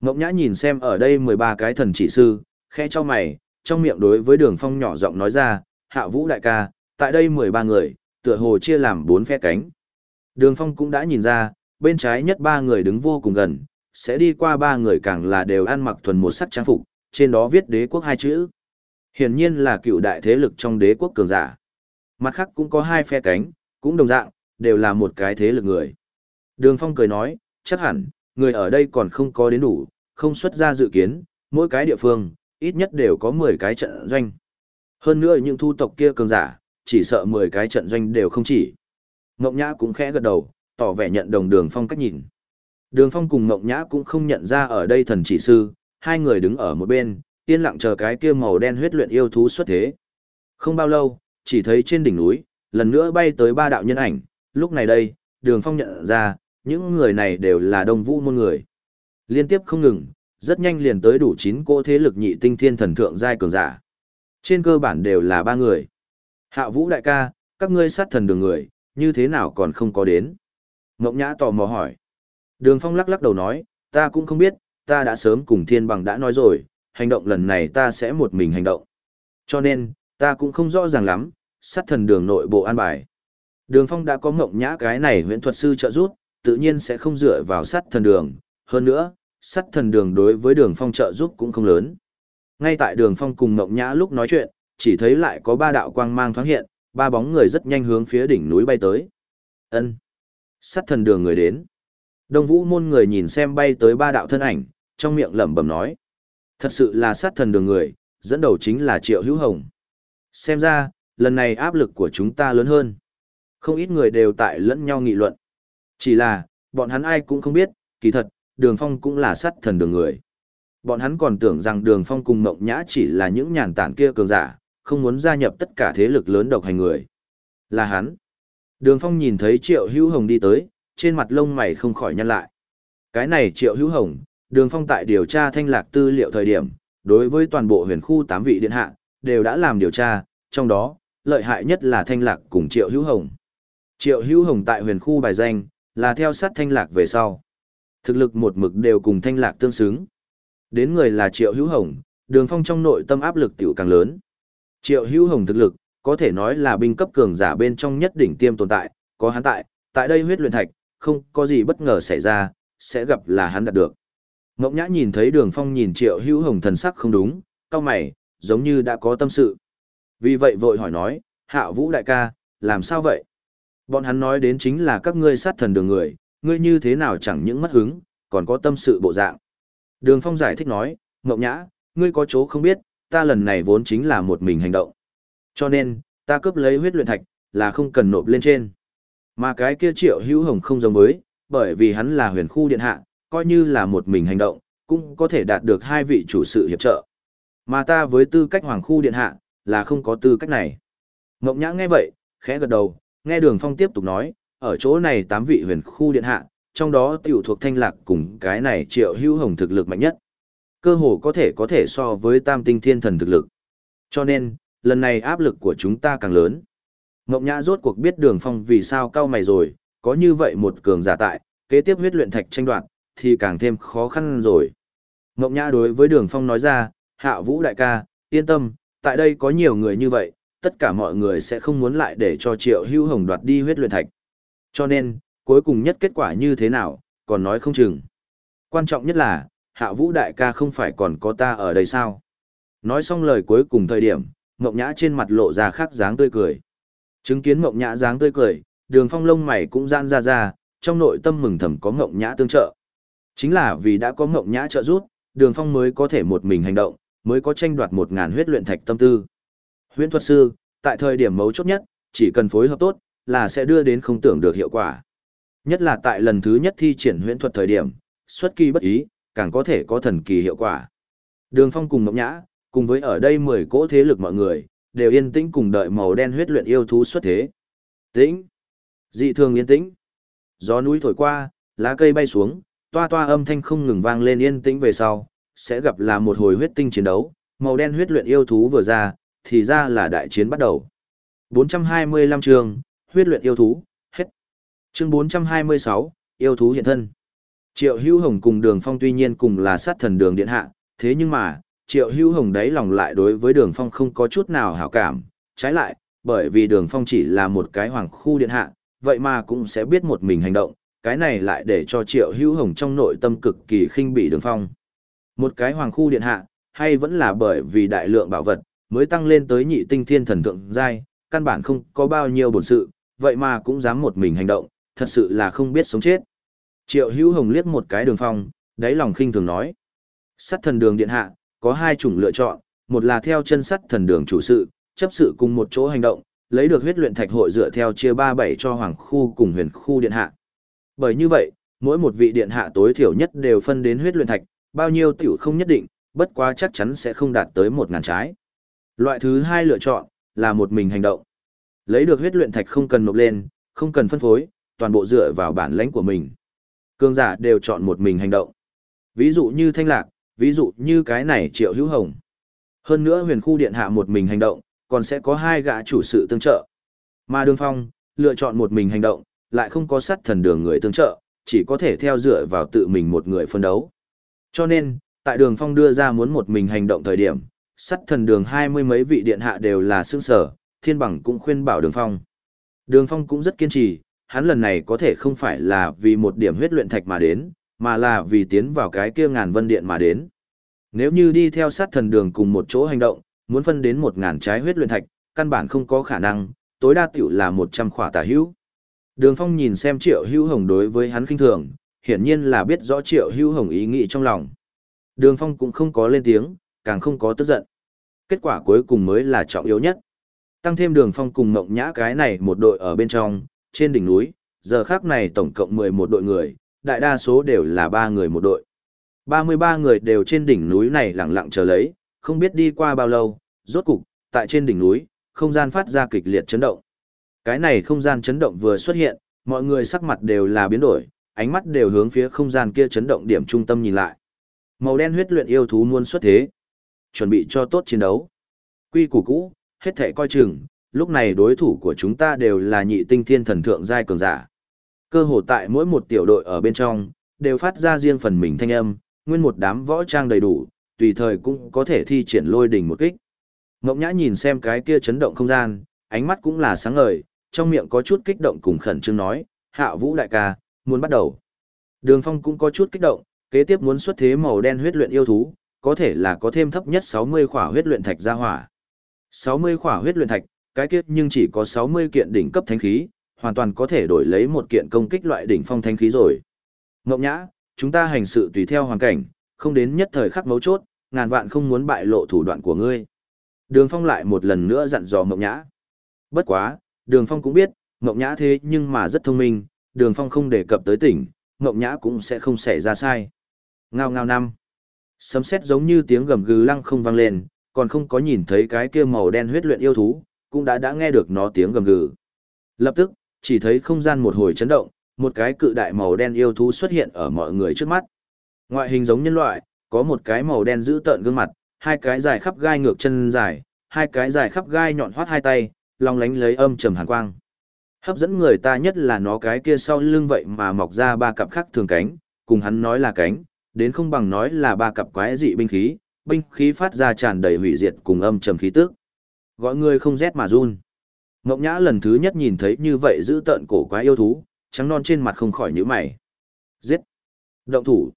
Ngộng Nhã nhìn xem ở đây 13 cái thần chỉ sư, khẽ cho mày, trong miệng đối với đường phong nhỏ giọng nói ra, hạ vũ đại ca, tại đây 13 người, tựa hồ chia làm 4 phe cánh. Đường phong cũng đã nhìn ra, bên trái nhất ba người đứng vô cùng gần, sẽ đi qua ba người càng là đều ăn mặc thuần một sắc trang phục, trên đó viết đế quốc hai chữ. Hiển nhiên là cựu đại thế lực trong đế quốc cường giả. Mặt khác cũng có hai phe cánh, cũng đồng dạng, đều là một cái thế lực người. Đường Phong cười nói, chắc hẳn, người ở đây còn không có đến đủ, không xuất ra dự kiến, mỗi cái địa phương, ít nhất đều có 10 cái trận doanh. Hơn nữa những thu tộc kia cường giả, chỉ sợ 10 cái trận doanh đều không chỉ. Ngọc Nhã cũng khẽ gật đầu, tỏ vẻ nhận đồng đường phong cách nhìn. Đường phong cùng Ngọc Nhã cũng không nhận ra ở đây thần chỉ sư, hai người đứng ở một bên, yên lặng chờ cái kia màu đen huyết luyện yêu thú xuất thế. Không bao lâu, chỉ thấy trên đỉnh núi, lần nữa bay tới ba đạo nhân ảnh, lúc này đây, đường phong nhận ra, những người này đều là đông vũ môn người. Liên tiếp không ngừng, rất nhanh liền tới đủ 9 cỗ thế lực nhị tinh thiên thần thượng giai cường giả. Trên cơ bản đều là ba người. Hạ vũ đại ca, các ngươi sát thần đường người, như thế nào còn không có đến? Ngọc Nhã tò mò hỏi. Đường Phong lắc lắc đầu nói, ta cũng không biết, ta đã sớm cùng thiên bằng đã nói rồi, hành động lần này ta sẽ một mình hành động. Cho nên, ta cũng không rõ ràng lắm, sát thần đường nội bộ an bài. Đường Phong đã có Ngọc Nhã cái này huyễn thuật sư trợ giúp, tự nhiên sẽ không dựa vào sắt thần đường. Hơn nữa, sắt thần đường đối với đường Phong trợ giúp cũng không lớn. Ngay tại đường Phong cùng Ngọc Nhã lúc nói chuyện, chỉ thấy lại có ba đạo quang mang thoáng hiện, ba bóng người rất nhanh hướng phía đỉnh núi bay tới. Ân, sắt thần đường người đến. Đông Vũ môn người nhìn xem bay tới ba đạo thân ảnh, trong miệng lẩm bẩm nói: "Thật sự là sát thần đường người, dẫn đầu chính là Triệu Hữu Hồng." Xem ra, lần này áp lực của chúng ta lớn hơn. Không ít người đều tại lẫn nhau nghị luận. Chỉ là, bọn hắn ai cũng không biết, kỳ thật, Đường Phong cũng là sát thần đường người. Bọn hắn còn tưởng rằng Đường Phong cùng Mộng Nhã chỉ là những nhàn tản kia cường giả, không muốn gia nhập tất cả thế lực lớn độc hành người. Là hắn. Đường Phong nhìn thấy Triệu Hữu Hồng đi tới, trên mặt lông mày không khỏi nhăn lại. Cái này Triệu Hữu Hồng, Đường Phong tại điều tra thanh lạc tư liệu thời điểm, đối với toàn bộ huyền khu tám vị điện hạ, đều đã làm điều tra, trong đó, lợi hại nhất là thanh lạc cùng Triệu Hữu Hồng. Triệu Hữu Hồng tại huyền khu bài danh, là theo sát thanh lạc về sau. Thực lực một mực đều cùng thanh lạc tương xứng. Đến người là Triệu Hữu Hồng, đường phong trong nội tâm áp lực tiểu càng lớn. Triệu Hữu Hồng thực lực, có thể nói là binh cấp cường giả bên trong nhất đỉnh tiêm tồn tại, có hắn tại, tại đây huyết luyện thạch, không có gì bất ngờ xảy ra, sẽ gặp là hắn đạt được. Ngọc Nhã nhìn thấy đường phong nhìn Triệu Hữu Hồng thần sắc không đúng, cao mày, giống như đã có tâm sự. Vì vậy vội hỏi nói, hạ vũ đại ca, làm sao vậy? Bọn hắn nói đến chính là các ngươi sát thần đường người, ngươi như thế nào chẳng những mất hứng, còn có tâm sự bộ dạng. Đường Phong giải thích nói, Ngọc Nhã, ngươi có chỗ không biết, ta lần này vốn chính là một mình hành động. Cho nên, ta cướp lấy huyết luyện thạch, là không cần nộp lên trên. Mà cái kia triệu hữu hồng không giống với, bởi vì hắn là huyền khu điện hạ, coi như là một mình hành động, cũng có thể đạt được hai vị chủ sự hiệp trợ. Mà ta với tư cách hoàng khu điện hạ, là không có tư cách này. Ngọc Nhã nghe vậy, khẽ gật đầu, nghe Đường Phong tiếp tục nói, ở chỗ này tám vị huyền khu điện hạ, trong đó tiểu thuộc thanh lạc cùng cái này triệu hữu hồng thực lực mạnh nhất. Cơ hồ có thể có thể so với tam tinh thiên thần thực lực. Cho nên, lần này áp lực của chúng ta càng lớn. Ngọc Nhã rốt cuộc biết Đường Phong vì sao cao mày rồi, có như vậy một cường giả tại, kế tiếp huyết luyện thạch tranh đoạt, thì càng thêm khó khăn rồi. Ngọc Nhã đối với Đường Phong nói ra, hạ vũ đại ca, yên tâm, tại đây có nhiều người như vậy, tất cả mọi người sẽ không muốn lại để cho Triệu Hữu Hồng đoạt đi huyết luyện thạch. Cho nên, cuối cùng nhất kết quả như thế nào, còn nói không chừng. Quan trọng nhất là, Hạ Vũ đại ca không phải còn có ta ở đây sao? Nói xong lời cuối cùng thời điểm, Ngọc Nhã trên mặt lộ ra khắc dáng tươi cười. Chứng kiến Ngọc Nhã dáng tươi cười, Đường Phong lông mày cũng giãn ra ra, trong nội tâm mừng thầm có Ngọc Nhã tương trợ. Chính là vì đã có Ngọc Nhã trợ giúp, Đường Phong mới có thể một mình hành động, mới có tranh đoạt một ngàn huyết luyện thạch tâm tư. Huyễn thuật sư, tại thời điểm mấu chốt nhất, chỉ cần phối hợp tốt, là sẽ đưa đến không tưởng được hiệu quả. Nhất là tại lần thứ nhất thi triển huyễn thuật thời điểm, xuất kỳ bất ý, càng có thể có thần kỳ hiệu quả. Đường Phong cùng Mộng Nhã, cùng với ở đây 10 cỗ thế lực mọi người, đều yên tĩnh cùng đợi màu đen huyết luyện yêu thú xuất thế. Tĩnh. Dị thường yên tĩnh. Gió núi thổi qua, lá cây bay xuống, toa toa âm thanh không ngừng vang lên yên tĩnh về sau, sẽ gặp là một hồi huyết tinh chiến đấu, màu đen huyết luyện yêu thú vừa ra, thì ra là đại chiến bắt đầu. 425 chương, huyết luyện yêu thú, hết. Chương 426, yêu thú hiện thân. Triệu Hữu Hồng cùng Đường Phong tuy nhiên cùng là sát thần đường điện hạ, thế nhưng mà, Triệu Hữu Hồng đấy lòng lại đối với Đường Phong không có chút nào hảo cảm, trái lại, bởi vì Đường Phong chỉ là một cái hoàng khu điện hạ, vậy mà cũng sẽ biết một mình hành động, cái này lại để cho Triệu Hữu Hồng trong nội tâm cực kỳ khinh bỉ Đường Phong. Một cái hoàng khu điện hạ, hay vẫn là bởi vì đại lượng bảo vật, mới tăng lên tới nhị tinh thiên thần thượng giai, căn bản không có bao nhiêu bổn sự, vậy mà cũng dám một mình hành động, thật sự là không biết sống chết. Triệu Hữu Hồng liếc một cái đường phong, đáy lòng khinh thường nói. Sắt thần đường điện hạ, có hai chủng lựa chọn, một là theo chân sắt thần đường chủ sự, chấp sự cùng một chỗ hành động, lấy được huyết luyện thạch hội dựa theo chia ba bảy cho hoàng khu cùng huyền khu điện hạ. Bởi như vậy, mỗi một vị điện hạ tối thiểu nhất đều phân đến huyết luyện thạch, bao nhiêu tiểu không nhất định, bất quá chắc chắn sẽ không đạt tới một ngàn trái. Loại thứ hai lựa chọn, là một mình hành động. Lấy được huyết luyện thạch không cần nộp lên, không cần phân phối, toàn bộ dựa vào bản lãnh của mình. Cương giả đều chọn một mình hành động. Ví dụ như thanh lạc, ví dụ như cái này triệu hữu hồng. Hơn nữa huyền khu điện hạ một mình hành động, còn sẽ có hai gã chủ sự tương trợ. Mà đường phong, lựa chọn một mình hành động, lại không có sát thần đường người tương trợ, chỉ có thể theo dựa vào tự mình một người phân đấu. Cho nên, tại đường phong đưa ra muốn một mình hành động thời điểm, sát thần đường hai mươi mấy vị điện hạ đều là xương sở, thiên bằng cũng khuyên bảo đường phong. Đường phong cũng rất kiên trì, hắn lần này có thể không phải là vì một điểm huyết luyện thạch mà đến, mà là vì tiến vào cái kia ngàn vân điện mà đến. Nếu như đi theo sát thần đường cùng một chỗ hành động, muốn phân đến một ngàn trái huyết luyện thạch, căn bản không có khả năng, tối đa tiểu là một trăm khỏa tả hữu. Đường Phong nhìn xem Triệu Hữu Hồng đối với hắn khinh thường, hiển nhiên là biết rõ Triệu Hữu Hồng ý nghĩ trong lòng. Đường Phong cũng không có lên tiếng, càng không có tức giận. Kết quả cuối cùng mới là trọng yếu nhất. Tăng thêm Đường Phong cùng mộng Nhã cái này một đội ở bên trong, trên đỉnh núi, giờ khác này tổng cộng 11 đội người, đại đa số đều là 3 người một đội. 33 người đều trên đỉnh núi này lặng lặng chờ lấy, không biết đi qua bao lâu, rốt cục, tại trên đỉnh núi, không gian phát ra kịch liệt chấn động. Cái này không gian chấn động vừa xuất hiện, mọi người sắc mặt đều là biến đổi, ánh mắt đều hướng phía không gian kia chấn động điểm trung tâm nhìn lại. Màu đen huyết luyện yêu thú muôn xuất thế, chuẩn bị cho tốt chiến đấu. Quy củ cũ, hết thể coi chừng, lúc này đối thủ của chúng ta đều là nhị tinh thiên thần thượng giai cường giả. Cơ hồ tại mỗi một tiểu đội ở bên trong, đều phát ra riêng phần mình thanh âm, nguyên một đám võ trang đầy đủ, tùy thời cũng có thể thi triển lôi đỉnh một kích. Ngọc Nhã nhìn xem cái kia chấn động không gian, ánh mắt cũng là sáng ngời, trong miệng có chút kích động cùng khẩn trương nói, hạ vũ đại ca, muốn bắt đầu. Đường Phong cũng có chút kích động, kế tiếp muốn xuất thế màu đen huyết luyện yêu thú, có thể là có thêm thấp nhất 60 khỏa huyết luyện thạch ra hỏa. 60 khỏa huyết luyện thạch, cái kiếp nhưng chỉ có 60 kiện đỉnh cấp thánh khí, hoàn toàn có thể đổi lấy một kiện công kích loại đỉnh phong thánh khí rồi. Ngộng Nhã, chúng ta hành sự tùy theo hoàn cảnh, không đến nhất thời khắc mấu chốt, ngàn vạn không muốn bại lộ thủ đoạn của ngươi. Đường Phong lại một lần nữa dặn dò Ngộng Nhã. Bất quá, Đường Phong cũng biết, Ngộng Nhã thế nhưng mà rất thông minh, Đường Phong không đề cập tới tỉnh, Ngộng Nhã cũng sẽ không xảy ra sai. Ngao ngao năm. Sấm sét giống như tiếng gầm gừ lăng không vang lên, còn không có nhìn thấy cái kia màu đen huyết luyện yêu thú, cũng đã đã nghe được nó tiếng gầm gừ. Lập tức, chỉ thấy không gian một hồi chấn động, một cái cự đại màu đen yêu thú xuất hiện ở mọi người trước mắt. Ngoại hình giống nhân loại, có một cái màu đen giữ tợn gương mặt, hai cái dài khắp gai ngược chân dài, hai cái dài khắp gai nhọn hoắt hai tay, long lánh lấy âm trầm hàn quang. Hấp dẫn người ta nhất là nó cái kia sau lưng vậy mà mọc ra ba cặp khác thường cánh, cùng hắn nói là cánh, đến không bằng nói là ba cặp quái dị binh khí, binh khí phát ra tràn đầy hủy diệt cùng âm trầm khí tức. Gọi người không rét mà run. Ngộng Nhã lần thứ nhất nhìn thấy như vậy giữ tợn cổ quái yêu thú, trắng non trên mặt không khỏi nhíu mày. Giết! Động thủ!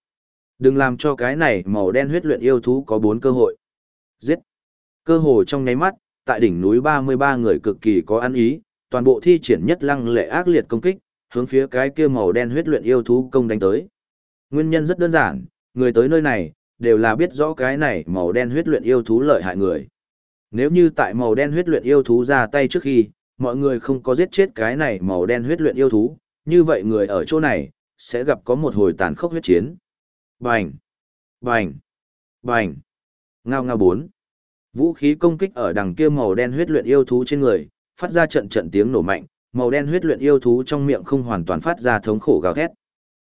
Đừng làm cho cái này màu đen huyết luyện yêu thú có bốn cơ hội. Giết! Cơ hồ trong nháy mắt, tại đỉnh núi 33 người cực kỳ có ăn ý, toàn bộ thi triển nhất lăng lệ ác liệt công kích, hướng phía cái kia màu đen huyết luyện yêu thú công đánh tới. Nguyên nhân rất đơn giản, người tới nơi này, đều là biết rõ cái này màu đen huyết luyện yêu thú lợi hại người. Nếu như tại màu đen huyết luyện yêu thú ra tay trước khi, mọi người không có giết chết cái này màu đen huyết luyện yêu thú, như vậy người ở chỗ này, sẽ gặp có một hồi tàn khốc huyết chiến. Bành! Bành! Bành! Ngao ngao bốn. Vũ khí công kích ở đằng kia màu đen huyết luyện yêu thú trên người, phát ra trận trận tiếng nổ mạnh, màu đen huyết luyện yêu thú trong miệng không hoàn toàn phát ra thống khổ gào thét.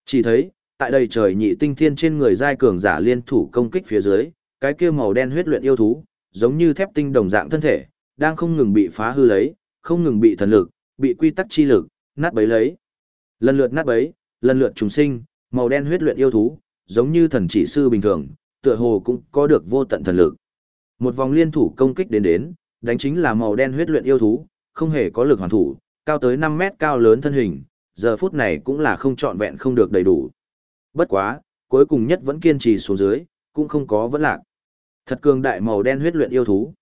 Chỉ thấy, tại đây trời nhị tinh thiên trên người giai cường giả liên thủ công kích phía dưới, cái kia màu đen huyết luyện yêu thú, giống như thép tinh đồng dạng thân thể, đang không ngừng bị phá hư lấy, không ngừng bị thần lực, bị quy tắc chi lực, nát bấy lấy. Lần lượt nát bấy, lần lượt trùng sinh, màu đen huyết luyện yêu thú, giống như thần chỉ sư bình thường, tựa hồ cũng có được vô tận thần lực. Một vòng liên thủ công kích đến đến, đánh chính là màu đen huyết luyện yêu thú, không hề có lực hoàn thủ, cao tới 5 mét cao lớn thân hình, giờ phút này cũng là không trọn vẹn không được đầy đủ. Bất quá, cuối cùng nhất vẫn kiên trì xuống dưới, cũng không có vấn lạc. Thật cường đại màu đen huyết luyện yêu thú.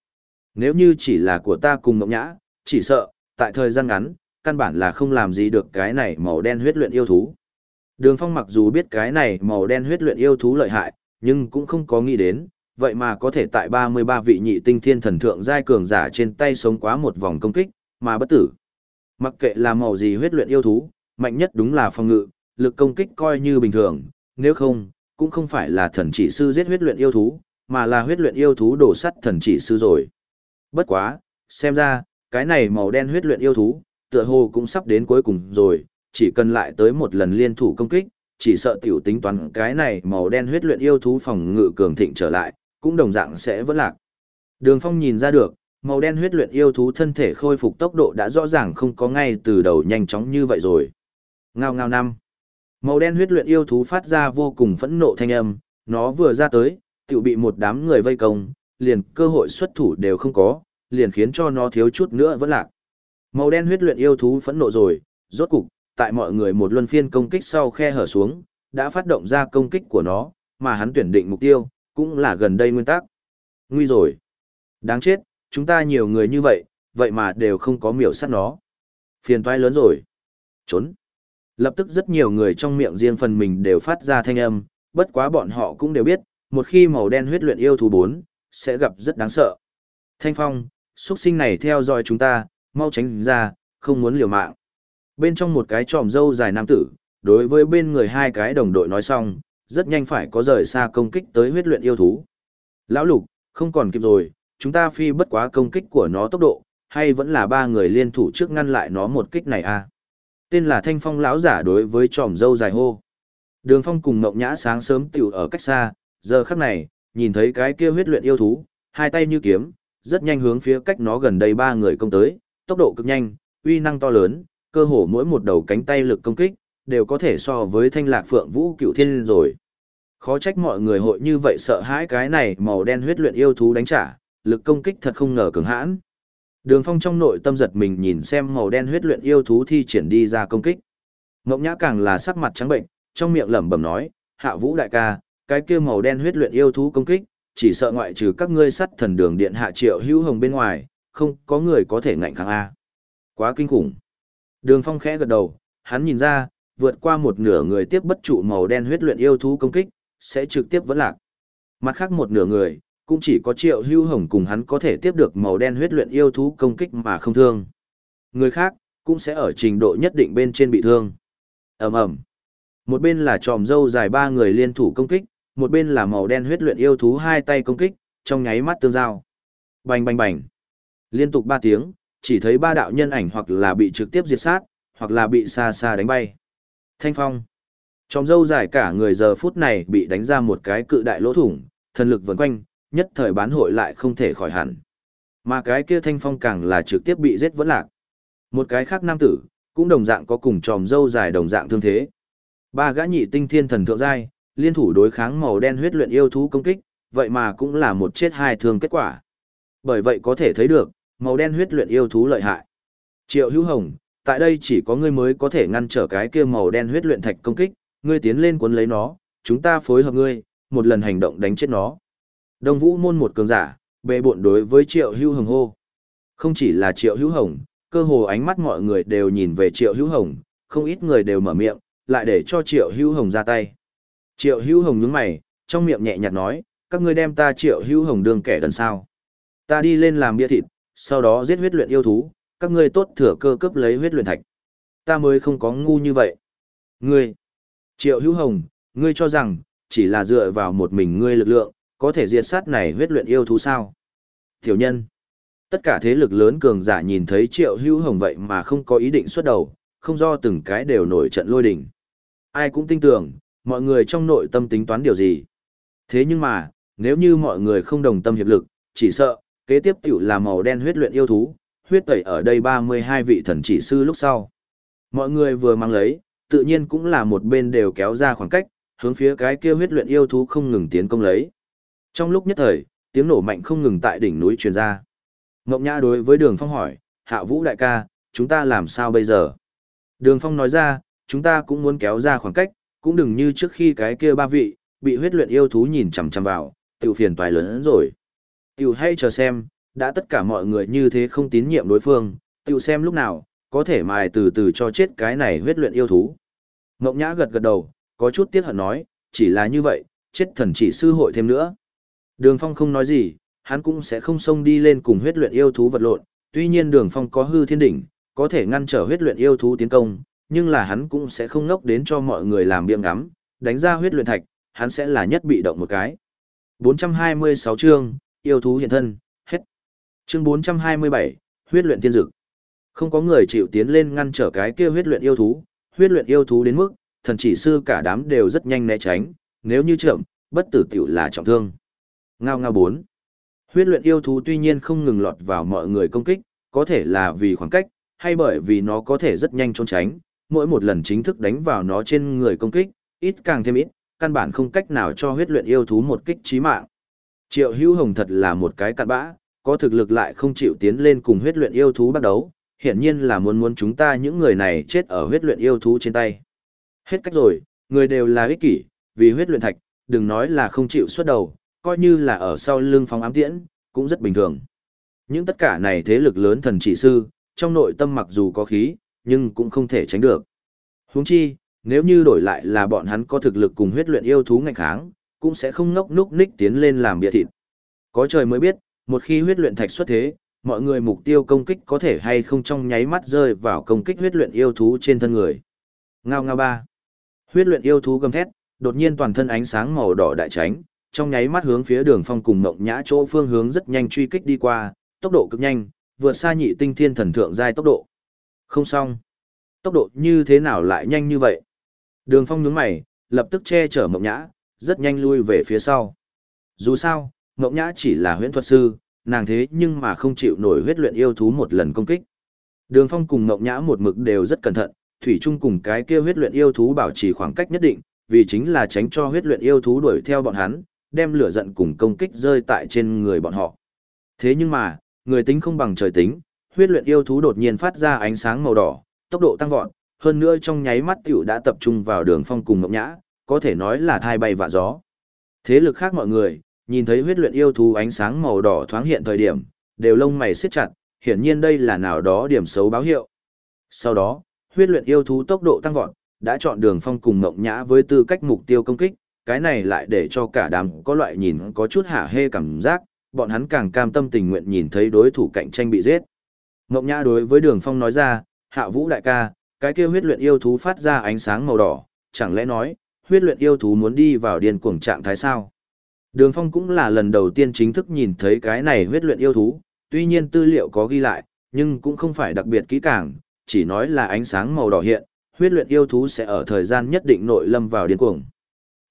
Nếu như chỉ là của ta cùng Ngọc Nhã, chỉ sợ, tại thời gian ngắn, căn bản là không làm gì được cái này màu đen huyết luyện yêu thú. Đường Phong mặc dù biết cái này màu đen huyết luyện yêu thú lợi hại, nhưng cũng không có nghĩ đến, vậy mà có thể tại 33 vị nhị tinh thiên thần thượng giai cường giả trên tay sống quá một vòng công kích, mà bất tử. Mặc kệ là màu gì huyết luyện yêu thú, mạnh nhất đúng là phòng ngự, lực công kích coi như bình thường, nếu không, cũng không phải là thần chỉ sư giết huyết luyện yêu thú, mà là huyết luyện yêu thú đổ sắt thần chỉ sư rồi. Bất quá, xem ra, cái này màu đen huyết luyện yêu thú, tựa hồ cũng sắp đến cuối cùng rồi, chỉ cần lại tới một lần liên thủ công kích, chỉ sợ tiểu tính toán cái này màu đen huyết luyện yêu thú phòng ngự cường thịnh trở lại, cũng đồng dạng sẽ vẫn lạc. Đường Phong nhìn ra được, màu đen huyết luyện yêu thú thân thể khôi phục tốc độ đã rõ ràng không có ngay từ đầu nhanh chóng như vậy rồi. Ngao ngao năm. Màu đen huyết luyện yêu thú phát ra vô cùng phẫn nộ thanh âm, nó vừa ra tới, tự bị một đám người vây công, liền cơ hội xuất thủ đều không có, liền khiến cho nó thiếu chút nữa vẫn lạc. Màu đen huyết luyện yêu thú phẫn nộ rồi, rốt cục, tại mọi người một luân phiên công kích sau khe hở xuống, đã phát động ra công kích của nó, mà hắn tuyển định mục tiêu, cũng là gần đây nguyên tắc. Nguy rồi. Đáng chết, chúng ta nhiều người như vậy, vậy mà đều không có miểu sát nó. Phiền toái lớn rồi. Trốn. Lập tức rất nhiều người trong miệng riêng phần mình đều phát ra thanh âm, bất quá bọn họ cũng đều biết, một khi màu đen huyết luyện yêu thú 4, sẽ gặp rất đáng sợ. Thanh Phong, xuất sinh này theo dõi chúng ta, mau tránh ra, không muốn liều mạng. Bên trong một cái tròm dâu dài nam tử, đối với bên người hai cái đồng đội nói xong, rất nhanh phải có rời xa công kích tới huyết luyện yêu thú. Lão lục, không còn kịp rồi, chúng ta phi bất quá công kích của nó tốc độ, hay vẫn là ba người liên thủ trước ngăn lại nó một kích này à? Tên là Thanh Phong lão giả đối với tròm dâu dài hô. Đường Phong cùng mộng Nhã sáng sớm tiểu ở cách xa, giờ khắc này, nhìn thấy cái kia huyết luyện yêu thú, hai tay như kiếm, rất nhanh hướng phía cách nó gần đây ba người công tới, tốc độ cực nhanh, uy năng to lớn, cơ hồ mỗi một đầu cánh tay lực công kích, đều có thể so với thanh lạc phượng vũ cựu thiên rồi. Khó trách mọi người hội như vậy sợ hãi cái này màu đen huyết luyện yêu thú đánh trả, lực công kích thật không ngờ cường hãn. Đường phong trong nội tâm giật mình nhìn xem màu đen huyết luyện yêu thú thi triển đi ra công kích. Ngọc nhã càng là sắc mặt trắng bệnh, trong miệng lẩm bẩm nói, hạ vũ đại ca, cái kia màu đen huyết luyện yêu thú công kích, chỉ sợ ngoại trừ các ngươi sắt thần đường điện hạ triệu hữu hồng bên ngoài, không có người có thể ngạnh kháng A. Quá kinh khủng. Đường phong khẽ gật đầu, hắn nhìn ra, vượt qua một nửa người tiếp bất trụ màu đen huyết luyện yêu thú công kích, sẽ trực tiếp vẫn lạc. Mặt khác một nửa người, cũng chỉ có triệu hưu hồng cùng hắn có thể tiếp được màu đen huyết luyện yêu thú công kích mà không thương. Người khác, cũng sẽ ở trình độ nhất định bên trên bị thương. ầm ầm Một bên là tròm dâu dài ba người liên thủ công kích, một bên là màu đen huyết luyện yêu thú hai tay công kích, trong nháy mắt tương giao. Bành bành bành. Liên tục ba tiếng, chỉ thấy ba đạo nhân ảnh hoặc là bị trực tiếp diệt sát, hoặc là bị xa xa đánh bay. Thanh phong. Trong dâu dài cả người giờ phút này bị đánh ra một cái cự đại lỗ thủng, thần lực vần quanh, nhất thời bán hội lại không thể khỏi hẳn. Mà cái kia thanh phong càng là trực tiếp bị giết vẫn lạc. Một cái khác nam tử, cũng đồng dạng có cùng tròm dâu dài đồng dạng thương thế. Ba gã nhị tinh thiên thần thượng giai, liên thủ đối kháng màu đen huyết luyện yêu thú công kích, vậy mà cũng là một chết hai thương kết quả. Bởi vậy có thể thấy được, màu đen huyết luyện yêu thú lợi hại. Triệu Hữu Hồng, tại đây chỉ có ngươi mới có thể ngăn trở cái kia màu đen huyết luyện thạch công kích, ngươi tiến lên cuốn lấy nó, chúng ta phối hợp ngươi, một lần hành động đánh chết nó. Đông Vũ môn một cường giả, bệ bộn đối với Triệu Hữu Hồng hô. Không chỉ là Triệu Hữu Hồng, cơ hồ ánh mắt mọi người đều nhìn về Triệu Hữu Hồng, không ít người đều mở miệng, lại để cho Triệu Hữu Hồng ra tay. Triệu Hữu Hồng nhướng mày, trong miệng nhẹ nhàng nói, các ngươi đem ta Triệu Hữu Hồng đường kẻ đần sao? Ta đi lên làm bia thịt, sau đó giết huyết luyện yêu thú, các ngươi tốt thừa cơ cướp lấy huyết luyện thạch. Ta mới không có ngu như vậy. Ngươi, Triệu Hữu Hồng, ngươi cho rằng, chỉ là dựa vào một mình ngươi lực lượng, có thể diệt sát này huyết luyện yêu thú sao? Tiểu nhân, tất cả thế lực lớn cường giả nhìn thấy Triệu Hữu Hồng vậy mà không có ý định xuất đầu, không do từng cái đều nổi trận lôi đỉnh Ai cũng tin tưởng, mọi người trong nội tâm tính toán điều gì. Thế nhưng mà, nếu như mọi người không đồng tâm hiệp lực, chỉ sợ, kế tiếp tiểu là màu đen huyết luyện yêu thú, huyết tẩy ở đây 32 vị thần chỉ sư lúc sau. Mọi người vừa mang lấy, tự nhiên cũng là một bên đều kéo ra khoảng cách, hướng phía cái kia huyết luyện yêu thú không ngừng tiến công lấy. Trong lúc nhất thời, tiếng nổ mạnh không ngừng tại đỉnh núi truyền ra. Ngọc Nhã đối với Đường Phong hỏi, Hạ Vũ đại ca, chúng ta làm sao bây giờ? Đường Phong nói ra, chúng ta cũng muốn kéo ra khoảng cách, cũng đừng như trước khi cái kia ba vị, bị huyết luyện yêu thú nhìn chằm chằm vào, tiểu phiền toái lớn hơn rồi. Tiểu hay chờ xem, đã tất cả mọi người như thế không tín nhiệm đối phương, tiểu xem lúc nào, có thể mài từ từ cho chết cái này huyết luyện yêu thú. Ngọc Nhã gật gật đầu, có chút tiếc hận nói, chỉ là như vậy, chết thần chỉ sư hội thêm nữa. Đường Phong không nói gì, hắn cũng sẽ không xông đi lên cùng huyết luyện yêu thú vật lộn, tuy nhiên Đường Phong có hư thiên đỉnh, có thể ngăn trở huyết luyện yêu thú tiến công, nhưng là hắn cũng sẽ không ngốc đến cho mọi người làm biếng ngắm, đánh ra huyết luyện thạch, hắn sẽ là nhất bị động một cái. 426 chương, yêu thú hiện thân, hết. Chương 427, huyết luyện tiên dực. Không có người chịu tiến lên ngăn trở cái kia huyết luyện yêu thú, huyết luyện yêu thú đến mức, thần chỉ sư cả đám đều rất nhanh né tránh, nếu như chậm, bất tử tiểu là trọng thương. Ngao ngao bốn. Huyết luyện yêu thú tuy nhiên không ngừng lọt vào mọi người công kích, có thể là vì khoảng cách, hay bởi vì nó có thể rất nhanh trốn tránh, mỗi một lần chính thức đánh vào nó trên người công kích, ít càng thêm ít, căn bản không cách nào cho huyết luyện yêu thú một kích chí mạng. Triệu Hữu Hồng thật là một cái cặn bã, có thực lực lại không chịu tiến lên cùng huyết luyện yêu thú bắt đấu, hiển nhiên là muốn muốn chúng ta những người này chết ở huyết luyện yêu thú trên tay. Hết cách rồi, người đều là ích kỷ, vì huyết luyện thạch, đừng nói là không chịu xuất đầu, coi như là ở sau lưng phóng ám tiễn, cũng rất bình thường. Những tất cả này thế lực lớn thần trị sư, trong nội tâm mặc dù có khí, nhưng cũng không thể tránh được. Huống chi, nếu như đổi lại là bọn hắn có thực lực cùng huyết luyện yêu thú ngạnh kháng, cũng sẽ không ngốc núc ních tiến lên làm bia thịt. Có trời mới biết, một khi huyết luyện thạch xuất thế, mọi người mục tiêu công kích có thể hay không trong nháy mắt rơi vào công kích huyết luyện yêu thú trên thân người. Ngao ngao ba. Huyết luyện yêu thú gầm thét, đột nhiên toàn thân ánh sáng màu đỏ đại tránh, trong nháy mắt hướng phía đường phong cùng mộng nhã chỗ phương hướng rất nhanh truy kích đi qua, tốc độ cực nhanh, vượt xa nhị tinh thiên thần thượng giai tốc độ. Không xong. Tốc độ như thế nào lại nhanh như vậy? Đường phong nhướng mày, lập tức che chở mộng nhã, rất nhanh lui về phía sau. Dù sao, mộng nhã chỉ là huyễn thuật sư, nàng thế nhưng mà không chịu nổi huyết luyện yêu thú một lần công kích. Đường phong cùng mộng nhã một mực đều rất cẩn thận, thủy chung cùng cái kia huyết luyện yêu thú bảo trì khoảng cách nhất định, vì chính là tránh cho huyết luyện yêu thú đuổi theo bọn hắn, đem lửa giận cùng công kích rơi tại trên người bọn họ. Thế nhưng mà, người tính không bằng trời tính, huyết luyện yêu thú đột nhiên phát ra ánh sáng màu đỏ, tốc độ tăng vọt, hơn nữa trong nháy mắt tiểu đã tập trung vào đường phong cùng ngọc nhã, có thể nói là thai bay vạ gió. Thế lực khác mọi người, nhìn thấy huyết luyện yêu thú ánh sáng màu đỏ thoáng hiện thời điểm, đều lông mày siết chặt, hiển nhiên đây là nào đó điểm xấu báo hiệu. Sau đó, huyết luyện yêu thú tốc độ tăng vọt, đã chọn đường phong cùng ngọc nhã với tư cách mục tiêu công kích, cái này lại để cho cả đám có loại nhìn có chút hả hê cảm giác, bọn hắn càng cam tâm tình nguyện nhìn thấy đối thủ cạnh tranh bị giết. Ngọc Nhã đối với Đường Phong nói ra, hạ vũ đại ca, cái kia huyết luyện yêu thú phát ra ánh sáng màu đỏ, chẳng lẽ nói, huyết luyện yêu thú muốn đi vào điên cuồng trạng thái sao? Đường Phong cũng là lần đầu tiên chính thức nhìn thấy cái này huyết luyện yêu thú, tuy nhiên tư liệu có ghi lại, nhưng cũng không phải đặc biệt kỹ càng, chỉ nói là ánh sáng màu đỏ hiện, huyết luyện yêu thú sẽ ở thời gian nhất định nội lâm vào điên cuồng.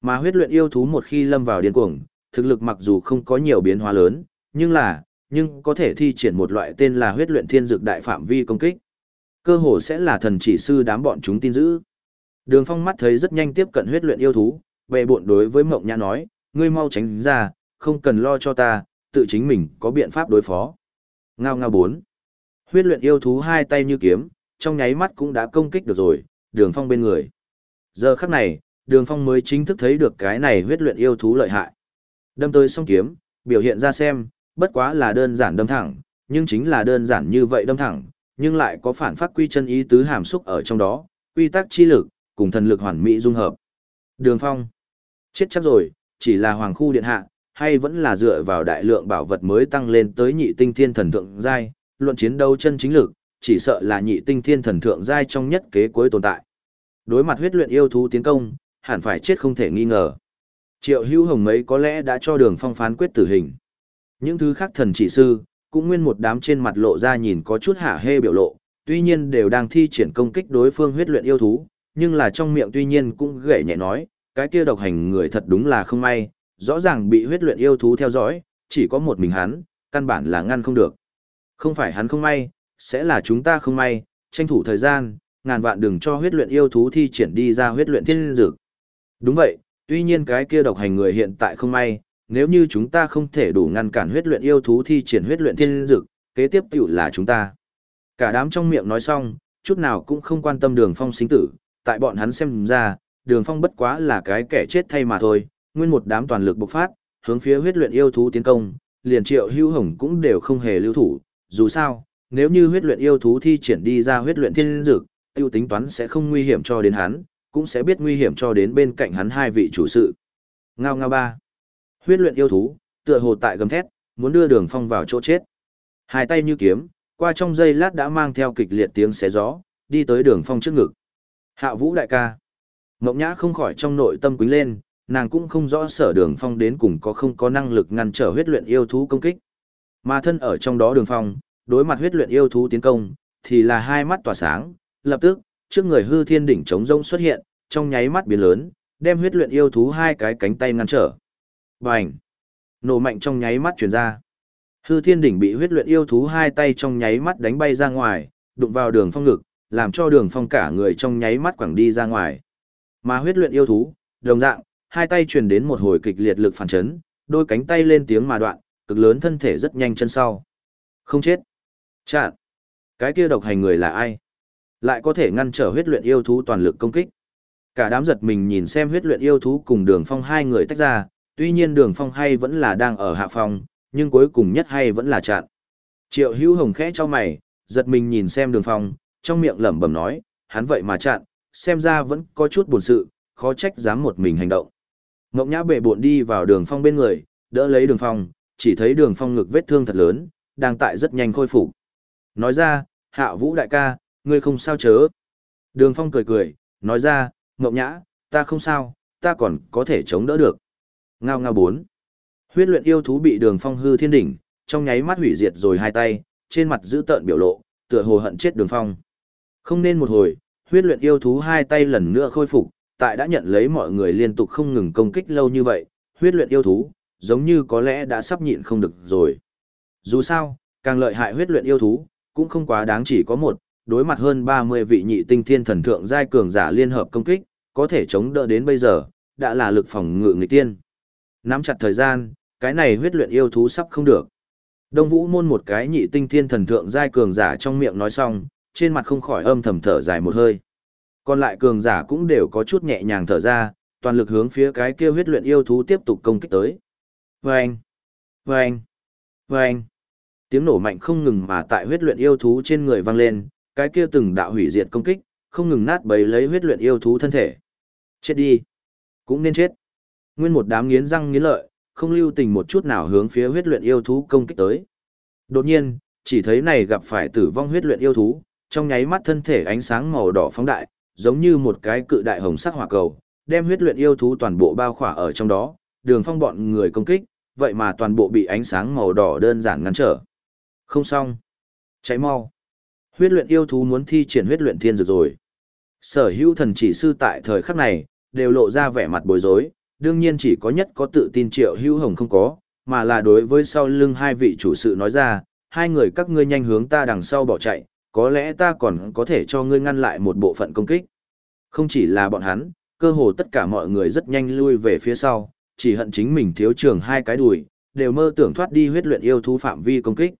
Mà huyết luyện yêu thú một khi lâm vào điên cuồng, thực lực mặc dù không có nhiều biến hóa lớn, nhưng là, nhưng có thể thi triển một loại tên là huyết luyện thiên dược đại phạm vi công kích. Cơ hồ sẽ là thần chỉ sư đám bọn chúng tin giữ. Đường Phong mắt thấy rất nhanh tiếp cận huyết luyện yêu thú, về bộn đối với Mộng Nhã nói, ngươi mau tránh ra, không cần lo cho ta, tự chính mình có biện pháp đối phó. Ngao ngao bốn. Huyết luyện yêu thú hai tay như kiếm, trong nháy mắt cũng đã công kích được rồi, Đường Phong bên người. Giờ khắc này, Đường Phong mới chính thức thấy được cái này huyết luyện yêu thú lợi hại. Đâm tới song kiếm, biểu hiện ra xem, bất quá là đơn giản đâm thẳng, nhưng chính là đơn giản như vậy đâm thẳng, nhưng lại có phản phát quy chân ý tứ hàm xúc ở trong đó, quy tắc chi lực, cùng thần lực hoàn mỹ dung hợp. Đường Phong, chết chắc rồi, chỉ là hoàng khu điện hạ, hay vẫn là dựa vào đại lượng bảo vật mới tăng lên tới nhị tinh thiên thần thượng giai, luận chiến đấu chân chính lực, chỉ sợ là nhị tinh thiên thần thượng giai trong nhất kế cuối tồn tại. Đối mặt huyết luyện yêu thú tiến công, hẳn phải chết không thể nghi ngờ. Triệu hữu hồng mấy có lẽ đã cho đường phong phán quyết tử hình. Những thứ khác thần chỉ sư, cũng nguyên một đám trên mặt lộ ra nhìn có chút hả hê biểu lộ, tuy nhiên đều đang thi triển công kích đối phương huyết luyện yêu thú, nhưng là trong miệng tuy nhiên cũng gậy nhẹ nói, cái kia độc hành người thật đúng là không may, rõ ràng bị huyết luyện yêu thú theo dõi, chỉ có một mình hắn, căn bản là ngăn không được. Không phải hắn không may, sẽ là chúng ta không may, tranh thủ thời gian, ngàn vạn đừng cho huyết luyện yêu thú thi triển đi ra huyết luyện thiên dược. Đúng vậy, tuy nhiên cái kia độc hành người hiện tại không may, nếu như chúng ta không thể đủ ngăn cản huyết luyện yêu thú thi triển huyết luyện thiên dược, kế tiếp tiểu là chúng ta. Cả đám trong miệng nói xong, chút nào cũng không quan tâm đường phong sinh tử, tại bọn hắn xem ra, đường phong bất quá là cái kẻ chết thay mà thôi, nguyên một đám toàn lực bộc phát, hướng phía huyết luyện yêu thú tiến công, liền triệu hưu hồng cũng đều không hề lưu thủ, dù sao, nếu như huyết luyện yêu thú thi triển đi ra huyết luyện thiên dược, tiêu tính toán sẽ không nguy hiểm cho đến hắn, cũng sẽ biết nguy hiểm cho đến bên cạnh hắn hai vị chủ sự. Ngao ngao ba. Huyết luyện yêu thú, tựa hồ tại gầm thét, muốn đưa đường phong vào chỗ chết. Hai tay như kiếm, qua trong giây lát đã mang theo kịch liệt tiếng xé gió, đi tới đường phong trước ngực. Hạ vũ đại ca. Mộng nhã không khỏi trong nội tâm quính lên, nàng cũng không rõ sở đường phong đến cùng có không có năng lực ngăn trở huyết luyện yêu thú công kích. Mà thân ở trong đó đường phong, đối mặt huyết luyện yêu thú tiến công, thì là hai mắt tỏa sáng, lập tức, trước người hư thiên đỉnh trống rông xuất hiện, trong nháy mắt biến lớn, đem huyết luyện yêu thú hai cái cánh tay ngăn trở. Bành! Nổ mạnh trong nháy mắt chuyển ra. Hư thiên đỉnh bị huyết luyện yêu thú hai tay trong nháy mắt đánh bay ra ngoài, đụng vào đường phong ngực, làm cho đường phong cả người trong nháy mắt quẳng đi ra ngoài. Mà huyết luyện yêu thú, đồng dạng, hai tay truyền đến một hồi kịch liệt lực phản chấn, đôi cánh tay lên tiếng mà đoạn, cực lớn thân thể rất nhanh chân sau. Không chết. Chạn. Cái kia độc hành người là ai? Lại có thể ngăn trở huyết luyện yêu thú toàn lực công kích. Cả đám giật mình nhìn xem huyết luyện yêu thú cùng đường phong hai người tách ra, tuy nhiên đường phong hay vẫn là đang ở hạ phong, nhưng cuối cùng nhất hay vẫn là chặn. Triệu hữu hồng khẽ cho mày, giật mình nhìn xem đường phong, trong miệng lẩm bẩm nói, hắn vậy mà chặn, xem ra vẫn có chút buồn sự, khó trách dám một mình hành động. Ngọc Nhã bệ bộn đi vào đường phong bên người, đỡ lấy đường phong, chỉ thấy đường phong ngực vết thương thật lớn, đang tại rất nhanh khôi phục. Nói ra, hạ vũ đại ca, ngươi không sao chớ. Đường phong cười cười, nói ra, Ngọc Nhã, ta không sao, ta còn có thể chống đỡ được. Ngao ngao bốn. Huyết luyện yêu thú bị đường phong hư thiên đỉnh, trong nháy mắt hủy diệt rồi hai tay, trên mặt giữ tợn biểu lộ, tựa hồ hận chết đường phong. Không nên một hồi, huyết luyện yêu thú hai tay lần nữa khôi phục, tại đã nhận lấy mọi người liên tục không ngừng công kích lâu như vậy, huyết luyện yêu thú, giống như có lẽ đã sắp nhịn không được rồi. Dù sao, càng lợi hại huyết luyện yêu thú, cũng không quá đáng chỉ có một, đối mặt hơn 30 vị nhị tinh thiên thần thượng giai cường giả liên hợp công kích, có thể chống đỡ đến bây giờ, đã là lực phòng ngự người tiên. Nắm chặt thời gian, cái này huyết luyện yêu thú sắp không được. Đông Vũ môn một cái nhị tinh thiên thần thượng giai cường giả trong miệng nói xong, trên mặt không khỏi âm thầm thở dài một hơi. Còn lại cường giả cũng đều có chút nhẹ nhàng thở ra, toàn lực hướng phía cái kia huyết luyện yêu thú tiếp tục công kích tới. Vâng! Vâng! Vâng! Tiếng nổ mạnh không ngừng mà tại huyết luyện yêu thú trên người vang lên, cái kia từng đạo hủy diệt công kích, không ngừng nát bấy lấy huyết luyện yêu thú thân thể. Chết đi! Cũng nên chết! Nguyên một đám nghiến răng nghiến lợi, không lưu tình một chút nào hướng phía huyết luyện yêu thú công kích tới. Đột nhiên, chỉ thấy này gặp phải tử vong huyết luyện yêu thú, trong nháy mắt thân thể ánh sáng màu đỏ phóng đại, giống như một cái cự đại hồng sắc hỏa cầu, đem huyết luyện yêu thú toàn bộ bao khỏa ở trong đó, đường phong bọn người công kích, vậy mà toàn bộ bị ánh sáng màu đỏ đơn giản ngăn trở. Không xong. Cháy mau. Huyết luyện yêu thú muốn thi triển huyết luyện thiên dược rồi. Sở hữu thần chỉ sư tại thời khắc này, đều lộ ra vẻ mặt bối rối, đương nhiên chỉ có nhất có tự tin triệu hữu hồng không có, mà là đối với sau lưng hai vị chủ sự nói ra, hai người các ngươi nhanh hướng ta đằng sau bỏ chạy, có lẽ ta còn có thể cho ngươi ngăn lại một bộ phận công kích. Không chỉ là bọn hắn, cơ hồ tất cả mọi người rất nhanh lui về phía sau, chỉ hận chính mình thiếu trường hai cái đùi, đều mơ tưởng thoát đi huyết luyện yêu thú phạm vi công kích.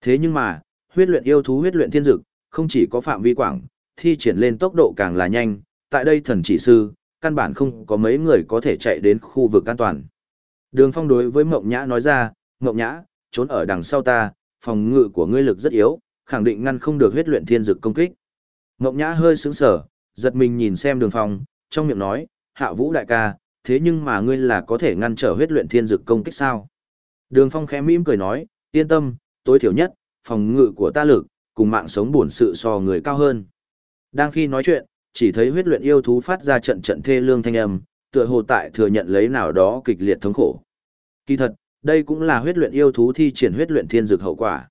Thế nhưng mà, huyết luyện yêu thú huyết luyện thiên dực, không chỉ có phạm vi quảng, thi triển lên tốc độ càng là nhanh, tại đây thần chỉ sư, căn bản không có mấy người có thể chạy đến khu vực an toàn. Đường phong đối với Mộng Nhã nói ra, Mộng Nhã, trốn ở đằng sau ta, phòng ngự của ngươi lực rất yếu, khẳng định ngăn không được huyết luyện thiên dực công kích. Mộng Nhã hơi sững sờ, giật mình nhìn xem đường phong, trong miệng nói, hạ vũ đại ca, thế nhưng mà ngươi là có thể ngăn trở huyết luyện thiên dực công kích sao? Đường phong khẽ mỉm cười nói, yên tâm, tối thiểu nhất, phòng ngự của ta lực, cùng mạng sống buồn sự so người cao hơn. Đang khi nói chuyện, chỉ thấy huyết luyện yêu thú phát ra trận trận thê lương thanh âm, tựa hồ tại thừa nhận lấy nào đó kịch liệt thống khổ. Kỳ thật, đây cũng là huyết luyện yêu thú thi triển huyết luyện thiên dược hậu quả.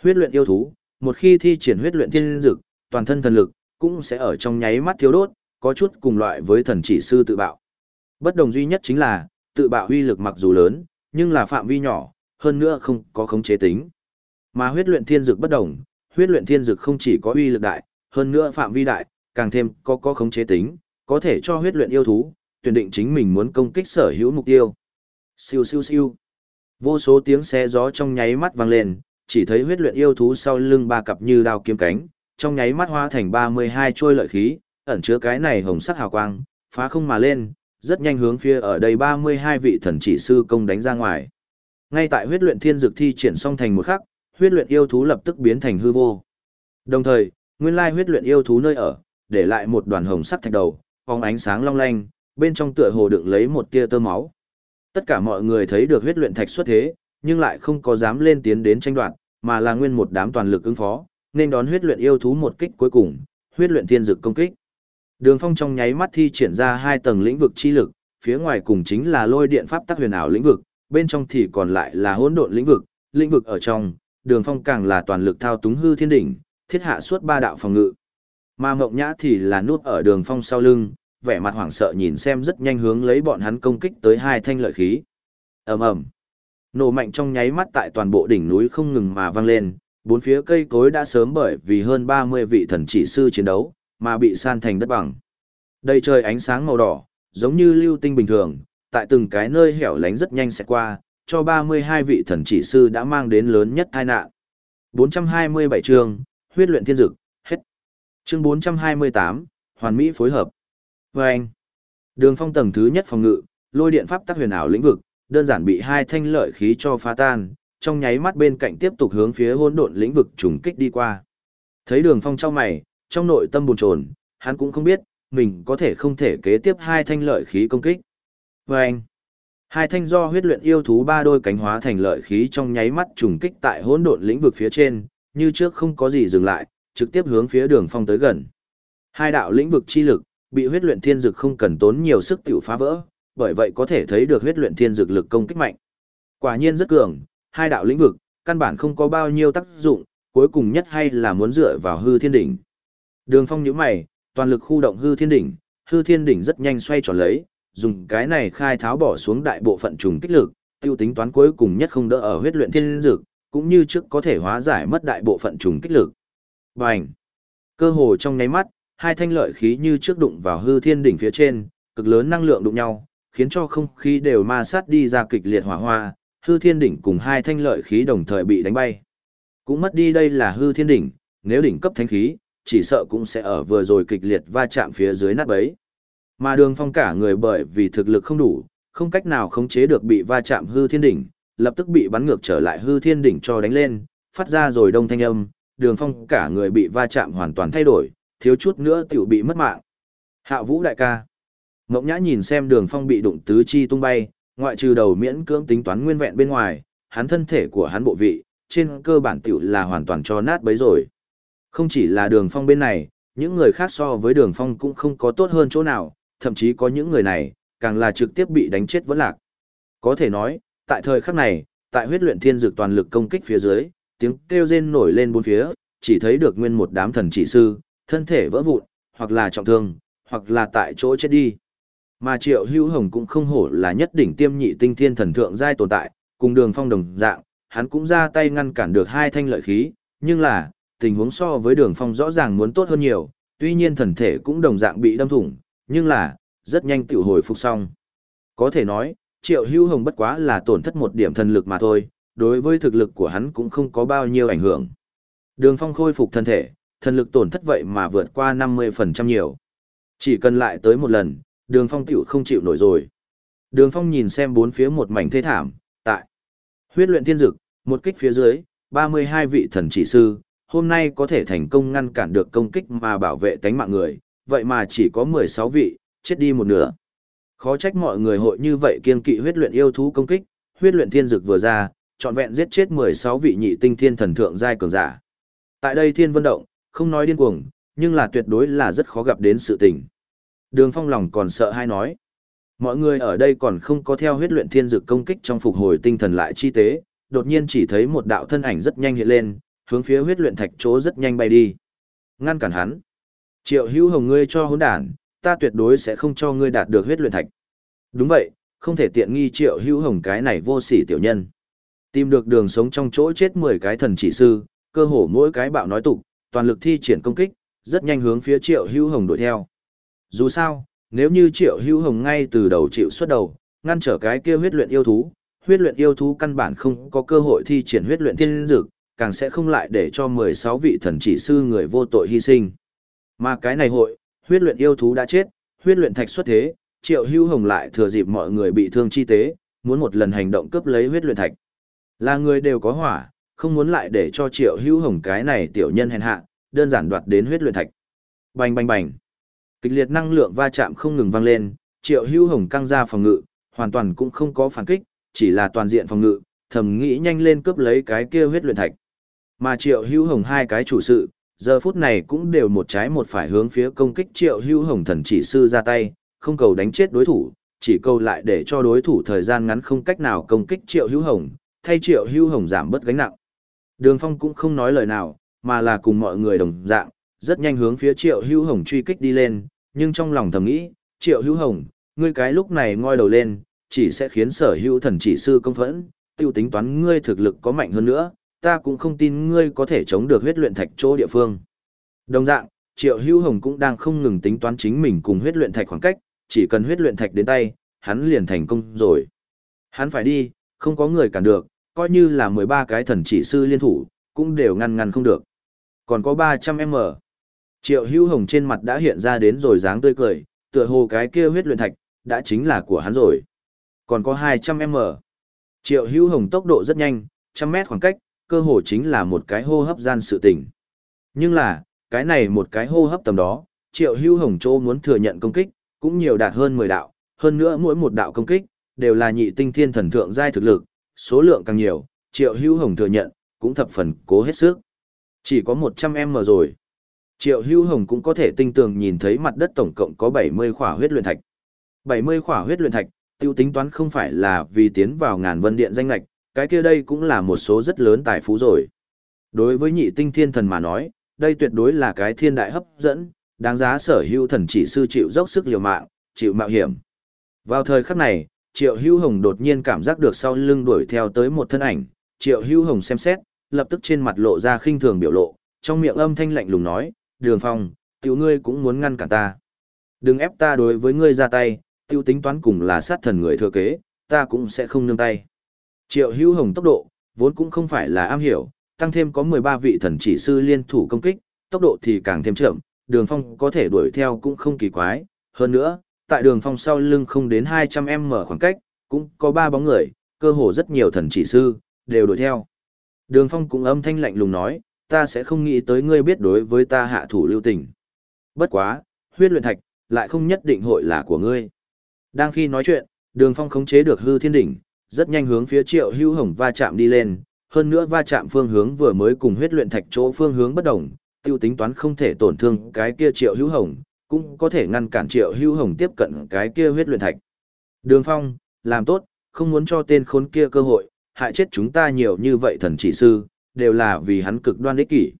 Huyết luyện yêu thú, một khi thi triển huyết luyện thiên dược, toàn thân thần lực cũng sẽ ở trong nháy mắt thiếu đốt, có chút cùng loại với thần chỉ sư tự bạo. Bất đồng duy nhất chính là, tự bạo uy lực mặc dù lớn, nhưng là phạm vi nhỏ, hơn nữa không có khống chế tính. Mà huyết luyện thiên dược bất đồng, huyết luyện thiên dược không chỉ có uy lực đại, hơn nữa phạm vi đại, càng thêm có có khống chế tính, có thể cho huyết luyện yêu thú, tuyển định chính mình muốn công kích sở hữu mục tiêu. Siêu siêu siêu. Vô số tiếng xé gió trong nháy mắt vang lên, chỉ thấy huyết luyện yêu thú sau lưng ba cặp như đao kiếm cánh, trong nháy mắt hóa thành 32 trôi lợi khí, ẩn chứa cái này hồng sắc hào quang, phá không mà lên, rất nhanh hướng phía ở đây 32 vị thần chỉ sư công đánh ra ngoài. Ngay tại huyết luyện thiên dược thi triển xong thành một khắc, huyết luyện yêu thú lập tức biến thành hư vô. Đồng thời, nguyên lai huyết luyện yêu thú nơi ở, để lại một đoàn hồng sắc thạch đầu, phóng ánh sáng long lanh, bên trong tựa hồ đựng lấy một tia tơ máu. Tất cả mọi người thấy được huyết luyện thạch xuất thế, nhưng lại không có dám lên tiến đến tranh đoạt, mà là nguyên một đám toàn lực ứng phó, nên đón huyết luyện yêu thú một kích cuối cùng, huyết luyện thiên dực công kích. Đường Phong trong nháy mắt thi triển ra hai tầng lĩnh vực chi lực, phía ngoài cùng chính là lôi điện pháp tắc huyền ảo lĩnh vực, bên trong thì còn lại là hỗn độn lĩnh vực, lĩnh vực ở trong, Đường Phong càng là toàn lực thao túng hư thiên đỉnh, thiết hạ suốt ba đạo phòng ngự. Mà Mộng Nhã thì là nút ở Đường Phong sau lưng, vẻ mặt hoảng sợ nhìn xem rất nhanh hướng lấy bọn hắn công kích tới hai thanh lợi khí. Ầm ầm. Nổ mạnh trong nháy mắt tại toàn bộ đỉnh núi không ngừng mà vang lên, bốn phía cây cối đã sớm bởi vì hơn 30 vị thần chỉ sư chiến đấu, mà bị san thành đất bằng. Đầy trời ánh sáng màu đỏ, giống như lưu tinh bình thường, tại từng cái nơi hẻo lánh rất nhanh sẽ qua, cho 32 vị thần chỉ sư đã mang đến lớn nhất tai nạn. 427 chương, huyết luyện thiên dực, hết. Chương 428, hoàn mỹ phối hợp. Vâng. anh, đường phong tầng thứ nhất phòng ngự, lôi điện pháp tác huyền ảo lĩnh vực, đơn giản bị hai thanh lợi khí cho phá tan, trong nháy mắt bên cạnh tiếp tục hướng phía hỗn độn lĩnh vực trùng kích đi qua. Thấy đường phong trong mày, trong nội tâm buồn chồn, hắn cũng không biết, mình có thể không thể kế tiếp hai thanh lợi khí công kích. Vâng. anh, hai thanh do huyết luyện yêu thú ba đôi cánh hóa thành lợi khí trong nháy mắt trùng kích tại hỗn độn lĩnh vực phía trên, như trước không có gì dừng lại, trực tiếp hướng phía đường phong tới gần. Hai đạo lĩnh vực chi lực, bị huyết luyện thiên dực không cần tốn nhiều sức tiểu phá vỡ, bởi vậy có thể thấy được huyết luyện thiên dực lực công kích mạnh. Quả nhiên rất cường, hai đạo lĩnh vực, căn bản không có bao nhiêu tác dụng, cuối cùng nhất hay là muốn dựa vào hư thiên đỉnh. Đường phong nhíu mày, toàn lực khu động hư thiên đỉnh, hư thiên đỉnh rất nhanh xoay tròn lấy, dùng cái này khai tháo bỏ xuống đại bộ phận trùng kích lực, tiêu tính toán cuối cùng nhất không đỡ ở huyết luyện thiên dược, cũng như trước có thể hóa giải mất đại bộ phận trùng kích lực. Bành! Cơ hồ trong nháy mắt, hai thanh lợi khí như trước đụng vào hư thiên đỉnh phía trên, cực lớn năng lượng đụng nhau, khiến cho không khí đều ma sát đi ra kịch liệt hỏa hoa, hư thiên đỉnh cùng hai thanh lợi khí đồng thời bị đánh bay. Cũng mất đi đây là hư thiên đỉnh, nếu đỉnh cấp thanh khí, chỉ sợ cũng sẽ ở vừa rồi kịch liệt va chạm phía dưới nát bấy. Mà đường phong cả người bởi vì thực lực không đủ, không cách nào khống chế được bị va chạm hư thiên đỉnh, lập tức bị bắn ngược trở lại hư thiên đỉnh cho đánh lên, phát ra rồi đông thanh âm, đường phong cả người bị va chạm hoàn toàn thay đổi, thiếu chút nữa tiểu bị mất mạng. Hạ vũ đại ca. Mộng nhã nhìn xem đường phong bị đụng tứ chi tung bay, ngoại trừ đầu miễn cưỡng tính toán nguyên vẹn bên ngoài, hắn thân thể của hắn bộ vị, trên cơ bản tiểu là hoàn toàn cho nát bấy rồi. Không chỉ là đường phong bên này, những người khác so với đường phong cũng không có tốt hơn chỗ nào, thậm chí có những người này, càng là trực tiếp bị đánh chết vẫn lạc. Có thể nói, tại thời khắc này, tại huyết luyện thiên dược toàn lực công kích phía dưới, tiếng kêu rên nổi lên bốn phía, chỉ thấy được nguyên một đám thần chỉ sư, thân thể vỡ vụn, hoặc là trọng thương, hoặc là tại chỗ chết đi. Mà Triệu Hữu Hồng cũng không hổ là nhất đỉnh tiêm nhị tinh thiên thần thượng giai tồn tại, cùng Đường Phong đồng dạng, hắn cũng ra tay ngăn cản được hai thanh lợi khí, nhưng là, tình huống so với Đường Phong rõ ràng muốn tốt hơn nhiều, tuy nhiên thần thể cũng đồng dạng bị đâm thủng, nhưng là, rất nhanh tiểu hồi phục xong. Có thể nói, Triệu hưu Hồng bất quá là tổn thất một điểm thần lực mà thôi, đối với thực lực của hắn cũng không có bao nhiêu ảnh hưởng. Đường Phong khôi phục thân thể, thần lực tổn thất vậy mà vượt qua 50% nhiều. Chỉ cần lại tới một lần, đường phong tiểu không chịu nổi rồi. Đường phong nhìn xem bốn phía một mảnh thê thảm, tại huyết luyện thiên dực, một kích phía dưới, 32 vị thần chỉ sư, hôm nay có thể thành công ngăn cản được công kích mà bảo vệ tánh mạng người, vậy mà chỉ có 16 vị, chết đi một nửa. Khó trách mọi người hội như vậy kiên kỵ huyết luyện yêu thú công kích, huyết luyện thiên dực vừa ra, trọn vẹn giết chết 16 vị nhị tinh thiên thần thượng giai cường giả. Tại đây thiên vân động, không nói điên cuồng, nhưng là tuyệt đối là rất khó gặp đến sự tình. Đường phong lòng còn sợ hay nói. Mọi người ở đây còn không có theo huyết luyện thiên dực công kích trong phục hồi tinh thần lại chi tế, đột nhiên chỉ thấy một đạo thân ảnh rất nhanh hiện lên, hướng phía huyết luyện thạch chỗ rất nhanh bay đi. Ngăn cản hắn. Triệu hữu hồng ngươi cho hỗn đản, ta tuyệt đối sẽ không cho ngươi đạt được huyết luyện thạch. Đúng vậy, không thể tiện nghi triệu hữu hồng cái này vô sỉ tiểu nhân. Tìm được đường sống trong chỗ chết 10 cái thần chỉ sư, cơ hồ mỗi cái bạo nói tục, toàn lực thi triển công kích, rất nhanh hướng phía Triệu Hữu Hồng đuổi theo. Dù sao, nếu như Triệu Hữu Hồng ngay từ đầu chịu xuất đầu, ngăn trở cái kia huyết luyện yêu thú, huyết luyện yêu thú căn bản không có cơ hội thi triển huyết luyện thiên dược, càng sẽ không lại để cho 16 vị thần chỉ sư người vô tội hy sinh. Mà cái này hội, huyết luyện yêu thú đã chết, huyết luyện thạch xuất thế, Triệu hưu Hồng lại thừa dịp mọi người bị thương chi tế, muốn một lần hành động cướp lấy huyết luyện thạch. Là người đều có hỏa, không muốn lại để cho Triệu hưu Hồng cái này tiểu nhân hèn hạ, đơn giản đoạt đến huyết luyện thạch. Bành bành bành. Kịch liệt năng lượng va chạm không ngừng vang lên, Triệu hưu Hồng căng ra phòng ngự, hoàn toàn cũng không có phản kích, chỉ là toàn diện phòng ngự, thầm nghĩ nhanh lên cướp lấy cái kia huyết luyện thạch. Mà Triệu hưu Hồng hai cái chủ sự, giờ phút này cũng đều một trái một phải hướng phía công kích Triệu Hữu Hồng thần chỉ sư ra tay, không cầu đánh chết đối thủ, chỉ cầu lại để cho đối thủ thời gian ngắn không cách nào công kích Triệu Hữu Hồng, thay Triệu Hữu Hồng giảm bớt gánh nặng. Đường Phong cũng không nói lời nào, mà là cùng mọi người đồng dạng, rất nhanh hướng phía Triệu Hữu Hồng truy kích đi lên, nhưng trong lòng thầm nghĩ, Triệu Hữu Hồng, ngươi cái lúc này ngoi đầu lên, chỉ sẽ khiến sở hữu thần chỉ sư công phẫn, tiêu tính toán ngươi thực lực có mạnh hơn nữa, ta cũng không tin ngươi có thể chống được huyết luyện thạch chỗ địa phương. Đồng dạng, Triệu Hữu Hồng cũng đang không ngừng tính toán chính mình cùng huyết luyện thạch khoảng cách, chỉ cần huyết luyện thạch đến tay, hắn liền thành công rồi. Hắn phải đi, không có người cản được, coi như là 13 cái thần chỉ sư liên thủ, cũng đều ngăn ngăn không được. Còn có 300M. Triệu Hữu Hồng trên mặt đã hiện ra đến rồi dáng tươi cười, tựa hồ cái kia huyết luyện thạch, đã chính là của hắn rồi. Còn có 200M. Triệu Hữu Hồng tốc độ rất nhanh, trăm mét khoảng cách, cơ hồ chính là một cái hô hấp gian sự tình. Nhưng là, cái này một cái hô hấp tầm đó, Triệu hưu Hồng Châu muốn thừa nhận công kích, cũng nhiều đạt hơn 10 đạo, hơn nữa mỗi một đạo công kích, đều là nhị tinh thiên thần thượng giai thực lực, số lượng càng nhiều, Triệu hưu Hồng thừa nhận, cũng thập phần cố hết sức. Chỉ có 100M rồi. Triệu hưu Hồng cũng có thể tinh tường nhìn thấy mặt đất tổng cộng có 70 khỏa huyết luyện thạch. 70 khỏa huyết luyện thạch, tiêu tính toán không phải là vì tiến vào ngàn vân điện danh lạch, cái kia đây cũng là một số rất lớn tài phú rồi. Đối với nhị tinh thiên thần mà nói, đây tuyệt đối là cái thiên đại hấp dẫn, đáng giá sở hữu thần chỉ sư chịu dốc sức liều mạng, chịu mạo hiểm. Vào thời khắc này, Triệu Hữu Hồng đột nhiên cảm giác được sau lưng đuổi theo tới một thân ảnh, Triệu Hữu Hồng xem xét, lập tức trên mặt lộ ra khinh thường biểu lộ, trong miệng âm thanh lạnh lùng nói, "Đường Phong, tiểu ngươi cũng muốn ngăn cản ta. Đừng ép ta đối với ngươi ra tay, tiêu tính toán cùng là sát thần người thừa kế, ta cũng sẽ không nương tay." Triệu Hữu Hồng tốc độ, vốn cũng không phải là am hiểu, tăng thêm có 13 vị thần chỉ sư liên thủ công kích, tốc độ thì càng thêm chậm, Đường Phong có thể đuổi theo cũng không kỳ quái, hơn nữa, tại Đường Phong sau lưng không đến 200m khoảng cách, cũng có ba bóng người, cơ hồ rất nhiều thần chỉ sư đều đuổi theo. Đường Phong cũng âm thanh lạnh lùng nói, ta sẽ không nghĩ tới ngươi biết đối với ta hạ thủ lưu tình. Bất quá, huyết luyện thạch, lại không nhất định hội là của ngươi. Đang khi nói chuyện, đường Phong khống chế được hư thiên đỉnh, rất nhanh hướng phía triệu hưu hồng va chạm đi lên, hơn nữa va chạm phương hướng vừa mới cùng huyết luyện thạch chỗ phương hướng bất đồng, tiêu tính toán không thể tổn thương cái kia triệu hữu hồng, cũng có thể ngăn cản triệu hữu hồng tiếp cận cái kia huyết luyện thạch. Đường Phong, làm tốt, không muốn cho tên khốn kia cơ hội, hại chết chúng ta nhiều như vậy thần chỉ sư, đều là vì hắn cực đoan ích kỷ.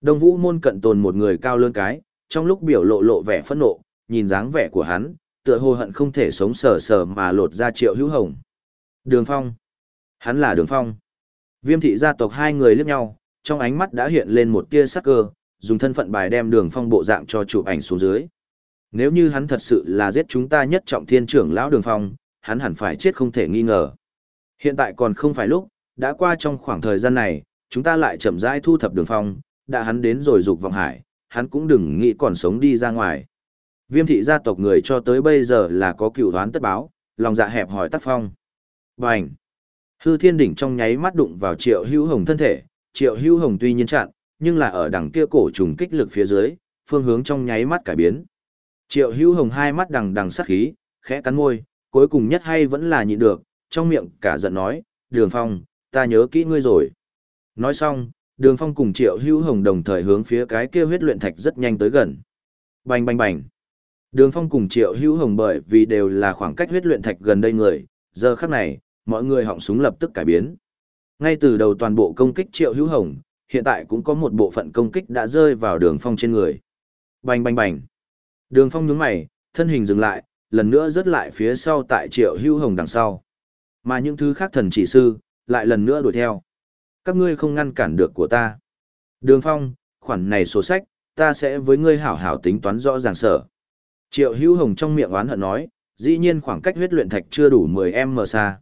Đông Vũ môn cận tồn một người cao lớn cái, trong lúc biểu lộ lộ vẻ phẫn nộ, nhìn dáng vẻ của hắn, tựa hồ hận không thể sống sờ sờ mà lột ra triệu hữu hồng. Đường Phong. Hắn là Đường Phong. Viêm thị gia tộc hai người liếc nhau, trong ánh mắt đã hiện lên một tia sắc cơ, dùng thân phận bài đem Đường Phong bộ dạng cho chụp ảnh xuống dưới. Nếu như hắn thật sự là giết chúng ta nhất trọng thiên trưởng lão Đường Phong, hắn hẳn phải chết không thể nghi ngờ. Hiện tại còn không phải lúc, đã qua trong khoảng thời gian này, chúng ta lại chậm rãi thu thập Đường Phong, đã hắn đến rồi dục vọng hải, hắn cũng đừng nghĩ còn sống đi ra ngoài. Viêm thị gia tộc người cho tới bây giờ là có cựu đoán tất báo, lòng dạ hẹp hỏi tác phong. Bành! Hư thiên đỉnh trong nháy mắt đụng vào triệu hữu hồng thân thể, triệu hữu hồng tuy nhiên chặn, nhưng là ở đằng kia cổ trùng kích lực phía dưới, phương hướng trong nháy mắt cải biến. Triệu hữu hồng hai mắt đằng đằng sắc khí, khẽ cắn môi, cuối cùng nhất hay vẫn là nhịn được, trong miệng cả giận nói, đường phong, ta nhớ kỹ ngươi rồi. Nói xong, đường phong cùng triệu hữu hồng đồng thời hướng phía cái kia huyết luyện thạch rất nhanh tới gần. Bành bành bành. Đường phong cùng triệu hữu hồng bởi vì đều là khoảng cách huyết luyện thạch gần đây người, giờ khắc này, mọi người họng súng lập tức cải biến. Ngay từ đầu toàn bộ công kích triệu hữu hồng, hiện tại cũng có một bộ phận công kích đã rơi vào đường phong trên người. Bành bành bành. Đường phong nhướng mày, thân hình dừng lại, lần nữa rớt lại phía sau tại triệu hữu hồng đằng sau. Mà những thứ khác thần chỉ sư, lại lần nữa đuổi theo. Các ngươi không ngăn cản được của ta. Đường phong, khoản này sổ sách, ta sẽ với ngươi hảo hảo tính toán rõ ràng sở. Triệu hữu hồng trong miệng oán hận nói, dĩ nhiên khoảng cách huyết luyện thạch chưa đủ 10m xa.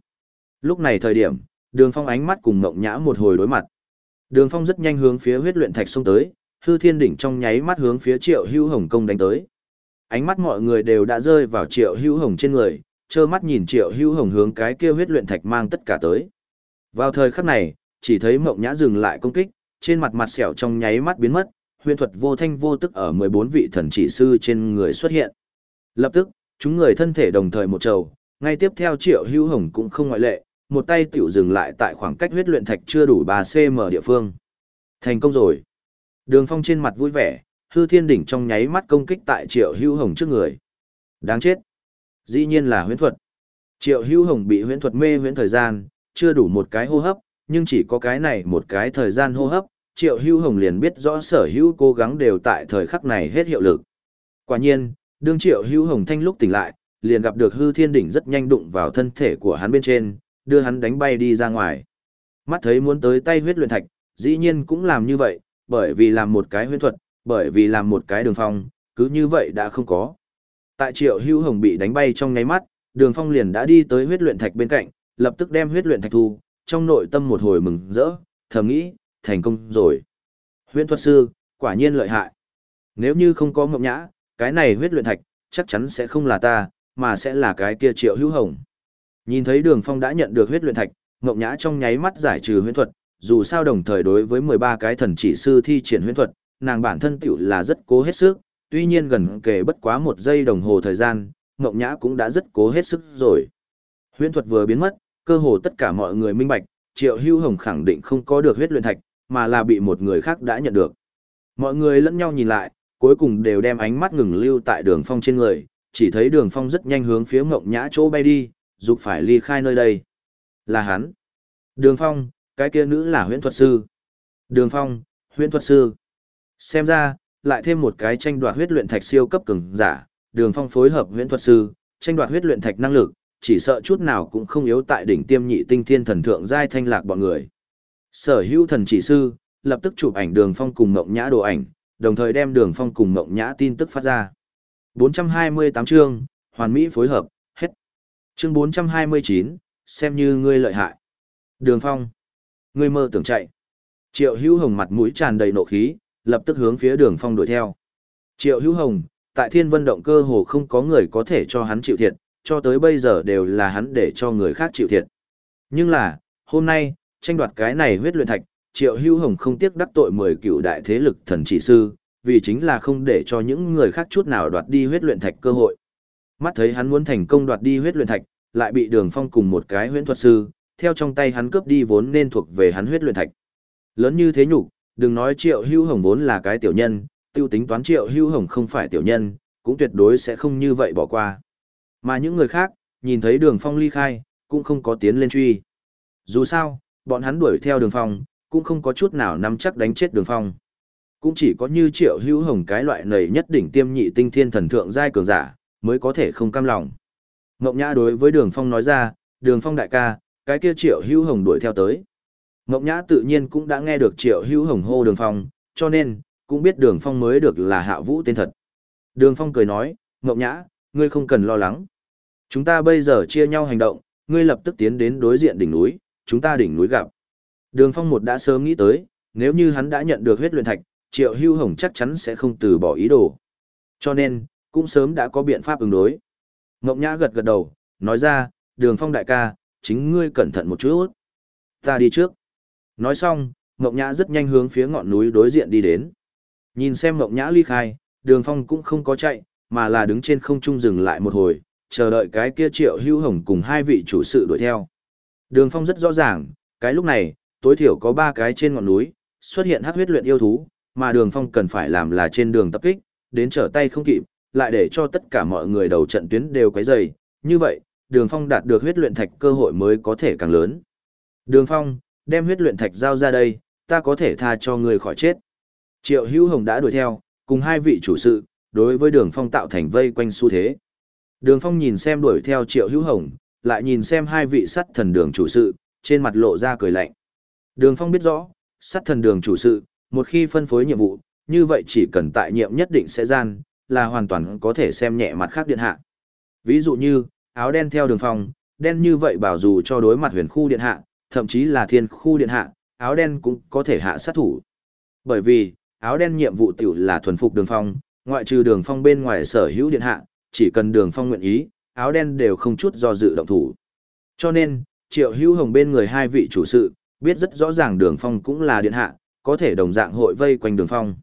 Lúc này thời điểm, đường phong ánh mắt cùng Ngộng nhã một hồi đối mặt. Đường phong rất nhanh hướng phía huyết luyện thạch xông tới, hư thiên đỉnh trong nháy mắt hướng phía triệu hữu hồng công đánh tới. Ánh mắt mọi người đều đã rơi vào triệu hữu hồng trên người, trơ mắt nhìn triệu hữu hồng hướng cái kia huyết luyện thạch mang tất cả tới. Vào thời khắc này, chỉ thấy mộng nhã dừng lại công kích, trên mặt mặt sẹo trong nháy mắt biến mất, huyền thuật vô thanh vô tức ở 14 vị thần chỉ sư trên người xuất hiện. Lập tức, chúng người thân thể đồng thời một trầu, ngay tiếp theo triệu hữu hồng cũng không ngoại lệ, một tay tiểu dừng lại tại khoảng cách huyết luyện thạch chưa đủ 3cm địa phương. Thành công rồi. Đường phong trên mặt vui vẻ, hư thiên đỉnh trong nháy mắt công kích tại triệu hữu hồng trước người. Đáng chết. Dĩ nhiên là huyễn thuật. Triệu hữu hồng bị huyễn thuật mê huyễn thời gian, chưa đủ một cái hô hấp, nhưng chỉ có cái này một cái thời gian hô hấp, triệu hữu hồng liền biết rõ sở hữu cố gắng đều tại thời khắc này hết hiệu lực. Quả nhiên, đương triệu hữu hồng thanh lúc tỉnh lại, liền gặp được hư thiên đỉnh rất nhanh đụng vào thân thể của hắn bên trên, đưa hắn đánh bay đi ra ngoài. Mắt thấy muốn tới tay huyết luyện thạch, dĩ nhiên cũng làm như vậy, bởi vì làm một cái huyễn thuật, bởi vì làm một cái đường phong, cứ như vậy đã không có. Tại triệu hữu hồng bị đánh bay trong nháy mắt, đường phong liền đã đi tới huyết luyện thạch bên cạnh, lập tức đem huyết luyện thạch thu, trong nội tâm một hồi mừng rỡ, thầm nghĩ, thành công rồi. Huyễn thuật sư, quả nhiên lợi hại. Nếu như không có Ngọc nhã, cái này huyết luyện thạch, chắc chắn sẽ không là ta, mà sẽ là cái kia triệu hữu hồng. Nhìn thấy đường phong đã nhận được huyết luyện thạch, mộng nhã trong nháy mắt giải trừ huyễn thuật, dù sao đồng thời đối với 13 cái thần chỉ sư thi triển huyễn thuật, nàng bản thân tiểu là rất cố hết sức, tuy nhiên gần kề bất quá một giây đồng hồ thời gian, mộng nhã cũng đã rất cố hết sức rồi. Huyễn thuật vừa biến mất, cơ hồ tất cả mọi người minh bạch, Triệu Hưu Hồng khẳng định không có được huyết luyện thạch, mà là bị một người khác đã nhận được. Mọi người lẫn nhau nhìn lại, cuối cùng đều đem ánh mắt ngừng lưu tại đường phong trên người, chỉ thấy đường phong rất nhanh hướng phía mộng nhã chỗ bay đi, dục phải ly khai nơi đây. Là hắn. Đường phong, cái kia nữ là huyễn thuật sư. Đường phong, huyễn thuật sư. Xem ra, lại thêm một cái tranh đoạt huyết luyện thạch siêu cấp cường giả, đường phong phối hợp huyễn thuật sư, tranh đoạt huyết luyện thạch năng lực, chỉ sợ chút nào cũng không yếu tại đỉnh tiêm nhị tinh thiên thần thượng giai thanh lạc bọn người. Sở hữu thần chỉ sư, lập tức chụp ảnh đường phong cùng mộng nhã đồ ảnh, đồng thời đem đường phong cùng mộng nhã tin tức phát ra. 428 chương, hoàn mỹ phối hợp. Chương 429, xem như ngươi lợi hại. Đường phong, ngươi mơ tưởng chạy. Triệu hữu hồng mặt mũi tràn đầy nộ khí, lập tức hướng phía đường phong đuổi theo. Triệu hữu hồng, tại thiên vân động cơ hồ không có người có thể cho hắn chịu thiệt, cho tới bây giờ đều là hắn để cho người khác chịu thiệt. Nhưng là, hôm nay, tranh đoạt cái này huyết luyện thạch, Triệu Hưu Hồng không tiếc đắc tội 10 cựu đại thế lực thần chỉ sư, vì chính là không để cho những người khác chút nào đoạt đi huyết luyện thạch cơ hội. Mắt thấy hắn muốn thành công đoạt đi huyết luyện thạch, lại bị Đường Phong cùng một cái huyễn thuật sư, theo trong tay hắn cướp đi vốn nên thuộc về hắn huyết luyện thạch. Lớn như thế nhục, đừng nói Triệu Hưu Hồng vốn là cái tiểu nhân, tiêu tính toán Triệu Hưu Hồng không phải tiểu nhân, cũng tuyệt đối sẽ không như vậy bỏ qua. Mà những người khác, nhìn thấy đường phong ly khai, cũng không có tiến lên truy. Dù sao, bọn hắn đuổi theo đường phong, cũng không có chút nào nắm chắc đánh chết đường phong. Cũng chỉ có như triệu hữu hồng cái loại này nhất đỉnh tiêm nhị tinh thiên thần thượng giai cường giả, mới có thể không cam lòng. Ngộng Nhã đối với đường phong nói ra, đường phong đại ca, cái kia triệu hữu hồng đuổi theo tới. Ngộng Nhã tự nhiên cũng đã nghe được triệu hữu hồng hô đường phong, cho nên, cũng biết đường phong mới được là hạ vũ tên thật. Đường phong cười nói, Ngộng Nhã, ngươi không cần lo lắng. Chúng ta bây giờ chia nhau hành động, ngươi lập tức tiến đến đối diện đỉnh núi, chúng ta đỉnh núi gặp. Đường Phong một đã sớm nghĩ tới, nếu như hắn đã nhận được huyết luyện thạch, Triệu Hưu Hồng chắc chắn sẽ không từ bỏ ý đồ. Cho nên, cũng sớm đã có biện pháp ứng đối. Ngộng Nhã gật gật đầu, nói ra, Đường Phong đại ca, chính ngươi cẩn thận một chút. Ta đi trước. Nói xong, Ngộng Nhã rất nhanh hướng phía ngọn núi đối diện đi đến. Nhìn xem Ngộng Nhã ly khai, Đường Phong cũng không có chạy, mà là đứng trên không trung dừng lại một hồi, chờ đợi cái kia triệu hưu hồng cùng hai vị chủ sự đuổi theo. Đường phong rất rõ ràng, cái lúc này, tối thiểu có ba cái trên ngọn núi, xuất hiện hắc huyết luyện yêu thú, mà đường phong cần phải làm là trên đường tập kích, đến trở tay không kịp, lại để cho tất cả mọi người đầu trận tuyến đều quấy dày. Như vậy, đường phong đạt được huyết luyện thạch cơ hội mới có thể càng lớn. Đường phong, đem huyết luyện thạch giao ra đây, ta có thể tha cho người khỏi chết. Triệu hữu hồng đã đuổi theo, cùng hai vị chủ sự, đối với đường phong tạo thành vây quanh xu thế. Đường Phong nhìn xem đuổi theo Triệu Hữu Hồng, lại nhìn xem hai vị sắt thần đường chủ sự, trên mặt lộ ra cười lạnh. Đường Phong biết rõ, sắt thần đường chủ sự, một khi phân phối nhiệm vụ, như vậy chỉ cần tại nhiệm nhất định sẽ gian, là hoàn toàn có thể xem nhẹ mặt khác điện hạ. Ví dụ như, áo đen theo đường phong, đen như vậy bảo dù cho đối mặt huyền khu điện hạ, thậm chí là thiên khu điện hạ, áo đen cũng có thể hạ sát thủ. Bởi vì, áo đen nhiệm vụ tiểu là thuần phục đường phong, ngoại trừ đường phong bên ngoài sở hữu điện hạ, chỉ cần đường phong nguyện ý, áo đen đều không chút do dự động thủ. Cho nên, triệu hữu hồng bên người hai vị chủ sự, biết rất rõ ràng đường phong cũng là điện hạ, có thể đồng dạng hội vây quanh đường phong.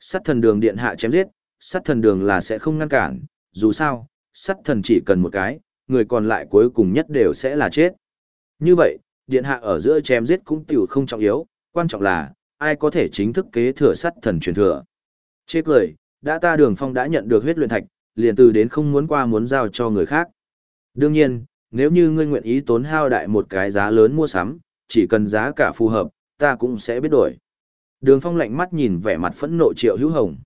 Sát thần đường điện hạ chém giết, sát thần đường là sẽ không ngăn cản, dù sao, sát thần chỉ cần một cái, người còn lại cuối cùng nhất đều sẽ là chết. Như vậy, điện hạ ở giữa chém giết cũng tiểu không trọng yếu, quan trọng là, ai có thể chính thức kế thừa sát thần truyền thừa. Chê cười, đã ta đường phong đã nhận được huyết luyện thạch, liền từ đến không muốn qua muốn giao cho người khác. Đương nhiên, nếu như ngươi nguyện ý tốn hao đại một cái giá lớn mua sắm, chỉ cần giá cả phù hợp, ta cũng sẽ biết đổi. Đường phong lạnh mắt nhìn vẻ mặt phẫn nộ triệu hữu hồng.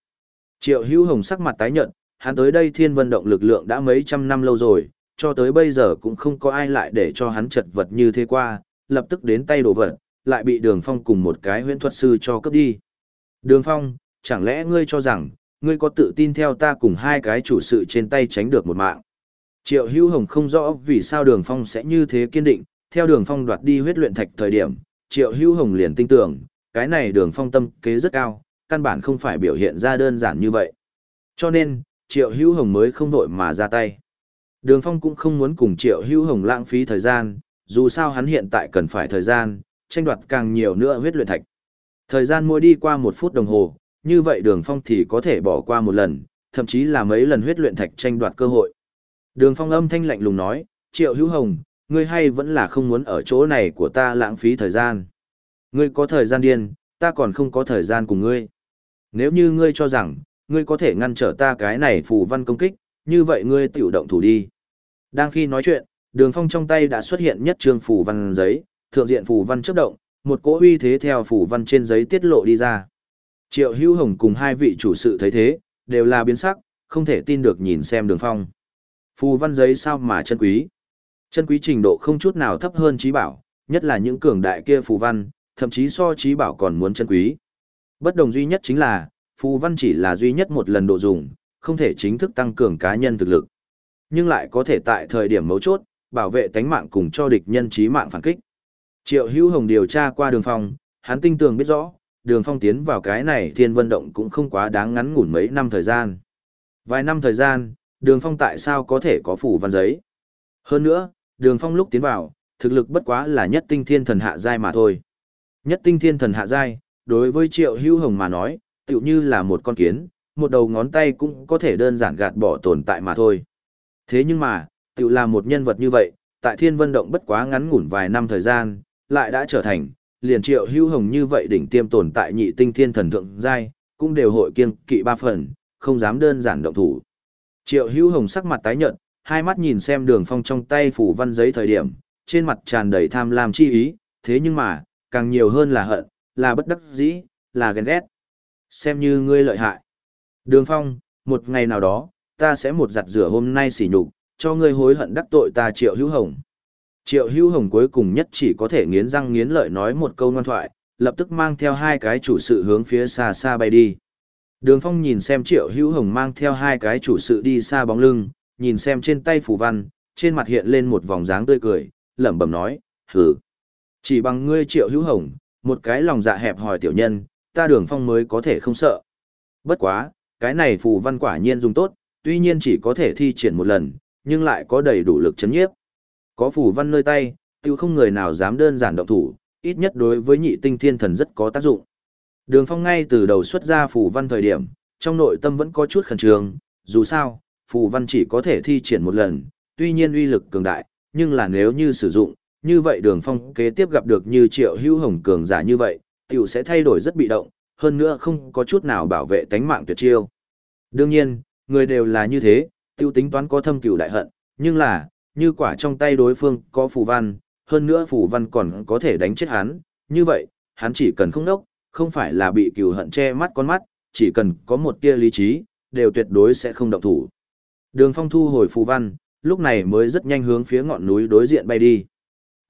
Triệu hữu hồng sắc mặt tái nhợt, hắn tới đây thiên vân động lực lượng đã mấy trăm năm lâu rồi, cho tới bây giờ cũng không có ai lại để cho hắn chật vật như thế qua, lập tức đến tay đổ vật, lại bị đường phong cùng một cái huyễn thuật sư cho cướp đi. Đường phong, chẳng lẽ ngươi cho rằng, ngươi có tự tin theo ta cùng hai cái chủ sự trên tay tránh được một mạng. Triệu hữu hồng không rõ vì sao đường phong sẽ như thế kiên định, theo đường phong đoạt đi huyết luyện thạch thời điểm, triệu hữu hồng liền tin tưởng, cái này đường phong tâm kế rất cao, căn bản không phải biểu hiện ra đơn giản như vậy. Cho nên, triệu hữu hồng mới không đội mà ra tay. Đường phong cũng không muốn cùng triệu hữu hồng lãng phí thời gian, dù sao hắn hiện tại cần phải thời gian, tranh đoạt càng nhiều nữa huyết luyện thạch. Thời gian mỗi đi qua một phút đồng hồ, như vậy đường phong thì có thể bỏ qua một lần, thậm chí là mấy lần huyết luyện thạch tranh đoạt cơ hội. Đường phong âm thanh lạnh lùng nói, triệu hữu hồng, ngươi hay vẫn là không muốn ở chỗ này của ta lãng phí thời gian. Ngươi có thời gian điên, ta còn không có thời gian cùng ngươi. Nếu như ngươi cho rằng, ngươi có thể ngăn trở ta cái này phù văn công kích, như vậy ngươi tiểu động thủ đi. Đang khi nói chuyện, đường phong trong tay đã xuất hiện nhất trương phù văn giấy, thượng diện phù văn chấp động, một cỗ uy thế theo phù văn trên giấy tiết lộ đi ra. Triệu Hữu Hồng cùng hai vị chủ sự thấy thế, đều là biến sắc, không thể tin được nhìn xem đường phong. Phù văn giấy sao mà chân quý. Chân quý trình độ không chút nào thấp hơn trí bảo, nhất là những cường đại kia phù văn, thậm chí so trí bảo còn muốn chân quý. Bất đồng duy nhất chính là, phù văn chỉ là duy nhất một lần độ dùng, không thể chính thức tăng cường cá nhân thực lực. Nhưng lại có thể tại thời điểm mấu chốt, bảo vệ tánh mạng cùng cho địch nhân trí mạng phản kích. Triệu Hữu Hồng điều tra qua đường phong, hắn tinh tường biết rõ, đường phong tiến vào cái này thiên vân động cũng không quá đáng ngắn ngủn mấy năm thời gian. Vài năm thời gian, đường phong tại sao có thể có phủ văn giấy? Hơn nữa, đường phong lúc tiến vào, thực lực bất quá là nhất tinh thiên thần hạ giai mà thôi. Nhất tinh thiên thần hạ giai, đối với triệu hưu hồng mà nói, tựu như là một con kiến, một đầu ngón tay cũng có thể đơn giản gạt bỏ tồn tại mà thôi. Thế nhưng mà, tựu là một nhân vật như vậy, tại thiên vân động bất quá ngắn ngủn vài năm thời gian, lại đã trở thành, liền triệu hưu hồng như vậy đỉnh tiêm tồn tại nhị tinh thiên thần thượng giai, cũng đều hội kiêng kỵ ba phần, không dám đơn giản động thủ. Triệu hưu hồng sắc mặt tái nhợt, hai mắt nhìn xem đường phong trong tay phủ văn giấy thời điểm, trên mặt tràn đầy tham lam chi ý, thế nhưng mà, càng nhiều hơn là hận, là bất đắc dĩ, là ghen ghét. Xem như ngươi lợi hại. Đường phong, một ngày nào đó, ta sẽ một giặt rửa hôm nay xỉ nhục, cho ngươi hối hận đắc tội ta triệu hữu hồng. Triệu hữu hồng cuối cùng nhất chỉ có thể nghiến răng nghiến lợi nói một câu ngoan thoại, lập tức mang theo hai cái chủ sự hướng phía xa xa bay đi. Đường phong nhìn xem triệu hữu hồng mang theo hai cái chủ sự đi xa bóng lưng, nhìn xem trên tay phủ văn, trên mặt hiện lên một vòng dáng tươi cười, lẩm bẩm nói, hừ. Chỉ bằng ngươi triệu hữu hồng, một cái lòng dạ hẹp hòi tiểu nhân, ta đường phong mới có thể không sợ. Bất quá, cái này phù văn quả nhiên dùng tốt, tuy nhiên chỉ có thể thi triển một lần, nhưng lại có đầy đủ lực chấn nhiếp. Có phù văn nơi tay, tiêu không người nào dám đơn giản động thủ, ít nhất đối với nhị tinh thiên thần rất có tác dụng. Đường phong ngay từ đầu xuất ra phù văn thời điểm, trong nội tâm vẫn có chút khẩn trương, dù sao, phù văn chỉ có thể thi triển một lần, tuy nhiên uy lực cường đại, nhưng là nếu như sử dụng, như vậy đường phong kế tiếp gặp được như triệu hữu hồng cường giả như vậy, tiểu sẽ thay đổi rất bị động, hơn nữa không có chút nào bảo vệ tánh mạng tuyệt chiêu. Đương nhiên, người đều là như thế, tiêu tính toán có thâm cửu đại hận, nhưng là, như quả trong tay đối phương có phù văn, hơn nữa phù văn còn có thể đánh chết hắn, như vậy, hắn chỉ cần không nốc, không phải là bị cừu hận che mắt con mắt, chỉ cần có một tia lý trí, đều tuyệt đối sẽ không động thủ. Đường phong thu hồi phù văn, lúc này mới rất nhanh hướng phía ngọn núi đối diện bay đi.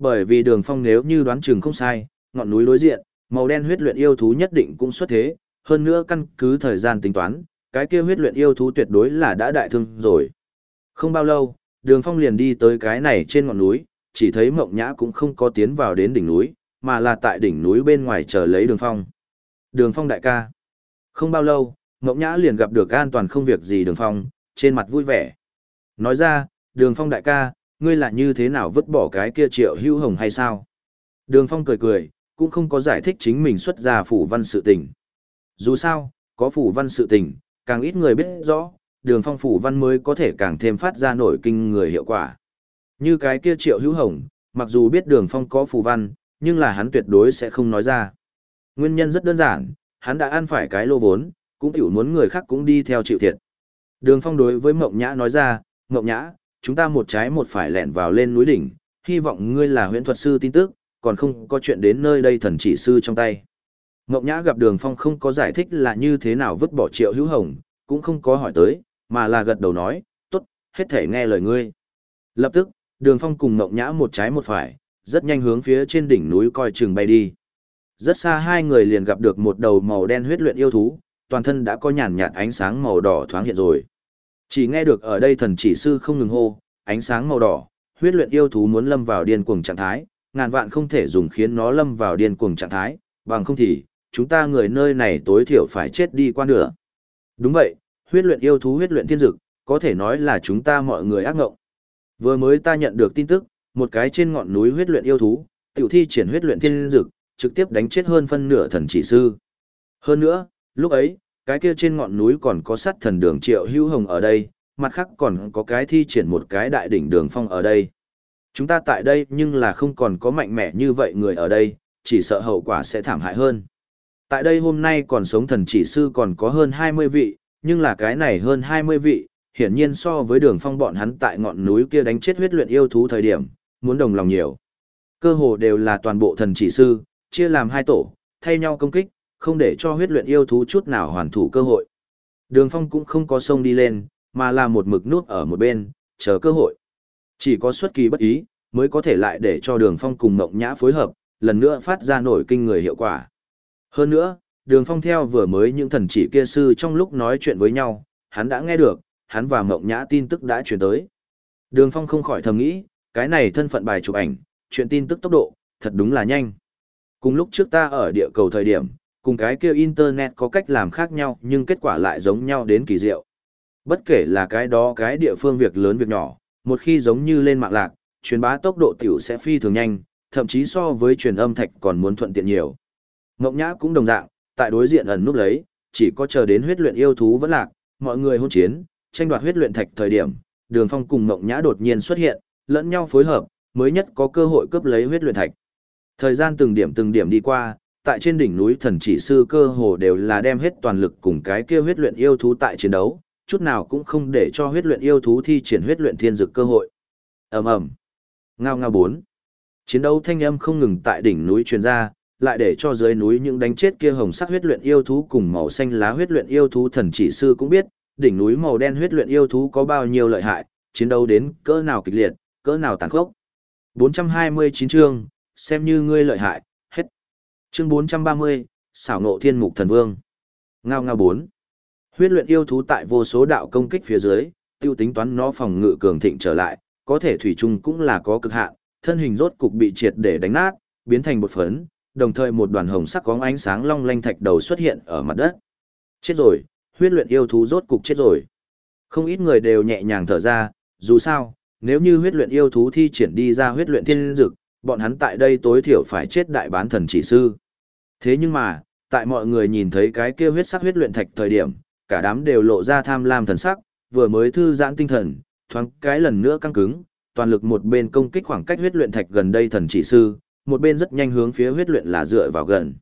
Bởi vì đường phong nếu như đoán chừng không sai, ngọn núi đối diện, màu đen huyết luyện yêu thú nhất định cũng xuất thế, hơn nữa căn cứ thời gian tính toán, cái kia huyết luyện yêu thú tuyệt đối là đã đại thương rồi. Không bao lâu, đường phong liền đi tới cái này trên ngọn núi, chỉ thấy mộng nhã cũng không có tiến vào đến đỉnh núi, mà là tại đỉnh núi bên ngoài chờ lấy đường phong. Đường phong đại ca. Không bao lâu, mộng nhã liền gặp được an toàn không việc gì đường phong, trên mặt vui vẻ. Nói ra, đường phong đại ca, ngươi là như thế nào vứt bỏ cái kia triệu hữu hồng hay sao? Đường phong cười cười, cũng không có giải thích chính mình xuất ra phủ văn sự tình. Dù sao, có phủ văn sự tình, càng ít người biết rõ, đường phong phủ văn mới có thể càng thêm phát ra nổi kinh người hiệu quả. Như cái kia triệu hữu hồng, mặc dù biết đường phong có phủ văn, nhưng là hắn tuyệt đối sẽ không nói ra. Nguyên nhân rất đơn giản, hắn đã ăn phải cái lô vốn, cũng tiểu muốn người khác cũng đi theo chịu thiệt. Đường phong đối với mộng nhã nói ra, mộng nhã, chúng ta một trái một phải lẹn vào lên núi đỉnh, hy vọng ngươi là huyễn thuật sư tin tức, còn không có chuyện đến nơi đây thần chỉ sư trong tay. Ngọc Nhã gặp Đường Phong không có giải thích là như thế nào vứt bỏ Triệu Hữu Hồng, cũng không có hỏi tới, mà là gật đầu nói, tốt, hết thể nghe lời ngươi. Lập tức, Đường Phong cùng Ngọc Nhã một trái một phải, rất nhanh hướng phía trên đỉnh núi coi chừng bay đi. Rất xa hai người liền gặp được một đầu màu đen huyết luyện yêu thú, toàn thân đã có nhàn nhạt ánh sáng màu đỏ thoáng hiện rồi. Chỉ nghe được ở đây thần chỉ sư không ngừng hô, ánh sáng màu đỏ, huyết luyện yêu thú muốn lâm vào điên cuồng trạng thái, ngàn vạn không thể dùng khiến nó lâm vào điên cuồng trạng thái, bằng không thì, chúng ta người nơi này tối thiểu phải chết đi qua nửa. Đúng vậy, huyết luyện yêu thú huyết luyện thiên dực, có thể nói là chúng ta mọi người ác ngộng. Vừa mới ta nhận được tin tức, một cái trên ngọn núi huyết luyện yêu thú, tiểu thi triển huyết luyện thiên dực, trực tiếp đánh chết hơn phân nửa thần chỉ sư. Hơn nữa, lúc ấy, cái kia trên ngọn núi còn có sát thần đường triệu hữu hồng ở đây, mặt khác còn có cái thi triển một cái đại đỉnh đường phong ở đây. Chúng ta tại đây nhưng là không còn có mạnh mẽ như vậy người ở đây, chỉ sợ hậu quả sẽ thảm hại hơn. Tại đây hôm nay còn sống thần chỉ sư còn có hơn 20 vị, nhưng là cái này hơn 20 vị, hiển nhiên so với đường phong bọn hắn tại ngọn núi kia đánh chết huyết luyện yêu thú thời điểm, muốn đồng lòng nhiều. Cơ hồ đều là toàn bộ thần chỉ sư, chia làm hai tổ, thay nhau công kích, không để cho huyết luyện yêu thú chút nào hoàn thủ cơ hội. Đường phong cũng không có sông đi lên, mà là một mực nút ở một bên, chờ cơ hội. Chỉ có xuất kỳ bất ý, mới có thể lại để cho đường phong cùng mộng nhã phối hợp, lần nữa phát ra nổi kinh người hiệu quả. Hơn nữa, đường phong theo vừa mới những thần chỉ kia sư trong lúc nói chuyện với nhau, hắn đã nghe được, hắn và mộng nhã tin tức đã chuyển tới. Đường phong không khỏi thầm nghĩ, cái này thân phận bài chụp ảnh, chuyện tin tức tốc độ, thật đúng là nhanh. Cùng lúc trước ta ở địa cầu thời điểm, cùng cái kia internet có cách làm khác nhau nhưng kết quả lại giống nhau đến kỳ diệu. Bất kể là cái đó cái địa phương việc lớn việc nhỏ, một khi giống như lên mạng lạc, truyền bá tốc độ tiểu sẽ phi thường nhanh, thậm chí so với truyền âm thạch còn muốn thuận tiện nhiều. Ngọc Nhã cũng đồng dạng, tại đối diện ẩn núp lấy, chỉ có chờ đến huyết luyện yêu thú vẫn lạc, mọi người hôn chiến, tranh đoạt huyết luyện thạch thời điểm, Đường Phong cùng Ngọc Nhã đột nhiên xuất hiện, lẫn nhau phối hợp, mới nhất có cơ hội cướp lấy huyết luyện thạch. Thời gian từng điểm từng điểm đi qua, tại trên đỉnh núi thần chỉ sư cơ hồ đều là đem hết toàn lực cùng cái kia huyết luyện yêu thú tại chiến đấu, chút nào cũng không để cho huyết luyện yêu thú thi triển huyết luyện thiên dực cơ hội. Ầm ầm. Ngao ngao bốn. Chiến đấu thanh âm không ngừng tại đỉnh núi truyền ra, lại để cho dưới núi những đánh chết kia hồng sắc huyết luyện yêu thú cùng màu xanh lá huyết luyện yêu thú thần chỉ sư cũng biết, đỉnh núi màu đen huyết luyện yêu thú có bao nhiêu lợi hại, chiến đấu đến cỡ nào kịch liệt, cỡ nào tàn khốc. 429 chương, xem như ngươi lợi hại. Chương 430, xảo nộ thiên mục thần vương. Ngao ngao bốn. Huyết luyện yêu thú tại vô số đạo công kích phía dưới, tiêu tính toán nó phòng ngự cường thịnh trở lại, có thể thủy chung cũng là có cực hạn, thân hình rốt cục bị triệt để đánh nát, biến thành bột phấn, đồng thời một đoàn hồng sắc có ánh sáng long lanh thạch đầu xuất hiện ở mặt đất. Chết rồi, huyết luyện yêu thú rốt cục chết rồi. Không ít người đều nhẹ nhàng thở ra, dù sao, nếu như huyết luyện yêu thú thi triển đi ra huyết luyện thiên dực, bọn hắn tại đây tối thiểu phải chết đại bán thần chỉ sư. Thế nhưng mà, tại mọi người nhìn thấy cái kia huyết sắc huyết luyện thạch thời điểm, cả đám đều lộ ra tham lam thần sắc, vừa mới thư giãn tinh thần, thoáng cái lần nữa căng cứng, toàn lực một bên công kích khoảng cách huyết luyện thạch gần đây thần chỉ sư, một bên rất nhanh hướng phía huyết luyện là dựa vào gần.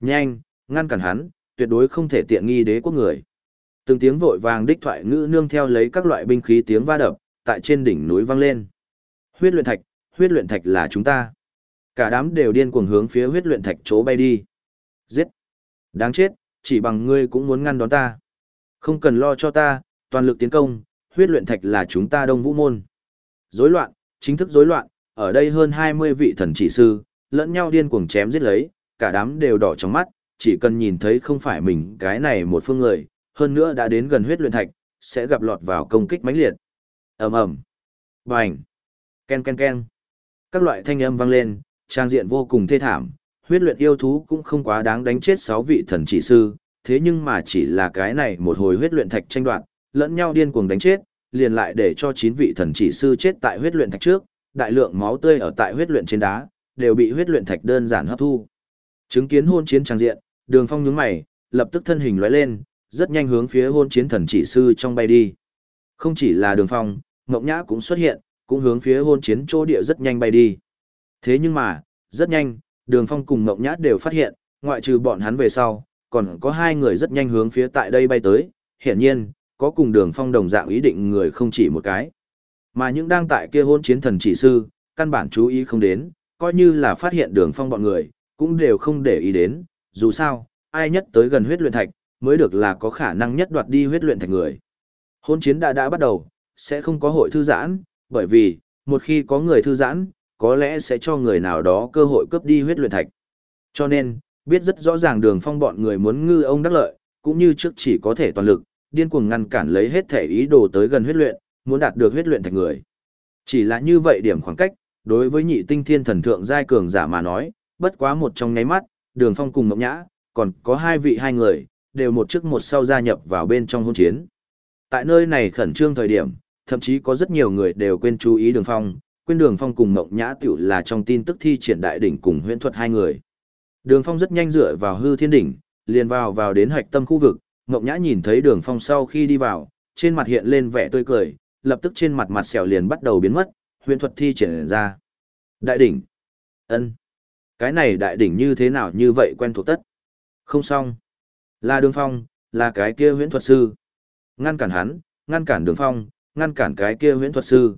Nhanh, ngăn cản hắn, tuyệt đối không thể tiện nghi đế quốc người. Từng tiếng vội vàng đích thoại ngữ nương theo lấy các loại binh khí tiếng va đập, tại trên đỉnh núi vang lên. Huyết luyện thạch, huyết luyện thạch là chúng ta. Cả đám đều điên cuồng hướng phía huyết luyện thạch chỗ bay đi. Giết! Đáng chết, chỉ bằng ngươi cũng muốn ngăn đón ta. Không cần lo cho ta, toàn lực tiến công, huyết luyện thạch là chúng ta đông vũ môn. Rối loạn, chính thức rối loạn, ở đây hơn 20 vị thần chỉ sư, lẫn nhau điên cuồng chém giết lấy, cả đám đều đỏ trong mắt, chỉ cần nhìn thấy không phải mình cái này một phương người, hơn nữa đã đến gần huyết luyện thạch, sẽ gặp lọt vào công kích mãnh liệt. ầm ầm, bành, ken ken ken, các loại thanh âm vang lên, trang diện vô cùng thê thảm. Huyết luyện yêu thú cũng không quá đáng đánh chết sáu vị thần chỉ sư, thế nhưng mà chỉ là cái này một hồi huyết luyện thạch tranh đoạt, lẫn nhau điên cuồng đánh chết, liền lại để cho chín vị thần chỉ sư chết tại huyết luyện thạch trước, đại lượng máu tươi ở tại huyết luyện trên đá, đều bị huyết luyện thạch đơn giản hấp thu. Chứng kiến hôn chiến trang diện, Đường Phong nhướng mày, lập tức thân hình lóe lên, rất nhanh hướng phía hôn chiến thần chỉ sư trong bay đi. Không chỉ là Đường Phong, Ngộng Nhã cũng xuất hiện, cũng hướng phía hôn chiến chỗ địa rất nhanh bay đi. Thế nhưng mà, rất nhanh, Đường Phong cùng Ngộng Nhã đều phát hiện, ngoại trừ bọn hắn về sau, còn có hai người rất nhanh hướng phía tại đây bay tới, hiển nhiên, có cùng Đường Phong đồng dạng ý định người không chỉ một cái. Mà những đang tại kia hôn chiến thần chỉ sư, căn bản chú ý không đến, coi như là phát hiện Đường Phong bọn người, cũng đều không để ý đến, dù sao, ai nhất tới gần huyết luyện thạch, mới được là có khả năng nhất đoạt đi huyết luyện thạch người. Hôn chiến đã đã bắt đầu, sẽ không có hội thư giãn, bởi vì, một khi có người thư giãn, có lẽ sẽ cho người nào đó cơ hội cướp đi huyết luyện thạch. Cho nên, biết rất rõ ràng đường phong bọn người muốn ngư ông đắc lợi, cũng như trước chỉ có thể toàn lực, điên cuồng ngăn cản lấy hết thể ý đồ tới gần huyết luyện, muốn đạt được huyết luyện thạch người. Chỉ là như vậy điểm khoảng cách, đối với nhị tinh thiên thần thượng giai cường giả mà nói, bất quá một trong nháy mắt, đường phong cùng mộng nhã, còn có hai vị hai người, đều một trước một sau gia nhập vào bên trong hôn chiến. Tại nơi này khẩn trương thời điểm, thậm chí có rất nhiều người đều quên chú ý đường phong, quên đường phong cùng mộng nhã tiểu là trong tin tức thi triển đại đỉnh cùng huyễn thuật hai người. Đường phong rất nhanh dựa vào hư thiên đỉnh, liền vào vào đến hạch tâm khu vực, mộng nhã nhìn thấy đường phong sau khi đi vào, trên mặt hiện lên vẻ tươi cười, lập tức trên mặt mặt sẹo liền bắt đầu biến mất, huyễn thuật thi triển ra. Đại đỉnh. ân Cái này đại đỉnh như thế nào như vậy quen thuộc tất. Không xong. Là đường phong, là cái kia huyễn thuật sư. Ngăn cản hắn, ngăn cản đường phong, ngăn cản cái kia huyễn thuật sư.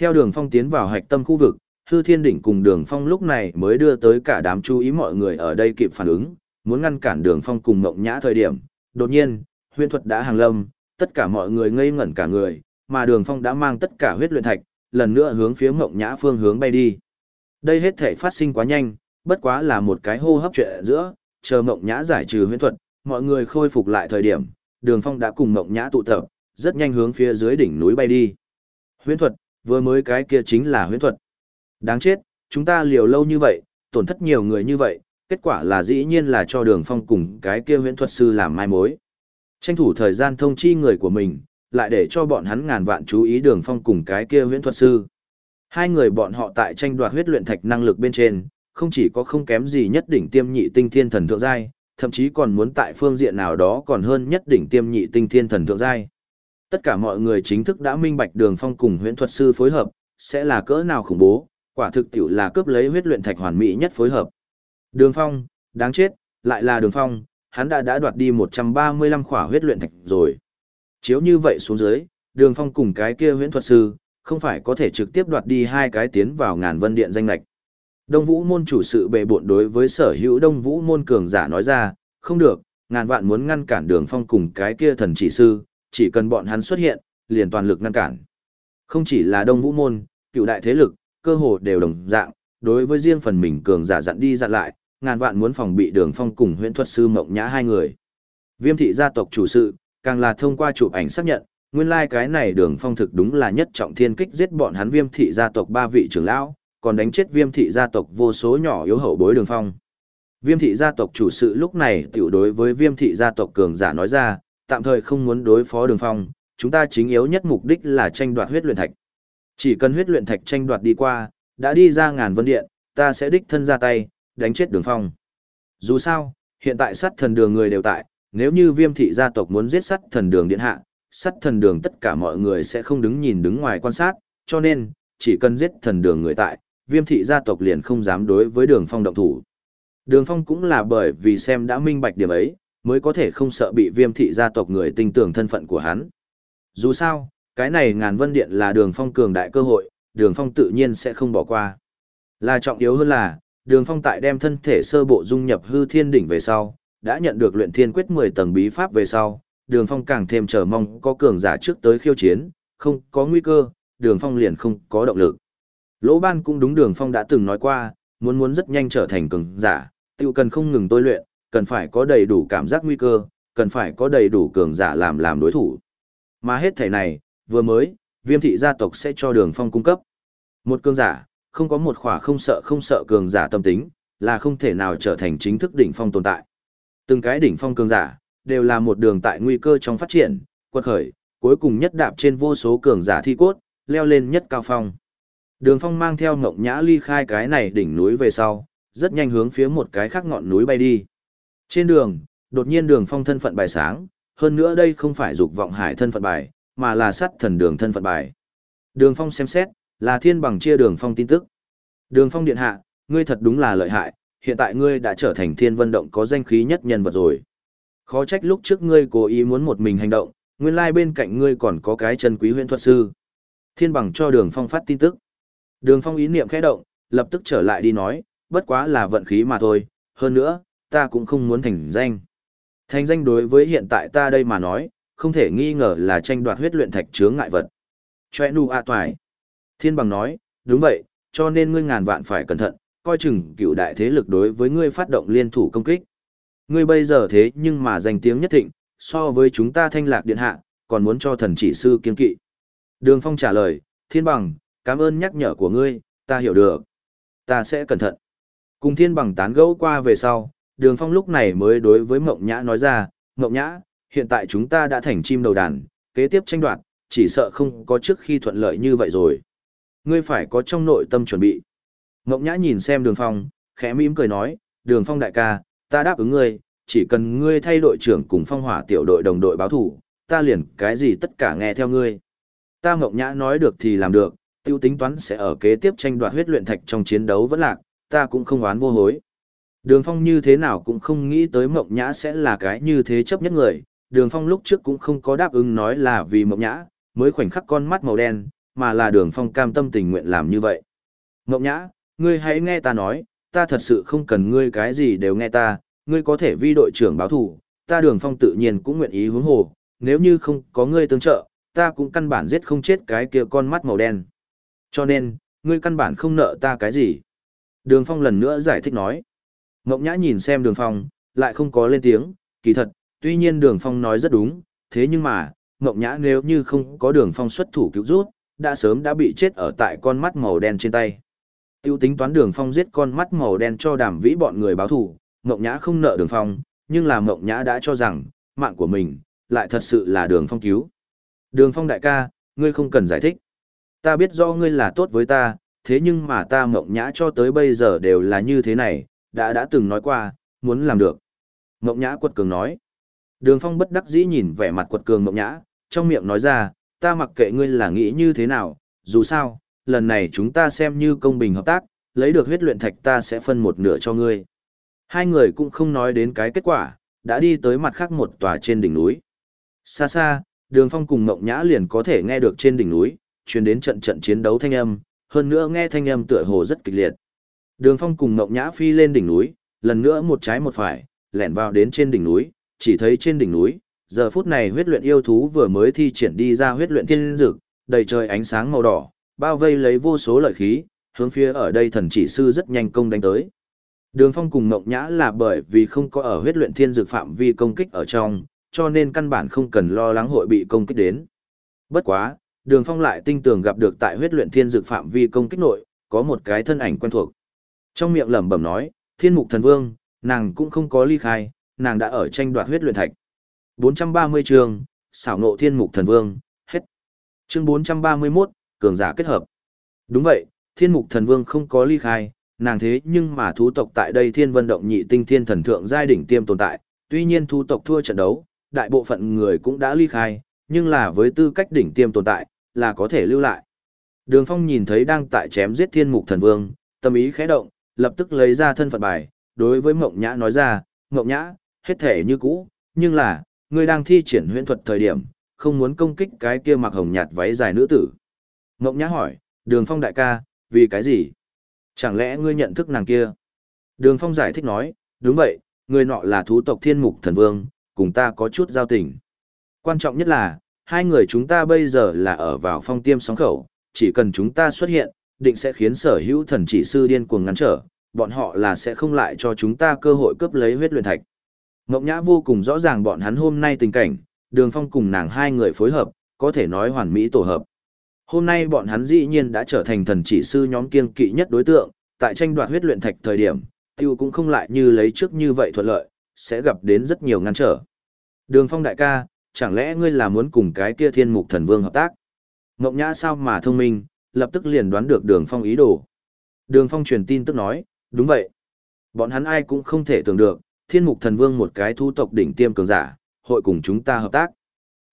Theo đường phong tiến vào hạch tâm khu vực, hư thiên đỉnh cùng đường phong lúc này mới đưa tới cả đám chú ý mọi người ở đây kịp phản ứng, muốn ngăn cản đường phong cùng mộng nhã thời điểm. Đột nhiên, huyễn thuật đã hàng lâm, tất cả mọi người ngây ngẩn cả người, mà đường phong đã mang tất cả huyết luyện thạch, lần nữa hướng phía mộng nhã phương hướng bay đi. Đây hết thể phát sinh quá nhanh, bất quá là một cái hô hấp chuyện giữa, chờ mộng nhã giải trừ huyễn thuật, mọi người khôi phục lại thời điểm, đường phong đã cùng mộng nhã tụ tập, rất nhanh hướng phía dưới đỉnh núi bay đi. Huyễn thuật, vừa mới cái kia chính là huyễn thuật. Đáng chết, chúng ta liều lâu như vậy, tổn thất nhiều người như vậy, kết quả là dĩ nhiên là cho đường phong cùng cái kia huyễn thuật sư làm mai mối. Tranh thủ thời gian thông chi người của mình, lại để cho bọn hắn ngàn vạn chú ý đường phong cùng cái kia huyễn thuật sư. Hai người bọn họ tại tranh đoạt huyết luyện thạch năng lực bên trên, không chỉ có không kém gì nhất đỉnh tiêm nhị tinh thiên thần thượng giai, thậm chí còn muốn tại phương diện nào đó còn hơn nhất đỉnh tiêm nhị tinh thiên thần thượng giai. Tất cả mọi người chính thức đã minh bạch đường phong cùng huyễn thuật sư phối hợp, sẽ là cỡ nào khủng bố, quả thực tiểu là cướp lấy huyết luyện thạch hoàn mỹ nhất phối hợp. Đường phong, đáng chết, lại là đường phong, hắn đã đã đoạt đi 135 khỏa huyết luyện thạch rồi. Chiếu như vậy xuống dưới, đường phong cùng cái kia huyễn thuật sư, không phải có thể trực tiếp đoạt đi hai cái tiến vào ngàn vân điện danh lạch. Đông Vũ môn chủ sự bệ bộn đối với sở hữu Đông Vũ môn cường giả nói ra, không được, ngàn vạn muốn ngăn cản đường phong cùng cái kia thần chỉ sư, chỉ cần bọn hắn xuất hiện, liền toàn lực ngăn cản. Không chỉ là Đông Vũ môn, cựu đại thế lực, cơ hồ đều đồng dạng, đối với riêng phần mình cường giả dặn đi dặn lại, ngàn vạn muốn phòng bị đường phong cùng huyễn thuật sư mộng nhã hai người. Viêm thị gia tộc chủ sự, càng là thông qua chụp ảnh xác nhận, nguyên lai like cái này đường phong thực đúng là nhất trọng thiên kích giết bọn hắn viêm thị gia tộc ba vị trưởng lão, còn đánh chết viêm thị gia tộc vô số nhỏ yếu hậu bối đường phong. Viêm thị gia tộc chủ sự lúc này tiểu đối với viêm thị gia tộc cường giả nói ra, tạm thời không muốn đối phó đường phong, chúng ta chính yếu nhất mục đích là tranh đoạt huyết luyện thạch. Chỉ cần huyết luyện thạch tranh đoạt đi qua, đã đi ra ngàn vân điện, ta sẽ đích thân ra tay, đánh chết đường phong. Dù sao, hiện tại Sắt thần đường người đều tại, nếu như viêm thị gia tộc muốn giết Sắt thần đường điện hạ, Sắt thần đường tất cả mọi người sẽ không đứng nhìn đứng ngoài quan sát, cho nên, chỉ cần giết thần đường người tại, viêm thị gia tộc liền không dám đối với đường phong động thủ. Đường phong cũng là bởi vì xem đã minh bạch điểm ấy, mới có thể không sợ bị viêm thị gia tộc người tin tưởng thân phận của hắn. Dù sao, cái này ngàn vân điện là đường phong cường đại cơ hội, đường phong tự nhiên sẽ không bỏ qua. Là trọng yếu hơn là, đường phong tại đem thân thể sơ bộ dung nhập hư thiên đỉnh về sau, đã nhận được luyện thiên quyết 10 tầng bí pháp về sau, đường phong càng thêm chờ mong có cường giả trước tới khiêu chiến, không có nguy cơ, đường phong liền không có động lực. Lỗ ban cũng đúng đường phong đã từng nói qua, muốn muốn rất nhanh trở thành cường giả, tiêu cần không ngừng tôi luyện, cần phải có đầy đủ cảm giác nguy cơ, cần phải có đầy đủ cường giả làm làm đối thủ. Mà hết thể này, vừa mới, viêm thị gia tộc sẽ cho đường phong cung cấp. Một cường giả, không có một khỏa không sợ không sợ cường giả tâm tính, là không thể nào trở thành chính thức đỉnh phong tồn tại. Từng cái đỉnh phong cường giả, đều là một đường tại nguy cơ trong phát triển, quật khởi, cuối cùng nhất đạp trên vô số cường giả thi cốt, leo lên nhất cao phong. Đường phong mang theo ngộng nhã ly khai cái này đỉnh núi về sau, rất nhanh hướng phía một cái khác ngọn núi bay đi. Trên đường, đột nhiên đường phong thân phận bài sáng, hơn nữa đây không phải dục vọng hải thân phận bài, mà là sắt thần đường thân phận bài. Đường phong xem xét, là thiên bằng chia đường phong tin tức. Đường phong điện hạ, ngươi thật đúng là lợi hại, hiện tại ngươi đã trở thành thiên vân động có danh khí nhất nhân vật rồi. Khó trách lúc trước ngươi cố ý muốn một mình hành động, nguyên lai bên cạnh ngươi còn có cái chân quý huyện thuật sư. Thiên bằng cho đường phong phát tin tức. Đường phong ý niệm khẽ động, lập tức trở lại đi nói, bất quá là vận khí mà thôi, hơn nữa, ta cũng không muốn thành danh. Thành danh đối với hiện tại ta đây mà nói, không thể nghi ngờ là tranh đoạt huyết luyện thạch chướng ngại vật. Choe nu a toài. Thiên bằng nói, đúng vậy, cho nên ngươi ngàn vạn phải cẩn thận, coi chừng cựu đại thế lực đối với ngươi phát động liên thủ công kích. Ngươi bây giờ thế nhưng mà danh tiếng nhất thịnh, so với chúng ta thanh lạc điện hạ, còn muốn cho thần chỉ sư kiên kỵ. Đường Phong trả lời, thiên bằng, cảm ơn nhắc nhở của ngươi, ta hiểu được. Ta sẽ cẩn thận. Cùng thiên bằng tán gẫu qua về sau, đường Phong lúc này mới đối với Mộng Nhã nói ra, Mộng Nhã, hiện tại chúng ta đã thành chim đầu đàn, kế tiếp tranh đoạt, chỉ sợ không có trước khi thuận lợi như vậy rồi. Ngươi phải có trong nội tâm chuẩn bị. Mộng Nhã nhìn xem đường Phong, khẽ mỉm cười nói, đường Phong đại ca, ta đáp ứng ngươi, chỉ cần ngươi thay đội trưởng cùng phong hỏa tiểu đội đồng đội báo thủ, ta liền cái gì tất cả nghe theo ngươi. Ta Mộng Nhã nói được thì làm được, tiêu tính toán sẽ ở kế tiếp tranh đoạt huyết luyện thạch trong chiến đấu vẫn lạc, ta cũng không oán vô hối. Đường Phong như thế nào cũng không nghĩ tới Mộng Nhã sẽ là cái như thế chấp nhất người, Đường Phong lúc trước cũng không có đáp ứng nói là vì Mộng Nhã, mới khoảnh khắc con mắt màu đen, mà là Đường Phong cam tâm tình nguyện làm như vậy. Mộng Nhã, ngươi hãy nghe ta nói, ta thật sự không cần ngươi cái gì đều nghe ta, ngươi có thể vi đội trưởng báo thủ, ta Đường Phong tự nhiên cũng nguyện ý hướng hồ, nếu như không có ngươi tương trợ, ta cũng căn bản giết không chết cái kia con mắt màu đen. Cho nên, ngươi căn bản không nợ ta cái gì. Đường Phong lần nữa giải thích nói. Ngọc Nhã nhìn xem Đường Phong, lại không có lên tiếng, kỳ thật, tuy nhiên Đường Phong nói rất đúng, thế nhưng mà, Ngọc Nhã nếu như không có Đường Phong xuất thủ cứu rút, đã sớm đã bị chết ở tại con mắt màu đen trên tay. Tiêu tính toán Đường Phong giết con mắt màu đen cho đàm vĩ bọn người báo thủ, Ngọc Nhã không nợ Đường Phong, nhưng là Ngọc Nhã đã cho rằng, mạng của mình, lại thật sự là Đường Phong cứu. Đường Phong đại ca, ngươi không cần giải thích. Ta biết do ngươi là tốt với ta, thế nhưng mà ta mộng nhã cho tới bây giờ đều là như thế này, đã đã từng nói qua, muốn làm được. Mộng nhã quật cường nói. Đường phong bất đắc dĩ nhìn vẻ mặt quật cường mộng nhã, trong miệng nói ra, ta mặc kệ ngươi là nghĩ như thế nào, dù sao, lần này chúng ta xem như công bình hợp tác, lấy được huyết luyện thạch ta sẽ phân một nửa cho ngươi. Hai người cũng không nói đến cái kết quả, đã đi tới mặt khác một tòa trên đỉnh núi. Xa xa, đường phong cùng mộng nhã liền có thể nghe được trên đỉnh núi, truyền đến trận trận chiến đấu thanh âm, hơn nữa nghe thanh âm tựa hồ rất kịch liệt. Đường Phong cùng Ngọc Nhã phi lên đỉnh núi, lần nữa một trái một phải, lẻn vào đến trên đỉnh núi, chỉ thấy trên đỉnh núi, giờ phút này huyết luyện yêu thú vừa mới thi triển đi ra huyết luyện thiên dực, đầy trời ánh sáng màu đỏ, bao vây lấy vô số lợi khí, hướng phía ở đây thần chỉ sư rất nhanh công đánh tới. Đường Phong cùng Ngọc Nhã là bởi vì không có ở huyết luyện thiên dực phạm vi công kích ở trong, cho nên căn bản không cần lo lắng hội bị công kích đến. Bất quá, Đường Phong lại tinh tường gặp được tại huyết luyện thiên dược phạm vi công kích nội, có một cái thân ảnh quen thuộc. Trong miệng lẩm bẩm nói, Thiên Mục Thần Vương, nàng cũng không có ly khai, nàng đã ở tranh đoạt huyết luyện thạch. 430 chương, xảo ngộ Thiên Mục Thần Vương, hết. Chương 431, cường giả kết hợp. Đúng vậy, Thiên Mục Thần Vương không có ly khai, nàng thế nhưng mà thú tộc tại đây Thiên Vân động nhị tinh thiên thần thượng giai đỉnh tiêm tồn tại, tuy nhiên thú tộc thua trận đấu, đại bộ phận người cũng đã ly khai, nhưng là với tư cách đỉnh tiêm tồn tại, là có thể lưu lại. Đường Phong nhìn thấy đang tại chém giết Thiên Mục Thần Vương, tâm ý khẽ động, lập tức lấy ra thân phận bài, đối với Mộng Nhã nói ra, Mộng Nhã, hết thể như cũ, nhưng là, ngươi đang thi triển huyễn thuật thời điểm, không muốn công kích cái kia mặc hồng nhạt váy dài nữ tử. Mộng Nhã hỏi, Đường Phong đại ca, vì cái gì? Chẳng lẽ ngươi nhận thức nàng kia? Đường Phong giải thích nói, đúng vậy, người nọ là thú tộc Thiên Mục Thần Vương, cùng ta có chút giao tình. Quan trọng nhất là, hai người chúng ta bây giờ là ở vào phong tiêm sóng khẩu, chỉ cần chúng ta xuất hiện, định sẽ khiến sở hữu thần chỉ sư điên cuồng ngăn trở, bọn họ là sẽ không lại cho chúng ta cơ hội cướp lấy huyết luyện thạch. Ngọc Nhã vô cùng rõ ràng bọn hắn hôm nay tình cảnh, đường phong cùng nàng hai người phối hợp, có thể nói hoàn mỹ tổ hợp. Hôm nay bọn hắn dĩ nhiên đã trở thành thần chỉ sư nhóm kiên kỵ nhất đối tượng, tại tranh đoạt huyết luyện thạch thời điểm, tiêu cũng không lại như lấy trước như vậy thuận lợi, sẽ gặp đến rất nhiều ngăn trở. Đường phong đại ca, chẳng lẽ ngươi là muốn cùng cái kia thiên mục thần vương hợp tác? Ngọc Nhã sao mà thông minh, lập tức liền đoán được đường phong ý đồ. Đường phong truyền tin tức nói, đúng vậy. Bọn hắn ai cũng không thể tưởng được, thiên mục thần vương một cái thu tộc đỉnh tiêm cường giả, hội cùng chúng ta hợp tác.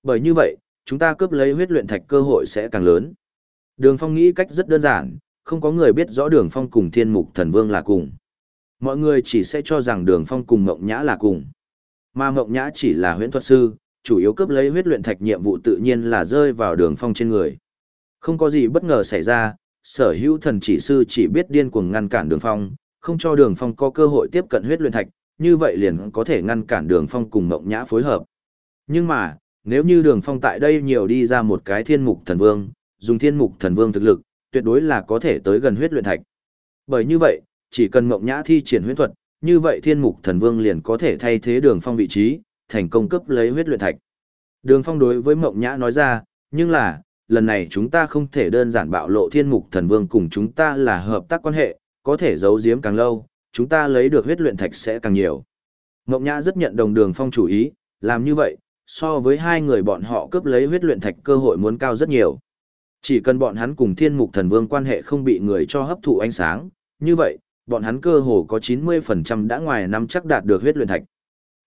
Bởi như vậy, chúng ta cướp lấy huyết luyện thạch cơ hội sẽ càng lớn. Đường phong nghĩ cách rất đơn giản, không có người biết rõ đường phong cùng thiên mục thần vương là cùng. Mọi người chỉ sẽ cho rằng đường phong cùng Ngộng Nhã là cùng. Mà Ngộng Nhã chỉ là huyễn thuật sư, chủ yếu cướp lấy huyết luyện thạch nhiệm vụ tự nhiên là rơi vào đường phong trên người. Không có gì bất ngờ xảy ra, sở hữu thần chỉ sư chỉ biết điên cuồng ngăn cản đường phong, không cho đường phong có cơ hội tiếp cận huyết luyện thạch, như vậy liền có thể ngăn cản đường phong cùng Mộng Nhã phối hợp. Nhưng mà, nếu như đường phong tại đây nhiều đi ra một cái thiên mục thần vương, dùng thiên mục thần vương thực lực, tuyệt đối là có thể tới gần huyết luyện thạch. Bởi như vậy, chỉ cần Mộng Nhã thi triển huyễn thuật, như vậy Thiên Mục Thần Vương liền có thể thay thế Đường Phong vị trí, thành công cấp lấy huyết luyện thạch. Đường Phong đối với Mộng Nhã nói ra, nhưng là, lần này chúng ta không thể đơn giản bạo lộ Thiên Mục Thần Vương cùng chúng ta là hợp tác quan hệ, có thể giấu giếm càng lâu, chúng ta lấy được huyết luyện thạch sẽ càng nhiều. Ngộng Nhã rất nhận đồng Đường Phong chủ ý, làm như vậy, so với hai người bọn họ cướp lấy huyết luyện thạch cơ hội muốn cao rất nhiều. Chỉ cần bọn hắn cùng Thiên Mục Thần Vương quan hệ không bị người cho hấp thụ ánh sáng, như vậy, bọn hắn cơ hồ có 90% đã ngoài năm chắc đạt được huyết luyện thạch.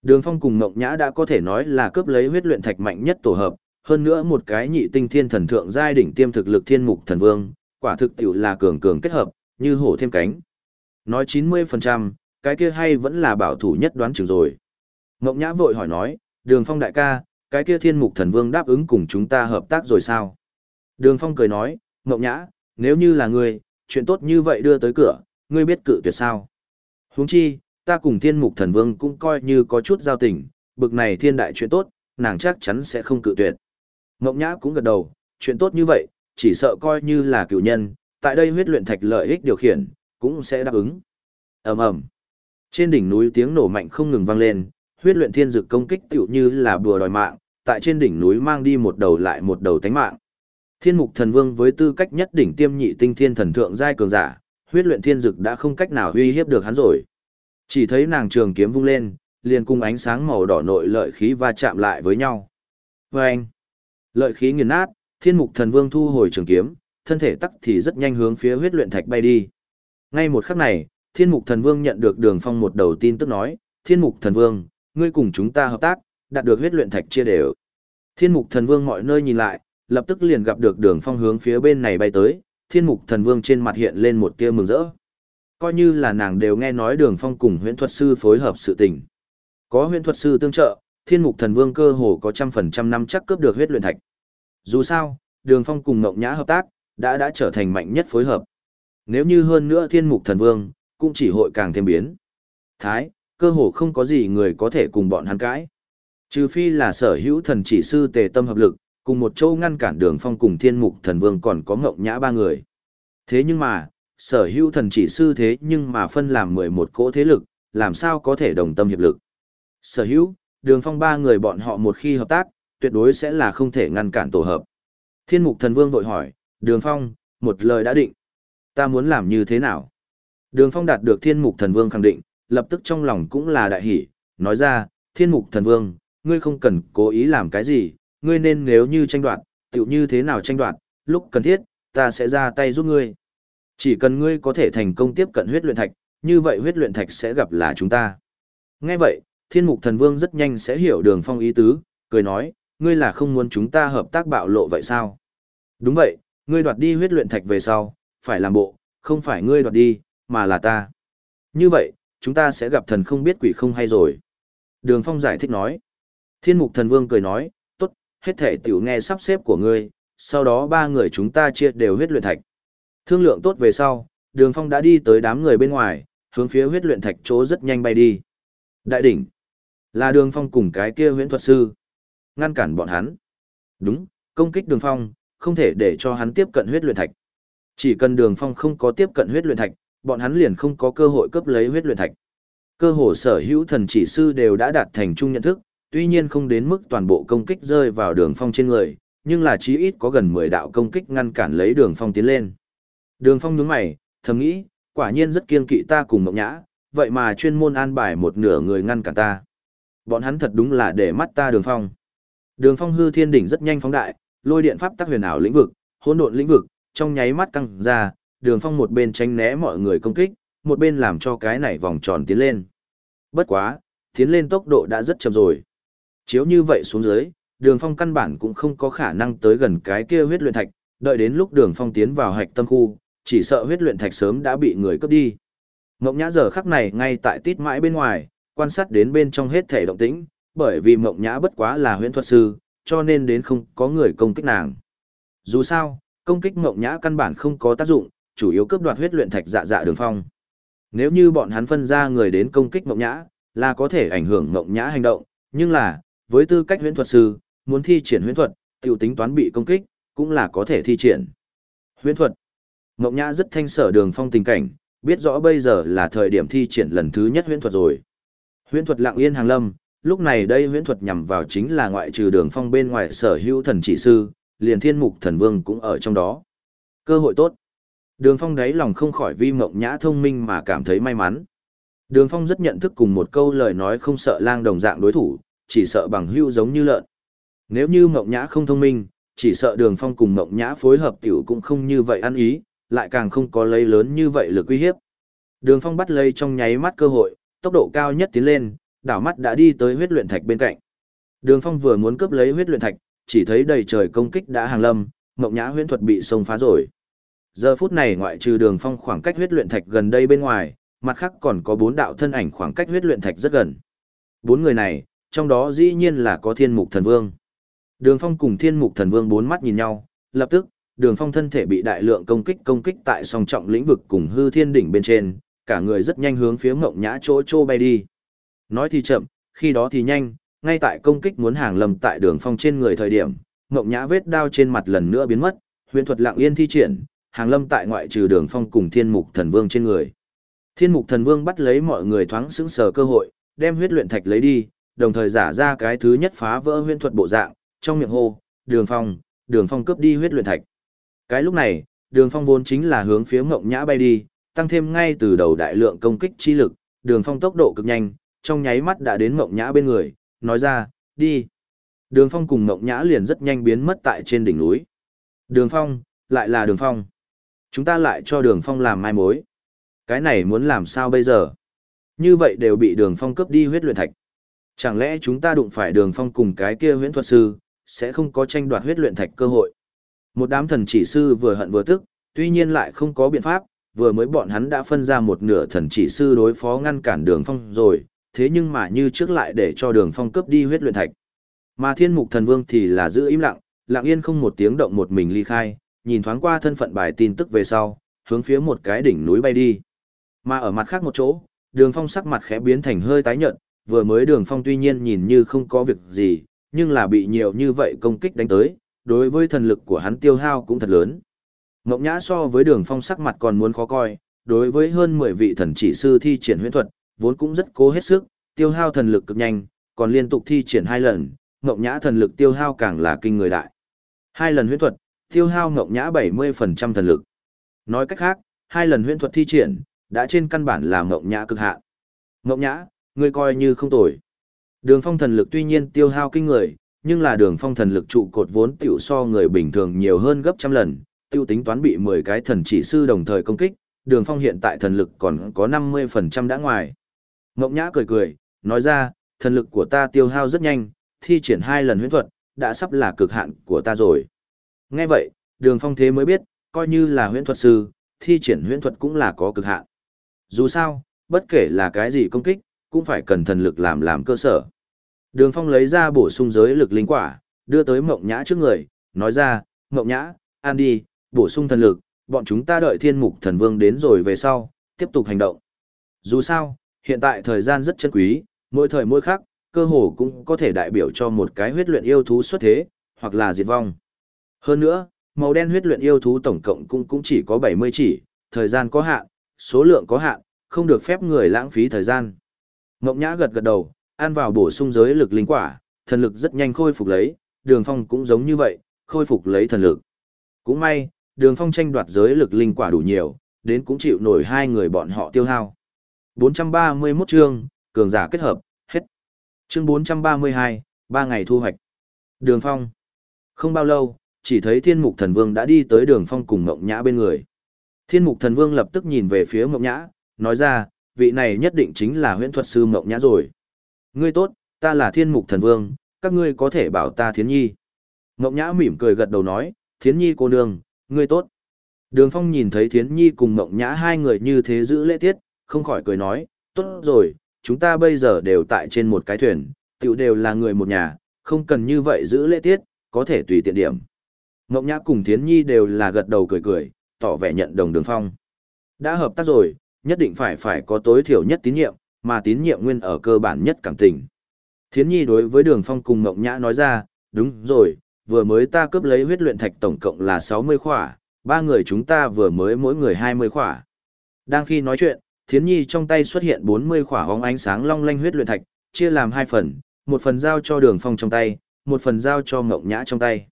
Đường Phong cùng Ngọc Nhã đã có thể nói là cướp lấy huyết luyện thạch mạnh nhất tổ hợp, hơn nữa một cái nhị tinh thiên thần thượng giai đỉnh tiêm thực lực thiên mục thần vương, quả thực tiểu là cường cường kết hợp, như hổ thêm cánh. Nói 90%, cái kia hay vẫn là bảo thủ nhất đoán chừng rồi. Ngọc Nhã vội hỏi nói, Đường Phong đại ca, cái kia thiên mục thần vương đáp ứng cùng chúng ta hợp tác rồi sao? Đường Phong cười nói, Ngọc Nhã, nếu như là ngươi, chuyện tốt như vậy đưa tới cửa, ngươi biết cự tuyệt sao. Huống chi, ta cùng thiên mục thần vương cũng coi như có chút giao tình, bực này thiên đại chuyện tốt, nàng chắc chắn sẽ không cự tuyệt. Ngọc Nhã cũng gật đầu, chuyện tốt như vậy, chỉ sợ coi như là cựu nhân, tại đây huyết luyện thạch lợi ích điều khiển, cũng sẽ đáp ứng. ầm ầm Trên đỉnh núi tiếng nổ mạnh không ngừng vang lên, huyết luyện thiên dực công kích tựu như là bùa đòi mạng, tại trên đỉnh núi mang đi một đầu lại một đầu tánh mạng. Thiên mục thần vương với tư cách nhất đỉnh tiêm nhị tinh thiên thần thượng giai cường giả, huyết luyện thiên dực đã không cách nào uy hiếp được hắn rồi. Chỉ thấy nàng trường kiếm vung lên, liền cùng ánh sáng màu đỏ nội lợi khí va chạm lại với nhau. Và anh, lợi khí nghiền nát, thiên mục thần vương thu hồi trường kiếm, thân thể tắc thì rất nhanh hướng phía huyết luyện thạch bay đi. Ngay một khắc này, thiên mục thần vương nhận được đường phong một đầu tin tức nói, thiên mục thần vương, ngươi cùng chúng ta hợp tác, đạt được huyết luyện thạch chia đều. Thiên mục thần vương mọi nơi nhìn lại, lập tức liền gặp được đường phong hướng phía bên này bay tới, thiên mục thần vương trên mặt hiện lên một tia mừng rỡ. Coi như là nàng đều nghe nói đường phong cùng huyễn thuật sư phối hợp sự tình. Có huyễn thuật sư tương trợ, thiên mục thần vương cơ hồ có trăm phần trăm năm chắc cướp được huyết luyện thạch. Dù sao, đường phong cùng ngộng nhã hợp tác, đã đã trở thành mạnh nhất phối hợp. Nếu như hơn nữa thiên mục thần vương, cũng chỉ hội càng thêm biến. Thái, cơ hồ không có gì người có thể cùng bọn hắn cãi. Trừ phi là sở hữu thần chỉ sư tề tâm hợp lực, cùng một châu ngăn cản đường phong cùng thiên mục thần vương còn có ngộng nhã ba người. Thế nhưng mà, sở hữu thần chỉ sư thế nhưng mà phân làm mười một cỗ thế lực, làm sao có thể đồng tâm hiệp lực. Sở hữu, đường phong ba người bọn họ một khi hợp tác, tuyệt đối sẽ là không thể ngăn cản tổ hợp. Thiên mục thần vương vội hỏi, đường phong, một lời đã định. Ta muốn làm như thế nào? Đường phong đạt được thiên mục thần vương khẳng định, lập tức trong lòng cũng là đại hỷ, nói ra, thiên mục thần vương, ngươi không cần cố ý làm cái gì, ngươi nên nếu như tranh đoạt, tựu như thế nào tranh đoạt, lúc cần thiết, ta sẽ ra tay giúp ngươi. Chỉ cần ngươi có thể thành công tiếp cận huyết luyện thạch, như vậy huyết luyện thạch sẽ gặp là chúng ta. Nghe vậy, thiên mục thần vương rất nhanh sẽ hiểu đường phong ý tứ, cười nói, ngươi là không muốn chúng ta hợp tác bạo lộ vậy sao? Đúng vậy, ngươi đoạt đi huyết luyện thạch về sau, phải làm bộ, không phải ngươi đoạt đi, mà là ta. Như vậy, chúng ta sẽ gặp thần không biết quỷ không hay rồi. Đường phong giải thích nói. Thiên mục thần vương cười nói, hết thể tiểu nghe sắp xếp của ngươi, sau đó ba người chúng ta chia đều huyết luyện thạch. Thương lượng tốt về sau, đường phong đã đi tới đám người bên ngoài, hướng phía huyết luyện thạch chỗ rất nhanh bay đi. Đại đỉnh, là đường phong cùng cái kia huyễn thuật sư. Ngăn cản bọn hắn. Đúng, công kích đường phong, không thể để cho hắn tiếp cận huyết luyện thạch. Chỉ cần đường phong không có tiếp cận huyết luyện thạch, bọn hắn liền không có cơ hội cướp lấy huyết luyện thạch. Cơ hồ sở hữu thần chỉ sư đều đã đạt thành chung nhận thức, tuy nhiên không đến mức toàn bộ công kích rơi vào đường phong trên người, nhưng là chí ít có gần 10 đạo công kích ngăn cản lấy đường phong tiến lên. Đường phong nhướng mày, thầm nghĩ, quả nhiên rất kiên kỵ ta cùng mộng nhã, vậy mà chuyên môn an bài một nửa người ngăn cản ta. Bọn hắn thật đúng là để mắt ta đường phong. Đường phong hư thiên đỉnh rất nhanh phóng đại, lôi điện pháp tác huyền ảo lĩnh vực, hỗn độn lĩnh vực, trong nháy mắt căng ra, đường phong một bên tránh né mọi người công kích, một bên làm cho cái này vòng tròn tiến lên. Bất quá, tiến lên tốc độ đã rất chậm rồi. Chiếu như vậy xuống dưới, đường phong căn bản cũng không có khả năng tới gần cái kia huyết luyện thạch, đợi đến lúc đường phong tiến vào hạch tâm khu, chỉ sợ huyết luyện thạch sớm đã bị người cướp đi. Mộng nhã giờ khắc này ngay tại tít mãi bên ngoài, quan sát đến bên trong hết thể động tĩnh, bởi vì mộng nhã bất quá là huyễn thuật sư, cho nên đến không có người công kích nàng. Dù sao, công kích mộng nhã căn bản không có tác dụng, chủ yếu cướp đoạt huyết luyện thạch dạ dạ đường phong. Nếu như bọn hắn phân ra người đến công kích mộng nhã, là có thể ảnh hưởng mộng nhã hành động, nhưng là, với tư cách huyễn thuật sư, muốn thi triển huyễn thuật, tiểu tính toán bị công kích, cũng là có thể thi triển. Huyễn thuật. Mộng nhã rất thanh sở đường phong tình cảnh, biết rõ bây giờ là thời điểm thi triển lần thứ nhất huyễn thuật rồi. Huyễn thuật lặng yên hàng lâm, lúc này đây huyễn thuật nhằm vào chính là ngoại trừ đường phong bên ngoài sở hữu thần chỉ sư, liền thiên mục thần vương cũng ở trong đó. Cơ hội tốt. Đường phong đáy lòng không khỏi vi mộng nhã thông minh mà cảm thấy may mắn. Đường phong rất nhận thức cùng một câu lời nói không sợ lang đồng dạng đối thủ, chỉ sợ bằng hưu giống như lợn. Nếu như mộng nhã không thông minh, chỉ sợ đường phong cùng mộng nhã phối hợp tiểu cũng không như vậy ăn ý, lại càng không có lấy lớn như vậy lực uy hiếp. Đường phong bắt lấy trong nháy mắt cơ hội, tốc độ cao nhất tiến lên, đảo mắt đã đi tới huyết luyện thạch bên cạnh. Đường phong vừa muốn cướp lấy huyết luyện thạch, chỉ thấy đầy trời công kích đã hàng lâm, mộng nhã huyễn thuật bị xông phá rồi. Giờ phút này ngoại trừ đường phong khoảng cách huyết luyện thạch gần đây bên ngoài, mặt khác còn có bốn đạo thân ảnh khoảng cách huyết luyện thạch rất gần. Bốn người này, trong đó dĩ nhiên là có thiên mục thần vương. Đường phong cùng thiên mục thần vương bốn mắt nhìn nhau, lập tức, đường phong thân thể bị đại lượng công kích công kích tại song trọng lĩnh vực cùng hư thiên đỉnh bên trên, cả người rất nhanh hướng phía mộng nhã chỗ chô bay đi. Nói thì chậm, khi đó thì nhanh, ngay tại công kích muốn hàng lầm tại đường phong trên người thời điểm, mộng nhã vết đao trên mặt lần nữa biến mất, huyền thuật lặng yên thi triển, hàng lâm tại ngoại trừ đường phong cùng thiên mục thần vương trên người. Thiên mục thần vương bắt lấy mọi người thoáng sững sờ cơ hội, đem huyết luyện thạch lấy đi, đồng thời giả ra cái thứ nhất phá vỡ huyễn thuật bộ dạng, trong miệng hô, đường phong, đường phong cướp đi huyết luyện thạch. Cái lúc này, đường phong vốn chính là hướng phía mộng nhã bay đi, tăng thêm ngay từ đầu đại lượng công kích chi lực, đường phong tốc độ cực nhanh, trong nháy mắt đã đến mộng nhã bên người, nói ra, đi. Đường phong cùng mộng nhã liền rất nhanh biến mất tại trên đỉnh núi. Đường phong, lại là đường phong. Chúng ta lại cho đường phong làm mai mối. Cái này muốn làm sao bây giờ? Như vậy đều bị đường phong cướp đi huyết luyện thạch. Chẳng lẽ chúng ta đụng phải đường phong cùng cái kia huyễn thuật sư, sẽ không có tranh đoạt huyết luyện thạch cơ hội? Một đám thần chỉ sư vừa hận vừa tức, tuy nhiên lại không có biện pháp, vừa mới bọn hắn đã phân ra một nửa thần chỉ sư đối phó ngăn cản đường phong rồi, thế nhưng mà như trước lại để cho đường phong cướp đi huyết luyện thạch. Mà thiên mục thần vương thì là giữ im lặng, lặng yên không một tiếng động một mình ly khai, nhìn thoáng qua thân phận bài tin tức về sau, hướng phía một cái đỉnh núi bay đi. Mà ở mặt khác một chỗ, đường phong sắc mặt khẽ biến thành hơi tái nhợt, vừa mới đường phong tuy nhiên nhìn như không có việc gì, nhưng là bị nhiều như vậy công kích đánh tới, đối với thần lực của hắn tiêu hao cũng thật lớn. Ngọc Nhã so với đường phong sắc mặt còn muốn khó coi, đối với hơn 10 vị thần chỉ sư thi triển huyễn thuật, vốn cũng rất cố hết sức, tiêu hao thần lực cực nhanh, còn liên tục thi triển hai lần, Ngọc Nhã thần lực tiêu hao càng là kinh người đại. Hai lần huyễn thuật, tiêu hao Ngọc Nhã 70% thần lực. Nói cách khác, hai lần huyễn thuật thi triển, đã trên căn bản là Ngọc Nhã cực hạn. Ngọc Nhã, ngươi coi như không tồi. Đường phong thần lực tuy nhiên tiêu hao kinh người, nhưng là đường phong thần lực trụ cột vốn tiểu so người bình thường nhiều hơn gấp trăm lần, tiêu tính toán bị 10 cái thần chỉ sư đồng thời công kích, đường phong hiện tại thần lực còn có 50% đã ngoài. Ngọc Nhã cười cười, nói ra, thần lực của ta tiêu hao rất nhanh, thi triển hai lần huyễn thuật, đã sắp là cực hạn của ta rồi. Nghe vậy, đường phong thế mới biết, coi như là huyễn thuật sư, thi triển huyễn thuật cũng là có cực hạn. Dù sao, bất kể là cái gì công kích, cũng phải cần thần lực làm làm cơ sở. Đường phong lấy ra bổ sung giới lực linh quả, đưa tới mộng nhã trước người, nói ra, mộng nhã, ăn đi, bổ sung thần lực, bọn chúng ta đợi thiên mục thần vương đến rồi về sau, tiếp tục hành động. Dù sao, hiện tại thời gian rất chân quý, mỗi thời mỗi khác, cơ hồ cũng có thể đại biểu cho một cái huyết luyện yêu thú xuất thế, hoặc là diệt vong. Hơn nữa, màu đen huyết luyện yêu thú tổng cộng cũng cũng chỉ có 70 chỉ, thời gian có hạn, số lượng có hạn, không được phép người lãng phí thời gian. Ngộng Nhã gật gật đầu, ăn vào bổ sung giới lực linh quả, thần lực rất nhanh khôi phục lấy, Đường Phong cũng giống như vậy, khôi phục lấy thần lực. Cũng may, Đường Phong tranh đoạt giới lực linh quả đủ nhiều, đến cũng chịu nổi hai người bọn họ tiêu hao. 431 chương, cường giả kết hợp, hết. Chương 432, ba ngày thu hoạch. Đường Phong. Không bao lâu, chỉ thấy Thiên Mục Thần Vương đã đi tới Đường Phong cùng mộng Nhã bên người. Thiên Mục Thần Vương lập tức nhìn về phía mộng Nhã, nói ra, vị này nhất định chính là huyễn thuật sư mộng Nhã rồi. Ngươi tốt, ta là Thiên Mục Thần Vương, các ngươi có thể bảo ta Thiến Nhi. Mộng Nhã mỉm cười gật đầu nói, Thiến Nhi cô nương, ngươi tốt. Đường Phong nhìn thấy Thiến Nhi cùng Mộng Nhã hai người như thế giữ lễ tiết, không khỏi cười nói, tốt rồi, chúng ta bây giờ đều tại trên một cái thuyền, tiểu đều là người một nhà, không cần như vậy giữ lễ tiết, có thể tùy tiện điểm. Mộng Nhã cùng Thiến Nhi đều là gật đầu cười cười, tỏ vẻ nhận đồng Đường Phong. Đã hợp tác rồi, nhất định phải phải có tối thiểu nhất tín nhiệm, mà tín nhiệm nguyên ở cơ bản nhất cảm tình. Thiến Nhi đối với Đường Phong cùng Mộng Nhã nói ra, đúng rồi, vừa mới ta cướp lấy huyết luyện thạch tổng cộng là 60 khỏa, ba người chúng ta vừa mới mỗi người 20 khỏa. Đang khi nói chuyện, Thiến Nhi trong tay xuất hiện 40 khỏa hóng ánh sáng long lanh huyết luyện thạch, chia làm hai phần, một phần giao cho Đường Phong trong tay, một phần giao cho Ngộng Nhã trong tay.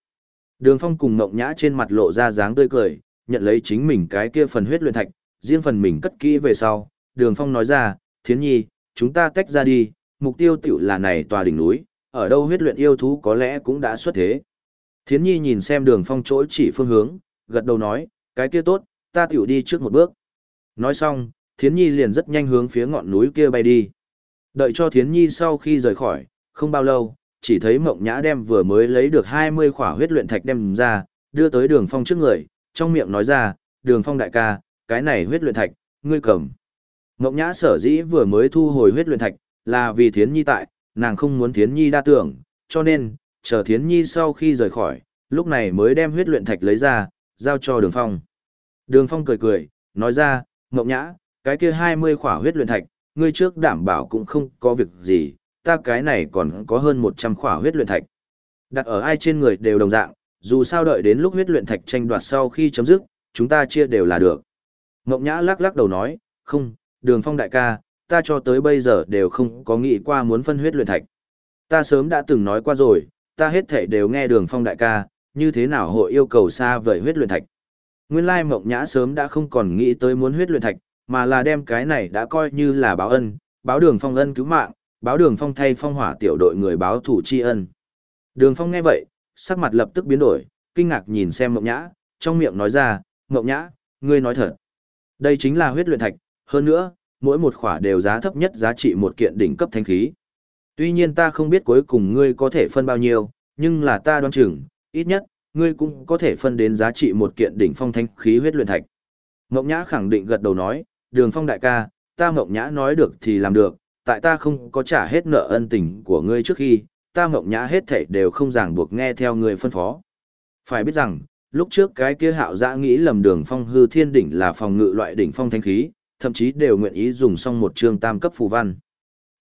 Đường Phong cùng Ngộng Nhã trên mặt lộ ra dáng tươi cười, nhận lấy chính mình cái kia phần huyết luyện thạch, riêng phần mình cất kỹ về sau. Đường Phong nói ra, Thiến Nhi, chúng ta tách ra đi, mục tiêu tiểu là này tòa đỉnh núi, ở đâu huyết luyện yêu thú có lẽ cũng đã xuất thế. Thiến Nhi nhìn xem Đường Phong chỗ chỉ phương hướng, gật đầu nói, cái kia tốt, ta tiểu đi trước một bước. Nói xong, Thiến Nhi liền rất nhanh hướng phía ngọn núi kia bay đi. Đợi cho Thiến Nhi sau khi rời khỏi, không bao lâu, chỉ thấy Mộng Nhã đem vừa mới lấy được 20 khỏa huyết luyện thạch đem ra, đưa tới Đường Phong trước người, trong miệng nói ra, Đường Phong đại ca, cái này huyết luyện thạch, ngươi cầm. Mộng Nhã sở dĩ vừa mới thu hồi huyết luyện thạch, là vì Thiến Nhi tại, nàng không muốn Thiến Nhi đa tưởng, cho nên, chờ Thiến Nhi sau khi rời khỏi, lúc này mới đem huyết luyện thạch lấy ra, giao cho Đường Phong. Đường Phong cười cười, nói ra, Mộng Nhã, cái kia 20 khỏa huyết luyện thạch, ngươi trước đảm bảo cũng không có việc gì, ta cái này còn có hơn 100 khỏa huyết luyện thạch. Đặt ở ai trên người đều đồng dạng, dù sao đợi đến lúc huyết luyện thạch tranh đoạt sau khi chấm dứt, chúng ta chia đều là được. Mộng Nhã lắc lắc đầu nói, không, đường phong đại ca, ta cho tới bây giờ đều không có nghĩ qua muốn phân huyết luyện thạch. Ta sớm đã từng nói qua rồi, ta hết thể đều nghe đường phong đại ca, như thế nào hội yêu cầu xa vời huyết luyện thạch. Nguyên lai Mộng Nhã sớm đã không còn nghĩ tới muốn huyết luyện thạch, mà là đem cái này đã coi như là báo ân, báo đường phong ân cứu mạng, báo đường phong thay phong hỏa tiểu đội người báo thủ tri ân. Đường phong nghe vậy, sắc mặt lập tức biến đổi, kinh ngạc nhìn xem Mộng Nhã, trong miệng nói ra, Mộng Nhã, ngươi nói thật. Đây chính là huyết luyện thạch, hơn nữa, mỗi một khỏa đều giá thấp nhất giá trị một kiện đỉnh cấp thanh khí. Tuy nhiên ta không biết cuối cùng ngươi có thể phân bao nhiêu, nhưng là ta đoán chừng, ít nhất, ngươi cũng có thể phân đến giá trị một kiện đỉnh phong thanh khí huyết luyện thạch. Mộng Nhã khẳng định gật đầu nói, đường phong đại ca, ta Mộng Nhã nói được thì làm được, tại ta không có trả hết nợ ân tình của ngươi trước khi, ta Mộng Nhã hết thảy đều không ràng buộc nghe theo ngươi phân phó. Phải biết rằng, lúc trước cái kia hạo dã nghĩ lầm đường phong hư thiên đỉnh là phòng ngự loại đỉnh phong thanh khí, thậm chí đều nguyện ý dùng xong một chương tam cấp phù văn.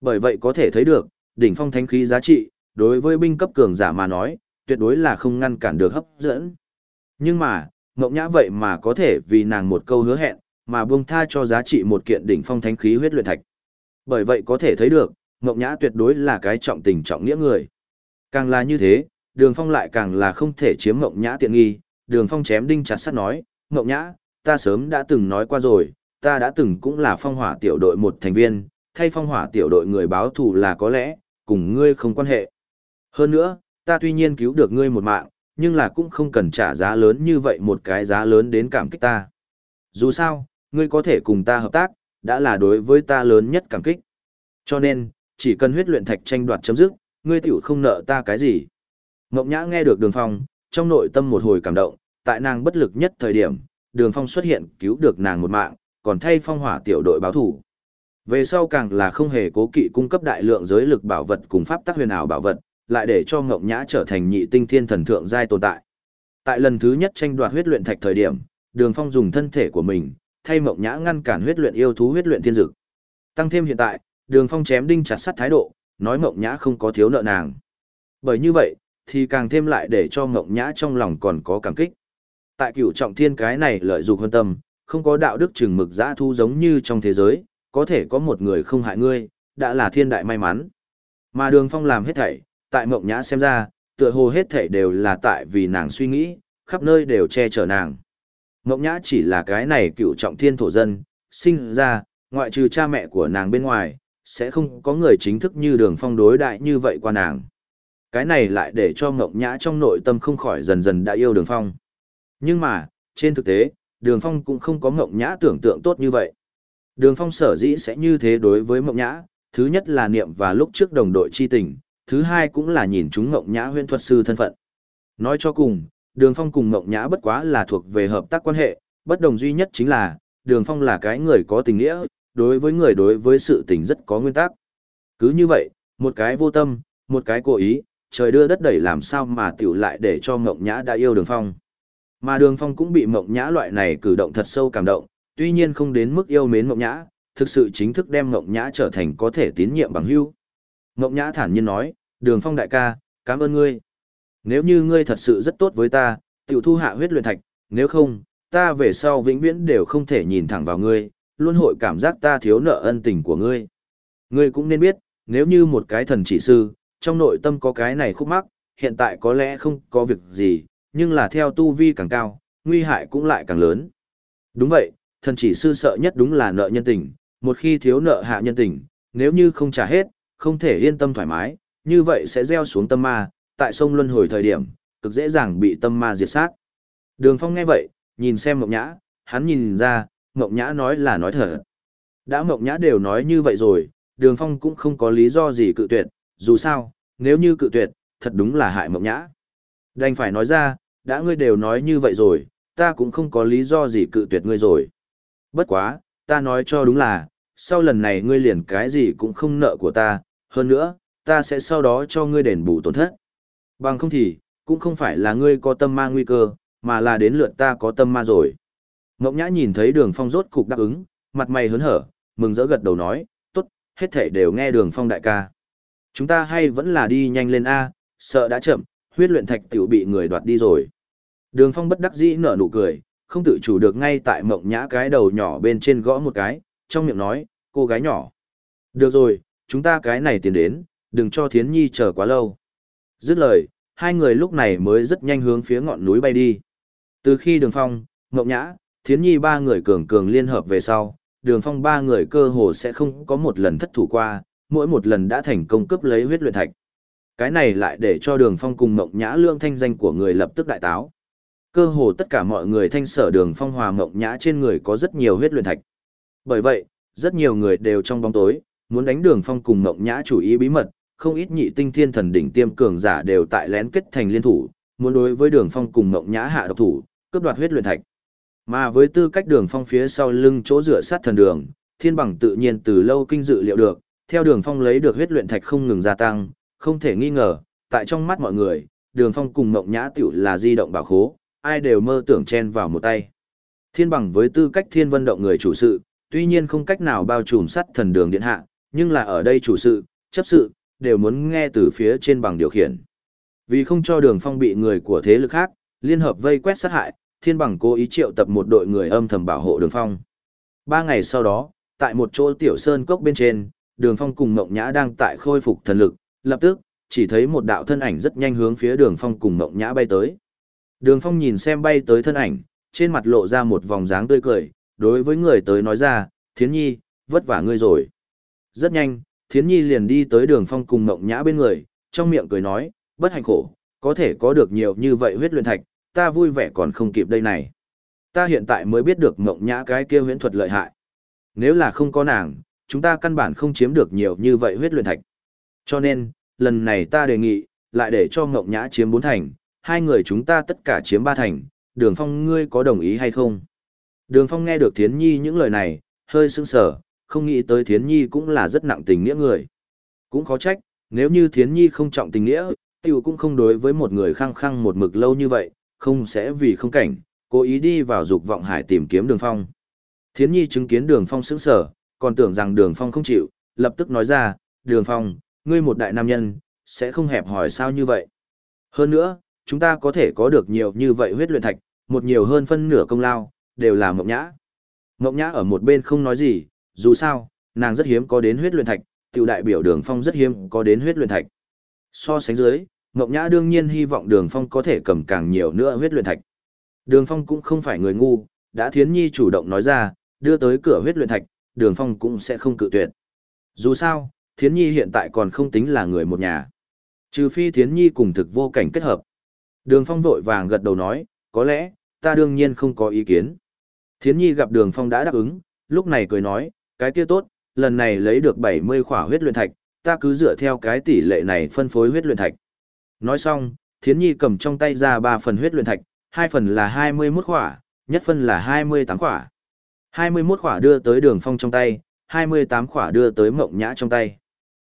Bởi vậy có thể thấy được, đỉnh phong thánh khí giá trị, đối với binh cấp cường giả mà nói, tuyệt đối là không ngăn cản được hấp dẫn. Nhưng mà, Ngọc Nhã vậy mà có thể vì nàng một câu hứa hẹn, mà buông tha cho giá trị một kiện đỉnh phong thánh khí huyết luyện thạch. Bởi vậy có thể thấy được, Ngọc Nhã tuyệt đối là cái trọng tình trọng nghĩa người. Càng là như thế, Đường Phong lại càng là không thể chiếm Ngọc Nhã tiện nghi, Đường Phong chém đinh chặt sắt nói, Ngọc Nhã, ta sớm đã từng nói qua rồi, ta đã từng cũng là phong hỏa tiểu đội một thành viên, thay phong hỏa tiểu đội người báo thù là có lẽ, cùng ngươi không quan hệ. Hơn nữa, ta tuy nhiên cứu được ngươi một mạng, nhưng là cũng không cần trả giá lớn như vậy một cái giá lớn đến cảm kích ta. Dù sao, ngươi có thể cùng ta hợp tác, đã là đối với ta lớn nhất cảm kích. Cho nên, chỉ cần huyết luyện thạch tranh đoạt chấm dứt, ngươi tiểu không nợ ta cái gì. Ngọc Nhã nghe được Đường Phong, trong nội tâm một hồi cảm động, tại nàng bất lực nhất thời điểm, Đường Phong xuất hiện cứu được nàng một mạng, còn thay phong hỏa tiểu đội báo thủ. Về sau càng là không hề cố kỵ cung cấp đại lượng giới lực bảo vật cùng pháp tắc huyền ảo bảo vật, lại để cho Ngộng Nhã trở thành nhị tinh thiên thần thượng giai tồn tại. Tại lần thứ nhất tranh đoạt huyết luyện thạch thời điểm, Đường Phong dùng thân thể của mình, thay Ngộng Nhã ngăn cản huyết luyện yêu thú huyết luyện thiên dực. Tăng thêm hiện tại, Đường Phong chém đinh chặt sắt thái độ, nói Ngộng Nhã không có thiếu nợ nàng. Bởi như vậy, thì càng thêm lại để cho Ngộng Nhã trong lòng còn có cảm kích. Tại cửu trọng thiên cái này lợi dụng hơn tâm, không có đạo đức chừng mực dã thu giống như trong thế giới, có thể có một người không hại ngươi, đã là thiên đại may mắn. Mà đường phong làm hết thảy, tại mộng nhã xem ra, tựa hồ hết thảy đều là tại vì nàng suy nghĩ, khắp nơi đều che chở nàng. Mộng nhã chỉ là cái này cựu trọng thiên thổ dân, sinh ra, ngoại trừ cha mẹ của nàng bên ngoài, sẽ không có người chính thức như đường phong đối đại như vậy qua nàng. Cái này lại để cho mộng nhã trong nội tâm không khỏi dần dần đã yêu đường phong. Nhưng mà, trên thực tế, đường phong cũng không có mộng nhã tưởng tượng tốt như vậy. Đường phong sở dĩ sẽ như thế đối với mộng nhã, thứ nhất là niệm và lúc trước đồng đội chi tình, thứ hai cũng là nhìn chúng mộng nhã huyên thuật sư thân phận. Nói cho cùng, đường phong cùng mộng nhã bất quá là thuộc về hợp tác quan hệ, bất đồng duy nhất chính là, đường phong là cái người có tình nghĩa, đối với người đối với sự tình rất có nguyên tắc. Cứ như vậy, một cái vô tâm, một cái cố ý, trời đưa đất đẩy làm sao mà tiểu lại để cho mộng nhã đã yêu đường phong. Mà đường phong cũng bị mộng nhã loại này cử động thật sâu cảm động, tuy nhiên không đến mức yêu mến mộng nhã, thực sự chính thức đem mộng nhã trở thành có thể tín nhiệm bằng hữu. Mộng nhã thản nhiên nói, đường phong đại ca, cảm ơn ngươi. Nếu như ngươi thật sự rất tốt với ta, tiểu thu hạ huyết luyện thạch, nếu không, ta về sau vĩnh viễn đều không thể nhìn thẳng vào ngươi, luôn hội cảm giác ta thiếu nợ ân tình của ngươi. Ngươi cũng nên biết, nếu như một cái thần chỉ sư, trong nội tâm có cái này khúc mắc, hiện tại có lẽ không có việc gì, nhưng là theo tu vi càng cao, nguy hại cũng lại càng lớn. Đúng vậy, thần chỉ sư sợ nhất đúng là nợ nhân tình, một khi thiếu nợ hạ nhân tình, nếu như không trả hết, không thể yên tâm thoải mái, như vậy sẽ gieo xuống tâm ma, tại sông luân hồi thời điểm, cực dễ dàng bị tâm ma diệt sát. Đường Phong nghe vậy, nhìn xem Mộng Nhã, hắn nhìn ra, Mộng Nhã nói là nói thật. Đã Mộng Nhã đều nói như vậy rồi, Đường Phong cũng không có lý do gì cự tuyệt, dù sao, nếu như cự tuyệt, thật đúng là hại Mộng Nhã. Đành phải nói ra, đã ngươi đều nói như vậy rồi, ta cũng không có lý do gì cự tuyệt ngươi rồi. Bất quá, ta nói cho đúng là, sau lần này ngươi liền cái gì cũng không nợ của ta, hơn nữa, ta sẽ sau đó cho ngươi đền bù tổn thất. Bằng không thì, cũng không phải là ngươi có tâm ma nguy cơ, mà là đến lượt ta có tâm ma rồi. Ngọc Nhã nhìn thấy đường phong rốt cục đáp ứng, mặt mày hớn hở, mừng rỡ gật đầu nói, tốt, hết thể đều nghe đường phong đại ca. Chúng ta hay vẫn là đi nhanh lên A, sợ đã chậm, huyết luyện thạch tiểu bị người đoạt đi rồi. Đường phong bất đắc dĩ nở nụ cười, không tự chủ được ngay tại mộng nhã cái đầu nhỏ bên trên gõ một cái, trong miệng nói, cô gái nhỏ. Được rồi, chúng ta cái này tiến đến, đừng cho thiến nhi chờ quá lâu. Dứt lời, hai người lúc này mới rất nhanh hướng phía ngọn núi bay đi. Từ khi đường phong, mộng nhã, thiến nhi ba người cường cường liên hợp về sau, đường phong ba người cơ hồ sẽ không có một lần thất thủ qua, mỗi một lần đã thành công cướp lấy huyết luyện thạch. Cái này lại để cho đường phong cùng mộng nhã lương thanh danh của người lập tức đại táo. Cơ hồ tất cả mọi người thanh sở đường phong hòa mộng nhã trên người có rất nhiều huyết luyện thạch. Bởi vậy, rất nhiều người đều trong bóng tối, muốn đánh đường phong cùng mộng nhã chủ ý bí mật, không ít nhị tinh thiên thần đỉnh tiêm cường giả đều tại lén kết thành liên thủ, muốn đối với đường phong cùng mộng nhã hạ độc thủ, cướp đoạt huyết luyện thạch. Mà với tư cách đường phong phía sau lưng chỗ rửa sát thần đường, thiên bằng tự nhiên từ lâu kinh dự liệu được, theo đường phong lấy được huyết luyện thạch không ngừng gia tăng, không thể nghi ngờ, tại trong mắt mọi người, đường phong cùng mộng nhã tiểu là di động bảo khố, ai đều mơ tưởng chen vào một tay. Thiên bằng với tư cách thiên vân động người chủ sự, tuy nhiên không cách nào bao trùm sắt thần đường điện hạ, nhưng là ở đây chủ sự, chấp sự, đều muốn nghe từ phía trên bằng điều khiển. Vì không cho đường phong bị người của thế lực khác, liên hợp vây quét sát hại, thiên bằng cố ý triệu tập một đội người âm thầm bảo hộ đường phong. Ba ngày sau đó, tại một chỗ tiểu sơn cốc bên trên, đường phong cùng mộng nhã đang tại khôi phục thần lực, lập tức, chỉ thấy một đạo thân ảnh rất nhanh hướng phía đường phong cùng mộng nhã bay tới. Đường phong nhìn xem bay tới thân ảnh, trên mặt lộ ra một vòng dáng tươi cười, đối với người tới nói ra, thiến nhi, vất vả ngươi rồi. Rất nhanh, thiến nhi liền đi tới đường phong cùng mộng nhã bên người, trong miệng cười nói, bất hạnh khổ, có thể có được nhiều như vậy huyết luyện thạch, ta vui vẻ còn không kịp đây này. Ta hiện tại mới biết được mộng nhã cái kia huyễn thuật lợi hại. Nếu là không có nàng, chúng ta căn bản không chiếm được nhiều như vậy huyết luyện thạch. Cho nên, lần này ta đề nghị, lại để cho mộng nhã chiếm bốn thành, hai người chúng ta tất cả chiếm ba thành, đường phong ngươi có đồng ý hay không? Đường phong nghe được thiến nhi những lời này, hơi sững sờ, không nghĩ tới thiến nhi cũng là rất nặng tình nghĩa người. Cũng khó trách, nếu như thiến nhi không trọng tình nghĩa, tiểu cũng không đối với một người khăng khăng một mực lâu như vậy, không sẽ vì không cảnh, cố ý đi vào dục vọng hải tìm kiếm đường phong. Thiến nhi chứng kiến đường phong sững sờ, còn tưởng rằng đường phong không chịu, lập tức nói ra, đường phong, ngươi một đại nam nhân, sẽ không hẹp hỏi sao như vậy. Hơn nữa, chúng ta có thể có được nhiều như vậy huyết luyện thạch, một nhiều hơn phân nửa công lao, đều là mộng nhã. Mộng nhã ở một bên không nói gì, dù sao, nàng rất hiếm có đến huyết luyện thạch, tiểu đại biểu đường phong rất hiếm có đến huyết luyện thạch. So sánh dưới, Ngọc Nhã đương nhiên hy vọng đường phong có thể cầm càng nhiều nữa huyết luyện thạch. Đường phong cũng không phải người ngu, đã thiến nhi chủ động nói ra, đưa tới cửa huyết luyện thạch, đường phong cũng sẽ không cự tuyệt. Dù sao, thiến nhi hiện tại còn không tính là người một nhà. Trừ phi thiến nhi cùng thực vô cảnh kết hợp. Đường phong vội vàng gật đầu nói, có lẽ, ta đương nhiên không có ý kiến. Thiến nhi gặp đường phong đã đáp ứng, lúc này cười nói, cái kia tốt, lần này lấy được 70 khỏa huyết luyện thạch, ta cứ dựa theo cái tỷ lệ này phân phối huyết luyện thạch. Nói xong, Thiến Nhi cầm trong tay ra 3 phần huyết luyện thạch, hai phần là 21 khỏa, nhất phần là 28 khỏa. 21 khỏa đưa tới Đường Phong trong tay, 28 khỏa đưa tới Mộng Nhã trong tay.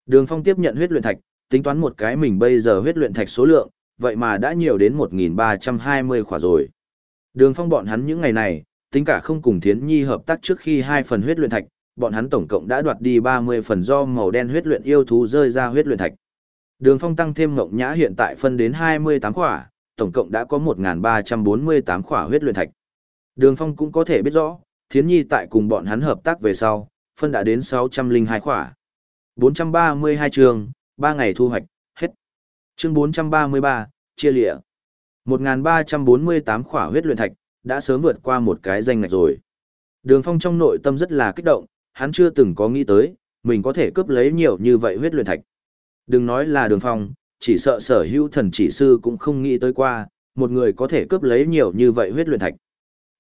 Đường Phong tiếp nhận huyết luyện thạch, tính toán một cái mình bây giờ huyết luyện thạch số lượng, vậy mà đã nhiều đến 1.320 khỏa rồi. Đường Phong bọn hắn những ngày này, tính cả không cùng Thiến Nhi hợp tác trước khi hai phần huyết luyện thạch, bọn hắn tổng cộng đã đoạt đi 30 phần do màu đen huyết luyện yêu thú rơi ra huyết luyện thạch. Đường Phong tăng thêm Ngộng Nhã hiện tại phân đến 28 khỏa, tổng cộng đã có 1.348 khỏa huyết luyện thạch. Đường Phong cũng có thể biết rõ, Thiến Nhi tại cùng bọn hắn hợp tác về sau, phân đã đến 602 khỏa. 432 trường, 3 ngày thu hoạch. Chương 433, chia lịa. 1348 khỏa huyết luyện thạch, đã sớm vượt qua một cái danh ngạch rồi. Đường Phong trong nội tâm rất là kích động, hắn chưa từng có nghĩ tới, mình có thể cướp lấy nhiều như vậy huyết luyện thạch. Đừng nói là đường phong, chỉ sợ sở hữu thần chỉ sư cũng không nghĩ tới qua, một người có thể cướp lấy nhiều như vậy huyết luyện thạch.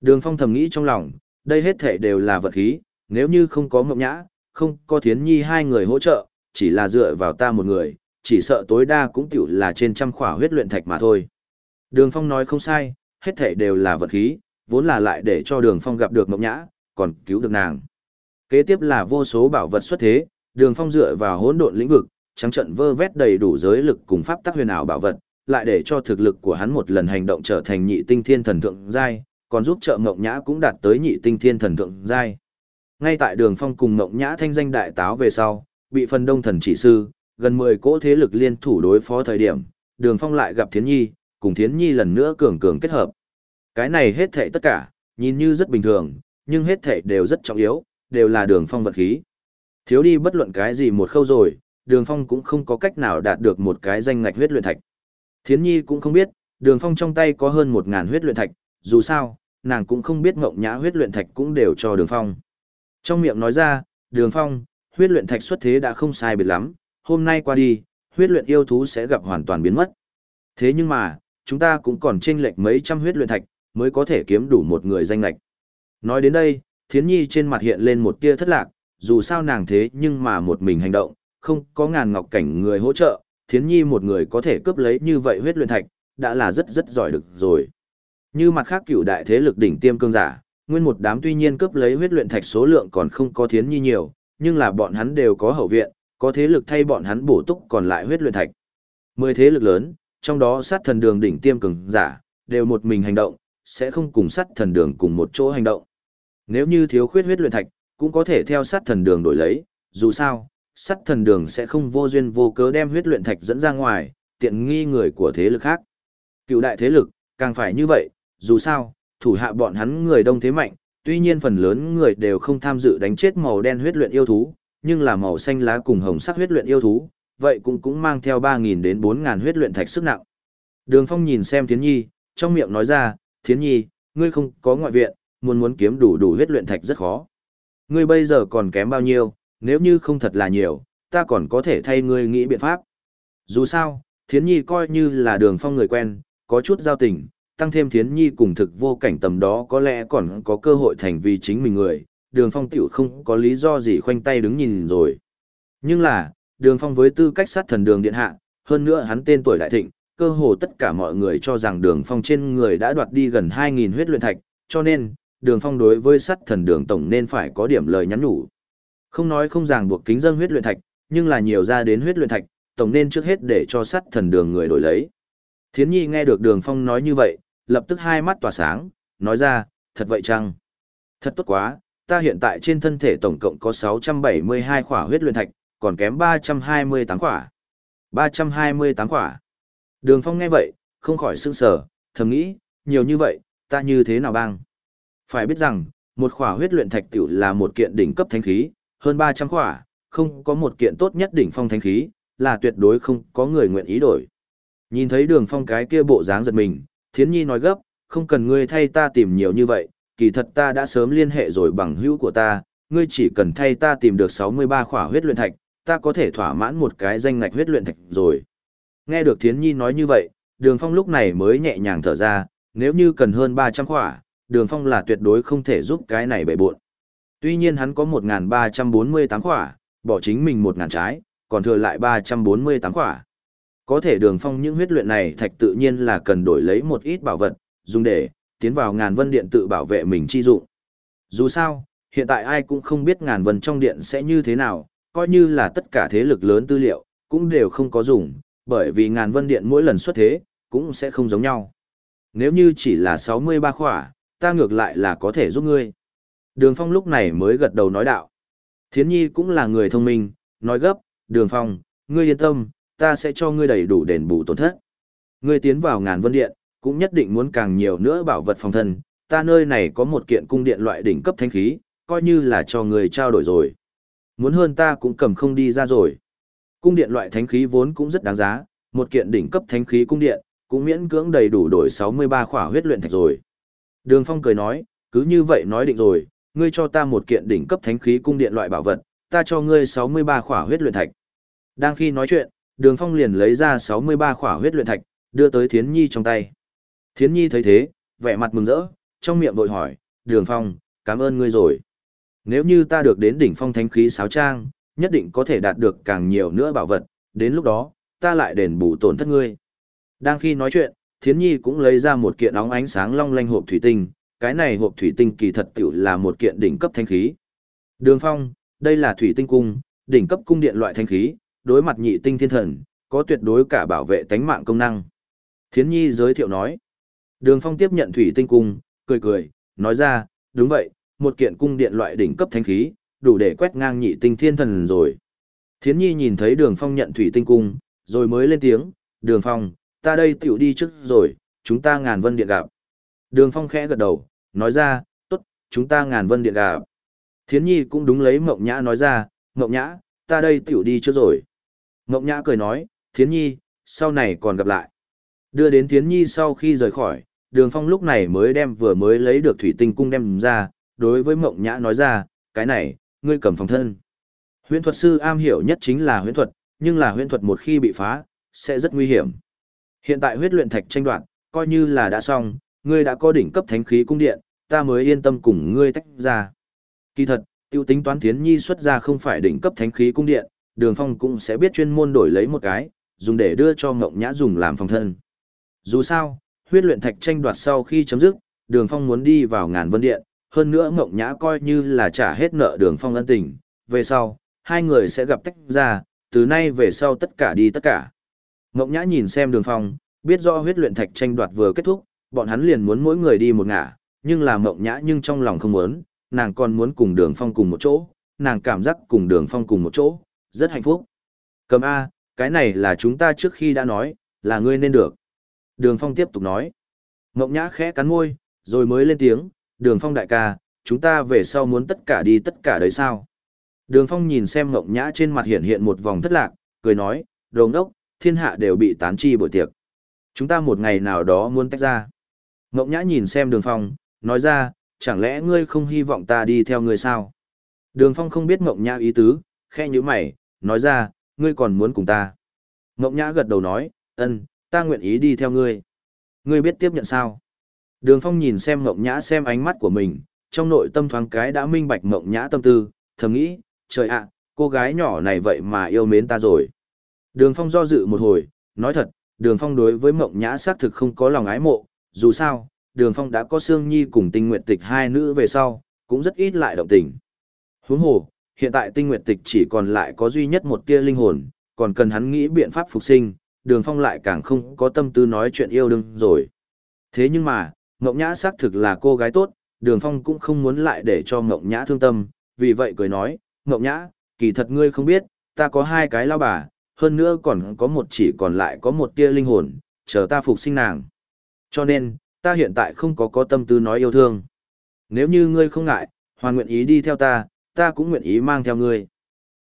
Đường phong thầm nghĩ trong lòng, đây hết thể đều là vật khí, nếu như không có ngọc nhã, không có thiến nhi hai người hỗ trợ, chỉ là dựa vào ta một người, chỉ sợ tối đa cũng tiểu là trên trăm khỏa huyết luyện thạch mà thôi. Đường phong nói không sai, hết thể đều là vật khí, vốn là lại để cho đường phong gặp được mộng nhã, còn cứu được nàng. Kế tiếp là vô số bảo vật xuất thế, đường phong dựa vào hỗn độn lĩnh vực, trắng trận vơ vét đầy đủ giới lực cùng pháp tắc huyền ảo bảo vật, lại để cho thực lực của hắn một lần hành động trở thành nhị tinh thiên thần thượng giai, còn giúp trợ Mộng Nhã cũng đạt tới nhị tinh thiên thần thượng giai. Ngay tại Đường Phong cùng Mộng Nhã thanh danh đại táo về sau, bị phần đông thần chỉ sư, gần 10 cỗ thế lực liên thủ đối phó thời điểm, Đường Phong lại gặp Thiến Nhi, cùng Thiến Nhi lần nữa cường cường kết hợp. Cái này hết thảy tất cả, nhìn như rất bình thường, nhưng hết thảy đều rất trọng yếu, đều là Đường Phong vật khí. Thiếu đi bất luận cái gì một khâu rồi, Đường Phong cũng không có cách nào đạt được một cái danh ngạch huyết luyện thạch. Thiến Nhi cũng không biết, Đường Phong trong tay có hơn một ngàn huyết luyện thạch, dù sao, nàng cũng không biết ngộng nhã huyết luyện thạch cũng đều cho Đường Phong. Trong miệng nói ra, Đường Phong, huyết luyện thạch xuất thế đã không sai biệt lắm, hôm nay qua đi, huyết luyện yêu thú sẽ gặp hoàn toàn biến mất. Thế nhưng mà, chúng ta cũng còn chênh lệch mấy trăm huyết luyện thạch, mới có thể kiếm đủ một người danh lệch. Nói đến đây, Thiến Nhi trên mặt hiện lên một tia thất lạc, dù sao nàng thế nhưng mà một mình hành động, không có ngàn ngọc cảnh người hỗ trợ, thiến nhi một người có thể cướp lấy như vậy huyết luyện thạch, đã là rất rất giỏi được rồi. Như mặt khác cựu đại thế lực đỉnh tiêm cương giả, nguyên một đám tuy nhiên cướp lấy huyết luyện thạch số lượng còn không có thiến nhi nhiều, nhưng là bọn hắn đều có hậu viện, có thế lực thay bọn hắn bổ túc còn lại huyết luyện thạch. Mười thế lực lớn, trong đó sát thần đường đỉnh tiêm cường giả, đều một mình hành động, sẽ không cùng sát thần đường cùng một chỗ hành động. Nếu như thiếu khuyết huyết luyện thạch, cũng có thể theo sát thần đường đổi lấy, dù sao, sát thần đường sẽ không vô duyên vô cớ đem huyết luyện thạch dẫn ra ngoài, tiện nghi người của thế lực khác. Cựu đại thế lực, càng phải như vậy, dù sao, thủ hạ bọn hắn người đông thế mạnh, tuy nhiên phần lớn người đều không tham dự đánh chết màu đen huyết luyện yêu thú, nhưng là màu xanh lá cùng hồng sắc huyết luyện yêu thú, vậy cũng cũng mang theo 3.000 đến 4.000 huyết luyện thạch sức nặng. Đường Phong nhìn xem Thiến Nhi, trong miệng nói ra, Thiến Nhi, ngươi không có ngoại viện, muốn muốn kiếm đủ đủ huyết luyện thạch rất khó. Ngươi bây giờ còn kém bao nhiêu, nếu như không thật là nhiều, ta còn có thể thay ngươi nghĩ biện pháp. Dù sao, Thiến Nhi coi như là đường phong người quen, có chút giao tình, tăng thêm Thiến Nhi cùng thực vô cảnh tầm đó có lẽ còn có cơ hội thành vì chính mình người, đường phong tiểu không có lý do gì khoanh tay đứng nhìn rồi. Nhưng là, đường phong với tư cách sát thần đường điện hạ, hơn nữa hắn tên tuổi đại thịnh, cơ hồ tất cả mọi người cho rằng đường phong trên người đã đoạt đi gần 2.000 huyết luyện thạch, cho nên, đường phong đối với sát thần đường tổng nên phải có điểm lời nhắn nhủ. Không nói không ràng buộc kính dân huyết luyện thạch, nhưng là nhiều ra đến huyết luyện thạch, tổng nên trước hết để cho sắt thần đường người đổi lấy. Thiến Nhi nghe được Đường Phong nói như vậy, lập tức hai mắt tỏa sáng, nói ra, thật vậy chăng? Thật tốt quá, ta hiện tại trên thân thể tổng cộng có 672 khỏa huyết luyện thạch, còn kém 328 khỏa. 328 khỏa. Đường Phong nghe vậy, không khỏi sững sờ, thầm nghĩ, nhiều như vậy, ta như thế nào bang? Phải biết rằng, một khỏa huyết luyện thạch tiểu là một kiện đỉnh cấp thánh khí, hơn 300 khỏa, không có một kiện tốt nhất đỉnh phong thánh khí, là tuyệt đối không có người nguyện ý đổi. Nhìn thấy đường phong cái kia bộ dáng giật mình, thiến nhi nói gấp, không cần ngươi thay ta tìm nhiều như vậy, kỳ thật ta đã sớm liên hệ rồi bằng hữu của ta, ngươi chỉ cần thay ta tìm được 63 khỏa huyết luyện thạch, ta có thể thỏa mãn một cái danh ngạch huyết luyện thạch rồi. Nghe được thiến nhi nói như vậy, đường phong lúc này mới nhẹ nhàng thở ra, nếu như cần hơn 300 khỏa, đường phong là tuyệt đối không thể giúp cái này bệ buộn. Tuy nhiên hắn có 1.348 khỏa, bỏ chính mình 1.000 trái, còn thừa lại 348 khỏa. Có thể đường phong những huyết luyện này thạch tự nhiên là cần đổi lấy một ít bảo vật, dùng để tiến vào ngàn vân điện tự bảo vệ mình chi dụng. Dù sao, hiện tại ai cũng không biết ngàn vân trong điện sẽ như thế nào, coi như là tất cả thế lực lớn tư liệu, cũng đều không có dùng, bởi vì ngàn vân điện mỗi lần xuất thế, cũng sẽ không giống nhau. Nếu như chỉ là 63 khỏa, ta ngược lại là có thể giúp ngươi. Đường Phong lúc này mới gật đầu nói đạo. Thiến Nhi cũng là người thông minh, nói gấp, Đường Phong, ngươi yên tâm, ta sẽ cho ngươi đầy đủ đền bù tổn thất. Ngươi tiến vào ngàn vân điện, cũng nhất định muốn càng nhiều nữa bảo vật phòng thân, ta nơi này có một kiện cung điện loại đỉnh cấp thánh khí, coi như là cho người trao đổi rồi. Muốn hơn ta cũng cầm không đi ra rồi. Cung điện loại thánh khí vốn cũng rất đáng giá, một kiện đỉnh cấp thánh khí cung điện, cũng miễn cưỡng đầy đủ đổi 63 khỏa huyết luyện thạch rồi. Đường Phong cười nói, cứ như vậy nói định rồi, ngươi cho ta một kiện đỉnh cấp thánh khí cung điện loại bảo vật, ta cho ngươi 63 khỏa huyết luyện thạch. Đang khi nói chuyện, Đường Phong liền lấy ra 63 khỏa huyết luyện thạch, đưa tới Thiến Nhi trong tay. Thiến Nhi thấy thế, vẻ mặt mừng rỡ, trong miệng vội hỏi, Đường Phong, cảm ơn ngươi rồi. Nếu như ta được đến đỉnh phong thánh khí sáo trang, nhất định có thể đạt được càng nhiều nữa bảo vật, đến lúc đó, ta lại đền bù tổn thất ngươi. Đang khi nói chuyện, Thiến Nhi cũng lấy ra một kiện óng ánh sáng long lanh hộp thủy tinh, cái này hộp thủy tinh kỳ thật tiểu là một kiện đỉnh cấp thanh khí. Đường Phong, đây là thủy tinh cung, đỉnh cấp cung điện loại thanh khí, đối mặt nhị tinh thiên thần, có tuyệt đối cả bảo vệ tánh mạng công năng. Thiến Nhi giới thiệu nói. Đường Phong tiếp nhận thủy tinh cung, cười cười, nói ra, đúng vậy, một kiện cung điện loại đỉnh cấp thanh khí, đủ để quét ngang nhị tinh thiên thần rồi. Thiến Nhi nhìn thấy Đường Phong nhận thủy tinh cung, rồi mới lên tiếng, Đường Phong, ta đây tiểu đi trước rồi, chúng ta ngàn vân điện gặp. Đường Phong khẽ gật đầu, nói ra, tốt, chúng ta ngàn vân điện gặp. Thiến Nhi cũng đúng lấy Mộng Nhã nói ra, Mộng Nhã, ta đây tiểu đi trước rồi. Mộng Nhã cười nói, Thiến Nhi, sau này còn gặp lại. Đưa đến Thiến Nhi sau khi rời khỏi, Đường Phong lúc này mới đem vừa mới lấy được thủy tinh cung đem ra, đối với Mộng Nhã nói ra, cái này, ngươi cầm phòng thân. Huyễn thuật sư am hiểu nhất chính là huyễn thuật, nhưng là huyễn thuật một khi bị phá, sẽ rất nguy hiểm. Hiện tại huyết luyện thạch tranh đoạt, coi như là đã xong, ngươi đã có đỉnh cấp thánh khí cung điện, ta mới yên tâm cùng ngươi tách ra. Kỳ thật, tiêu tính toán thiến nhi xuất ra không phải đỉnh cấp thánh khí cung điện, đường phong cũng sẽ biết chuyên môn đổi lấy một cái, dùng để đưa cho ngộng nhã dùng làm phòng thân. Dù sao, huyết luyện thạch tranh đoạt sau khi chấm dứt, đường phong muốn đi vào ngàn vân điện, hơn nữa ngộng nhã coi như là trả hết nợ đường phong ân tình, về sau, hai người sẽ gặp tách ra, từ nay về sau tất cả đi tất cả. Ngộng nhã nhìn xem đường phong, biết do huyết luyện thạch tranh đoạt vừa kết thúc, bọn hắn liền muốn mỗi người đi một ngả, nhưng là mộng nhã nhưng trong lòng không muốn, nàng còn muốn cùng đường phong cùng một chỗ, nàng cảm giác cùng đường phong cùng một chỗ, rất hạnh phúc. Cầm A, cái này là chúng ta trước khi đã nói, là ngươi nên được. Đường phong tiếp tục nói. Ngộng nhã khẽ cắn môi, rồi mới lên tiếng, đường phong đại ca, chúng ta về sau muốn tất cả đi tất cả đấy sao? Đường phong nhìn xem Ngộng nhã trên mặt hiện hiện một vòng thất lạc, cười nói, đồng đốc, thiên hạ đều bị tán chi buổi tiệc. Chúng ta một ngày nào đó muốn tách ra. Ngộng nhã nhìn xem đường phong, nói ra, chẳng lẽ ngươi không hy vọng ta đi theo ngươi sao? Đường phong không biết ngộng nhã ý tứ, khe như mày, nói ra, ngươi còn muốn cùng ta. Ngộng nhã gật đầu nói, ân, ta nguyện ý đi theo ngươi. Ngươi biết tiếp nhận sao? Đường phong nhìn xem ngộng nhã xem ánh mắt của mình, trong nội tâm thoáng cái đã minh bạch ngộng nhã tâm tư, thầm nghĩ, trời ạ, cô gái nhỏ này vậy mà yêu mến ta rồi. Đường phong do dự một hồi, nói thật, đường phong đối với mộng nhã xác thực không có lòng ái mộ, dù sao, đường phong đã có Sương Nhi cùng tinh Nguyệt tịch hai nữ về sau, cũng rất ít lại động tình. Huống hồ, hiện tại tinh Nguyệt tịch chỉ còn lại có duy nhất một tia linh hồn, còn cần hắn nghĩ biện pháp phục sinh, đường phong lại càng không có tâm tư nói chuyện yêu đương rồi. Thế nhưng mà, Ngộng Nhã xác thực là cô gái tốt, đường phong cũng không muốn lại để cho Ngộng Nhã thương tâm, vì vậy cười nói, Ngộng Nhã, kỳ thật ngươi không biết, ta có hai cái lao bà, hơn nữa còn có một chỉ còn lại có một tia linh hồn, chờ ta phục sinh nàng. Cho nên, ta hiện tại không có có tâm tư nói yêu thương. Nếu như ngươi không ngại, hoàn nguyện ý đi theo ta, ta cũng nguyện ý mang theo ngươi.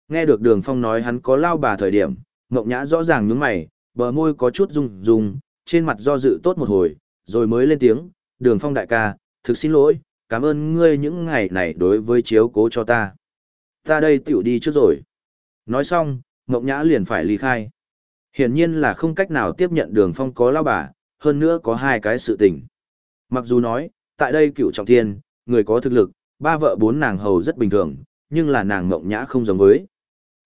Nghe được đường phong nói hắn có lao bà thời điểm, ngộng Nhã rõ ràng nhúng mày, bờ môi có chút rung rung, trên mặt do dự tốt một hồi, rồi mới lên tiếng, đường phong đại ca, thực xin lỗi, cảm ơn ngươi những ngày này đối với chiếu cố cho ta. Ta đây tiểu đi trước rồi. Nói xong, Ngọc Nhã liền phải ly khai. Hiển nhiên là không cách nào tiếp nhận đường phong có lao bà, hơn nữa có hai cái sự tình. Mặc dù nói, tại đây cựu trọng thiên, người có thực lực, ba vợ bốn nàng hầu rất bình thường, nhưng là nàng Ngọc Nhã không giống với.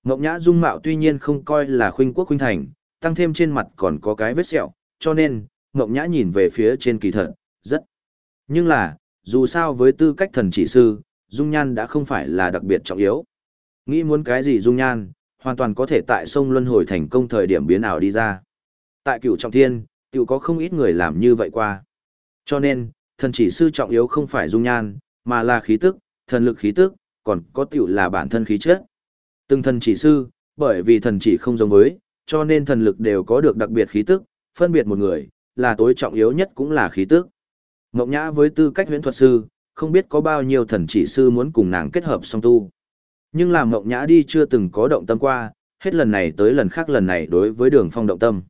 Ngọc Nhã dung mạo tuy nhiên không coi là khuynh quốc khuynh thành, tăng thêm trên mặt còn có cái vết sẹo, cho nên, Ngọc Nhã nhìn về phía trên kỳ thật, rất. Nhưng là, dù sao với tư cách thần chỉ sư, dung nhan đã không phải là đặc biệt trọng yếu. Nghĩ muốn cái gì dung nhan, hoàn toàn có thể tại sông Luân Hồi thành công thời điểm biến ảo đi ra. Tại cửu trọng thiên, tiểu có không ít người làm như vậy qua. Cho nên, thần chỉ sư trọng yếu không phải dung nhan, mà là khí tức, thần lực khí tức, còn có tiểu là bản thân khí chất. Từng thần chỉ sư, bởi vì thần chỉ không giống với, cho nên thần lực đều có được đặc biệt khí tức, phân biệt một người, là tối trọng yếu nhất cũng là khí tức. Ngọc Nhã với tư cách huyễn thuật sư, không biết có bao nhiêu thần chỉ sư muốn cùng nàng kết hợp song tu. Nhưng làm Ngọc Nhã đi chưa từng có động tâm qua, hết lần này tới lần khác lần này đối với đường phong động tâm.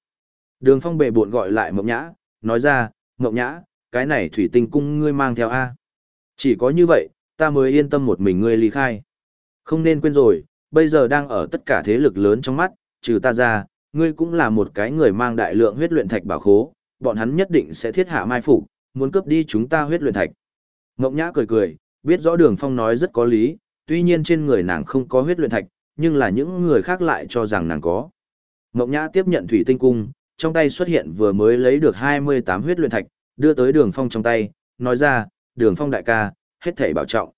Đường phong bệ buộn gọi lại Ngọc Nhã, nói ra, Ngọc Nhã, cái này thủy tinh cung ngươi mang theo A. Chỉ có như vậy, ta mới yên tâm một mình ngươi ly khai. Không nên quên rồi, bây giờ đang ở tất cả thế lực lớn trong mắt, trừ ta ra, ngươi cũng là một cái người mang đại lượng huyết luyện thạch bảo khố, bọn hắn nhất định sẽ thiết hạ mai phục, muốn cướp đi chúng ta huyết luyện thạch. Ngộng Nhã cười cười, biết rõ Đường Phong nói rất có lý, tuy nhiên trên người nàng không có huyết luyện thạch, nhưng là những người khác lại cho rằng nàng có. Ngộng Nhã tiếp nhận thủy tinh cung, trong tay xuất hiện vừa mới lấy được 28 huyết luyện thạch, đưa tới Đường Phong trong tay, nói ra, Đường Phong đại ca, hết thảy bảo trọng.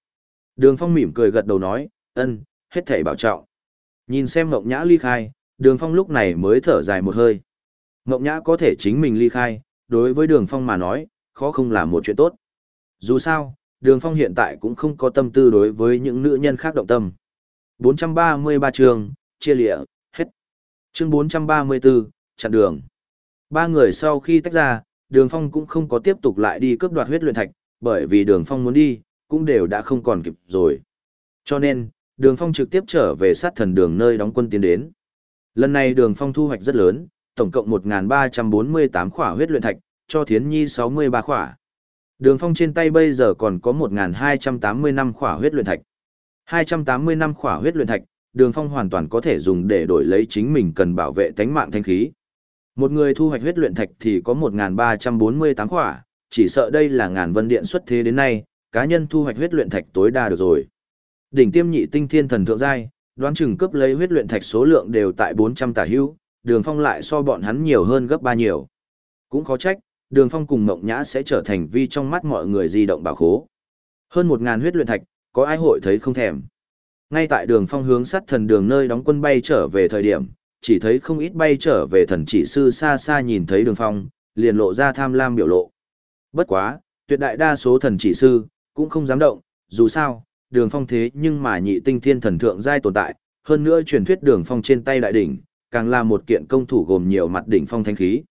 Đường Phong mỉm cười gật đầu nói, ân, hết thảy bảo trọng. Nhìn xem Ngộng Nhã ly khai, Đường Phong lúc này mới thở dài một hơi. ngộng Nhã có thể chính mình ly khai, đối với Đường Phong mà nói, khó không là một chuyện tốt. Dù sao, Đường Phong hiện tại cũng không có tâm tư đối với những nữ nhân khác động tâm. 433 chương, chia lịa, hết. Chương 434, chặn đường. Ba người sau khi tách ra, Đường Phong cũng không có tiếp tục lại đi cướp đoạt huyết luyện thạch, bởi vì Đường Phong muốn đi, cũng đều đã không còn kịp rồi. Cho nên, Đường Phong trực tiếp trở về sát thần đường nơi đóng quân tiến đến. Lần này Đường Phong thu hoạch rất lớn, tổng cộng 1.348 khỏa huyết luyện thạch, cho Thiến Nhi 63 khỏa. Đường Phong trên tay bây giờ còn có 1.280 năm khỏa huyết luyện thạch. 280 năm khỏa huyết luyện thạch, Đường Phong hoàn toàn có thể dùng để đổi lấy chính mình cần bảo vệ tánh mạng thanh khí. Một người thu hoạch huyết luyện thạch thì có 1.348 khỏa, chỉ sợ đây là ngàn vân điện xuất thế đến nay, cá nhân thu hoạch huyết luyện thạch tối đa được rồi. Đỉnh tiêm nhị tinh thiên thần thượng giai, đoán chừng cấp lấy huyết luyện thạch số lượng đều tại 400 tả hữu, Đường Phong lại so bọn hắn nhiều hơn gấp ba nhiều. Cũng khó trách, Đường Phong cùng Mộng Nhã sẽ trở thành vi trong mắt mọi người di động bảo khố. Hơn 1000 huyết luyện thạch, có ai hội thấy không thèm. Ngay tại Đường Phong hướng sát thần đường nơi đóng quân bay trở về thời điểm, chỉ thấy không ít bay trở về thần chỉ sư xa xa nhìn thấy Đường Phong, liền lộ ra tham lam biểu lộ. Bất quá, tuyệt đại đa số thần chỉ sư cũng không dám động, dù sao, đường phong thế nhưng mà nhị tinh thiên thần thượng giai tồn tại, hơn nữa truyền thuyết đường phong trên tay đại đỉnh, càng là một kiện công thủ gồm nhiều mặt đỉnh phong thanh khí.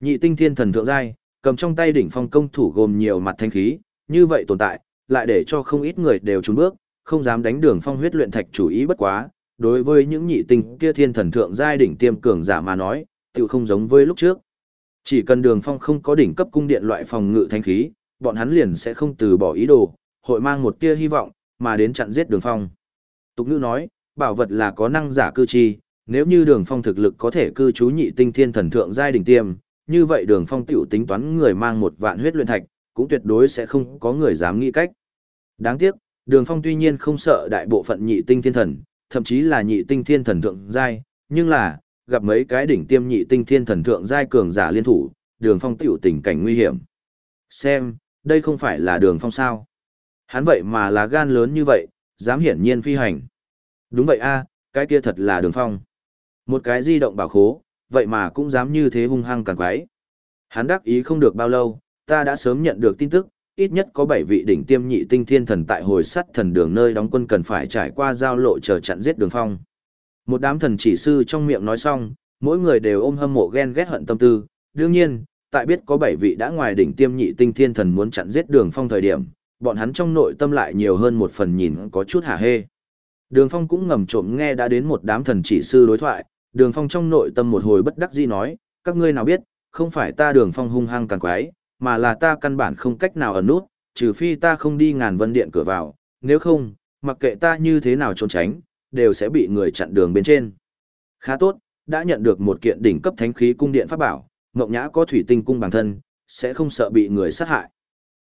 Nhị tinh thiên thần thượng giai, cầm trong tay đỉnh phong công thủ gồm nhiều mặt thanh khí, như vậy tồn tại, lại để cho không ít người đều trốn bước, không dám đánh đường phong huyết luyện thạch chủ ý bất quá, đối với những nhị tinh kia thiên thần thượng giai đỉnh tiêm cường giả mà nói, tự không giống với lúc trước. Chỉ cần đường phong không có đỉnh cấp cung điện loại phòng ngự thanh khí, bọn hắn liền sẽ không từ bỏ ý đồ, hội mang một tia hy vọng, mà đến chặn giết đường phong. Tục ngữ nói, bảo vật là có năng giả cư chi, nếu như đường phong thực lực có thể cư trú nhị tinh thiên thần thượng giai đỉnh tiêm, như vậy đường phong tiểu tính toán người mang một vạn huyết luyện thạch, cũng tuyệt đối sẽ không có người dám nghĩ cách. Đáng tiếc, đường phong tuy nhiên không sợ đại bộ phận nhị tinh thiên thần, thậm chí là nhị tinh thiên thần thượng giai, nhưng là, gặp mấy cái đỉnh tiêm nhị tinh thiên thần thượng giai cường giả liên thủ, đường phong tiểu tình cảnh nguy hiểm. Xem, đây không phải là đường phong sao. Hắn vậy mà là gan lớn như vậy, dám hiển nhiên phi hành. Đúng vậy a, cái kia thật là đường phong. Một cái di động bảo khố, vậy mà cũng dám như thế hung hăng càng quái. Hắn đắc ý không được bao lâu, ta đã sớm nhận được tin tức, ít nhất có 7 vị đỉnh tiêm nhị tinh thiên thần tại hồi sắt thần đường nơi đóng quân cần phải trải qua giao lộ chờ chặn giết đường phong. Một đám thần chỉ sư trong miệng nói xong, mỗi người đều ôm hâm mộ ghen ghét hận tâm tư, đương nhiên, tại biết có 7 vị đã ngoài đỉnh tiêm nhị tinh thiên thần muốn chặn giết đường phong thời điểm, bọn hắn trong nội tâm lại nhiều hơn một phần nhìn có chút hả hê. Đường Phong cũng ngầm trộm nghe đã đến một đám thần chỉ sư đối thoại, Đường Phong trong nội tâm một hồi bất đắc dĩ nói, các ngươi nào biết, không phải ta Đường Phong hung hăng càng quái, mà là ta căn bản không cách nào ở nút, trừ phi ta không đi ngàn vân điện cửa vào, nếu không, mặc kệ ta như thế nào trốn tránh, đều sẽ bị người chặn đường bên trên. Khá tốt, đã nhận được một kiện đỉnh cấp thánh khí cung điện pháp bảo, Ngọc Nhã có thủy tinh cung bản thân, sẽ không sợ bị người sát hại.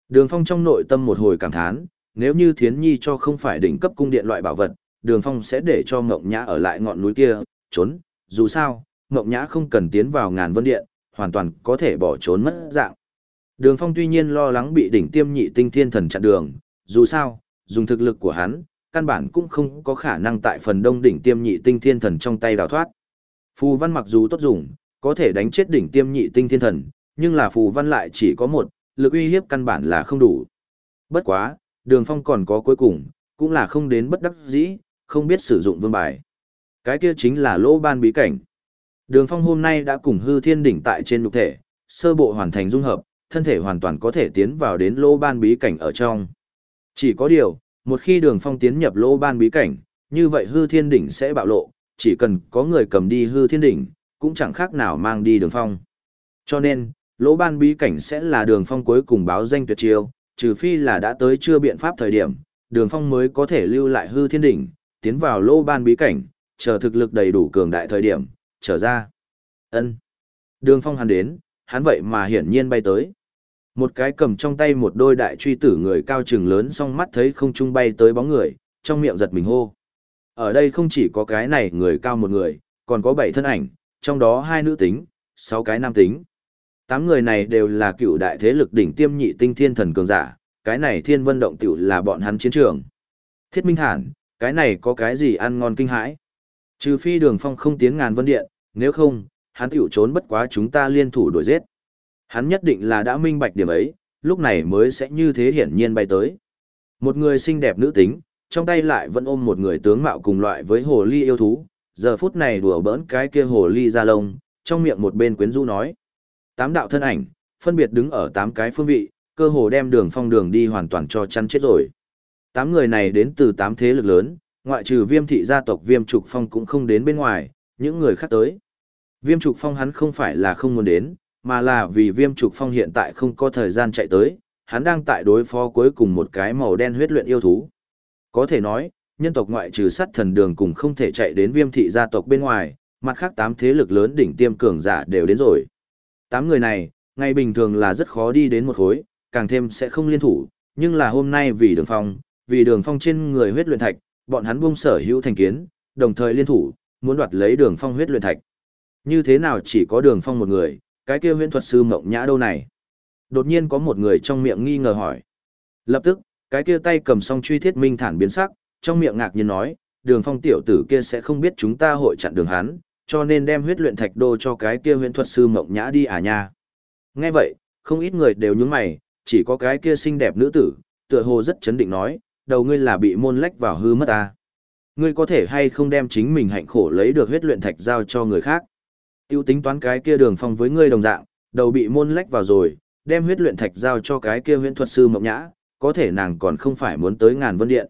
Đường Phong trong nội tâm một hồi cảm thán, nếu như Thiến Nhi cho không phải đỉnh cấp cung điện loại bảo vật, Đường Phong sẽ để cho Ngộng Nhã ở lại ngọn núi kia, trốn, dù sao, Ngộng Nhã không cần tiến vào ngàn vân điện, hoàn toàn có thể bỏ trốn mất dạng. Đường Phong tuy nhiên lo lắng bị đỉnh tiêm nhị tinh thiên thần chặn đường, dù sao, dùng thực lực của hắn, căn bản cũng không có khả năng tại phần đông đỉnh tiêm nhị tinh thiên thần trong tay đào thoát. Phù văn mặc dù tốt dùng, có thể đánh chết đỉnh tiêm nhị tinh thiên thần, nhưng là phù văn lại chỉ có một, lực uy hiếp căn bản là không đủ. Bất quá, đường phong còn có cuối cùng, cũng là không đến bất đắc dĩ, không biết sử dụng vương bài. Cái kia chính là lỗ ban bí cảnh. Đường phong hôm nay đã cùng hư thiên đỉnh tại trên nhục thể, sơ bộ hoàn thành dung hợp, thân thể hoàn toàn có thể tiến vào đến lỗ ban bí cảnh ở trong. Chỉ có điều, một khi đường phong tiến nhập lỗ ban bí cảnh, như vậy hư thiên đỉnh sẽ bạo lộ, chỉ cần có người cầm đi hư thiên đỉnh, cũng chẳng khác nào mang đi đường phong. Cho nên, lỗ ban bí cảnh sẽ là đường phong cuối cùng báo danh tuyệt chiêu, trừ phi là đã tới chưa biện pháp thời điểm, đường phong mới có thể lưu lại hư thiên đỉnh, tiến vào lỗ ban bí cảnh, chờ thực lực đầy đủ cường đại thời điểm, trở ra. ân Đường phong hắn đến, hắn vậy mà hiển nhiên bay tới. Một cái cầm trong tay một đôi đại truy tử người cao trừng lớn song mắt thấy không trung bay tới bóng người, trong miệng giật mình hô. Ở đây không chỉ có cái này người cao một người, còn có bảy thân ảnh, trong đó hai nữ tính, sáu cái nam tính. Tám người này đều là cựu đại thế lực đỉnh tiêm nhị tinh thiên thần cường giả, cái này thiên vân động tiểu là bọn hắn chiến trường. Thiết minh thản, cái này có cái gì ăn ngon kinh hãi? Trừ phi đường phong không tiến ngàn vân điện, nếu không, hắn tiểu trốn bất quá chúng ta liên thủ đuổi giết. Hắn nhất định là đã minh bạch điểm ấy, lúc này mới sẽ như thế hiển nhiên bay tới. Một người xinh đẹp nữ tính, trong tay lại vẫn ôm một người tướng mạo cùng loại với hồ ly yêu thú, giờ phút này đùa bỡn cái kia hồ ly ra lông, trong miệng một bên quyến rũ nói. Tám đạo thân ảnh, phân biệt đứng ở tám cái phương vị, cơ hồ đem đường phong đường đi hoàn toàn cho chăn chết rồi. Tám người này đến từ tám thế lực lớn, ngoại trừ viêm thị gia tộc viêm trục phong cũng không đến bên ngoài, những người khác tới. Viêm trục phong hắn không phải là không muốn đến, mà là vì viêm trục phong hiện tại không có thời gian chạy tới, hắn đang tại đối phó cuối cùng một cái màu đen huyết luyện yêu thú. Có thể nói, nhân tộc ngoại trừ sắt thần đường cùng không thể chạy đến viêm thị gia tộc bên ngoài, mặt khác tám thế lực lớn đỉnh tiêm cường giả đều đến rồi. Tám người này, ngày bình thường là rất khó đi đến một khối, càng thêm sẽ không liên thủ, nhưng là hôm nay vì đường phong, vì đường phong trên người huyết luyện thạch, bọn hắn buông sở hữu thành kiến, đồng thời liên thủ, muốn đoạt lấy đường phong huyết luyện thạch. Như thế nào chỉ có đường phong một người, cái kia huyễn thuật sư mộng nhã đâu này? Đột nhiên có một người trong miệng nghi ngờ hỏi. Lập tức, cái kia tay cầm song truy thiết minh thản biến sắc, trong miệng ngạc nhiên nói, đường phong tiểu tử kia sẽ không biết chúng ta hội chặn đường hắn, cho nên đem huyết luyện thạch đô cho cái kia huyễn thuật sư mộng nhã đi à nha. Nghe vậy, không ít người đều nhướng mày, chỉ có cái kia xinh đẹp nữ tử, tựa hồ rất chấn định nói, đầu ngươi là bị môn lách vào hư mất à. Ngươi có thể hay không đem chính mình hạnh khổ lấy được huyết luyện thạch giao cho người khác. Tiêu tính toán cái kia đường phong với ngươi đồng dạng, đầu bị môn lách vào rồi, đem huyết luyện thạch giao cho cái kia huyễn thuật sư mộng nhã, có thể nàng còn không phải muốn tới ngàn vân điện.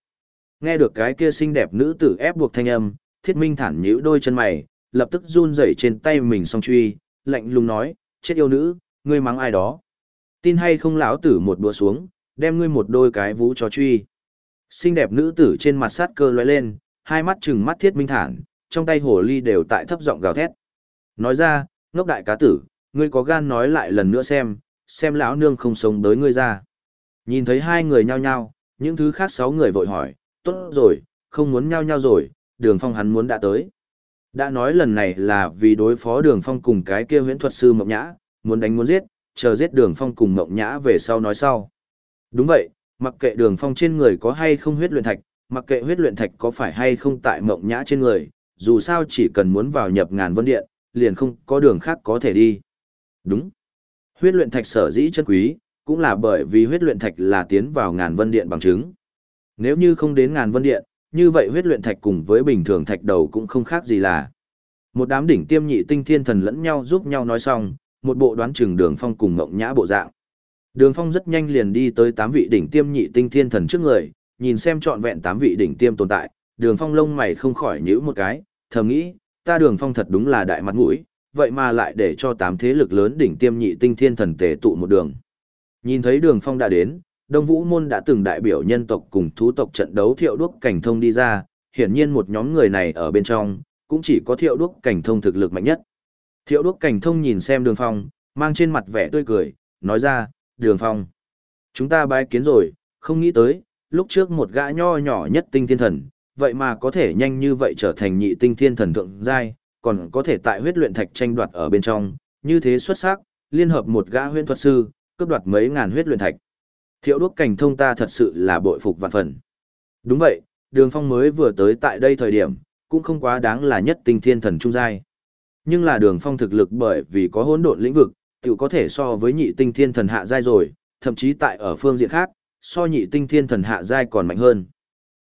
Nghe được cái kia xinh đẹp nữ tử ép buộc thanh âm, thiết minh thản nhíu đôi chân mày, lập tức run rẩy trên tay mình song truy, lạnh lùng nói, chết yêu nữ, ngươi mắng ai đó. Tin hay không lão tử một đùa xuống, đem ngươi một đôi cái vũ cho truy. Xinh đẹp nữ tử trên mặt sát cơ lóe lên, hai mắt trừng mắt thiết minh thản, trong tay hồ ly đều tại thấp giọng gào thét. Nói ra, ngốc đại cá tử, ngươi có gan nói lại lần nữa xem, xem lão nương không sống tới ngươi ra. Nhìn thấy hai người nhao nhao, những thứ khác sáu người vội hỏi, tốt rồi, không muốn nhao nhao rồi, đường phong hắn muốn đã tới. Đã nói lần này là vì đối phó đường phong cùng cái kia huyễn thuật sư mộng nhã, muốn đánh muốn giết, chờ giết đường phong cùng mộng nhã về sau nói sau. Đúng vậy, mặc kệ đường phong trên người có hay không huyết luyện thạch, mặc kệ huyết luyện thạch có phải hay không tại mộng nhã trên người, dù sao chỉ cần muốn vào nhập ngàn vân điện, liền không có đường khác có thể đi. Đúng. Huyết luyện thạch sở dĩ chân quý, cũng là bởi vì huyết luyện thạch là tiến vào ngàn vân điện bằng chứng. Nếu như không đến ngàn vân điện, như vậy huyết luyện thạch cùng với bình thường thạch đầu cũng không khác gì là. Một đám đỉnh tiêm nhị tinh thiên thần lẫn nhau giúp nhau nói xong, một bộ đoán chừng đường phong cùng mộng nhã bộ dạng. Đường phong rất nhanh liền đi tới tám vị đỉnh tiêm nhị tinh thiên thần trước người, nhìn xem trọn vẹn tám vị đỉnh tiêm tồn tại, đường phong lông mày không khỏi nhíu một cái, thầm nghĩ, ta đường phong thật đúng là đại mặt mũi, vậy mà lại để cho tám thế lực lớn đỉnh tiêm nhị tinh thiên thần tề tụ một đường. Nhìn thấy đường phong đã đến, Đông Vũ Môn đã từng đại biểu nhân tộc cùng thú tộc trận đấu thiệu đuốc cảnh thông đi ra, hiển nhiên một nhóm người này ở bên trong, cũng chỉ có thiệu đuốc cảnh thông thực lực mạnh nhất. Thiệu đuốc cảnh thông nhìn xem đường phong, mang trên mặt vẻ tươi cười, nói ra, đường phong. Chúng ta bái kiến rồi, không nghĩ tới, lúc trước một gã nho nhỏ nhất tinh thiên thần, vậy mà có thể nhanh như vậy trở thành nhị tinh thiên thần thượng giai, còn có thể tại huyết luyện thạch tranh đoạt ở bên trong, như thế xuất sắc, liên hợp một gã huyễn thuật sư, cướp đoạt mấy ngàn huyết luyện thạch. Thiệu đuốc cảnh thông ta thật sự là bội phục vạn phần. Đúng vậy, đường phong mới vừa tới tại đây thời điểm, cũng không quá đáng là nhất tinh thiên thần trung giai. Nhưng là đường phong thực lực bởi vì có hỗn độn lĩnh vực, tự có thể so với nhị tinh thiên thần hạ giai rồi, thậm chí tại ở phương diện khác, so nhị tinh thiên thần hạ giai còn mạnh hơn.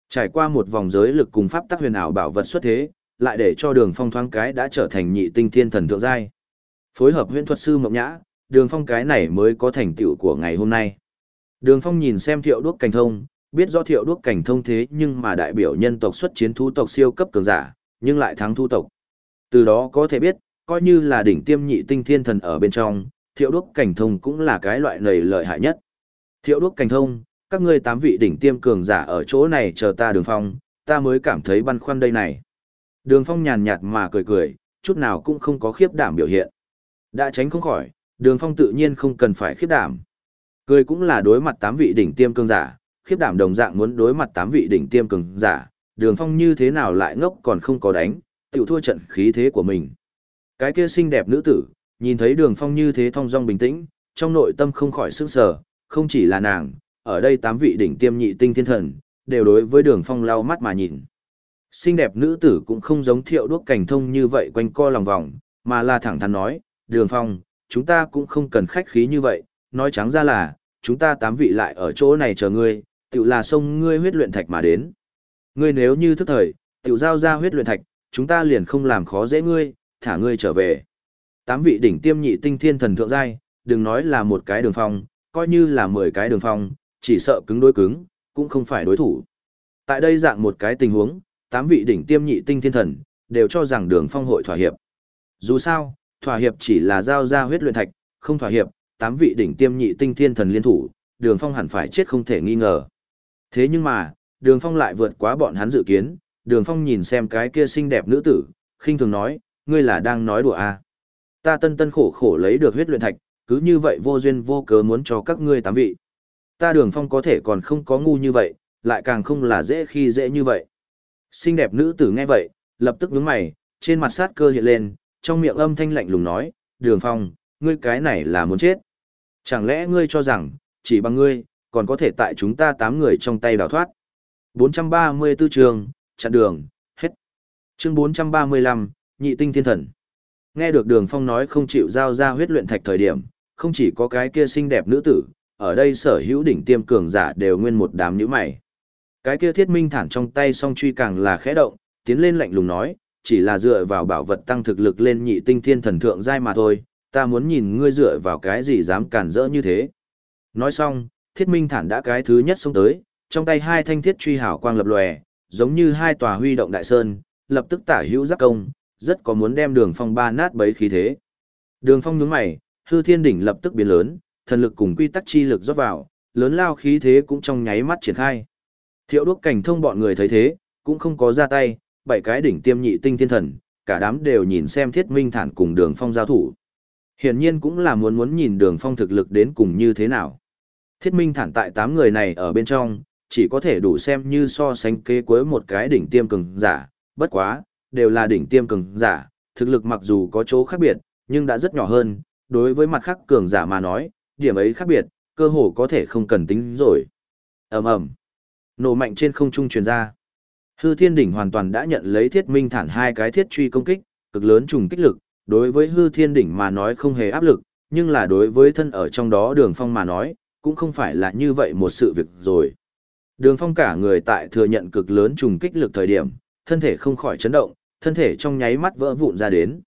Trải qua một vòng giới lực cùng pháp tắc huyền ảo bảo vật xuất thế, lại để cho đường phong thoáng cái đã trở thành nhị tinh thiên thần thượng giai. Phối hợp huyền thuật sư mộng nhã, đường phong cái này mới có thành tựu của ngày hôm nay. Đường phong nhìn xem thiệu đuốc cảnh thông, biết rõ thiệu đuốc cảnh thông thế nhưng mà đại biểu nhân tộc xuất chiến thú tộc siêu cấp cường giả, nhưng lại thắng thu tộc. Từ đó có thể biết, coi như là đỉnh tiêm nhị tinh thiên thần ở bên trong, thiệu đuốc cảnh thông cũng là cái loại nầy lợi hại nhất. Thiệu đuốc cảnh thông, các ngươi tám vị đỉnh tiêm cường giả ở chỗ này chờ ta đường phong, ta mới cảm thấy băn khoăn đây này. Đường phong nhàn nhạt mà cười cười, chút nào cũng không có khiếp đảm biểu hiện. Đã tránh không khỏi, đường phong tự nhiên không cần phải khiếp đảm. Cười cũng là đối mặt tám vị đỉnh tiêm cường giả, khiếp đảm đồng dạng muốn đối mặt tám vị đỉnh tiêm cường giả, đường phong như thế nào lại ngốc còn không có đánh, tiểu thua trận khí thế của mình. Cái kia xinh đẹp nữ tử, nhìn thấy đường phong như thế thong dong bình tĩnh, trong nội tâm không khỏi sức sở, không chỉ là nàng, ở đây tám vị đỉnh tiêm nhị tinh thiên thần, đều đối với đường phong lau mắt mà nhìn. Xinh đẹp nữ tử cũng không giống thiệu đuốc cảnh thông như vậy quanh co lòng vòng, mà là thẳng thắn nói, đường phong, chúng ta cũng không cần khách khí như vậy, nói trắng ra là, chúng ta tám vị lại ở chỗ này chờ ngươi, tự là sông ngươi huyết luyện thạch mà đến. Ngươi nếu như thức thời, tự giao ra huyết luyện thạch, chúng ta liền không làm khó dễ ngươi, thả ngươi trở về. Tám vị đỉnh tiêm nhị tinh thiên thần thượng giai, đừng nói là một cái đường phong, coi như là mười cái đường phong, chỉ sợ cứng đối cứng, cũng không phải đối thủ. Tại đây dạng một cái tình huống, tám vị đỉnh tiêm nhị tinh thiên thần, đều cho rằng đường phong hội thỏa hiệp. Dù sao, thỏa hiệp chỉ là giao ra huyết luyện thạch, không thỏa hiệp, tám vị đỉnh tiêm nhị tinh thiên thần liên thủ, đường phong hẳn phải chết không thể nghi ngờ. Thế nhưng mà, đường phong lại vượt quá bọn hắn dự kiến, đường phong nhìn xem cái kia xinh đẹp nữ tử, khinh thường nói, ngươi là đang nói đùa à. Ta tân tân khổ khổ lấy được huyết luyện thạch, cứ như vậy vô duyên vô cớ muốn cho các ngươi tám vị. Ta đường phong có thể còn không có ngu như vậy, lại càng không là dễ khi dễ như vậy. Xinh đẹp nữ tử nghe vậy, lập tức nhướng mày, trên mặt sát cơ hiện lên, trong miệng âm thanh lạnh lùng nói, đường phong, ngươi cái này là muốn chết. Chẳng lẽ ngươi cho rằng, chỉ bằng ngươi, còn có thể tại chúng ta tám người trong tay đào thoát. 434 trường, chặn đường, hết. Chương 435, nhị tinh thiên thần. Nghe được đường phong nói không chịu giao ra huyết luyện thạch thời điểm, không chỉ có cái kia xinh đẹp nữ tử, ở đây sở hữu đỉnh tiêm cường giả đều nguyên một đám nhíu mày. Cái kia thiết minh thản trong tay song truy càng là khẽ động, tiến lên lạnh lùng nói, chỉ là dựa vào bảo vật tăng thực lực lên nhị tinh thiên thần thượng giai mà thôi, ta muốn nhìn ngươi dựa vào cái gì dám cản rỡ như thế. Nói xong, thiết minh thản đã cái thứ nhất xông tới, trong tay hai thanh thiết truy hảo quang lập lòe, giống như hai tòa huy động đại sơn, lập tức tả hữu giác công, rất có muốn đem đường phong ba nát bấy khí thế. Đường phong nhướng mày, hư thiên đỉnh lập tức biến lớn, thần lực cùng quy tắc chi lực rót vào, lớn lao khí thế cũng trong nháy mắt triển khai. Thiệu đuốc cảnh thông bọn người thấy thế, cũng không có ra tay, bảy cái đỉnh tiêm nhị tinh thiên thần, cả đám đều nhìn xem thiết minh thản cùng đường phong giao thủ. Hiển nhiên cũng là muốn muốn nhìn đường phong thực lực đến cùng như thế nào. Thiết minh thản tại tám người này ở bên trong, chỉ có thể đủ xem như so sánh kế cuối một cái đỉnh tiêm cường giả, bất quá, đều là đỉnh tiêm cường giả, thực lực mặc dù có chỗ khác biệt, nhưng đã rất nhỏ hơn, đối với mặt khác cường giả mà nói, điểm ấy khác biệt, cơ hồ có thể không cần tính rồi. ầm ầm nổ mạnh trên không trung truyền ra. Hư Thiên đỉnh hoàn toàn đã nhận lấy Thiết Minh Thản hai cái thiết truy công kích, cực lớn trùng kích lực, đối với Hư Thiên đỉnh mà nói không hề áp lực, nhưng là đối với thân ở trong đó Đường Phong mà nói, cũng không phải là như vậy một sự việc rồi. Đường Phong cả người tại thừa nhận cực lớn trùng kích lực thời điểm, thân thể không khỏi chấn động, thân thể trong nháy mắt vỡ vụn ra đến.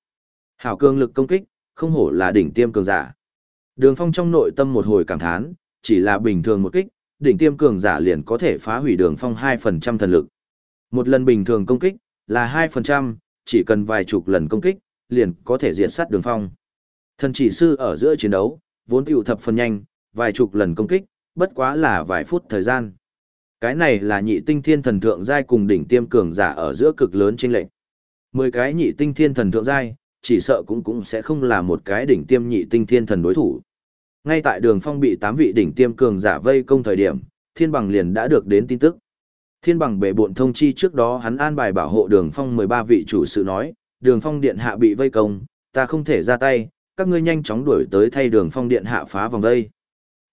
Hảo cường lực công kích, không hổ là đỉnh tiêm cường giả. Đường Phong trong nội tâm một hồi cảm thán, chỉ là bình thường một kích, đỉnh tiêm cường giả liền có thể phá hủy đường phong 2% thần lực. Một lần bình thường công kích là 2%, chỉ cần vài chục lần công kích, liền có thể diệt sát đường phong. Thần chỉ sư ở giữa chiến đấu, vốn tiểu thập phần nhanh, vài chục lần công kích, bất quá là vài phút thời gian. Cái này là nhị tinh thiên thần thượng giai cùng đỉnh tiêm cường giả ở giữa cực lớn chênh lệnh, Mười cái nhị tinh thiên thần thượng giai, chỉ sợ cũng cũng sẽ không là một cái đỉnh tiêm nhị tinh thiên thần đối thủ. Ngay tại đường phong bị tám vị đỉnh tiêm cường giả vây công thời điểm, thiên bằng liền đã được đến tin tức. Thiên bằng bệ bộn thông chi trước đó hắn an bài bảo hộ đường phong 13 vị chủ sự nói, đường phong điện hạ bị vây công, ta không thể ra tay, các ngươi nhanh chóng đuổi tới thay đường phong điện hạ phá vòng vây.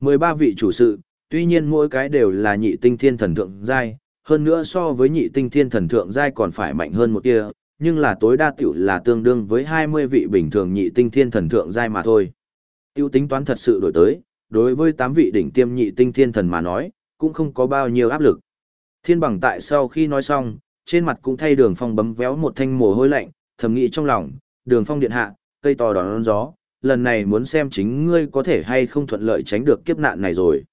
13 vị chủ sự, tuy nhiên mỗi cái đều là nhị tinh thiên thần thượng giai, hơn nữa so với nhị tinh thiên thần thượng giai còn phải mạnh hơn một tia, nhưng là tối đa tiểu là tương đương với 20 vị bình thường nhị tinh thiên thần thượng giai mà thôi. Tiêu tính toán thật sự đổi tới, đối với 8 vị đỉnh tiêm nhị tinh thiên thần mà nói, cũng không có bao nhiêu áp lực. Thiên bằng tại sau khi nói xong, trên mặt cũng thay đường phong bấm véo một thanh mồ hôi lạnh, thầm nghĩ trong lòng, đường phong điện hạ, cây to đón gió, lần này muốn xem chính ngươi có thể hay không thuận lợi tránh được kiếp nạn này rồi.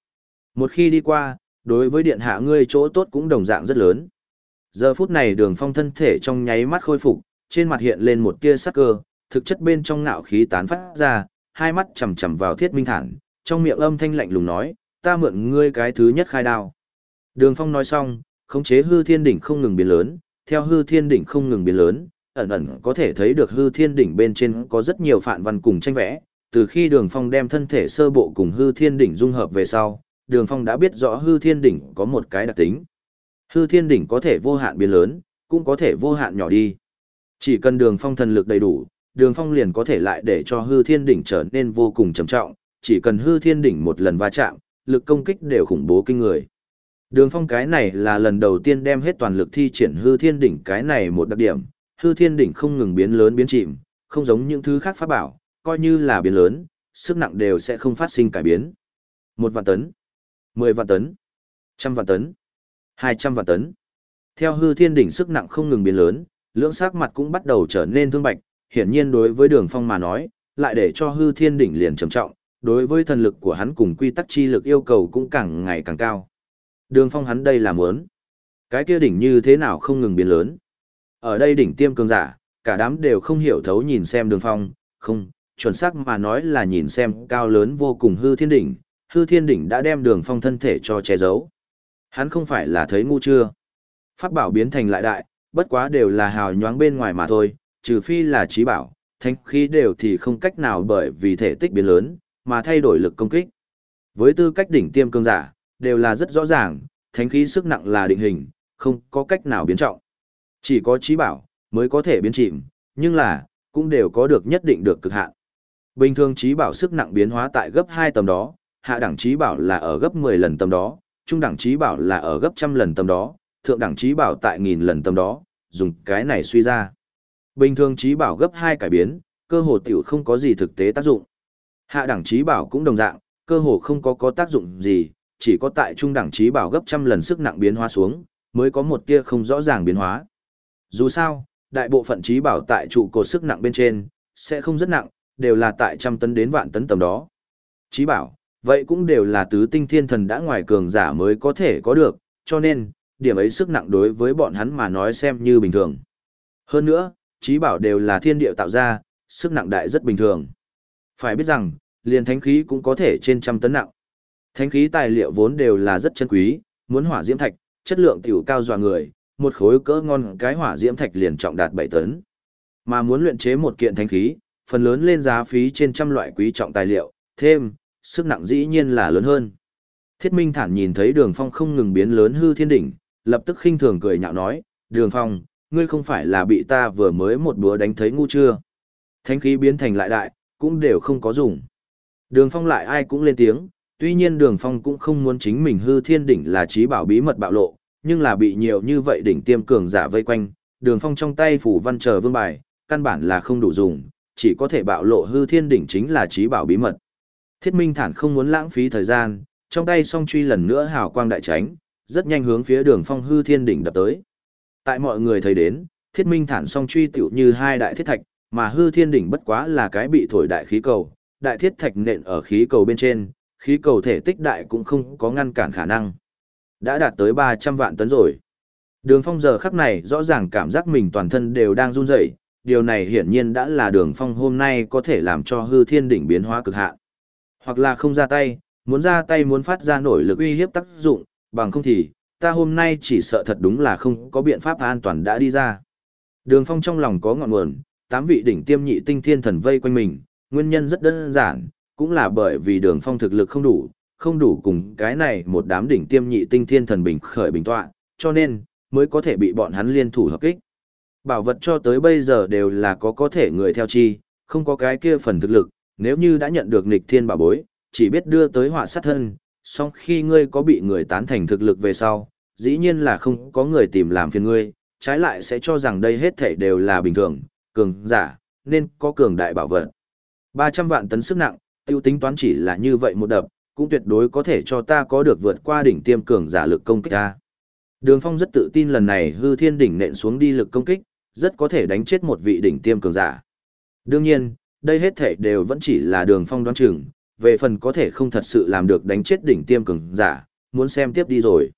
Một khi đi qua, đối với điện hạ ngươi chỗ tốt cũng đồng dạng rất lớn. Giờ phút này đường phong thân thể trong nháy mắt khôi phục, trên mặt hiện lên một tia sắc cơ, thực chất bên trong ngạo khí tán phát ra, hai mắt chầm chầm vào thiết minh thản, trong miệng âm thanh lạnh lùng nói, ta mượn ngươi cái thứ nhất khai đao. Đường phong nói xong, khống chế hư thiên đỉnh không ngừng biến lớn, theo hư thiên đỉnh không ngừng biến lớn, ẩn ẩn có thể thấy được hư thiên đỉnh bên trên có rất nhiều phản văn cùng tranh vẽ, từ khi đường phong đem thân thể sơ bộ cùng hư thiên đỉnh dung hợp về sau, đường phong đã biết rõ hư thiên đỉnh có một cái đặc tính. Hư thiên đỉnh có thể vô hạn biến lớn, cũng có thể vô hạn nhỏ đi. Chỉ cần đường phong thần lực đầy đủ, đường phong liền có thể lại để cho hư thiên đỉnh trở nên vô cùng trầm trọng, chỉ cần hư thiên đỉnh một lần va chạm, lực công kích đều khủng bố kinh người. Đường phong cái này là lần đầu tiên đem hết toàn lực thi triển hư thiên đỉnh cái này một đặc điểm, hư thiên đỉnh không ngừng biến lớn biến chìm, không giống những thứ khác pháp bảo, coi như là biến lớn, sức nặng đều sẽ không phát sinh cải biến. Một vạn tấn, mười vạn tấn, trăm vạn tấn, hai trăm vạn tấn. Theo hư thiên đỉnh sức nặng không ngừng biến lớn, lưỡng sắc mặt cũng bắt đầu trở nên thương bạch, hiển nhiên đối với đường phong mà nói, lại để cho hư thiên đỉnh liền trầm trọng, đối với thần lực của hắn cùng quy tắc chi lực yêu cầu cũng càng ngày càng cao. Đường phong hắn đây là muốn. Cái kia đỉnh như thế nào không ngừng biến lớn. Ở đây đỉnh tiêm cường giả, cả đám đều không hiểu thấu nhìn xem đường phong, không, chuẩn xác mà nói là nhìn xem cao lớn vô cùng hư thiên đỉnh, hư thiên đỉnh đã đem đường phong thân thể cho che giấu. Hắn không phải là thấy ngu chưa. Pháp bảo biến thành lại đại, bất quá đều là hào nhoáng bên ngoài mà thôi, trừ phi là trí bảo, thanh khí đều thì không cách nào bởi vì thể tích biến lớn, mà thay đổi lực công kích. Với tư cách đỉnh tiêm cường giả, đều là rất rõ ràng, thánh khí sức nặng là định hình, không có cách nào biến trọng. Chỉ có trí bảo, mới có thể biến chìm, nhưng là, cũng đều có được nhất định được cực hạn. Bình thường trí bảo sức nặng biến hóa tại gấp 2 tầm đó, hạ đẳng trí bảo là ở gấp 10 lần tầm đó, trung đẳng trí bảo là ở gấp trăm lần tầm đó, thượng đẳng trí bảo tại nghìn lần tầm đó, dùng cái này suy ra. Bình thường trí bảo gấp 2 cải biến, cơ hồ tiểu không có gì thực tế tác dụng. Hạ đẳng trí bảo cũng đồng dạng, cơ hồ không có có tác dụng gì, chỉ có tại trung đẳng trí bảo gấp trăm lần sức nặng biến hóa xuống, mới có một tia không rõ ràng biến hóa. Dù sao, đại bộ phận trí bảo tại trụ cột sức nặng bên trên, sẽ không rất nặng, đều là tại trăm tấn đến vạn tấn tầm đó. Trí bảo, vậy cũng đều là tứ tinh thiên thần đã ngoài cường giả mới có thể có được, cho nên, điểm ấy sức nặng đối với bọn hắn mà nói xem như bình thường. Hơn nữa, trí bảo đều là thiên địa tạo ra, sức nặng đại rất bình thường. Phải biết rằng, liền thánh khí cũng có thể trên trăm tấn nặng. Thánh khí tài liệu vốn đều là rất chân quý, muốn hỏa diễm thạch, chất lượng tiểu cao dọa người, một khối cỡ ngon cái hỏa diễm thạch liền trọng đạt 7 tấn. Mà muốn luyện chế một kiện thánh khí, phần lớn lên giá phí trên trăm loại quý trọng tài liệu, thêm, sức nặng dĩ nhiên là lớn hơn. Thiết Minh thản nhìn thấy Đường Phong không ngừng biến lớn hư thiên đỉnh, lập tức khinh thường cười nhạo nói, Đường Phong, ngươi không phải là bị ta vừa mới một búa đánh thấy ngu chưa? Thánh khí biến thành lại đại, cũng đều không có dùng. Đường Phong lại ai cũng lên tiếng, tuy nhiên Đường Phong cũng không muốn chính mình hư thiên đỉnh là trí bảo bí mật bạo lộ, nhưng là bị nhiều như vậy đỉnh tiêm cường giả vây quanh, Đường Phong trong tay phủ văn chờ vương bài, căn bản là không đủ dùng, chỉ có thể bạo lộ hư thiên đỉnh chính là trí bảo bí mật. Thiết Minh Thản không muốn lãng phí thời gian, trong tay song truy lần nữa hào quang đại tránh, rất nhanh hướng phía Đường Phong hư thiên đỉnh đập tới. Tại mọi người thấy đến, Thiết Minh Thản song truy tiểu như hai đại thiết thạch, mà hư thiên đỉnh bất quá là cái bị thổi đại khí cầu, đại thiết thạch nện ở khí cầu bên trên, khí cầu thể tích đại cũng không có ngăn cản khả năng. Đã đạt tới 300 vạn tấn rồi. Đường phong giờ khắc này rõ ràng cảm giác mình toàn thân đều đang run rẩy, điều này hiển nhiên đã là đường phong hôm nay có thể làm cho hư thiên đỉnh biến hóa cực hạn. Hoặc là không ra tay, muốn ra tay muốn phát ra nổi lực uy hiếp tác dụng, bằng không thì, ta hôm nay chỉ sợ thật đúng là không có biện pháp an toàn đã đi ra. Đường phong trong lòng có ngọn nguồn, tám vị đỉnh tiêm nhị tinh thiên thần vây quanh mình, nguyên nhân rất đơn giản, cũng là bởi vì đường phong thực lực không đủ, không đủ cùng cái này một đám đỉnh tiêm nhị tinh thiên thần bình khởi bình tọa, cho nên, mới có thể bị bọn hắn liên thủ hợp kích. Bảo vật cho tới bây giờ đều là có có thể người theo chi, không có cái kia phần thực lực, nếu như đã nhận được nghịch thiên bảo bối, chỉ biết đưa tới họa sát thân, song khi ngươi có bị người tán thành thực lực về sau, dĩ nhiên là không có người tìm làm phiền ngươi, trái lại sẽ cho rằng đây hết thảy đều là bình thường, cường, giả, nên có cường đại bảo vật. 300 vạn tấn sức nặng, tiêu tính toán chỉ là như vậy một đập, cũng tuyệt đối có thể cho ta có được vượt qua đỉnh tiêm cường giả lực công kích ta. Đường Phong rất tự tin lần này hư thiên đỉnh nện xuống đi lực công kích, rất có thể đánh chết một vị đỉnh tiêm cường giả. Đương nhiên, đây hết thể đều vẫn chỉ là đường Phong đoán chừng, về phần có thể không thật sự làm được đánh chết đỉnh tiêm cường giả, muốn xem tiếp đi rồi.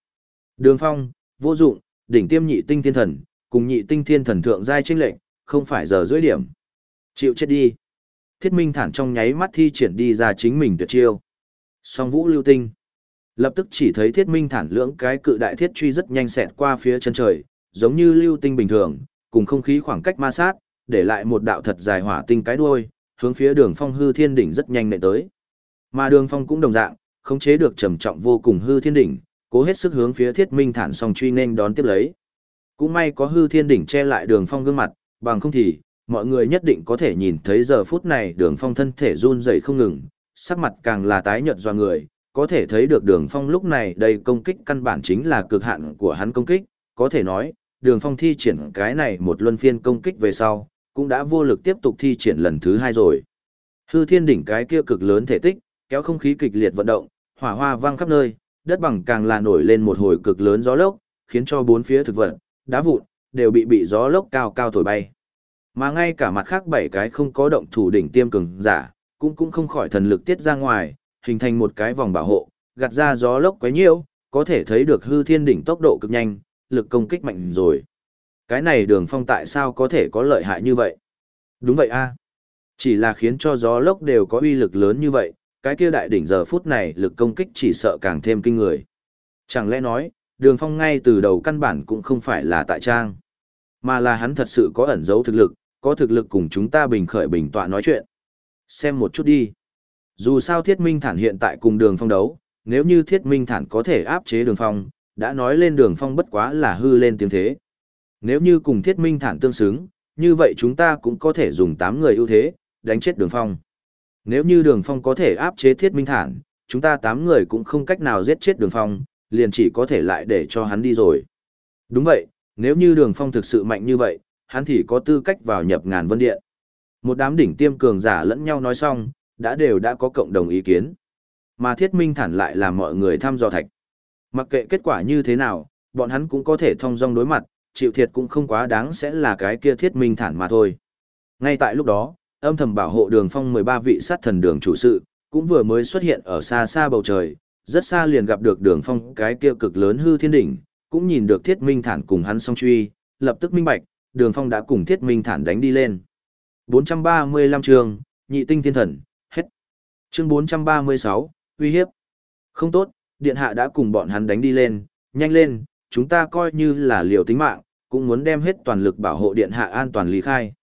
Đường Phong, vô dụng, đỉnh tiêm nhị tinh thiên thần, cùng nhị tinh thiên thần thượng giai chênh lệnh, không phải giờ dưới điểm. Chịu chết đi. Thiết Minh thản trong nháy mắt thi triển đi ra chính mình tuyệt chiêu. Song vũ lưu tinh. Lập tức chỉ thấy thiết minh thản lưỡng cái cự đại thiết truy rất nhanh xẹt qua phía chân trời, giống như lưu tinh bình thường, cùng không khí khoảng cách ma sát, để lại một đạo thật dài hỏa tinh cái đuôi, hướng phía đường phong hư thiên đỉnh rất nhanh nện tới. Mà đường phong cũng đồng dạng, khống chế được trầm trọng vô cùng hư thiên đỉnh, cố hết sức hướng phía thiết minh thản song truy nên đón tiếp lấy. Cũng may có hư thiên đỉnh che lại đường phong gương mặt, bằng không thì, mọi người nhất định có thể nhìn thấy giờ phút này đường phong thân thể run rẩy không ngừng, sắc mặt càng là tái nhợt do người, có thể thấy được đường phong lúc này đây công kích căn bản chính là cực hạn của hắn công kích, có thể nói, đường phong thi triển cái này một luân phiên công kích về sau, cũng đã vô lực tiếp tục thi triển lần thứ hai rồi. Hư thiên đỉnh cái kia cực lớn thể tích, kéo không khí kịch liệt vận động, hỏa hoa vang khắp nơi, đất bằng càng là nổi lên một hồi cực lớn gió lốc, khiến cho bốn phía thực vật, đá vụn, đều bị bị gió lốc cao cao thổi bay. Mà ngay cả mặt khác bảy cái không có động thủ đỉnh tiêm cường giả, cũng cũng không khỏi thần lực tiết ra ngoài, hình thành một cái vòng bảo hộ, gạt ra gió lốc quấy nhiễu, có thể thấy được hư thiên đỉnh tốc độ cực nhanh, lực công kích mạnh rồi. Cái này đường phong tại sao có thể có lợi hại như vậy? Đúng vậy a Chỉ là khiến cho gió lốc đều có uy lực lớn như vậy, cái kia đại đỉnh giờ phút này lực công kích chỉ sợ càng thêm kinh người. Chẳng lẽ nói, đường phong ngay từ đầu căn bản cũng không phải là tại trang, mà là hắn thật sự có ẩn giấu thực lực, có thực lực cùng chúng ta bình khởi bình tọa nói chuyện. Xem một chút đi. Dù sao Thiết Minh Thản hiện tại cùng đường phong đấu, nếu như Thiết Minh Thản có thể áp chế đường phong, đã nói lên đường phong bất quá là hư lên tiếng thế. Nếu như cùng Thiết Minh Thản tương xứng, như vậy chúng ta cũng có thể dùng 8 người ưu thế, đánh chết đường phong. Nếu như đường phong có thể áp chế Thiết Minh Thản, chúng ta 8 người cũng không cách nào giết chết đường phong, liền chỉ có thể lại để cho hắn đi rồi. Đúng vậy, nếu như đường phong thực sự mạnh như vậy, hắn thì có tư cách vào nhập ngàn vân điện. Một đám đỉnh tiêm cường giả lẫn nhau nói xong, đã đều đã có cộng đồng ý kiến. Mà thiết minh thản lại làm mọi người thăm dò thạch. Mặc kệ kết quả như thế nào, bọn hắn cũng có thể thông dong đối mặt, chịu thiệt cũng không quá đáng sẽ là cái kia thiết minh thản mà thôi. Ngay tại lúc đó, âm thầm bảo hộ đường phong 13 vị sát thần đường chủ sự, cũng vừa mới xuất hiện ở xa xa bầu trời, rất xa liền gặp được đường phong cái kia cực lớn hư thiên đỉnh, cũng nhìn được thiết minh thản cùng hắn song truy, lập tức minh bạch, đường phong đã cùng thiết minh thản đánh đi lên. 435 trường, nhị tinh thiên thần, hết. Chương 436, uy hiếp. Không tốt, điện hạ đã cùng bọn hắn đánh đi lên, nhanh lên, chúng ta coi như là liều tính mạng, cũng muốn đem hết toàn lực bảo hộ điện hạ an toàn lý khai.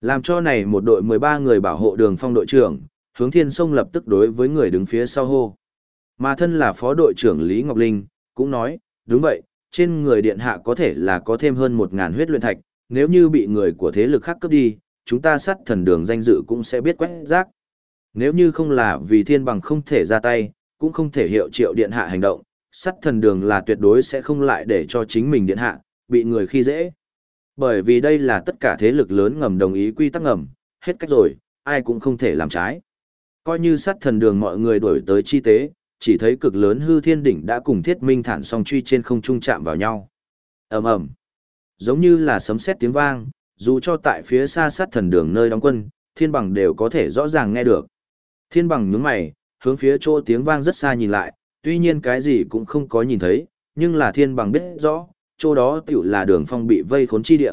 Làm cho này một đội 13 người bảo hộ đường phong đội trưởng, hướng thiên sông lập tức đối với người đứng phía sau hô. Mà thân là phó đội trưởng Lý Ngọc Linh, cũng nói, đúng vậy, trên người điện hạ có thể là có thêm hơn 1.000 huyết luyện thạch, nếu như bị người của thế lực khác cướp đi, chúng ta sát thần đường danh dự cũng sẽ biết quét rác. Nếu như không là vì thiên bằng không thể ra tay, cũng không thể hiệu triệu điện hạ hành động, sát thần đường là tuyệt đối sẽ không lại để cho chính mình điện hạ, bị người khi dễ. Bởi vì đây là tất cả thế lực lớn ngầm đồng ý quy tắc ngầm, hết cách rồi, ai cũng không thể làm trái. Coi như sát thần đường mọi người đuổi tới chi tế, chỉ thấy cực lớn hư thiên đỉnh đã cùng thiết minh thản song truy trên không trung chạm vào nhau. ầm ầm Giống như là sấm sét tiếng vang, dù cho tại phía xa sát thần đường nơi đóng quân, thiên bằng đều có thể rõ ràng nghe được. Thiên bằng nhướng mày, hướng phía chỗ tiếng vang rất xa nhìn lại, tuy nhiên cái gì cũng không có nhìn thấy, nhưng là thiên bằng biết rõ, chỗ đó tiểu là đường phong bị vây khốn chi địa.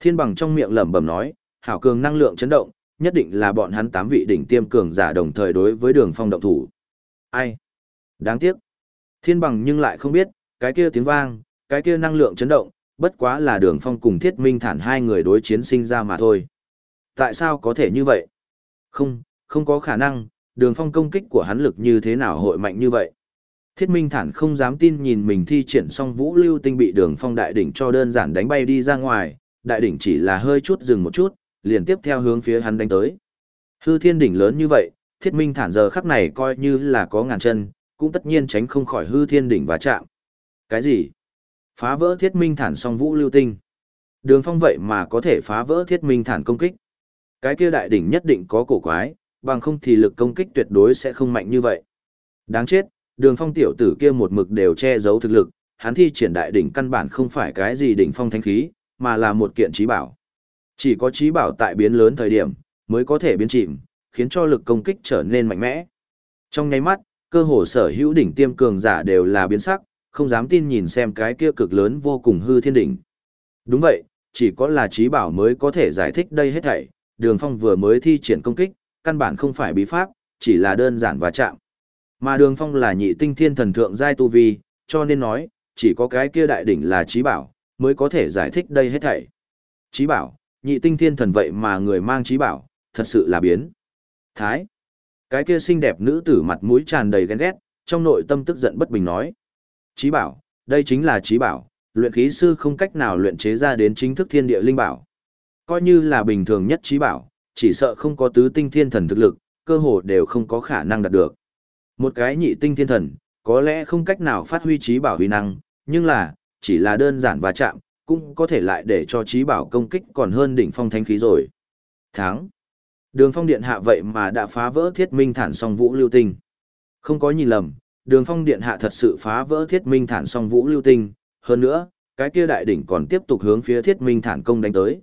Thiên bằng trong miệng lẩm bẩm nói, hảo cường năng lượng chấn động, nhất định là bọn hắn tám vị đỉnh tiêm cường giả đồng thời đối với đường phong động thủ. Ai? Đáng tiếc. Thiên bằng nhưng lại không biết, cái kia tiếng vang, cái kia năng lượng chấn động, bất quá là đường phong cùng thiết minh thản hai người đối chiến sinh ra mà thôi. Tại sao có thể như vậy? Không, không có khả năng, đường phong công kích của hắn lực như thế nào hội mạnh như vậy? Thiết minh thản không dám tin nhìn mình thi triển xong vũ lưu tinh bị đường phong đại đỉnh cho đơn giản đánh bay đi ra ngoài, đại đỉnh chỉ là hơi chút dừng một chút, liền tiếp theo hướng phía hắn đánh tới. Hư thiên đỉnh lớn như vậy, thiết minh thản giờ khắc này coi như là có ngàn chân, cũng tất nhiên tránh không khỏi hư thiên đỉnh và chạm. Cái gì? Phá vỡ thiết minh thản song vũ lưu tinh. Đường phong vậy mà có thể phá vỡ thiết minh thản công kích. Cái kia đại đỉnh nhất định có cổ quái, bằng không thì lực công kích tuyệt đối sẽ không mạnh như vậy. Đáng chết, đường phong tiểu tử kia một mực đều che giấu thực lực, hắn thi triển đại đỉnh căn bản không phải cái gì đỉnh phong thánh khí, mà là một kiện trí bảo. Chỉ có trí bảo tại biến lớn thời điểm, mới có thể biến chìm, khiến cho lực công kích trở nên mạnh mẽ. Trong nháy mắt, cơ hồ sở hữu đỉnh tiêm cường giả đều là biến sắc, không dám tin nhìn xem cái kia cực lớn vô cùng hư thiên đỉnh. Đúng vậy, chỉ có là trí bảo mới có thể giải thích đây hết thảy, đường phong vừa mới thi triển công kích, căn bản không phải bí pháp, chỉ là đơn giản và chạm. Mà đường phong là nhị tinh thiên thần thượng giai tu vi, cho nên nói, chỉ có cái kia đại đỉnh là trí bảo, mới có thể giải thích đây hết thảy. Trí bảo, nhị tinh thiên thần vậy mà người mang trí bảo, thật sự là biến. Thái. Cái kia xinh đẹp nữ tử mặt mũi tràn đầy ghen ghét, trong nội tâm tức giận bất bình nói. Chí bảo, đây chính là chí bảo, luyện khí sư không cách nào luyện chế ra đến chính thức thiên địa linh bảo. Coi như là bình thường nhất chí bảo, chỉ sợ không có tứ tinh thiên thần thực lực, cơ hồ đều không có khả năng đạt được. Một cái nhị tinh thiên thần, có lẽ không cách nào phát huy trí bảo huy năng, nhưng là, chỉ là đơn giản và chạm, cũng có thể lại để cho trí bảo công kích còn hơn đỉnh phong thánh khí rồi. Tháng. Đường phong điện hạ vậy mà đã phá vỡ thiết minh thản song vũ lưu tinh. Không có nhìn lầm, đường phong điện hạ thật sự phá vỡ thiết minh thản song vũ lưu tinh. Hơn nữa, cái kia đại đỉnh còn tiếp tục hướng phía thiết minh thản công đánh tới.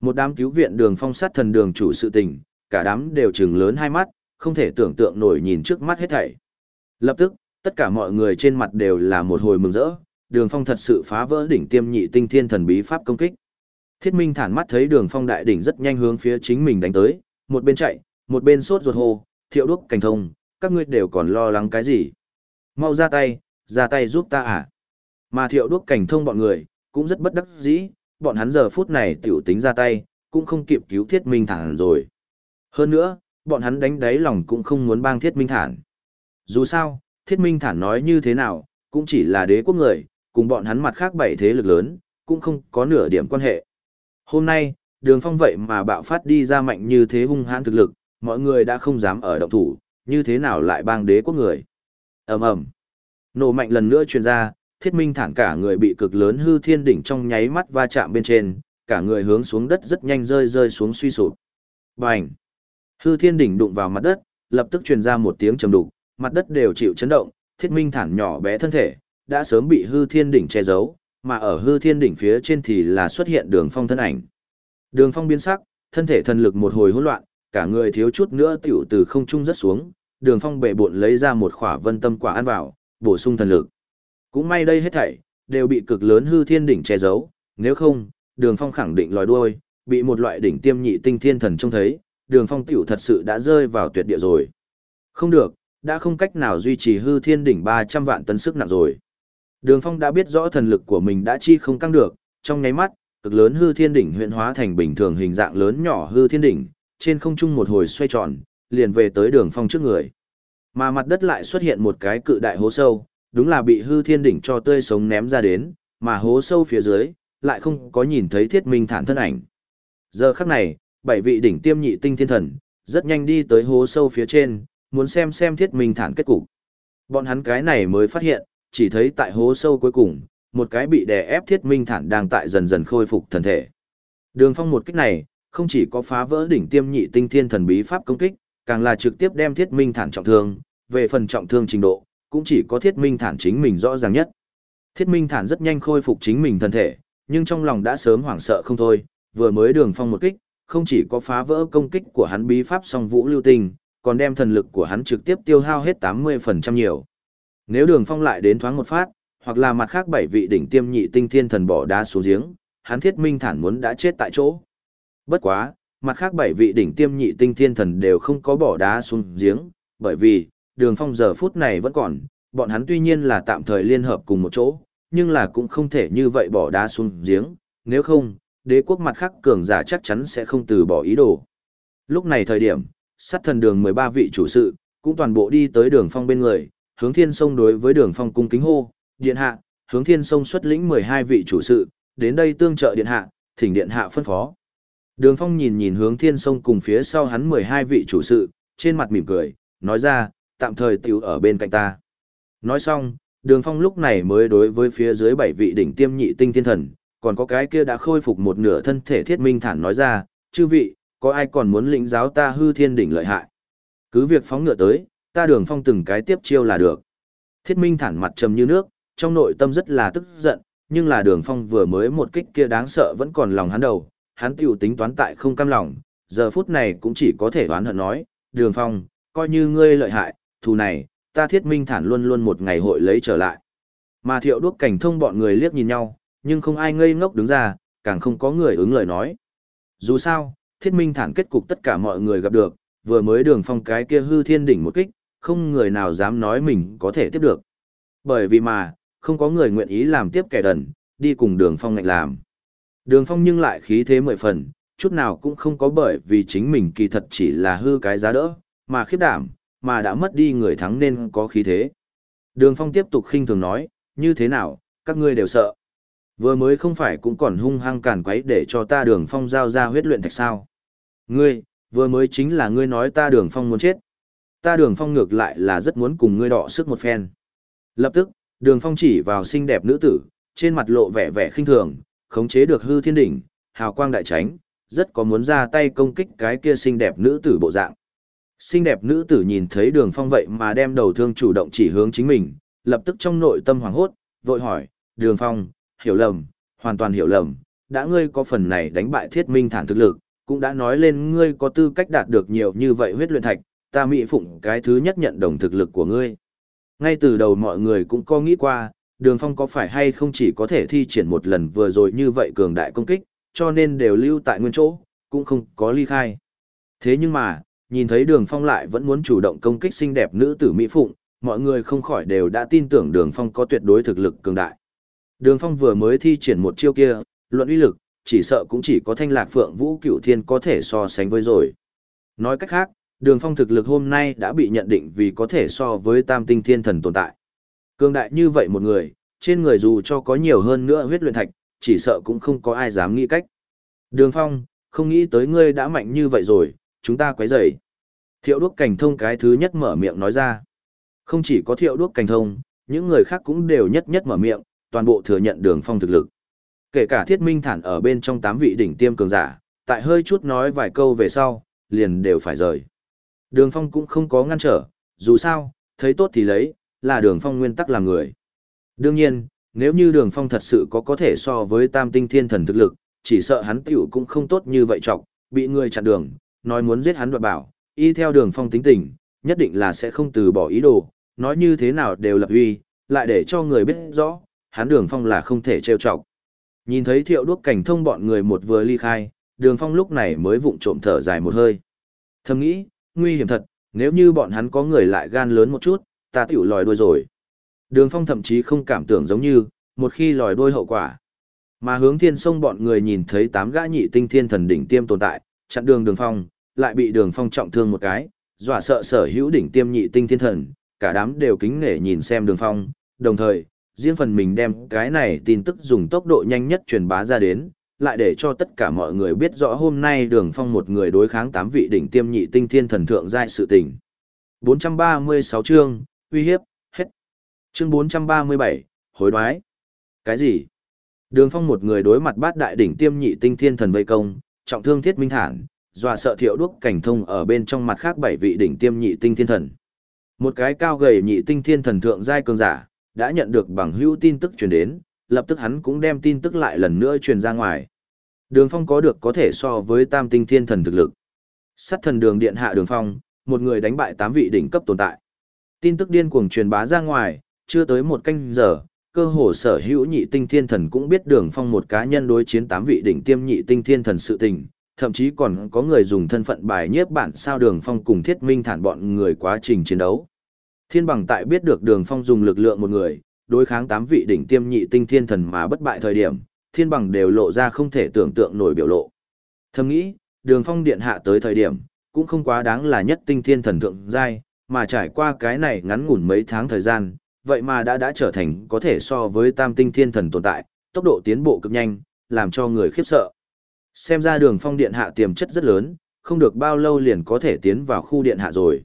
Một đám cứu viện đường phong sát thần đường chủ sự tình, cả đám đều trừng lớn hai mắt, không thể tưởng tượng nổi nhìn trước mắt hết thảy. Lập tức, tất cả mọi người trên mặt đều là một hồi mừng rỡ, đường phong thật sự phá vỡ đỉnh tiêm nhị tinh thiên thần bí pháp công kích. Thiết Minh thản mắt thấy đường phong đại đỉnh rất nhanh hướng phía chính mình đánh tới, một bên chạy, một bên sốt ruột hồ, thiệu đúc cảnh thông, các ngươi đều còn lo lắng cái gì. Mau ra tay, ra tay giúp ta à. Mà thiệu Đuốc cảnh thông bọn người, cũng rất bất đắc dĩ, bọn hắn giờ phút này tiểu tính ra tay, cũng không kịp cứu thiết minh thản rồi. Hơn nữa, bọn hắn đánh đáy lòng cũng không muốn bang thiết minh thản. Dù sao, thiết minh thản nói như thế nào, cũng chỉ là đế quốc người, cùng bọn hắn mặt khác bảy thế lực lớn, cũng không có nửa điểm quan hệ. Hôm nay, đường phong vậy mà bạo phát đi ra mạnh như thế hung hãn thực lực, mọi người đã không dám ở động thủ, như thế nào lại bang đế quốc người ầm ầm Nổ mạnh lần nữa truyền ra, thiết minh thản cả người bị cực lớn hư thiên đỉnh trong nháy mắt va chạm bên trên, cả người hướng xuống đất rất nhanh rơi rơi xuống suy sụp. Bành! Hư thiên đỉnh đụng vào mặt đất, lập tức truyền ra một tiếng trầm đục, mặt đất đều chịu chấn động, thiết minh thản nhỏ bé thân thể, đã sớm bị hư thiên đỉnh che giấu, mà ở hư thiên đỉnh phía trên thì là xuất hiện đường phong thân ảnh. Đường phong biến sắc, thân thể thần lực một hồi hỗn loạn, cả người thiếu chút nữa tiểu từ không trung rất xuống, đường phong bệ bộn lấy ra một khỏa vân tâm quả ăn vào, bổ sung thần lực. Cũng may đây hết thảy, đều bị cực lớn hư thiên đỉnh che giấu, nếu không, đường phong khẳng định lòi đuôi, bị một loại đỉnh tiêm nhị tinh thiên thần trông thấy, đường phong tiểu thật sự đã rơi vào tuyệt địa rồi. Không được, đã không cách nào duy trì hư thiên đỉnh 300 vạn tấn sức nặng rồi. Đường Phong đã biết rõ thần lực của mình đã chi không căng được, trong nháy mắt, cực lớn hư thiên đỉnh huyện hóa thành bình thường hình dạng lớn nhỏ hư thiên đỉnh, trên không trung một hồi xoay tròn, liền về tới Đường Phong trước người. Mà mặt đất lại xuất hiện một cái cự đại hố sâu, đúng là bị hư thiên đỉnh cho tươi sống ném ra đến, mà hố sâu phía dưới, lại không có nhìn thấy thiết minh thản thân ảnh. Giờ khắc này, bảy vị đỉnh tiêm nhị tinh thiên thần, rất nhanh đi tới hố sâu phía trên, muốn xem xem thiết minh thản kết cục. Bọn hắn cái này mới phát hiện, chỉ thấy tại hố sâu cuối cùng, một cái bị đè ép thiết minh thản đang tại dần dần khôi phục thần thể. Đường phong một kích này, không chỉ có phá vỡ đỉnh tiêm nhị tinh thiên thần bí pháp công kích, càng là trực tiếp đem thiết minh thản trọng thương, về phần trọng thương trình độ, cũng chỉ có thiết minh thản chính mình rõ ràng nhất. Thiết minh thản rất nhanh khôi phục chính mình thân thể, nhưng trong lòng đã sớm hoảng sợ không thôi, vừa mới đường phong một kích, không chỉ có phá vỡ công kích của hắn bí pháp song vũ lưu tinh, còn đem thần lực của hắn trực tiếp tiêu hao hết 80% nhiều. Nếu đường phong lại đến thoáng một phát, hoặc là mặt khác bảy vị đỉnh tiêm nhị tinh thiên thần bỏ đá xuống giếng, hắn thiết minh thản muốn đã chết tại chỗ. Bất quá, mặt khác bảy vị đỉnh tiêm nhị tinh thiên thần đều không có bỏ đá xuống giếng, bởi vì, đường phong giờ phút này vẫn còn, bọn hắn tuy nhiên là tạm thời liên hợp cùng một chỗ, nhưng là cũng không thể như vậy bỏ đá xuống giếng, nếu không, đế quốc mặt khác cường giả chắc chắn sẽ không từ bỏ ý đồ. Lúc này thời điểm, sát thần đường 13 vị chủ sự, cũng toàn bộ đi tới đường phong bên người, hướng thiên sông đối với đường phong cung kính hô, điện hạ, hướng thiên sông xuất lĩnh 12 vị chủ sự, đến đây tương trợ điện hạ, thỉnh điện hạ phân phó. Đường phong nhìn nhìn hướng thiên sông cùng phía sau hắn 12 vị chủ sự, trên mặt mỉm cười, nói ra, tạm thời tiểu ở bên cạnh ta. Nói xong, đường phong lúc này mới đối với phía dưới bảy vị đỉnh tiêm nhị tinh thiên thần, còn có cái kia đã khôi phục một nửa thân thể thiết minh thản nói ra, chư vị, có ai còn muốn lĩnh giáo ta hư thiên đỉnh lợi hại. Cứ việc phóng ngựa tới, ta đường phong từng cái tiếp chiêu là được. Thiết minh thản mặt trầm như nước, trong nội tâm rất là tức giận, nhưng là đường phong vừa mới một kích kia đáng sợ vẫn còn lòng hắn đầu, hắn tiểu tính toán tại không cam lòng, giờ phút này cũng chỉ có thể đoán hận nói, đường phong, coi như ngươi lợi hại, thù này, ta thiết minh thản luôn luôn một ngày hội lấy trở lại. Mà thiệu đuốc cảnh thông bọn người liếc nhìn nhau, nhưng không ai ngây ngốc đứng ra, càng không có người ứng lời nói. Dù sao, thiết minh thản kết cục tất cả mọi người gặp được, vừa mới đường phong cái kia hư thiên đỉnh một kích, không người nào dám nói mình có thể tiếp được. Bởi vì mà, không có người nguyện ý làm tiếp kẻ đần, đi cùng đường phong ngạch làm. Đường phong nhưng lại khí thế mười phần, chút nào cũng không có bởi vì chính mình kỳ thật chỉ là hư cái giá đỡ, mà khiếp đảm, mà đã mất đi người thắng nên có khí thế. Đường phong tiếp tục khinh thường nói, như thế nào, các ngươi đều sợ. Vừa mới không phải cũng còn hung hăng cản quấy để cho ta đường phong giao ra huyết luyện thạch sao. Ngươi, vừa mới chính là ngươi nói ta đường phong muốn chết. Ta đường phong ngược lại là rất muốn cùng ngươi đọ sức một phen. Lập tức, đường phong chỉ vào xinh đẹp nữ tử, trên mặt lộ vẻ vẻ khinh thường, khống chế được hư thiên đỉnh, hào quang đại tránh, rất có muốn ra tay công kích cái kia xinh đẹp nữ tử bộ dạng. Xinh đẹp nữ tử nhìn thấy đường phong vậy mà đem đầu thương chủ động chỉ hướng chính mình, lập tức trong nội tâm hoảng hốt, vội hỏi, đường phong, hiểu lầm, hoàn toàn hiểu lầm, đã ngươi có phần này đánh bại thiết minh thản thực lực, cũng đã nói lên ngươi có tư cách đạt được nhiều như vậy huyết luyện thạch, ta mỹ phụng cái thứ nhất nhận đồng thực lực của ngươi. Ngay từ đầu mọi người cũng có nghĩ qua, đường phong có phải hay không chỉ có thể thi triển một lần vừa rồi như vậy cường đại công kích, cho nên đều lưu tại nguyên chỗ, cũng không có ly khai. Thế nhưng mà, nhìn thấy đường phong lại vẫn muốn chủ động công kích xinh đẹp nữ tử Mỹ Phụng, mọi người không khỏi đều đã tin tưởng đường phong có tuyệt đối thực lực cường đại. Đường phong vừa mới thi triển một chiêu kia, luận uy lực, chỉ sợ cũng chỉ có thanh lạc phượng vũ cựu thiên có thể so sánh với rồi. Nói cách khác, đường phong thực lực hôm nay đã bị nhận định vì có thể so với tam tinh thiên thần tồn tại. Cường đại như vậy một người, trên người dù cho có nhiều hơn nữa huyết luyện thạch, chỉ sợ cũng không có ai dám nghĩ cách. Đường phong, không nghĩ tới ngươi đã mạnh như vậy rồi, chúng ta quấy rầy. Thiệu đuốc cảnh thông cái thứ nhất mở miệng nói ra. Không chỉ có thiệu đuốc cảnh thông, những người khác cũng đều nhất nhất mở miệng, toàn bộ thừa nhận đường phong thực lực. Kể cả thiết minh thản ở bên trong tám vị đỉnh tiêm cường giả, tại hơi chút nói vài câu về sau, liền đều phải rời. Đường phong cũng không có ngăn trở, dù sao, thấy tốt thì lấy, là đường phong nguyên tắc làm người. Đương nhiên, nếu như đường phong thật sự có có thể so với tam tinh thiên thần thực lực, chỉ sợ hắn tiểu cũng không tốt như vậy trọng, bị người chặn đường, nói muốn giết hắn đoạt bảo, y theo đường phong tính tình, nhất định là sẽ không từ bỏ ý đồ, nói như thế nào đều lập uy, lại để cho người biết rõ, hắn đường phong là không thể trêu chọc. Nhìn thấy thiệu đuốc cảnh thông bọn người một vừa ly khai, đường phong lúc này mới vụng trộm thở dài một hơi. Thầm nghĩ, nguy hiểm thật, nếu như bọn hắn có người lại gan lớn một chút, ta tiểu lòi đuôi rồi. Đường phong thậm chí không cảm tưởng giống như, một khi lòi đuôi hậu quả. Mà hướng thiên sông bọn người nhìn thấy tám gã nhị tinh thiên thần đỉnh tiêm tồn tại, chặn đường đường phong, lại bị đường phong trọng thương một cái, dọa sợ sở hữu đỉnh tiêm nhị tinh thiên thần, cả đám đều kính nể nhìn xem đường phong, đồng thời, riêng phần mình đem cái này tin tức dùng tốc độ nhanh nhất truyền bá ra đến, lại để cho tất cả mọi người biết rõ hôm nay đường phong một người đối kháng tám vị đỉnh tiêm nhị tinh thiên thần thượng giai sự tình. 436 chương, uy hiếp, hết. Chương 437, hối đoái. Cái gì? Đường phong một người đối mặt bát đại đỉnh tiêm nhị tinh thiên thần vây công, trọng thương thiết minh thản, dọa sợ thiệu đúc cảnh thông ở bên trong mặt khác bảy vị đỉnh tiêm nhị tinh thiên thần. Một cái cao gầy nhị tinh thiên thần thượng giai cường giả, đã nhận được bằng hữu tin tức truyền đến, lập tức hắn cũng đem tin tức lại lần nữa truyền ra ngoài. Đường Phong có được có thể so với tam tinh thiên thần thực lực. Sát thần đường điện hạ Đường Phong, một người đánh bại tám vị đỉnh cấp tồn tại. Tin tức điên cuồng truyền bá ra ngoài, chưa tới một canh giờ, cơ hồ sở hữu nhị tinh thiên thần cũng biết đường phong một cá nhân đối chiến tám vị đỉnh tiêm nhị tinh thiên thần sự tình, thậm chí còn có người dùng thân phận bài nhiếp bản sao đường phong cùng thiết minh thản bọn người quá trình chiến đấu. Thiên bằng tại biết được đường phong dùng lực lượng một người, đối kháng tám vị đỉnh tiêm nhị tinh thiên thần mà bất bại thời điểm, thiên bằng đều lộ ra không thể tưởng tượng nổi biểu lộ. Thầm nghĩ, đường phong điện hạ tới thời điểm, cũng không quá đáng là nhất tinh thiên thần thượng giai, mà trải qua cái này ngắn ngủn mấy tháng thời gian, vậy mà đã đã trở thành có thể so với tam tinh thiên thần tồn tại, tốc độ tiến bộ cực nhanh, làm cho người khiếp sợ. Xem ra đường phong điện hạ tiềm chất rất lớn, không được bao lâu liền có thể tiến vào khu điện hạ rồi.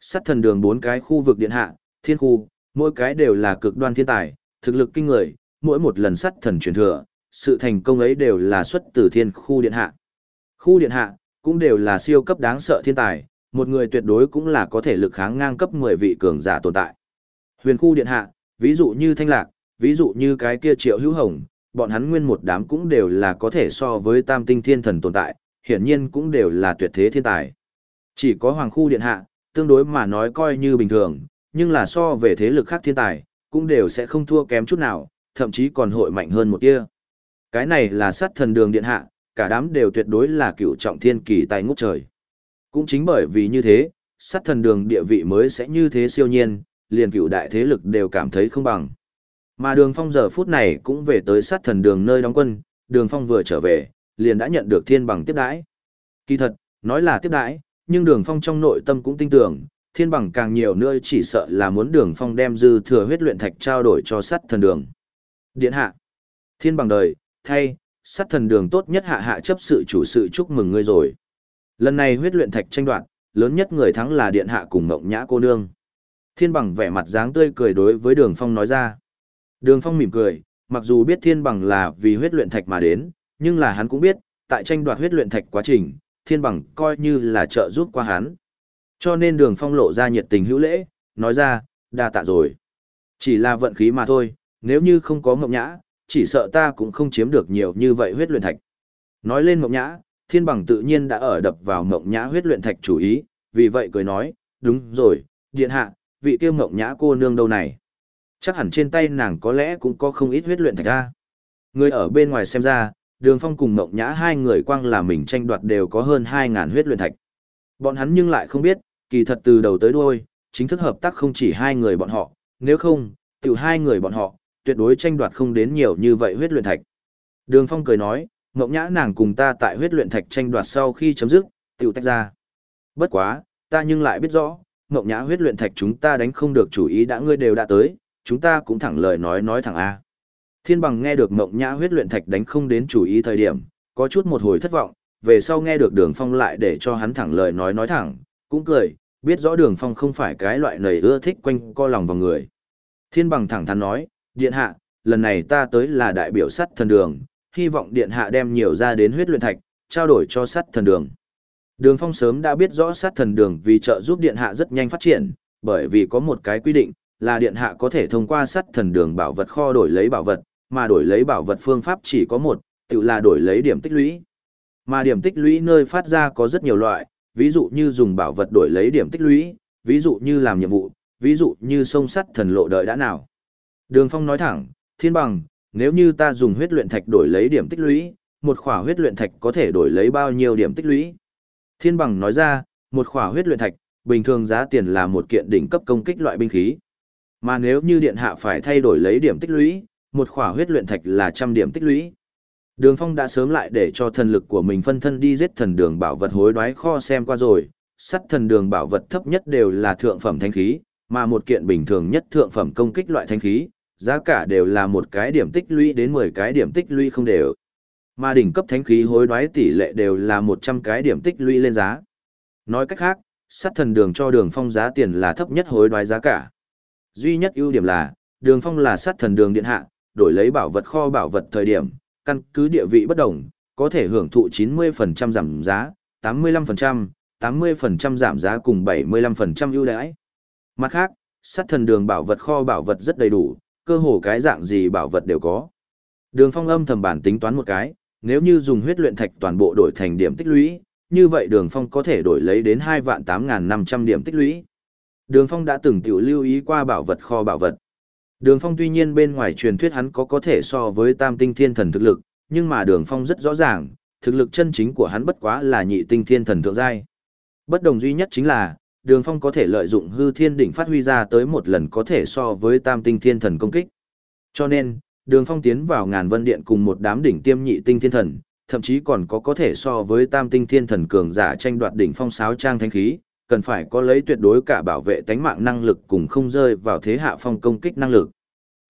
Sát thần đường bốn cái khu vực điện hạ, thiên khu, mỗi cái đều là cực đoan thiên tài, thực lực kinh người, mỗi một lần sát thần truyền thừa, sự thành công ấy đều là xuất từ thiên khu điện hạ. Khu điện hạ, cũng đều là siêu cấp đáng sợ thiên tài, một người tuyệt đối cũng là có thể lực kháng ngang cấp 10 vị cường giả tồn tại. Huyền khu điện hạ, ví dụ như Thanh Lạc, ví dụ như cái kia Triệu Hữu Hồng, bọn hắn nguyên một đám cũng đều là có thể so với tam tinh thiên thần tồn tại, hiển nhiên cũng đều là tuyệt thế thiên tài. Chỉ có Hoàng khu điện hạ, tương đối mà nói coi như bình thường, nhưng là so về thế lực khác thiên tài, cũng đều sẽ không thua kém chút nào, thậm chí còn hội mạnh hơn một tia. Cái này là sát thần đường điện hạ, cả đám đều tuyệt đối là cựu trọng thiên kỳ tài ngút trời. Cũng chính bởi vì như thế, sát thần đường địa vị mới sẽ như thế siêu nhiên, liền cựu đại thế lực đều cảm thấy không bằng. Mà đường phong giờ phút này cũng về tới sát thần đường nơi đóng quân, đường phong vừa trở về, liền đã nhận được thiên bằng tiếp đãi. Kỳ thật, nói là tiếp đãi, nhưng đường phong trong nội tâm cũng tin tưởng, thiên bằng càng nhiều nữa chỉ sợ là muốn đường phong đem dư thừa huyết luyện thạch trao đổi cho sát thần đường. Điện hạ, thiên bằng đời, thay, sát thần đường tốt nhất hạ hạ chấp sự chủ sự chúc mừng ngươi rồi. Lần này huyết luyện thạch tranh đoạt, lớn nhất người thắng là điện hạ cùng ngộng nhã cô nương. Thiên bằng vẻ mặt dáng tươi cười đối với đường phong nói ra. Đường phong mỉm cười, mặc dù biết thiên bằng là vì huyết luyện thạch mà đến, nhưng là hắn cũng biết, tại tranh đoạt huyết luyện thạch quá trình, thiên bằng coi như là trợ giúp qua hắn. Cho nên đường phong lộ ra nhiệt tình hữu lễ, nói ra, đa tạ rồi. Chỉ là vận khí mà thôi, nếu như không có mộng nhã, chỉ sợ ta cũng không chiếm được nhiều như vậy huyết luyện thạch. Nói lên mộng nhã, thiên bằng tự nhiên đã ở đập vào mộng nhã huyết luyện thạch chủ ý, vì vậy cười nói, đúng rồi, điện hạ, vị tiêu mộng nhã cô nương đâu này. Chắc hẳn trên tay nàng có lẽ cũng có không ít huyết luyện thạch ra. Người ở bên ngoài xem ra, đường phong cùng mộng nhã hai người quang là mình tranh đoạt đều có hơn hai ngàn huyết luyện thạch. Bọn hắn nhưng lại không biết, kỳ thật từ đầu tới đuôi, chính thức hợp tác không chỉ hai người bọn họ, nếu không, tiểu hai người bọn họ, tuyệt đối tranh đoạt không đến nhiều như vậy huyết luyện thạch. Đường Phong cười nói, Ngọc Nhã nàng cùng ta tại huyết luyện thạch tranh đoạt sau khi chấm dứt, tiểu tách ra. Bất quá, ta nhưng lại biết rõ, Ngọc Nhã huyết luyện thạch chúng ta đánh không được chủ ý đã ngươi đều đã tới, chúng ta cũng thẳng lời nói nói thẳng A. Thiên bằng nghe được Ngọc Nhã huyết luyện thạch đánh không đến chủ ý thời điểm, có chút một hồi thất vọng, về sau nghe được đường phong lại để cho hắn thẳng lời nói nói thẳng, cũng cười, biết rõ đường phong không phải cái loại nầy ưa thích quanh co lòng vào người. Thiên bằng thẳng thắn nói, điện hạ, lần này ta tới là đại biểu sắt thần đường, hy vọng điện hạ đem nhiều ra đến huyết luyện thạch, trao đổi cho sắt thần đường. Đường phong sớm đã biết rõ sắt thần đường vì trợ giúp điện hạ rất nhanh phát triển, bởi vì có một cái quy định, là điện hạ có thể thông qua sắt thần đường bảo vật kho đổi lấy bảo vật, mà đổi lấy bảo vật phương pháp chỉ có một, tự là đổi lấy điểm tích lũy. Mà điểm tích lũy nơi phát ra có rất nhiều loại, ví dụ như dùng bảo vật đổi lấy điểm tích lũy, ví dụ như làm nhiệm vụ, ví dụ như sông sắt thần lộ đợi đã nào. Đường Phong nói thẳng, thiên bằng, nếu như ta dùng huyết luyện thạch đổi lấy điểm tích lũy, một khỏa huyết luyện thạch có thể đổi lấy bao nhiêu điểm tích lũy? Thiên bằng nói ra, một khỏa huyết luyện thạch, bình thường giá tiền là một kiện đỉnh cấp công kích loại binh khí. Mà nếu như điện hạ phải thay đổi lấy điểm tích lũy, một khỏa huyết luyện thạch là trăm điểm tích lũy. Đường Phong đã sớm lại để cho thần lực của mình phân thân đi giết thần đường bảo vật hối đoái kho xem qua rồi, sắt thần đường bảo vật thấp nhất đều là thượng phẩm thanh khí, mà một kiện bình thường nhất thượng phẩm công kích loại thanh khí, giá cả đều là một cái điểm tích lũy đến 10 cái điểm tích lũy không đều. Mà đỉnh cấp thánh khí hối đoái tỷ lệ đều là 100 cái điểm tích lũy lên giá. Nói cách khác, sát thần đường cho đường phong giá tiền là thấp nhất hối đoái giá cả. Duy nhất ưu điểm là, đường phong là sát thần đường điện hạ, đổi lấy bảo vật kho bảo vật thời điểm, căn cứ địa vị bất đồng, có thể hưởng thụ 90% giảm giá, 85%, 80% giảm giá cùng 75% ưu đãi. Mặt khác, sát thần đường bảo vật kho bảo vật rất đầy đủ, cơ hồ cái dạng gì bảo vật đều có. Đường phong âm thầm bản tính toán một cái, nếu như dùng huyết luyện thạch toàn bộ đổi thành điểm tích lũy, như vậy đường phong có thể đổi lấy đến 2 vạn 8.500 điểm tích lũy. Đường phong đã từng tiểu lưu ý qua bảo vật kho bảo vật. Đường Phong tuy nhiên bên ngoài truyền thuyết hắn có có thể so với tam tinh thiên thần thực lực, nhưng mà Đường Phong rất rõ ràng, thực lực chân chính của hắn bất quá là nhị tinh thiên thần thượng giai. Bất đồng duy nhất chính là, Đường Phong có thể lợi dụng hư thiên đỉnh phát huy ra tới một lần có thể so với tam tinh thiên thần công kích. Cho nên, Đường Phong tiến vào ngàn vân điện cùng một đám đỉnh tiêm nhị tinh thiên thần, thậm chí còn có có thể so với tam tinh thiên thần cường giả tranh đoạt đỉnh phong sáo trang thanh khí, cần phải có lấy tuyệt đối cả bảo vệ tánh mạng năng lực cùng không rơi vào thế hạ phong công kích năng lực.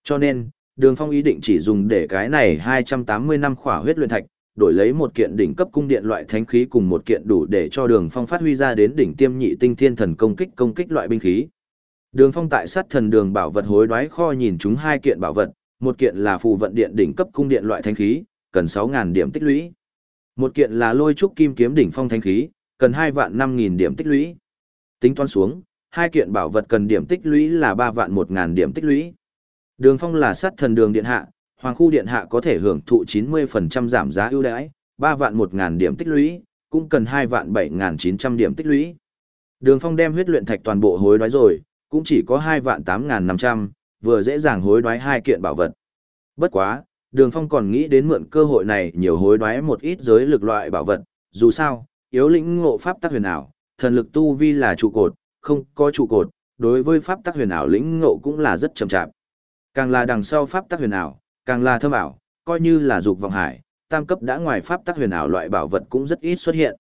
Cho nên, Đường Phong ý định chỉ dùng để cái này 280 năm khỏa huyết luyện thạch, đổi lấy một kiện đỉnh cấp cung điện loại thánh khí cùng một kiện đủ để cho Đường Phong phát huy ra đến đỉnh tiêm nhị tinh thiên thần công kích công kích loại binh khí. Đường Phong tại sát thần đường bảo vật hối đoái kho nhìn chúng hai kiện bảo vật, một kiện là phù vận điện đỉnh cấp cung điện loại thánh khí, cần 6000 điểm tích lũy. Một kiện là lôi trúc kim kiếm đỉnh phong thánh khí, cần 2 vạn 5000 điểm tích lũy. Tính toán xuống, hai kiện bảo vật cần điểm tích lũy là 3 vạn 1000 điểm tích lũy. Đường Phong là sát thần đường điện hạ, Hoàng khu điện hạ có thể hưởng thụ 90% giảm giá ưu đãi, 3 vạn 1000 điểm tích lũy, cũng cần 2 vạn 7900 điểm tích lũy. Đường Phong đem huyết luyện thạch toàn bộ hối đoái rồi, cũng chỉ có 2 vạn 8500, vừa dễ dàng hối đoái hai kiện bảo vật. Bất quá, Đường Phong còn nghĩ đến mượn cơ hội này nhiều hối đoái một ít giới lực loại bảo vật, dù sao, yếu lĩnh ngộ pháp tắc huyền ảo, thần lực tu vi là trụ cột, không có trụ cột, đối với pháp tắc huyền ảo lĩnh ngộ cũng là rất chậm chạp. Càng là đằng sau pháp tắc huyền ảo, càng là thâm ảo, coi như là dục vọng hải, tam cấp đã ngoài pháp tắc huyền ảo loại bảo vật cũng rất ít xuất hiện.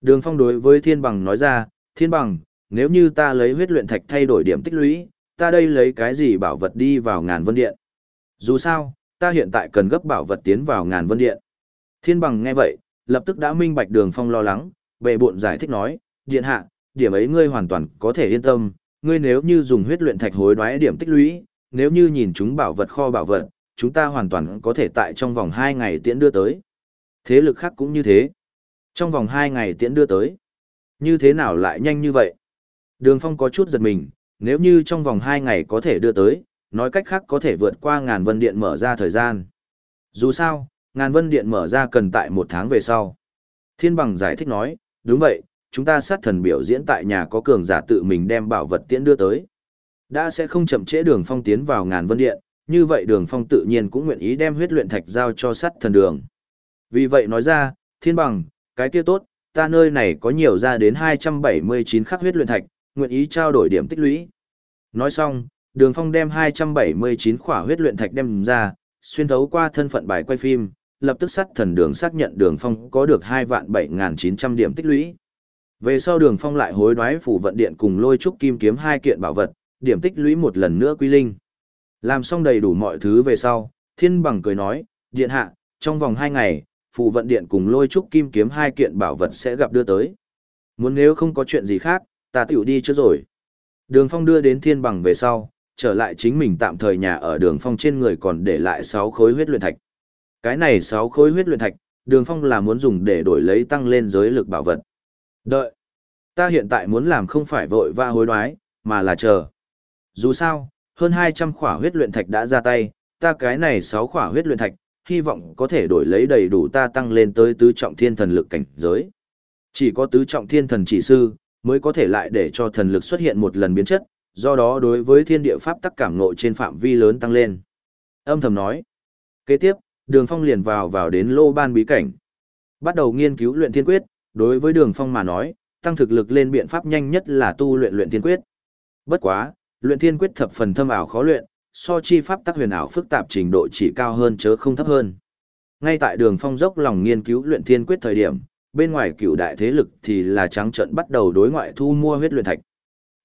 Đường Phong đối với Thiên Bằng nói ra, Thiên Bằng, nếu như ta lấy huyết luyện thạch thay đổi điểm tích lũy, ta đây lấy cái gì bảo vật đi vào ngàn vân điện? Dù sao, ta hiện tại cần gấp bảo vật tiến vào ngàn vân điện. Thiên Bằng nghe vậy, lập tức đã minh bạch Đường Phong lo lắng, bệ bộn giải thích nói, điện hạ, điểm ấy ngươi hoàn toàn có thể yên tâm, ngươi nếu như dùng huyết luyện thạch hối đoái điểm tích lũy, nếu như nhìn chúng bảo vật kho bảo vật, chúng ta hoàn toàn có thể tại trong vòng 2 ngày tiễn đưa tới. Thế lực khác cũng như thế. Trong vòng 2 ngày tiễn đưa tới. Như thế nào lại nhanh như vậy? Đường Phong có chút giật mình, nếu như trong vòng 2 ngày có thể đưa tới, nói cách khác có thể vượt qua ngàn vân điện mở ra thời gian. Dù sao, ngàn vân điện mở ra cần tại một tháng về sau. Thiên bằng giải thích nói, đúng vậy, chúng ta sát thần biểu diễn tại nhà có cường giả tự mình đem bảo vật tiễn đưa tới. Đã sẽ không chậm trễ đường phong tiến vào ngàn vân điện, như vậy đường phong tự nhiên cũng nguyện ý đem huyết luyện thạch giao cho sát thần đường. Vì vậy nói ra, thiên bằng, cái kia tốt, ta nơi này có nhiều ra đến 279 khắc huyết luyện thạch, nguyện ý trao đổi điểm tích lũy. Nói xong, đường phong đem 279 khỏa huyết luyện thạch đem ra, xuyên thấu qua thân phận bài quay phim, lập tức sát thần đường xác nhận đường phong có được 2 vạn 7.900 điểm tích lũy. Về sau đường phong lại hối đoái phủ vận điện cùng lôi trúc kim kiếm hai kiện bảo vật, điểm tích lũy một lần nữa quy linh. Làm xong đầy đủ mọi thứ về sau, thiên bằng cười nói, điện hạ, trong vòng hai ngày, phụ vận điện cùng lôi trúc kim kiếm hai kiện bảo vật sẽ gặp đưa tới. Muốn nếu không có chuyện gì khác, ta tiểu đi trước rồi. Đường phong đưa đến thiên bằng về sau, trở lại chính mình tạm thời nhà ở đường phong trên người còn để lại 6 khối huyết luyện thạch. Cái này 6 khối huyết luyện thạch, đường phong là muốn dùng để đổi lấy tăng lên giới lực bảo vật. Đợi. Ta hiện tại muốn làm không phải vội va hối đoái, mà là chờ. Dù sao, hơn 200 khỏa huyết luyện thạch đã ra tay, ta cái này 6 khỏa huyết luyện thạch, hy vọng có thể đổi lấy đầy đủ ta tăng lên tới tứ trọng thiên thần lực cảnh giới. Chỉ có tứ trọng thiên thần chỉ sư, mới có thể lại để cho thần lực xuất hiện một lần biến chất, do đó đối với thiên địa pháp tắc cảm ngộ trên phạm vi lớn tăng lên. Âm thầm nói. Kế tiếp, đường phong liền vào vào đến lô ban bí cảnh. Bắt đầu nghiên cứu luyện thiên quyết, đối với đường phong mà nói, tăng thực lực lên biện pháp nhanh nhất là tu luyện luyện thiên quyết. Bất quá, luyện thiên quyết thập phần thâm ảo khó luyện, so chi pháp tắc huyền ảo phức tạp trình độ chỉ cao hơn chớ không thấp hơn. Ngay tại đường phong dốc lòng nghiên cứu luyện thiên quyết thời điểm, bên ngoài cựu đại thế lực thì là trắng trận bắt đầu đối ngoại thu mua huyết luyện thạch.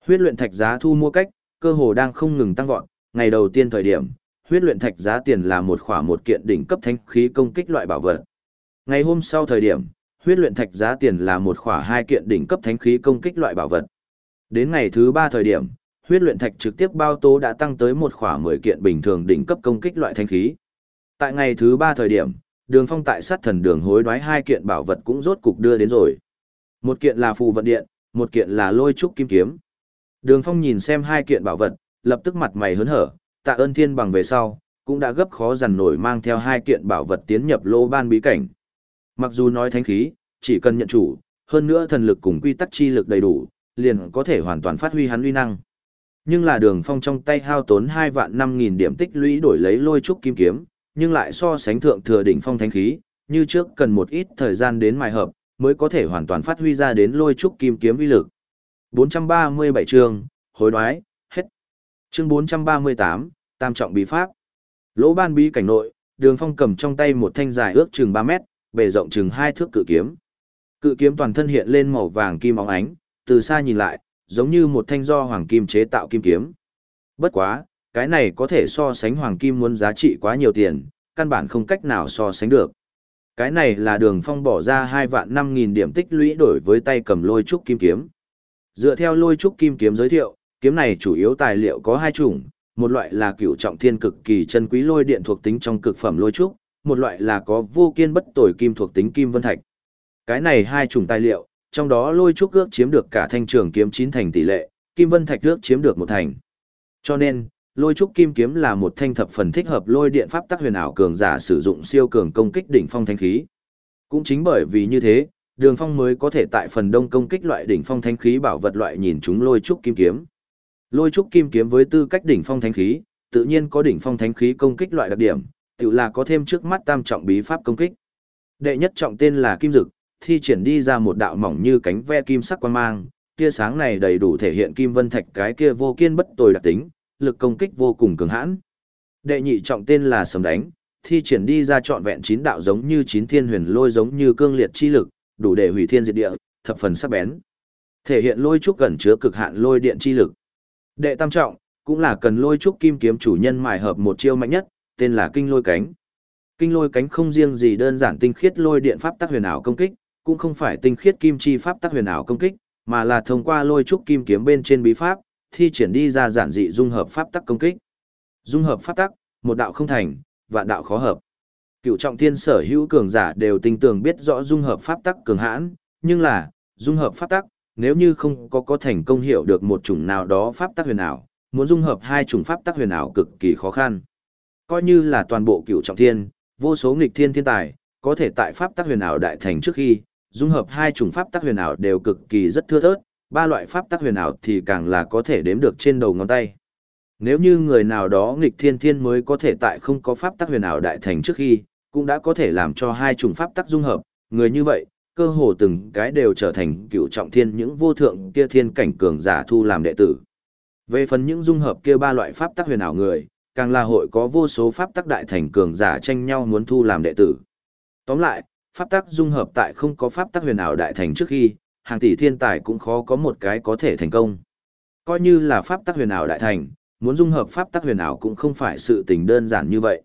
Huyết luyện thạch giá thu mua cách, cơ hồ đang không ngừng tăng vọt, ngày đầu tiên thời điểm, huyết luyện thạch giá tiền là một khỏa một kiện đỉnh cấp thanh khí công kích loại bảo vật. Ngày hôm sau thời điểm, huyết luyện thạch giá tiền là một khỏa hai kiện đỉnh cấp thánh khí công kích loại bảo vật. Đến ngày thứ ba thời điểm, huyết luyện thạch trực tiếp bao tố đã tăng tới một khỏa 10 kiện bình thường đỉnh cấp công kích loại thanh khí. Tại ngày thứ ba thời điểm, đường phong tại sát thần đường hối đoái hai kiện bảo vật cũng rốt cục đưa đến rồi. Một kiện là phù vận điện, một kiện là lôi trúc kim kiếm. Đường phong nhìn xem hai kiện bảo vật, lập tức mặt mày hớn hở, tạ ơn thiên bằng về sau, cũng đã gấp khó dằn nổi mang theo hai kiện bảo vật tiến nhập lô ban bí cảnh. Mặc dù nói thánh khí, chỉ cần nhận chủ, hơn nữa thần lực cùng quy tắc chi lực đầy đủ, liền có thể hoàn toàn phát huy hắn uy năng. Nhưng là đường phong trong tay hao tốn hai vạn năm nghìn điểm tích lũy đổi lấy lôi trúc kim kiếm, nhưng lại so sánh thượng thừa đỉnh phong thánh khí, như trước cần một ít thời gian đến mài hợp, mới có thể hoàn toàn phát huy ra đến lôi trúc kim kiếm uy lực. 437 chương, hối đoái, hết. Chương 438, Tam trọng bí pháp. Lỗ ban bí cảnh nội, Đường Phong cầm trong tay một thanh dài ước chừng ba mét, bề rộng chừng hai thước cự kiếm. Cự kiếm toàn thân hiện lên màu vàng kim óng ánh, từ xa nhìn lại, giống như một thanh do hoàng kim chế tạo kim kiếm. Bất quá, cái này có thể so sánh hoàng kim muốn giá trị quá nhiều tiền, căn bản không cách nào so sánh được. Cái này là đường phong bỏ ra 2 vạn năm nghìn điểm tích lũy đổi với tay cầm lôi trúc kim kiếm. Dựa theo lôi trúc kim kiếm giới thiệu, kiếm này chủ yếu tài liệu có hai chủng, một loại là cựu trọng thiên cực kỳ chân quý lôi điện thuộc tính trong cực phẩm lôi trúc, một loại là có vô kiên bất tồi kim thuộc tính kim vân thạch. Cái này hai chủng tài liệu, trong đó lôi trúc ước chiếm được cả thanh trường kiếm chín thành tỷ lệ, kim vân thạch ước chiếm được một thành. Cho nên, lôi trúc kim kiếm là một thanh thập phần thích hợp lôi điện pháp tắc huyền ảo cường giả sử dụng siêu cường công kích đỉnh phong thanh khí. Cũng chính bởi vì như thế, Đường Phong mới có thể tại phần đông công kích loại đỉnh phong thanh khí bảo vật loại nhìn chúng lôi trúc kim kiếm. Lôi trúc kim kiếm với tư cách đỉnh phong thanh khí, tự nhiên có đỉnh phong thanh khí công kích loại đặc điểm, tự là có thêm trước mắt tam trọng bí pháp công kích. Đệ nhất trọng tên là kim dực, thi triển đi ra một đạo mỏng như cánh ve kim sắc quan mang, tia sáng này đầy đủ thể hiện kim vân thạch cái kia vô kiên bất tồi đặc tính, lực công kích vô cùng cường hãn. Đệ nhị trọng tên là sầm đánh, thi triển đi ra trọn vẹn chín đạo giống như chín thiên huyền lôi giống như cương liệt chi lực, đủ để hủy thiên diệt địa, thập phần sắc bén. Thể hiện lôi trúc gần chứa cực hạn lôi điện chi lực. Đệ tam trọng, cũng là cần lôi trúc kim kiếm chủ nhân mài hợp một chiêu mạnh nhất, tên là kinh lôi cánh. Kinh lôi cánh không riêng gì đơn giản tinh khiết lôi điện pháp tác huyền ảo công kích, cũng không phải tinh khiết kim chi pháp tắc huyền ảo công kích, mà là thông qua lôi trúc kim kiếm bên trên bí pháp, thi triển đi ra giản dị dung hợp pháp tắc công kích. Dung hợp pháp tắc, một đạo không thành, vạn đạo khó hợp. Cựu trọng thiên sở hữu cường giả đều tinh tường biết rõ dung hợp pháp tắc cường hãn, nhưng là, dung hợp pháp tắc, nếu như không có có thành công hiểu được một chủng nào đó pháp tắc huyền ảo, muốn dung hợp hai chủng pháp tắc huyền ảo cực kỳ khó khăn. Coi như là toàn bộ cựu trọng thiên, vô số nghịch thiên thiên tài, có thể tại pháp tắc huyền ảo đại thành trước khi, dung hợp hai chủng pháp tắc huyền ảo đều cực kỳ rất thưa thớt, ba loại pháp tắc huyền ảo thì càng là có thể đếm được trên đầu ngón tay. Nếu như người nào đó nghịch thiên thiên mới có thể tại không có pháp tắc huyền ảo đại thành trước khi, cũng đã có thể làm cho hai chủng pháp tắc dung hợp, người như vậy, cơ hồ từng cái đều trở thành cựu trọng thiên những vô thượng kia thiên cảnh cường giả thu làm đệ tử. Về phần những dung hợp kia ba loại pháp tắc huyền ảo người, càng là hội có vô số pháp tắc đại thành cường giả tranh nhau muốn thu làm đệ tử. Tóm lại, pháp tắc dung hợp tại không có pháp tắc huyền ảo đại thành trước khi, hàng tỷ thiên tài cũng khó có một cái có thể thành công. Coi như là pháp tắc huyền ảo đại thành, muốn dung hợp pháp tắc huyền ảo cũng không phải sự tình đơn giản như vậy.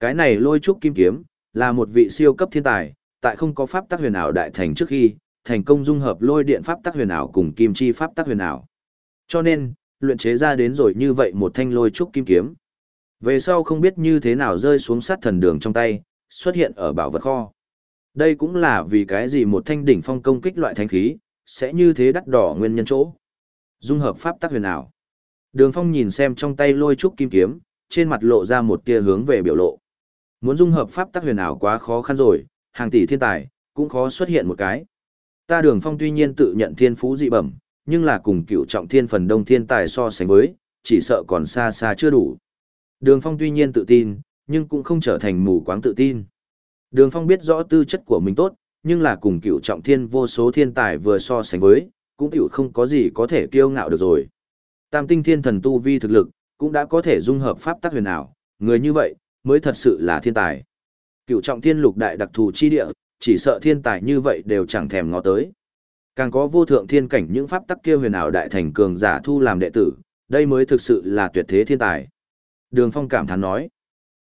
Cái này lôi trúc kim kiếm, là một vị siêu cấp thiên tài, tại không có pháp tắc huyền ảo đại thành trước khi, thành công dung hợp lôi điện pháp tắc huyền ảo cùng kim chi pháp tắc huyền ảo. Cho nên, luyện chế ra đến rồi như vậy một thanh lôi trúc kim kiếm. Về sau không biết như thế nào rơi xuống sát thần đường trong tay, xuất hiện ở bảo vật kho. Đây cũng là vì cái gì một thanh đỉnh phong công kích loại thanh khí, sẽ như thế đắt đỏ nguyên nhân chỗ. Dung hợp pháp tắc huyền ảo. Đường phong nhìn xem trong tay lôi trúc kim kiếm, trên mặt lộ ra một tia hướng về biểu lộ. Muốn dung hợp pháp tắc huyền ảo quá khó khăn rồi, hàng tỷ thiên tài, cũng khó xuất hiện một cái. Ta đường phong tuy nhiên tự nhận thiên phú dị bẩm, nhưng là cùng cựu trọng thiên phần đông thiên tài so sánh với, chỉ sợ còn xa xa chưa đủ. Đường phong tuy nhiên tự tin, nhưng cũng không trở thành mù quáng tự tin. Đường phong biết rõ tư chất của mình tốt, nhưng là cùng cựu trọng thiên vô số thiên tài vừa so sánh với, cũng cựu không có gì có thể kiêu ngạo được rồi. Tam tinh thiên thần tu vi thực lực, cũng đã có thể dung hợp pháp tắc huyền ảo, người như vậy, mới thật sự là thiên tài. Cựu trọng thiên lục đại đặc thù chi địa, chỉ sợ thiên tài như vậy đều chẳng thèm ngó tới. Càng có vô thượng thiên cảnh những pháp tắc kia huyền ảo đại thành cường giả thu làm đệ tử, đây mới thực sự là tuyệt thế thiên tài. Đường Phong cảm thán nói,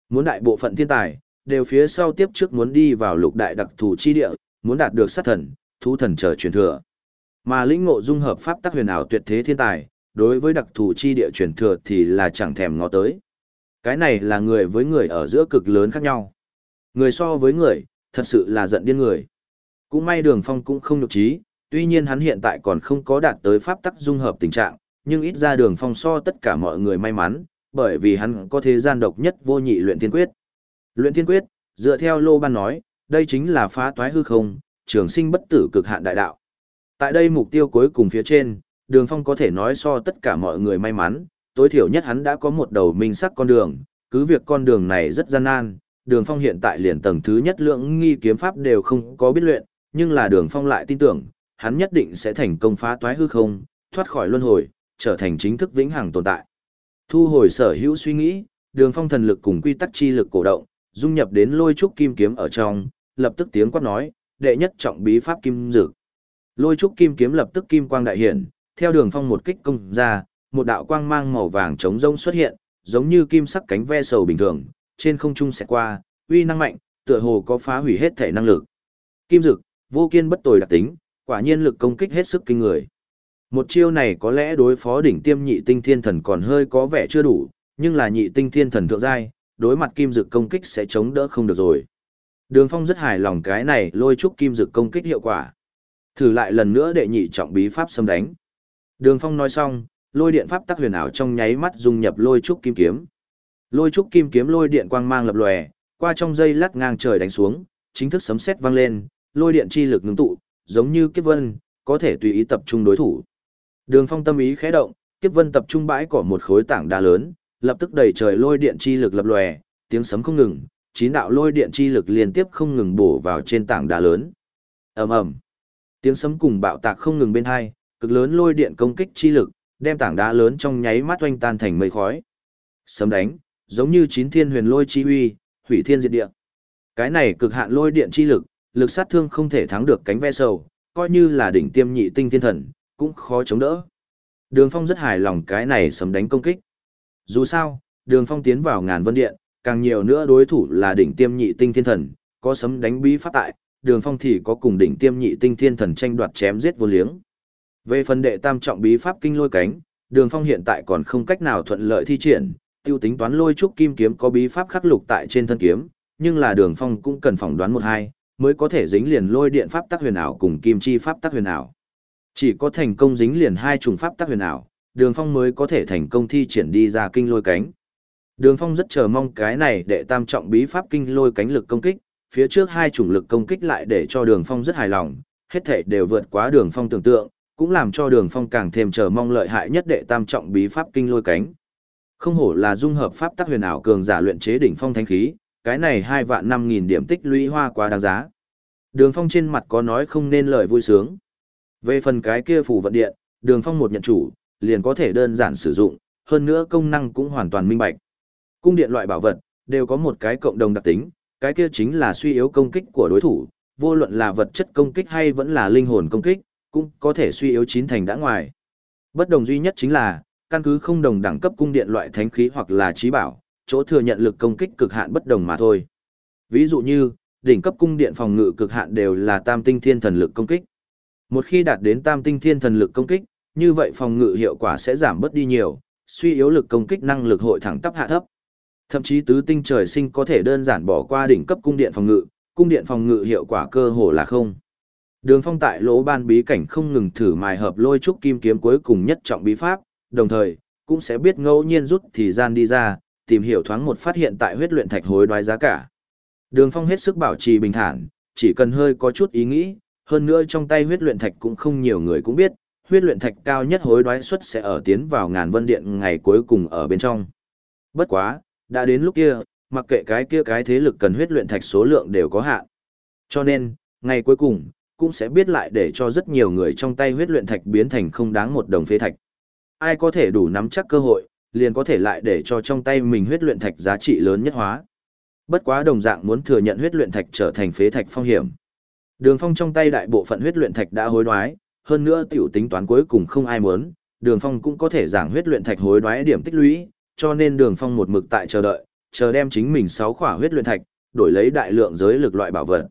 muốn đại bộ phận thiên tài, đều phía sau tiếp trước muốn đi vào lục đại đặc thù chi địa, muốn đạt được sát thần, thú thần trở truyền thừa. Mà lĩnh ngộ dung hợp pháp tắc huyền ảo tuyệt thế thiên tài, đối với đặc thù chi địa truyền thừa thì là chẳng thèm ngó tới. Cái này là người với người ở giữa cực lớn khác nhau. Người so với người, thật sự là giận điên người. Cũng may đường phong cũng không nhục trí, tuy nhiên hắn hiện tại còn không có đạt tới pháp tắc dung hợp tình trạng, nhưng ít ra đường phong so tất cả mọi người may mắn, bởi vì hắn có thế gian độc nhất vô nhị luyện thiên quyết. Luyện thiên quyết, dựa theo Lô Ban nói, đây chính là phá toái hư không, trường sinh bất tử cực hạn đại đạo. Tại đây mục tiêu cuối cùng phía trên, Đường Phong có thể nói so tất cả mọi người may mắn, tối thiểu nhất hắn đã có một đầu minh sắc con đường, cứ việc con đường này rất gian nan, Đường Phong hiện tại liền tầng thứ nhất lượng nghi kiếm pháp đều không có biết luyện, nhưng là Đường Phong lại tin tưởng, hắn nhất định sẽ thành công phá toái hư không, thoát khỏi luân hồi, trở thành chính thức vĩnh hằng tồn tại. Thu hồi sở hữu suy nghĩ, Đường Phong thần lực cùng quy tắc chi lực cổ động, dung nhập đến lôi trúc kim kiếm ở trong, lập tức tiếng quát nói, đệ nhất trọng bí pháp kim dược. Lôi trúc kim kiếm lập tức kim quang đại hiện, theo đường phong một kích công ra, một đạo quang mang màu vàng trống rông xuất hiện, giống như kim sắc cánh ve sầu bình thường, trên không trung sẽ qua, uy năng mạnh, tựa hồ có phá hủy hết thể năng lực. Kim dực, vô kiên bất tồi đặc tính, quả nhiên lực công kích hết sức kinh người. Một chiêu này có lẽ đối phó đỉnh tiêm nhị tinh thiên thần còn hơi có vẻ chưa đủ, nhưng là nhị tinh thiên thần thượng giai, đối mặt kim dực công kích sẽ chống đỡ không được rồi. Đường Phong rất hài lòng cái này lôi trúc kim dực công kích hiệu quả. Thử lại lần nữa đệ nhị trọng bí pháp xâm đánh. Đường Phong nói xong, lôi điện pháp tắc huyền ảo trong nháy mắt dung nhập lôi trúc kim kiếm. Lôi trúc kim kiếm lôi điện quang mang lập lòe, qua trong dây lát ngang trời đánh xuống, chính thức sấm sét vang lên, lôi điện chi lực ngưng tụ, giống như kiếp vân, có thể tùy ý tập trung đối thủ. Đường Phong tâm ý khẽ động, kiếp vân tập trung bãi cỏ một khối tảng đá lớn, lập tức đầy trời lôi điện chi lực lập lòe, tiếng sấm không ngừng, chín đạo lôi điện chi lực liên tiếp không ngừng bổ vào trên tảng đá lớn. Ầm ầm. Tiếng sấm cùng bạo tạc không ngừng bên hai, cực lớn lôi điện công kích chi lực, đem tảng đá lớn trong nháy mắt oanh tan thành mây khói. Sấm đánh, giống như chín thiên huyền lôi chi uy, hủy thiên diệt địa. Cái này cực hạn lôi điện chi lực, lực sát thương không thể thắng được cánh ve sầu, coi như là đỉnh tiêm nhị tinh thiên thần, cũng khó chống đỡ. Đường Phong rất hài lòng cái này sấm đánh công kích. Dù sao, Đường Phong tiến vào ngàn vân điện, càng nhiều nữa đối thủ là đỉnh tiêm nhị tinh thiên thần, có sấm đánh bí pháp tại, Đường Phong thì có cùng đỉnh tiêm nhị tinh thiên thần tranh đoạt chém giết vô liếng. Về phần đệ tam trọng bí pháp kinh lôi cánh, Đường Phong hiện tại còn không cách nào thuận lợi thi triển, tiêu tính toán lôi trúc kim kiếm có bí pháp khắc lục tại trên thân kiếm, nhưng là Đường Phong cũng cần phỏng đoán một hai, mới có thể dính liền lôi điện pháp tắc huyền ảo cùng kim chi pháp tắc huyền ảo. Chỉ có thành công dính liền hai trùng pháp tắc huyền ảo, Đường Phong mới có thể thành công thi triển đi ra kinh lôi cánh. Đường Phong rất chờ mong cái này để tam trọng bí pháp kinh lôi cánh lực công kích, phía trước hai chủng lực công kích lại để cho Đường Phong rất hài lòng, hết thể đều vượt quá Đường Phong tưởng tượng, cũng làm cho Đường Phong càng thêm chờ mong lợi hại nhất đệ tam trọng bí pháp kinh lôi cánh. Không hổ là dung hợp pháp tắc huyền ảo cường giả luyện chế đỉnh phong thanh khí, cái này hai vạn năm nghìn điểm tích lũy hoa quá đáng giá. Đường Phong trên mặt có nói không nên lời vui sướng. Về phần cái kia phủ vận điện, Đường Phong một nhận chủ, liền có thể đơn giản sử dụng, hơn nữa công năng cũng hoàn toàn minh bạch. Cung điện loại bảo vật, đều có một cái cộng đồng đặc tính, cái kia chính là suy yếu công kích của đối thủ, vô luận là vật chất công kích hay vẫn là linh hồn công kích, cũng có thể suy yếu chín thành đã ngoài. Bất đồng duy nhất chính là, căn cứ không đồng đẳng cấp cung điện loại thánh khí hoặc là trí bảo, chỗ thừa nhận lực công kích cực hạn bất đồng mà thôi. Ví dụ như, đỉnh cấp cung điện phòng ngự cực hạn đều là tam tinh thiên thần lực công kích. Một khi đạt đến tam tinh thiên thần lực công kích, như vậy phòng ngự hiệu quả sẽ giảm bớt đi nhiều, suy yếu lực công kích năng lực hội thẳng tắp hạ thấp. Thậm chí tứ tinh trời sinh có thể đơn giản bỏ qua đỉnh cấp cung điện phòng ngự, cung điện phòng ngự hiệu quả cơ hồ là không. Đường Phong tại lỗ ban bí cảnh không ngừng thử mài hợp lôi trúc kim kiếm cuối cùng nhất trọng bí pháp, đồng thời cũng sẽ biết ngẫu nhiên rút thì gian đi ra, tìm hiểu thoáng một phát hiện tại huyết luyện thạch hối đoái giá cả. Đường Phong hết sức bảo trì bình thản, chỉ cần hơi có chút ý nghĩ, hơn nữa trong tay huyết luyện thạch cũng không nhiều người cũng biết, huyết luyện thạch cao nhất hối đoái suất sẽ ở tiến vào ngàn vân điện ngày cuối cùng ở bên trong. Bất quá, đã đến lúc kia, mặc kệ cái kia cái thế lực cần huyết luyện thạch số lượng đều có hạn. Cho nên, ngày cuối cùng, cũng sẽ biết lại để cho rất nhiều người trong tay huyết luyện thạch biến thành không đáng một đồng phế thạch. Ai có thể đủ nắm chắc cơ hội, liền có thể lại để cho trong tay mình huyết luyện thạch giá trị lớn nhất hóa. Bất quá đồng dạng muốn thừa nhận huyết luyện thạch trở thành phế thạch phong hiểm. Đường Phong trong tay đại bộ phận huyết luyện thạch đã hối đoái, hơn nữa tiểu tính toán cuối cùng không ai muốn, Đường Phong cũng có thể giảng huyết luyện thạch hối đoái điểm tích lũy, cho nên Đường Phong một mực tại chờ đợi, chờ đem chính mình sáu khỏa huyết luyện thạch, đổi lấy đại lượng giới lực loại bảo vật.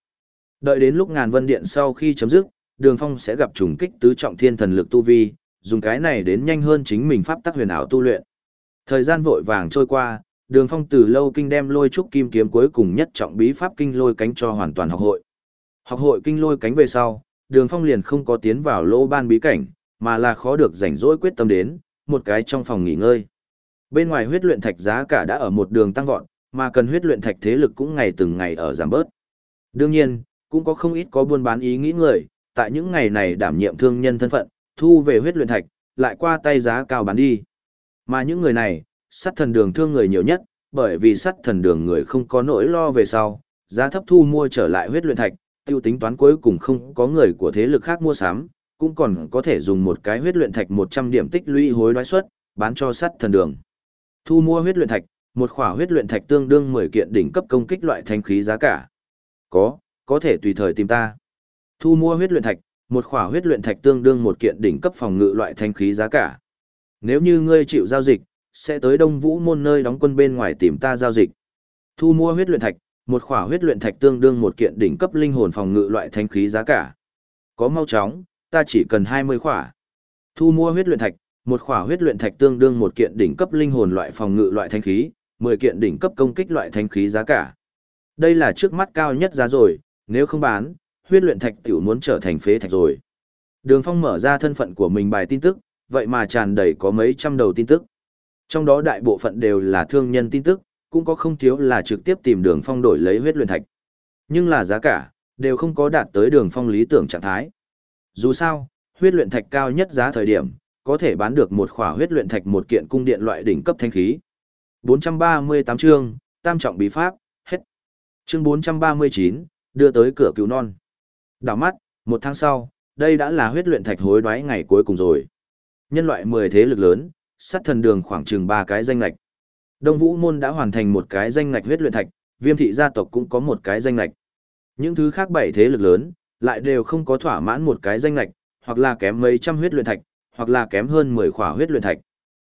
Đợi đến lúc ngàn vân điện sau khi chấm dứt, Đường Phong sẽ gặp trùng kích tứ trọng thiên thần lực tu vi, dùng cái này đến nhanh hơn chính mình pháp tắc huyền ảo tu luyện. Thời gian vội vàng trôi qua, Đường Phong từ lâu kinh đem lôi trúc kim kiếm cuối cùng nhất trọng bí pháp kinh lôi cánh cho hoàn toàn học hội. Học hội kinh lôi cánh về sau, Đường Phong liền không có tiến vào lỗ ban bí cảnh, mà là khó được rảnh rỗi quyết tâm đến, một cái trong phòng nghỉ ngơi. Bên ngoài huyết luyện thạch giá cả đã ở một đường tăng vọt, mà cần huyết luyện thạch thế lực cũng ngày từng ngày ở giảm bớt. Đương nhiên, cũng có không ít có buôn bán ý nghĩ người, tại những ngày này đảm nhiệm thương nhân thân phận, thu về huyết luyện thạch, lại qua tay giá cao bán đi. Mà những người này, sắt thần đường thương người nhiều nhất, bởi vì sắt thần đường người không có nỗi lo về sau, giá thấp thu mua trở lại huyết luyện thạch, tiêu tính toán cuối cùng không có người của thế lực khác mua sắm, cũng còn có thể dùng một cái huyết luyện thạch 100 điểm tích lũy hối đoái suất, bán cho sắt thần đường. Thu mua huyết luyện thạch, một khỏa huyết luyện thạch tương đương 10 kiện đỉnh cấp công kích loại thanh khí giá cả. Có, có thể tùy thời tìm ta. Thu mua huyết luyện thạch, một khỏa huyết luyện thạch tương đương một kiện đỉnh cấp phòng ngự loại thanh khí giá cả. Nếu như ngươi chịu giao dịch, sẽ tới Đông Vũ môn nơi đóng quân bên ngoài tìm ta giao dịch. Thu mua huyết luyện thạch, một khỏa huyết luyện thạch tương đương một kiện đỉnh cấp linh hồn phòng ngự loại thanh khí giá cả. Có mau chóng, ta chỉ cần 20 khỏa. Thu mua huyết luyện thạch, một khỏa huyết luyện thạch tương đương một kiện đỉnh cấp linh hồn loại phòng ngự loại thanh khí, 10 kiện đỉnh cấp công kích loại thanh khí giá cả. Đây là trước mắt cao nhất giá rồi, nếu không bán, huyết luyện thạch tiểu muốn trở thành phế thạch rồi. Đường Phong mở ra thân phận của mình bài tin tức, vậy mà tràn đầy có mấy trăm đầu tin tức. Trong đó đại bộ phận đều là thương nhân tin tức, cũng có không thiếu là trực tiếp tìm đường phong đổi lấy huyết luyện thạch. Nhưng là giá cả, đều không có đạt tới đường phong lý tưởng trạng thái. Dù sao, huyết luyện thạch cao nhất giá thời điểm, có thể bán được một khỏa huyết luyện thạch một kiện cung điện loại đỉnh cấp thanh khí. 438 chương, tam trọng bí pháp, hết. Chương 439, đưa tới cửa cứu non. Đảo mắt, một tháng sau, đây đã là huyết luyện thạch hối đoái ngày cuối cùng rồi. Nhân loại 10 thế lực lớn, sát thần đường khoảng chừng 3 cái danh lạch. Đông Vũ môn đã hoàn thành một cái danh ngạch huyết luyện thạch, Viêm thị gia tộc cũng có một cái danh ngạch. Những thứ khác bảy thế lực lớn, lại đều không có thỏa mãn một cái danh ngạch, hoặc là kém mấy trăm huyết luyện thạch, hoặc là kém hơn 10 khỏa huyết luyện thạch.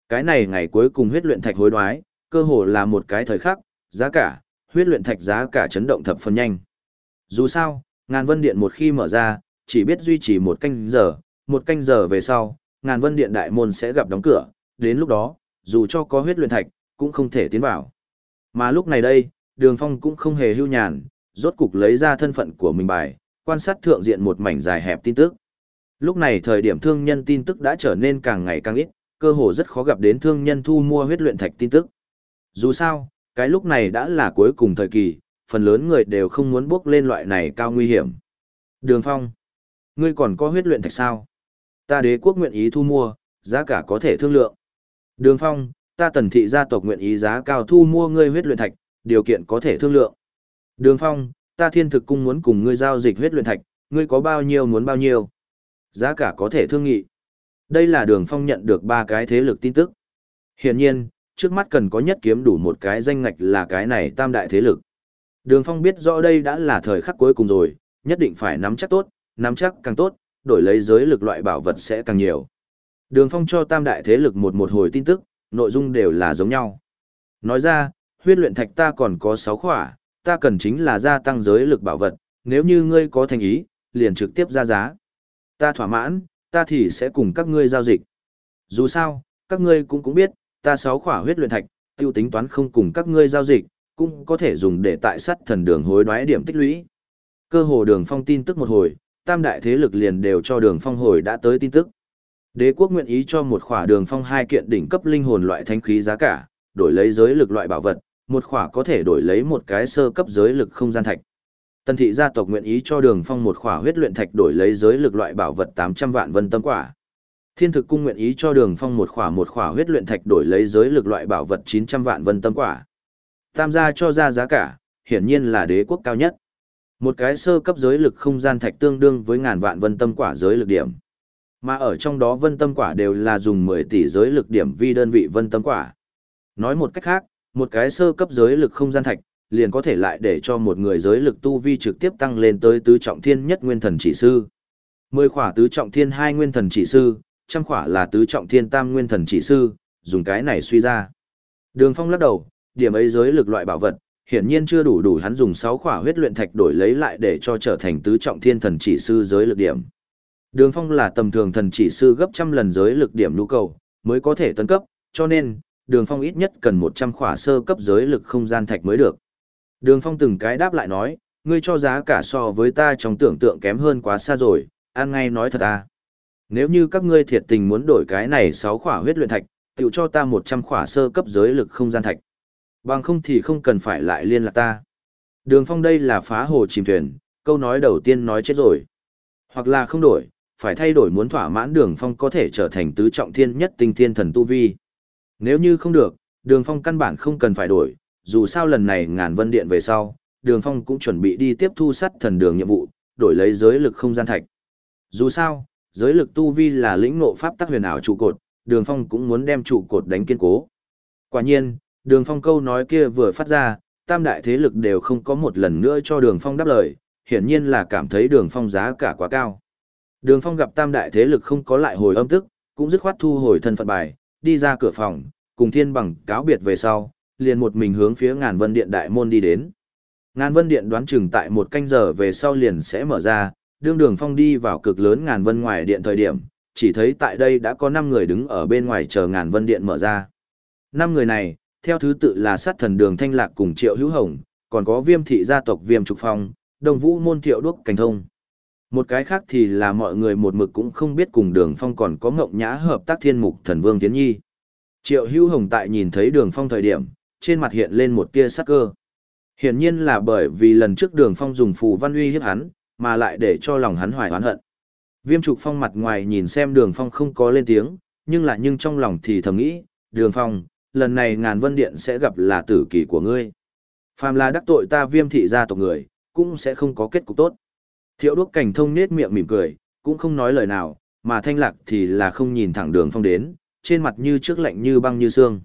Cái này ngày cuối cùng huyết luyện thạch hối đoái, cơ hồ là một cái thời khắc, giá cả, huyết luyện thạch giá cả chấn động thập phần nhanh. Dù sao, ngàn vân điện một khi mở ra, chỉ biết duy trì một canh giờ, một canh giờ về sau, ngàn vân điện đại môn sẽ gặp đóng cửa, đến lúc đó, dù cho có huyết luyện thạch, cũng không thể tiến vào. Mà lúc này đây, đường phong cũng không hề hưu nhàn, rốt cục lấy ra thân phận của mình bài, quan sát thượng diện một mảnh dài hẹp tin tức. Lúc này thời điểm thương nhân tin tức đã trở nên càng ngày càng ít, cơ hồ rất khó gặp đến thương nhân thu mua huyết luyện thạch tin tức. Dù sao, cái lúc này đã là cuối cùng thời kỳ, phần lớn người đều không muốn bước lên loại này cao nguy hiểm. Đường Phong, ngươi còn có huyết luyện thạch sao? Ta đế quốc nguyện ý thu mua, giá cả có thể thương lượng. Đường Phong, ta tần thị gia tộc nguyện ý giá cao thu mua ngươi huyết luyện thạch, điều kiện có thể thương lượng. Đường Phong, ta thiên thực cung muốn cùng ngươi giao dịch huyết luyện thạch, ngươi có bao nhiêu muốn bao nhiêu. Giá cả có thể thương nghị. Đây là đường Phong nhận được ba cái thế lực tin tức. Hiển nhiên, trước mắt cần có nhất kiếm đủ một cái danh ngạch là cái này tam đại thế lực. Đường Phong biết rõ đây đã là thời khắc cuối cùng rồi, nhất định phải nắm chắc tốt, nắm chắc càng tốt, đổi lấy giới lực loại bảo vật sẽ càng nhiều. Đường Phong cho tam đại thế lực một một hồi tin tức, nội dung đều là giống nhau. Nói ra, huyết luyện thạch ta còn có 6 khỏa, ta cần chính là gia tăng giới lực bảo vật, nếu như ngươi có thành ý, liền trực tiếp ra giá. Ta thỏa mãn, ta thì sẽ cùng các ngươi giao dịch. Dù sao, các ngươi cũng cũng biết, ta 6 khỏa huyết luyện thạch, tiêu tính toán không cùng các ngươi giao dịch, cũng có thể dùng để tại sắt thần đường hối đoái điểm tích lũy. Cơ hồ đường phong tin tức một hồi, tam đại thế lực liền đều cho đường phong hồi đã tới tin tức. Đế quốc nguyện ý cho một khỏa đường phong hai kiện đỉnh cấp linh hồn loại thanh khí giá cả, đổi lấy giới lực loại bảo vật, một khỏa có thể đổi lấy một cái sơ cấp giới lực không gian thạch. Tần thị gia tộc nguyện ý cho đường phong một khỏa huyết luyện thạch đổi lấy giới lực loại bảo vật 800 vạn vân tâm quả. Thiên thực cung nguyện ý cho đường phong một khỏa một khỏa huyết luyện thạch đổi lấy giới lực loại bảo vật 900 vạn vân tâm quả. Tam gia cho ra giá cả, hiển nhiên là đế quốc cao nhất. Một cái sơ cấp giới lực không gian thạch tương đương với ngàn vạn vân tâm quả giới lực điểm. Mà ở trong đó vân tâm quả đều là dùng 10 tỷ giới lực điểm vi đơn vị vân tâm quả. Nói một cách khác, một cái sơ cấp giới lực không gian thạch, liền có thể lại để cho một người giới lực tu vi trực tiếp tăng lên tới tứ trọng thiên nhất nguyên thần chỉ sư. 10 khỏa tứ trọng thiên hai nguyên thần chỉ sư, trăm khỏa là tứ trọng thiên tam nguyên thần chỉ sư, dùng cái này suy ra. Đường Phong lắc đầu, điểm ấy giới lực loại bảo vật, hiển nhiên chưa đủ đủ hắn dùng 6 khỏa huyết luyện thạch đổi lấy lại để cho trở thành tứ trọng thiên thần chỉ sư giới lực điểm. Đường Phong là tầm thường thần chỉ sư gấp trăm lần giới lực điểm nhu cầu, mới có thể tấn cấp, cho nên, Đường Phong ít nhất cần 100 khỏa sơ cấp giới lực không gian thạch mới được. Đường Phong từng cái đáp lại nói, ngươi cho giá cả so với ta trong tưởng tượng kém hơn quá xa rồi, An ngay nói thật à. Nếu như các ngươi thiệt tình muốn đổi cái này 6 khỏa huyết luyện thạch, tiểu cho ta 100 khỏa sơ cấp giới lực không gian thạch. Bằng không thì không cần phải lại liên lạc ta. Đường Phong đây là phá hồ chìm thuyền, câu nói đầu tiên nói chết rồi. Hoặc là không đổi, phải thay đổi muốn thỏa mãn đường phong có thể trở thành tứ trọng thiên nhất tinh thiên thần tu vi. Nếu như không được, đường phong căn bản không cần phải đổi, dù sao lần này ngàn vân điện về sau, đường phong cũng chuẩn bị đi tiếp thu sắt thần đường nhiệm vụ, đổi lấy giới lực không gian thạch. Dù sao, giới lực tu vi là lĩnh nộ pháp tắc huyền ảo trụ cột, đường phong cũng muốn đem trụ cột đánh kiên cố. Quả nhiên, đường phong câu nói kia vừa phát ra, tam đại thế lực đều không có một lần nữa cho đường phong đáp lời, hiển nhiên là cảm thấy đường phong giá cả quá cao. Đường phong gặp tam đại thế lực không có lại hồi âm tức, cũng dứt khoát thu hồi thân phận bài, đi ra cửa phòng, cùng thiên bằng cáo biệt về sau, liền một mình hướng phía ngàn vân điện đại môn đi đến. Ngàn vân điện đoán chừng tại một canh giờ về sau liền sẽ mở ra, đương đường phong đi vào cực lớn ngàn vân ngoài điện thời điểm, chỉ thấy tại đây đã có 5 người đứng ở bên ngoài chờ ngàn vân điện mở ra. 5 người này, theo thứ tự là sát thần đường thanh lạc cùng triệu hữu hồng, còn có viêm thị gia tộc viêm trục phong, đồng vũ môn thiệu đuốc cảnh thông. Một cái khác thì là mọi người một mực cũng không biết cùng đường phong còn có ngộng nhã hợp tác thiên mục thần vương tiến nhi. Triệu hữu hồng tại nhìn thấy đường phong thời điểm, trên mặt hiện lên một tia sắc cơ. Hiển nhiên là bởi vì lần trước đường phong dùng phù văn uy hiếp hắn, mà lại để cho lòng hắn hoài oán hận. Viêm trục phong mặt ngoài nhìn xem đường phong không có lên tiếng, nhưng là nhưng trong lòng thì thầm nghĩ, đường phong, lần này ngàn vân điện sẽ gặp là tử kỳ của ngươi. Phàm là đắc tội ta viêm thị gia tộc người, cũng sẽ không có kết cục tốt. Thiệu đuốc cảnh thông nết miệng mỉm cười, cũng không nói lời nào, mà thanh lạc thì là không nhìn thẳng đường phong đến, trên mặt như trước lạnh như băng như xương.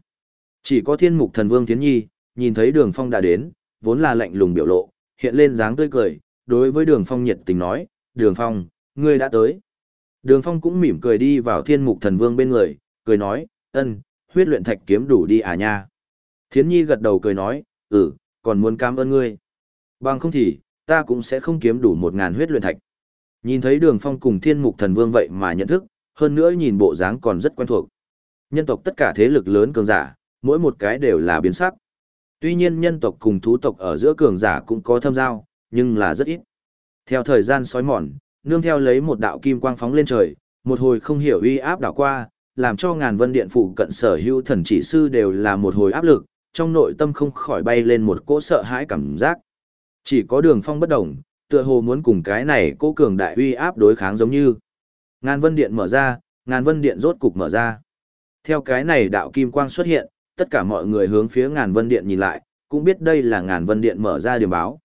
Chỉ có thiên mục thần vương thiến nhi, nhìn thấy đường phong đã đến, vốn là lạnh lùng biểu lộ, hiện lên dáng tươi cười, đối với đường phong nhiệt tình nói, đường phong, ngươi đã tới. Đường phong cũng mỉm cười đi vào thiên mục thần vương bên người, cười nói, ân, huyết luyện thạch kiếm đủ đi à nha. Thiến nhi gật đầu cười nói, ừ, còn muốn cảm ơn ngươi. Bằng không thì, ta cũng sẽ không kiếm đủ một ngàn huyết luyện thạch. Nhìn thấy đường phong cùng thiên mục thần vương vậy mà nhận thức, hơn nữa nhìn bộ dáng còn rất quen thuộc. Nhân tộc tất cả thế lực lớn cường giả, mỗi một cái đều là biến sắc. Tuy nhiên nhân tộc cùng thú tộc ở giữa cường giả cũng có thâm giao, nhưng là rất ít. Theo thời gian sói mòn, nương theo lấy một đạo kim quang phóng lên trời, một hồi không hiểu uy áp đảo qua, làm cho ngàn vân điện phụ cận sở hữu thần chỉ sư đều là một hồi áp lực, trong nội tâm không khỏi bay lên một cỗ sợ hãi cảm giác. Chỉ có đường phong bất động, tựa hồ muốn cùng cái này cố cường đại uy áp đối kháng giống như. Ngàn vân điện mở ra, ngàn vân điện rốt cục mở ra. Theo cái này đạo kim quang xuất hiện, tất cả mọi người hướng phía ngàn vân điện nhìn lại, cũng biết đây là ngàn vân điện mở ra điểm báo.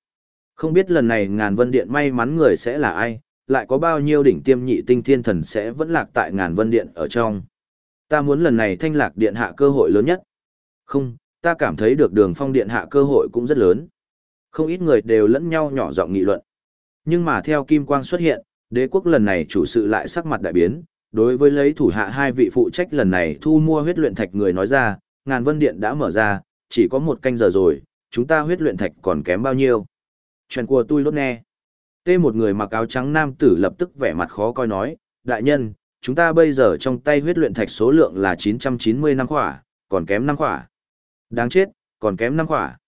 Không biết lần này ngàn vân điện may mắn người sẽ là ai, lại có bao nhiêu đỉnh tiêm nhị tinh thiên thần sẽ vẫn lạc tại ngàn vân điện ở trong. Ta muốn lần này thanh lạc điện hạ cơ hội lớn nhất. Không, ta cảm thấy được đường phong điện hạ cơ hội cũng rất lớn. Không ít người đều lẫn nhau nhỏ giọng nghị luận. Nhưng mà theo Kim Quang xuất hiện, đế quốc lần này chủ sự lại sắc mặt đại biến, đối với lấy thủ hạ hai vị phụ trách lần này thu mua huyết luyện thạch người nói ra, ngàn vân điện đã mở ra, chỉ có một canh giờ rồi, chúng ta huyết luyện thạch còn kém bao nhiêu. Chuyện của tôi lốt nghe. Tê một người mặc áo trắng nam tử lập tức vẻ mặt khó coi nói, đại nhân, chúng ta bây giờ trong tay huyết luyện thạch số lượng là 990 năm khỏa, còn kém năm khỏa. Đáng chết, còn kém năm khỏa.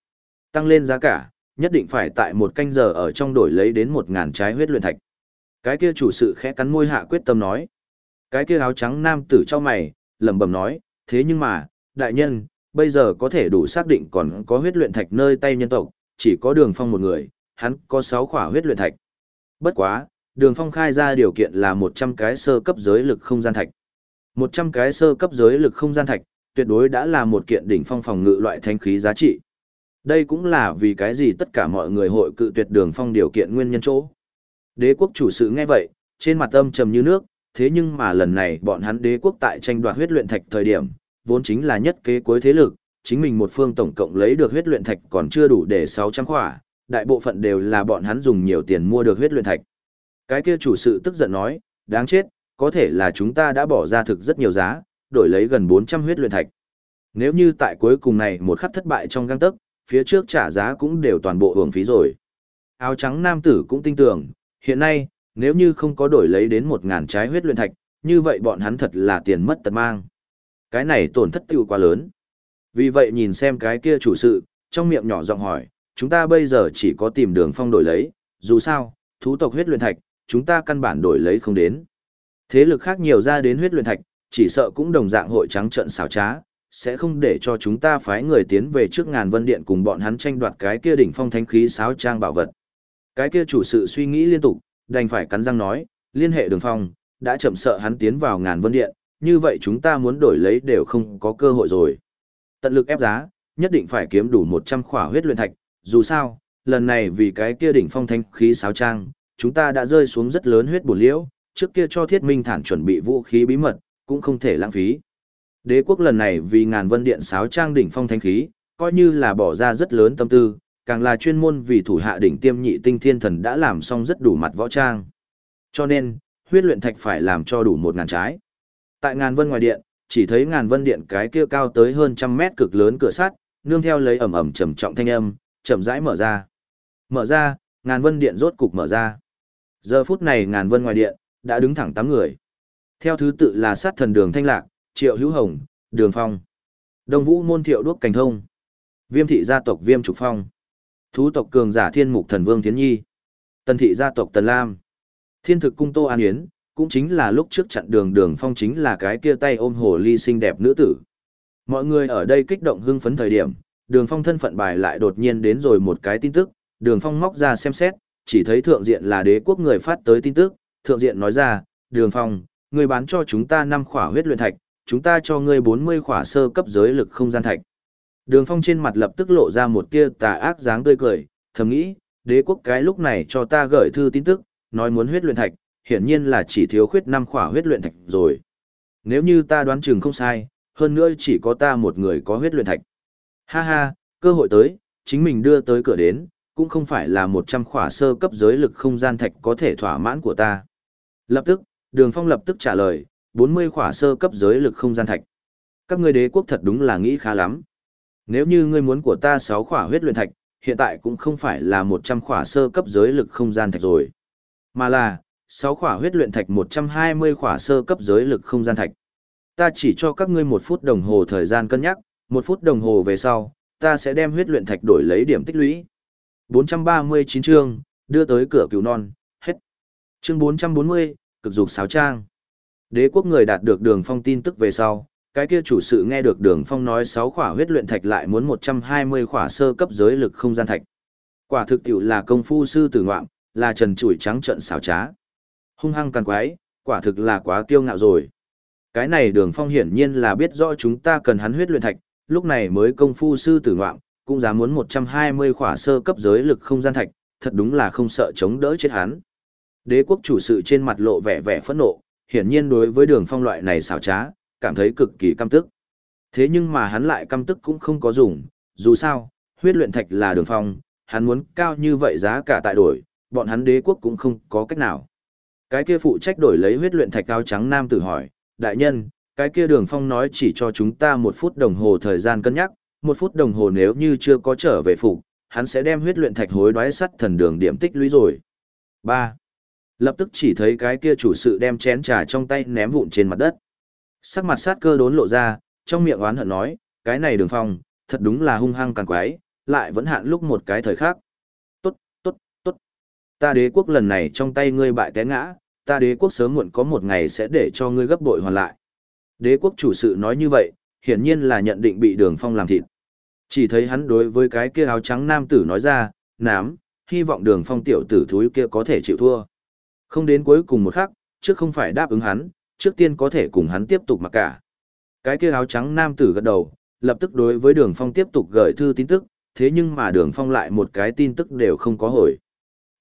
Tăng lên giá cả, nhất định phải tại một canh giờ ở trong đổi lấy đến một ngàn trái huyết luyện thạch. Cái kia chủ sự khẽ cắn môi hạ quyết tâm nói. Cái kia áo trắng nam tử cho mày, lẩm bẩm nói, thế nhưng mà, đại nhân, bây giờ có thể đủ xác định còn có huyết luyện thạch nơi tay nhân tộc, chỉ có đường phong một người, hắn có 6 khỏa huyết luyện thạch. Bất quá, đường phong khai ra điều kiện là 100 cái sơ cấp giới lực không gian thạch. 100 cái sơ cấp giới lực không gian thạch, tuyệt đối đã là một kiện đỉnh phong phòng ngự loại thanh khí giá trị. Đây cũng là vì cái gì tất cả mọi người hội cự tuyệt đường phong điều kiện nguyên nhân chỗ. Đế quốc chủ sự nghe vậy, trên mặt âm trầm như nước, thế nhưng mà lần này bọn hắn đế quốc tại tranh đoạt huyết luyện thạch thời điểm, vốn chính là nhất kế cuối thế lực, chính mình một phương tổng cộng lấy được huyết luyện thạch còn chưa đủ để 600 khỏa, đại bộ phận đều là bọn hắn dùng nhiều tiền mua được huyết luyện thạch. Cái kia chủ sự tức giận nói, đáng chết, có thể là chúng ta đã bỏ ra thực rất nhiều giá, đổi lấy gần 400 huyết luyện thạch. Nếu như tại cuối cùng này một khắc thất bại trong găng tấc, phía trước trả giá cũng đều toàn bộ hưởng phí rồi. Áo trắng nam tử cũng tin tưởng, hiện nay, nếu như không có đổi lấy đến 1.000 trái huyết luyện thạch, như vậy bọn hắn thật là tiền mất tật mang. Cái này tổn thất tiêu quá lớn. Vì vậy nhìn xem cái kia chủ sự, trong miệng nhỏ giọng hỏi, chúng ta bây giờ chỉ có tìm đường phong đổi lấy, dù sao, thú tộc huyết luyện thạch, chúng ta căn bản đổi lấy không đến. Thế lực khác nhiều ra đến huyết luyện thạch, chỉ sợ cũng đồng dạng hội trắng trận xảo trá, sẽ không để cho chúng ta phái người tiến về trước ngàn vân điện cùng bọn hắn tranh đoạt cái kia đỉnh phong thánh khí sáo trang bảo vật. Cái kia chủ sự suy nghĩ liên tục, đành phải cắn răng nói, liên hệ đường phong, đã chậm sợ hắn tiến vào ngàn vân điện, như vậy chúng ta muốn đổi lấy đều không có cơ hội rồi. Tận lực ép giá, nhất định phải kiếm đủ 100 khỏa huyết luyện thạch, dù sao, lần này vì cái kia đỉnh phong thanh khí sáo trang, chúng ta đã rơi xuống rất lớn huyết bổ liễu, trước kia cho thiết minh thản chuẩn bị vũ khí bí mật, cũng không thể lãng phí. Đế quốc lần này vì ngàn vân điện sáo trang đỉnh phong thanh khí, coi như là bỏ ra rất lớn tâm tư, càng là chuyên môn vì thủ hạ đỉnh tiêm nhị tinh thiên thần đã làm xong rất đủ mặt võ trang. Cho nên, huyết luyện thạch phải làm cho đủ một ngàn trái. Tại ngàn vân ngoài điện, chỉ thấy ngàn vân điện cái kia cao tới hơn trăm mét cực lớn cửa sắt, nương theo lấy ẩm ẩm trầm trọng thanh âm, chậm rãi mở ra. Mở ra, ngàn vân điện rốt cục mở ra. Giờ phút này ngàn vân ngoài điện, đã đứng thẳng tám người. Theo thứ tự là sát thần đường thanh lạc, triệu hữu hồng, đường phong. Đông vũ môn thiệu đuốc cảnh thông. Viêm thị gia tộc viêm trục phong. Thú tộc cường giả thiên mục thần vương thiến nhi. Tần thị gia tộc tần lam. Thiên thực cung tô an yến, cũng chính là lúc trước chặn đường đường phong chính là cái kia tay ôm hồ ly xinh đẹp nữ tử. Mọi người ở đây kích động hưng phấn thời điểm, đường phong thân phận bài lại đột nhiên đến rồi một cái tin tức, đường phong móc ra xem xét, chỉ thấy thượng diện là đế quốc người phát tới tin tức, thượng diện nói ra, đường phong, người bán cho chúng ta năm khỏa huyết luyện thạch, chúng ta cho ngươi 40 khỏa sơ cấp giới lực không gian thạch. Đường phong trên mặt lập tức lộ ra một tia tà ác dáng tươi cười, thầm nghĩ, đế quốc cái lúc này cho ta gửi thư tin tức, nói muốn huyết luyện thạch, hiển nhiên là chỉ thiếu khuyết năm khỏa huyết luyện thạch rồi. Nếu như ta đoán chừng không sai, hơn nữa chỉ có ta một người có huyết luyện thạch. Ha ha, cơ hội tới, chính mình đưa tới cửa đến, cũng không phải là 100 khỏa sơ cấp giới lực không gian thạch có thể thỏa mãn của ta. Lập tức, Đường Phong lập tức trả lời, 40 khỏa sơ cấp giới lực không gian thạch. Các ngươi đế quốc thật đúng là nghĩ khá lắm. Nếu như ngươi muốn của ta 6 khỏa huyết luyện thạch, hiện tại cũng không phải là 100 khỏa sơ cấp giới lực không gian thạch rồi, mà là 6 khỏa huyết luyện thạch 120 khỏa sơ cấp giới lực không gian thạch. Ta chỉ cho các ngươi một phút đồng hồ thời gian cân nhắc, một phút đồng hồ về sau, ta sẽ đem huyết luyện thạch đổi lấy điểm tích lũy. 439 chương, đưa tới cửa cứu non, hết. Chương 440, cực dục sáo trang. Đế quốc người đạt được đường phong tin tức về sau, cái kia chủ sự nghe được đường phong nói 6 khỏa huyết luyện thạch lại muốn 120 khỏa sơ cấp giới lực không gian thạch. Quả thực tiểu là công phu sư tử ngoạm, là trần chủi trắng trận xảo trá. Hung hăng càng quái, quả thực là quá kiêu ngạo rồi. Cái này đường phong hiển nhiên là biết rõ chúng ta cần hắn huyết luyện thạch, lúc này mới công phu sư tử ngoạm, cũng dám muốn 120 khỏa sơ cấp giới lực không gian thạch, thật đúng là không sợ chống đỡ chết hắn. Đế quốc chủ sự trên mặt lộ vẻ vẻ phẫn nộ, hiển nhiên đối với đường phong loại này xảo trá, cảm thấy cực kỳ căm tức. Thế nhưng mà hắn lại căm tức cũng không có dùng, dù sao, huyết luyện thạch là đường phong, hắn muốn cao như vậy giá cả tại đổi, bọn hắn đế quốc cũng không có cách nào. Cái kia phụ trách đổi lấy huyết luyện thạch cao trắng nam tử hỏi, đại nhân, cái kia đường phong nói chỉ cho chúng ta một phút đồng hồ thời gian cân nhắc, một phút đồng hồ nếu như chưa có trở về phục, hắn sẽ đem huyết luyện thạch hối đoái sắt thần đường điểm tích lũy rồi. 3. Lập tức chỉ thấy cái kia chủ sự đem chén trà trong tay ném vụn trên mặt đất. Sắc mặt sát cơ đốn lộ ra, trong miệng oán hận nói, cái này đường phong, thật đúng là hung hăng càng quái, lại vẫn hạn lúc một cái thời khác. Tốt, tốt, tốt. Ta đế quốc lần này trong tay ngươi bại té ngã, ta đế quốc sớm muộn có một ngày sẽ để cho ngươi gấp bội hoàn lại. Đế quốc chủ sự nói như vậy, hiển nhiên là nhận định bị đường phong làm thịt. Chỉ thấy hắn đối với cái kia áo trắng nam tử nói ra, nám, hy vọng đường phong tiểu tử thúi kia có thể chịu thua. Không đến cuối cùng một khắc, trước không phải đáp ứng hắn, trước tiên có thể cùng hắn tiếp tục mặc cả. Cái kia áo trắng nam tử gật đầu, lập tức đối với đường phong tiếp tục gửi thư tin tức, thế nhưng mà đường phong lại một cái tin tức đều không có hồi.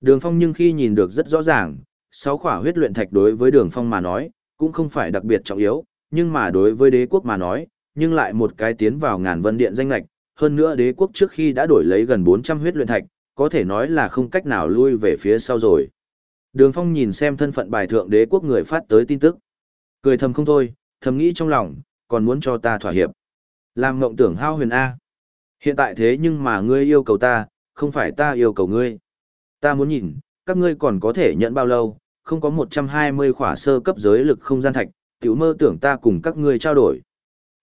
Đường phong nhưng khi nhìn được rất rõ ràng, sáu khỏa huyết luyện thạch đối với đường phong mà nói, cũng không phải đặc biệt trọng yếu, nhưng mà đối với đế quốc mà nói, nhưng lại một cái tiến vào ngàn vân điện danh lạch, hơn nữa đế quốc trước khi đã đổi lấy gần 400 huyết luyện thạch, có thể nói là không cách nào lui về phía sau rồi. Đường Phong nhìn xem thân phận bài thượng đế quốc người phát tới tin tức. Cười thầm không thôi, thầm nghĩ trong lòng, còn muốn cho ta thỏa hiệp. Làm mộng tưởng hao huyền A. Hiện tại thế nhưng mà ngươi yêu cầu ta, không phải ta yêu cầu ngươi. Ta muốn nhìn, các ngươi còn có thể nhận bao lâu, không có 120 khỏa sơ cấp giới lực không gian thạch, tiểu mơ tưởng ta cùng các ngươi trao đổi.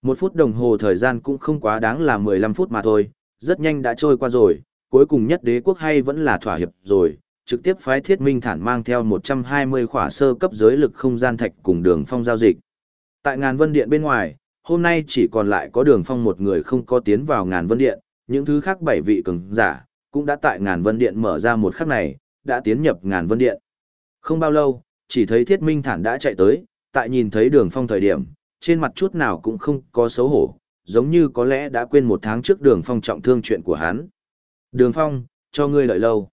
Một phút đồng hồ thời gian cũng không quá đáng là 15 phút mà thôi, rất nhanh đã trôi qua rồi, cuối cùng nhất đế quốc hay vẫn là thỏa hiệp rồi, trực tiếp phái thiết minh thản mang theo 120 khỏa sơ cấp giới lực không gian thạch cùng đường phong giao dịch. Tại ngàn vân điện bên ngoài, hôm nay chỉ còn lại có đường phong một người không có tiến vào ngàn vân điện, những thứ khác bảy vị cường giả, cũng đã tại ngàn vân điện mở ra một khắc này, đã tiến nhập ngàn vân điện. Không bao lâu, chỉ thấy Thiết Minh Thản đã chạy tới, tại nhìn thấy đường phong thời điểm, trên mặt chút nào cũng không có xấu hổ, giống như có lẽ đã quên một tháng trước đường phong trọng thương chuyện của hắn. Đường phong, cho ngươi lợi lâu.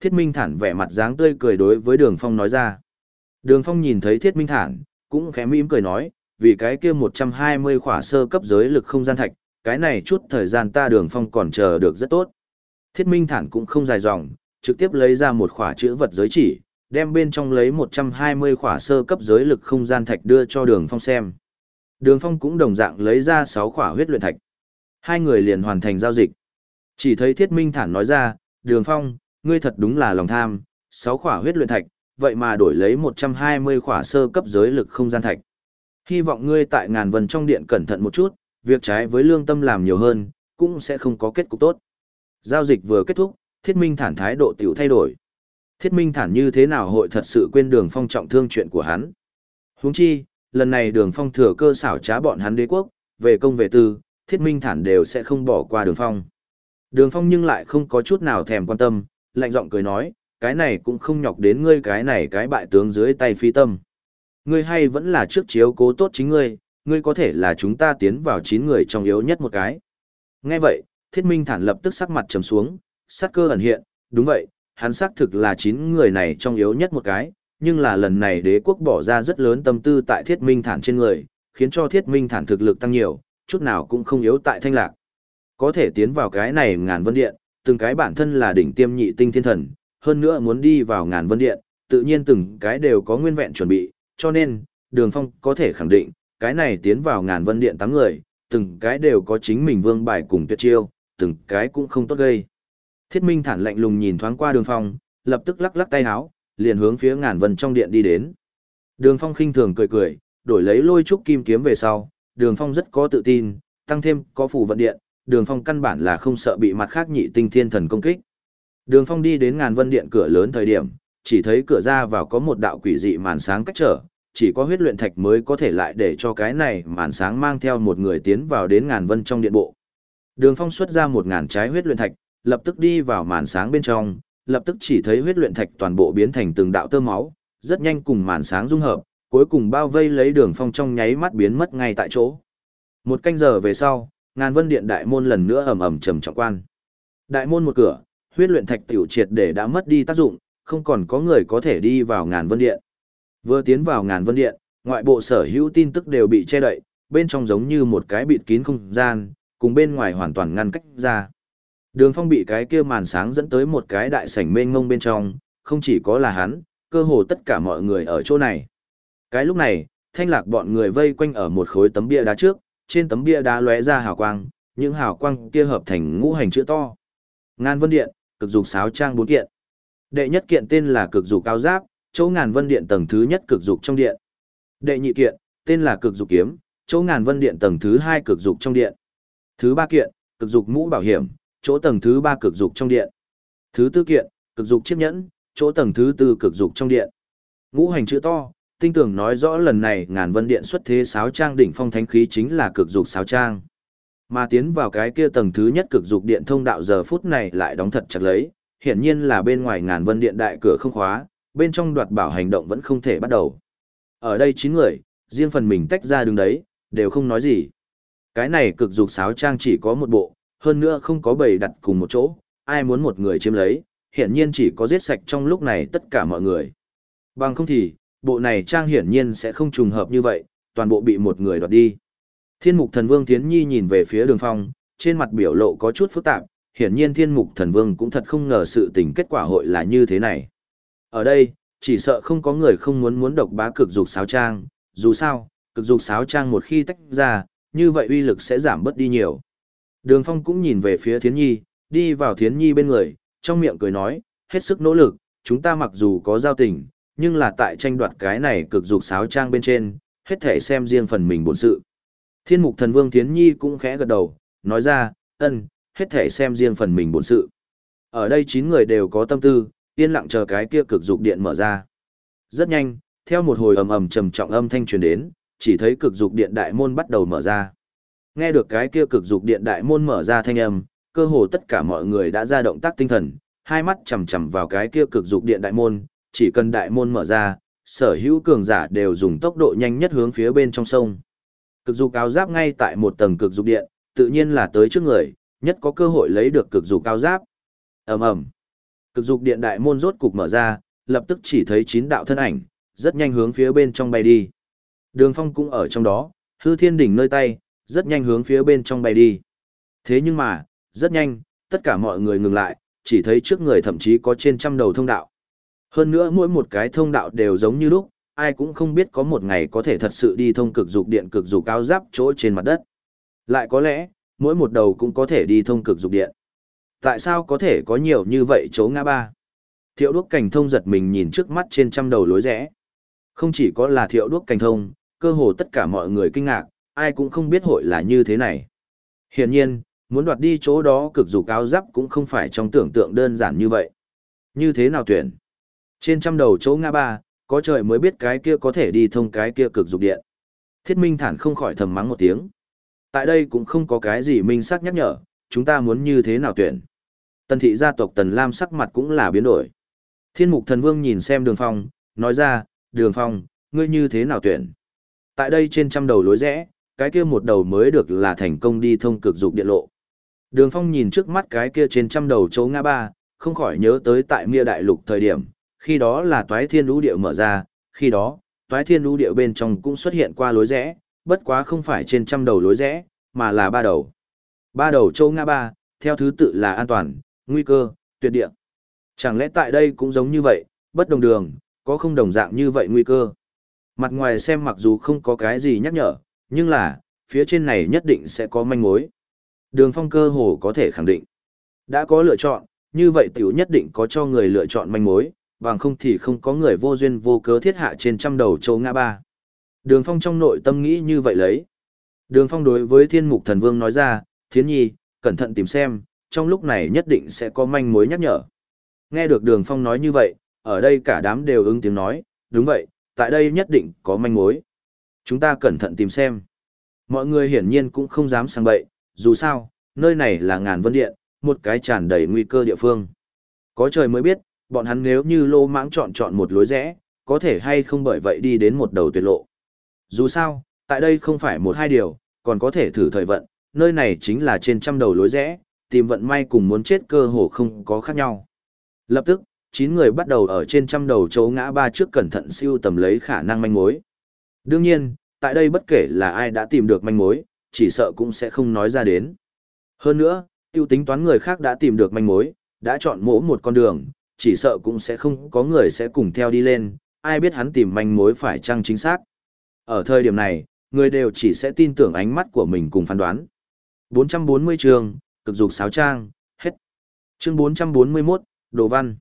Thiết Minh Thản vẻ mặt dáng tươi cười đối với đường phong nói ra. Đường phong nhìn thấy Thiết Minh Thản, cũng khẽ mỉm cười nói, vì cái kia 120 khỏa sơ cấp giới lực không gian thạch, cái này chút thời gian ta đường phong còn chờ được rất tốt. Thiết Minh Thản cũng không dài dòng, trực tiếp lấy ra một khỏa chữ vật giới chỉ, đem bên trong lấy 120 khỏa sơ cấp giới lực không gian thạch đưa cho đường phong xem. Đường phong cũng đồng dạng lấy ra 6 khỏa huyết luyện thạch. Hai người liền hoàn thành giao dịch. Chỉ thấy Thiết Minh Thản nói ra, đường phong, ngươi thật đúng là lòng tham, 6 khỏa huyết luyện thạch, vậy mà đổi lấy 120 khỏa sơ cấp giới lực không gian thạch. Hy vọng ngươi tại ngàn vần trong điện cẩn thận một chút, việc trái với lương tâm làm nhiều hơn, cũng sẽ không có kết cục tốt. Giao dịch vừa kết thúc, Thiết Minh Thản thái độ tiểu thay đổi. Thiết Minh Thản như thế nào hội thật sự quên đường phong trọng thương chuyện của hắn. Huống chi, lần này đường phong thừa cơ xảo trá bọn hắn đế quốc, về công về tư, Thiết Minh Thản đều sẽ không bỏ qua đường phong. Đường phong nhưng lại không có chút nào thèm quan tâm, lạnh giọng cười nói, cái này cũng không nhọc đến ngươi cái này cái bại tướng dưới tay phi tâm. Ngươi hay vẫn là trước chiếu cố tốt chính ngươi, ngươi có thể là chúng ta tiến vào 9 người trong yếu nhất một cái. Nghe vậy, thiết minh thản lập tức sắc mặt trầm xuống, sát cơ ẩn hiện, đúng vậy, hắn xác thực là 9 người này trong yếu nhất một cái, nhưng là lần này đế quốc bỏ ra rất lớn tâm tư tại thiết minh thản trên người, khiến cho thiết minh thản thực lực tăng nhiều, chút nào cũng không yếu tại thanh lạc. Có thể tiến vào cái này ngàn vân điện, từng cái bản thân là đỉnh tiêm nhị tinh thiên thần, hơn nữa muốn đi vào ngàn vân điện, tự nhiên từng cái đều có nguyên vẹn chuẩn bị, cho nên, đường phong có thể khẳng định, cái này tiến vào ngàn vân điện tám người, từng cái đều có chính mình vương bài cùng tuyệt chiêu, từng cái cũng không tốt gây. Thiết Minh thản lạnh lùng nhìn thoáng qua đường phong, lập tức lắc lắc tay háo, liền hướng phía ngàn vân trong điện đi đến. Đường phong khinh thường cười cười, đổi lấy lôi trúc kim kiếm về sau, đường phong rất có tự tin, tăng thêm có phủ vận điện, đường phong căn bản là không sợ bị mặt khác nhị tinh thiên thần công kích. Đường phong đi đến ngàn vân điện cửa lớn thời điểm, chỉ thấy cửa ra vào có một đạo quỷ dị màn sáng cách trở, chỉ có huyết luyện thạch mới có thể lại để cho cái này màn sáng mang theo một người tiến vào đến ngàn vân trong điện bộ. Đường phong xuất ra một ngàn trái huyết luyện thạch, lập tức đi vào màn sáng bên trong, lập tức chỉ thấy huyết luyện thạch toàn bộ biến thành từng đạo tơ máu, rất nhanh cùng màn sáng dung hợp, cuối cùng bao vây lấy đường phong trong nháy mắt biến mất ngay tại chỗ. Một canh giờ về sau, ngàn vân điện đại môn lần nữa ầm ầm trầm trọng quan. Đại môn một cửa, huyết luyện thạch tiểu triệt để đã mất đi tác dụng, không còn có người có thể đi vào ngàn vân điện. Vừa tiến vào ngàn vân điện, ngoại bộ sở hữu tin tức đều bị che đậy, bên trong giống như một cái bịt kín không gian, cùng bên ngoài hoàn toàn ngăn cách ra. Đường phong bị cái kia màn sáng dẫn tới một cái đại sảnh mênh ngông bên trong, không chỉ có là hắn, cơ hồ tất cả mọi người ở chỗ này. Cái lúc này, thanh lạc bọn người vây quanh ở một khối tấm bia đá trước, trên tấm bia đá lóe ra hào quang, những hào quang kia hợp thành ngũ hành chữ to. Ngàn vân điện, cực dục sáo trang bốn kiện. Đệ nhất kiện tên là cực dục cao giáp, chỗ ngàn vân điện tầng thứ nhất cực dục trong điện. Đệ nhị kiện, tên là cực dục kiếm, chỗ ngàn vân điện tầng thứ hai cực dục trong điện. Thứ ba kiện, cực dục mũ bảo hiểm, chỗ tầng thứ ba cực dục trong điện. Thứ tư kiện, cực dục chiếc nhẫn, chỗ tầng thứ tư cực dục trong điện. Ngũ hành chữ to, tinh tưởng nói rõ lần này ngàn vân điện xuất thế sáo trang đỉnh phong thánh khí chính là cực dục sáo trang. Mà tiến vào cái kia tầng thứ nhất cực dục điện thông đạo giờ phút này lại đóng thật chặt lấy, hiển nhiên là bên ngoài ngàn vân điện đại cửa không khóa, bên trong đoạt bảo hành động vẫn không thể bắt đầu. Ở đây 9 người, riêng phần mình tách ra đứng đấy, đều không nói gì. Cái này cực dục sáo trang chỉ có một bộ, hơn nữa không có bầy đặt cùng một chỗ, ai muốn một người chiếm lấy, hiển nhiên chỉ có giết sạch trong lúc này tất cả mọi người. Bằng không thì, bộ này trang hiển nhiên sẽ không trùng hợp như vậy, toàn bộ bị một người đoạt đi. Thiên mục thần vương Tiến Nhi nhìn về phía đường phong, trên mặt biểu lộ có chút phức tạp, hiển nhiên thiên mục thần vương cũng thật không ngờ sự tình kết quả hội là như thế này. Ở đây, chỉ sợ không có người không muốn muốn độc bá cực dục sáo trang, dù sao, cực dục sáo trang một khi tách ra, như vậy uy lực sẽ giảm bớt đi nhiều. Đường phong cũng nhìn về phía thiến nhi, đi vào thiến nhi bên người, trong miệng cười nói, hết sức nỗ lực, chúng ta mặc dù có giao tình, nhưng là tại tranh đoạt cái này cực dục sáo trang bên trên, hết thể xem riêng phần mình bổn sự. Thiên mục thần vương Thiến Nhi cũng khẽ gật đầu, nói ra, ân, hết thể xem riêng phần mình bổn sự. Ở đây 9 người đều có tâm tư, yên lặng chờ cái kia cực dục điện mở ra. Rất nhanh, theo một hồi ầm ầm trầm trọng âm thanh truyền đến, chỉ thấy cực dục điện đại môn bắt đầu mở ra. Nghe được cái kia cực dục điện đại môn mở ra thanh âm, cơ hồ tất cả mọi người đã ra động tác tinh thần, hai mắt chằm chằm vào cái kia cực dục điện đại môn, chỉ cần đại môn mở ra, sở hữu cường giả đều dùng tốc độ nhanh nhất hướng phía bên trong sông. Cực dục áo giáp ngay tại một tầng cực dục điện, tự nhiên là tới trước người, nhất có cơ hội lấy được cực dục áo giáp. Ầm ầm. Cực dục điện đại môn rốt cục mở ra, lập tức chỉ thấy chín đạo thân ảnh, rất nhanh hướng phía bên trong bay đi. Đường Phong cũng ở trong đó, hư thiên đỉnh nơi tay, rất nhanh hướng phía bên trong bay đi. Thế nhưng mà, rất nhanh, tất cả mọi người ngừng lại, chỉ thấy trước người thậm chí có trên trăm đầu thông đạo. Hơn nữa mỗi một cái thông đạo đều giống như lúc, ai cũng không biết có một ngày có thể thật sự đi thông cực dục điện cực dục cao giáp chỗ trên mặt đất. Lại có lẽ, mỗi một đầu cũng có thể đi thông cực dục điện. Tại sao có thể có nhiều như vậy chỗ ngã ba? Thiệu đuốc cảnh thông giật mình nhìn trước mắt trên trăm đầu lối rẽ. Không chỉ có là thiệu đuốc cảnh thông, cơ hồ tất cả mọi người kinh ngạc, ai cũng không biết hội là như thế này. Hiển nhiên, muốn đoạt đi chỗ đó cực dục cao giáp cũng không phải trong tưởng tượng đơn giản như vậy. Như thế nào tuyển? Trên trăm đầu chỗ ngã ba, có trời mới biết cái kia có thể đi thông cái kia cực dục điện. Thiết Minh Thản không khỏi thầm mắng một tiếng. Tại đây cũng không có cái gì minh sắc nhắc nhở, chúng ta muốn như thế nào tuyển. Tần thị gia tộc Tần Lam sắc mặt cũng là biến đổi. Thiên mục thần vương nhìn xem đường phong, nói ra, đường phong, ngươi như thế nào tuyển. Tại đây trên trăm đầu lối rẽ, cái kia một đầu mới được là thành công đi thông cực dục điện lộ. Đường phong nhìn trước mắt cái kia trên trăm đầu chỗ ngã ba, không khỏi nhớ tới tại Mia Đại Lục thời điểm, khi đó là toái thiên lũ Điệu mở ra, khi đó, toái thiên lũ Điệu bên trong cũng xuất hiện qua lối rẽ, bất quá không phải trên trăm đầu lối rẽ, mà là ba đầu. Ba đầu châu ngã ba, theo thứ tự là an toàn, nguy cơ, tuyệt địa. Chẳng lẽ tại đây cũng giống như vậy, bất đồng đường, có không đồng dạng như vậy nguy cơ. Mặt ngoài xem mặc dù không có cái gì nhắc nhở, nhưng là, phía trên này nhất định sẽ có manh mối. Đường phong cơ hồ có thể khẳng định. Đã có lựa chọn, như vậy tiểu nhất định có cho người lựa chọn manh mối, bằng không thì không có người vô duyên vô cớ thiết hạ trên trăm đầu châu ngã ba. Đường phong trong nội tâm nghĩ như vậy lấy. Đường phong đối với thiên mục thần vương nói ra, thiến nhi, cẩn thận tìm xem, trong lúc này nhất định sẽ có manh mối nhắc nhở. Nghe được đường phong nói như vậy, ở đây cả đám đều ứng tiếng nói, đúng vậy, tại đây nhất định có manh mối. Chúng ta cẩn thận tìm xem. Mọi người hiển nhiên cũng không dám sang bậy, dù sao, nơi này là ngàn vân điện, một cái tràn đầy nguy cơ địa phương. Có trời mới biết, bọn hắn nếu như lô mãng chọn chọn một lối rẽ, có thể hay không bởi vậy đi đến một đầu tuyệt lộ. Dù sao, tại đây không phải một hai điều, còn có thể thử thời vận, nơi này chính là trên trăm đầu lối rẽ, tìm vận may cùng muốn chết cơ hồ không có khác nhau. Lập tức, chín người bắt đầu ở trên trăm đầu chỗ ngã ba trước cẩn thận siêu tầm lấy khả năng manh mối. Đương nhiên, tại đây bất kể là ai đã tìm được manh mối, chỉ sợ cũng sẽ không nói ra đến. Hơn nữa, tiêu tính toán người khác đã tìm được manh mối, đã chọn mỗ một con đường, chỉ sợ cũng sẽ không có người sẽ cùng theo đi lên, ai biết hắn tìm manh mối phải chăng chính xác. Ở thời điểm này, người đều chỉ sẽ tin tưởng ánh mắt của mình cùng phán đoán. 440 trường, cực dục sáo trang, hết. Chương 441, Đồ Văn.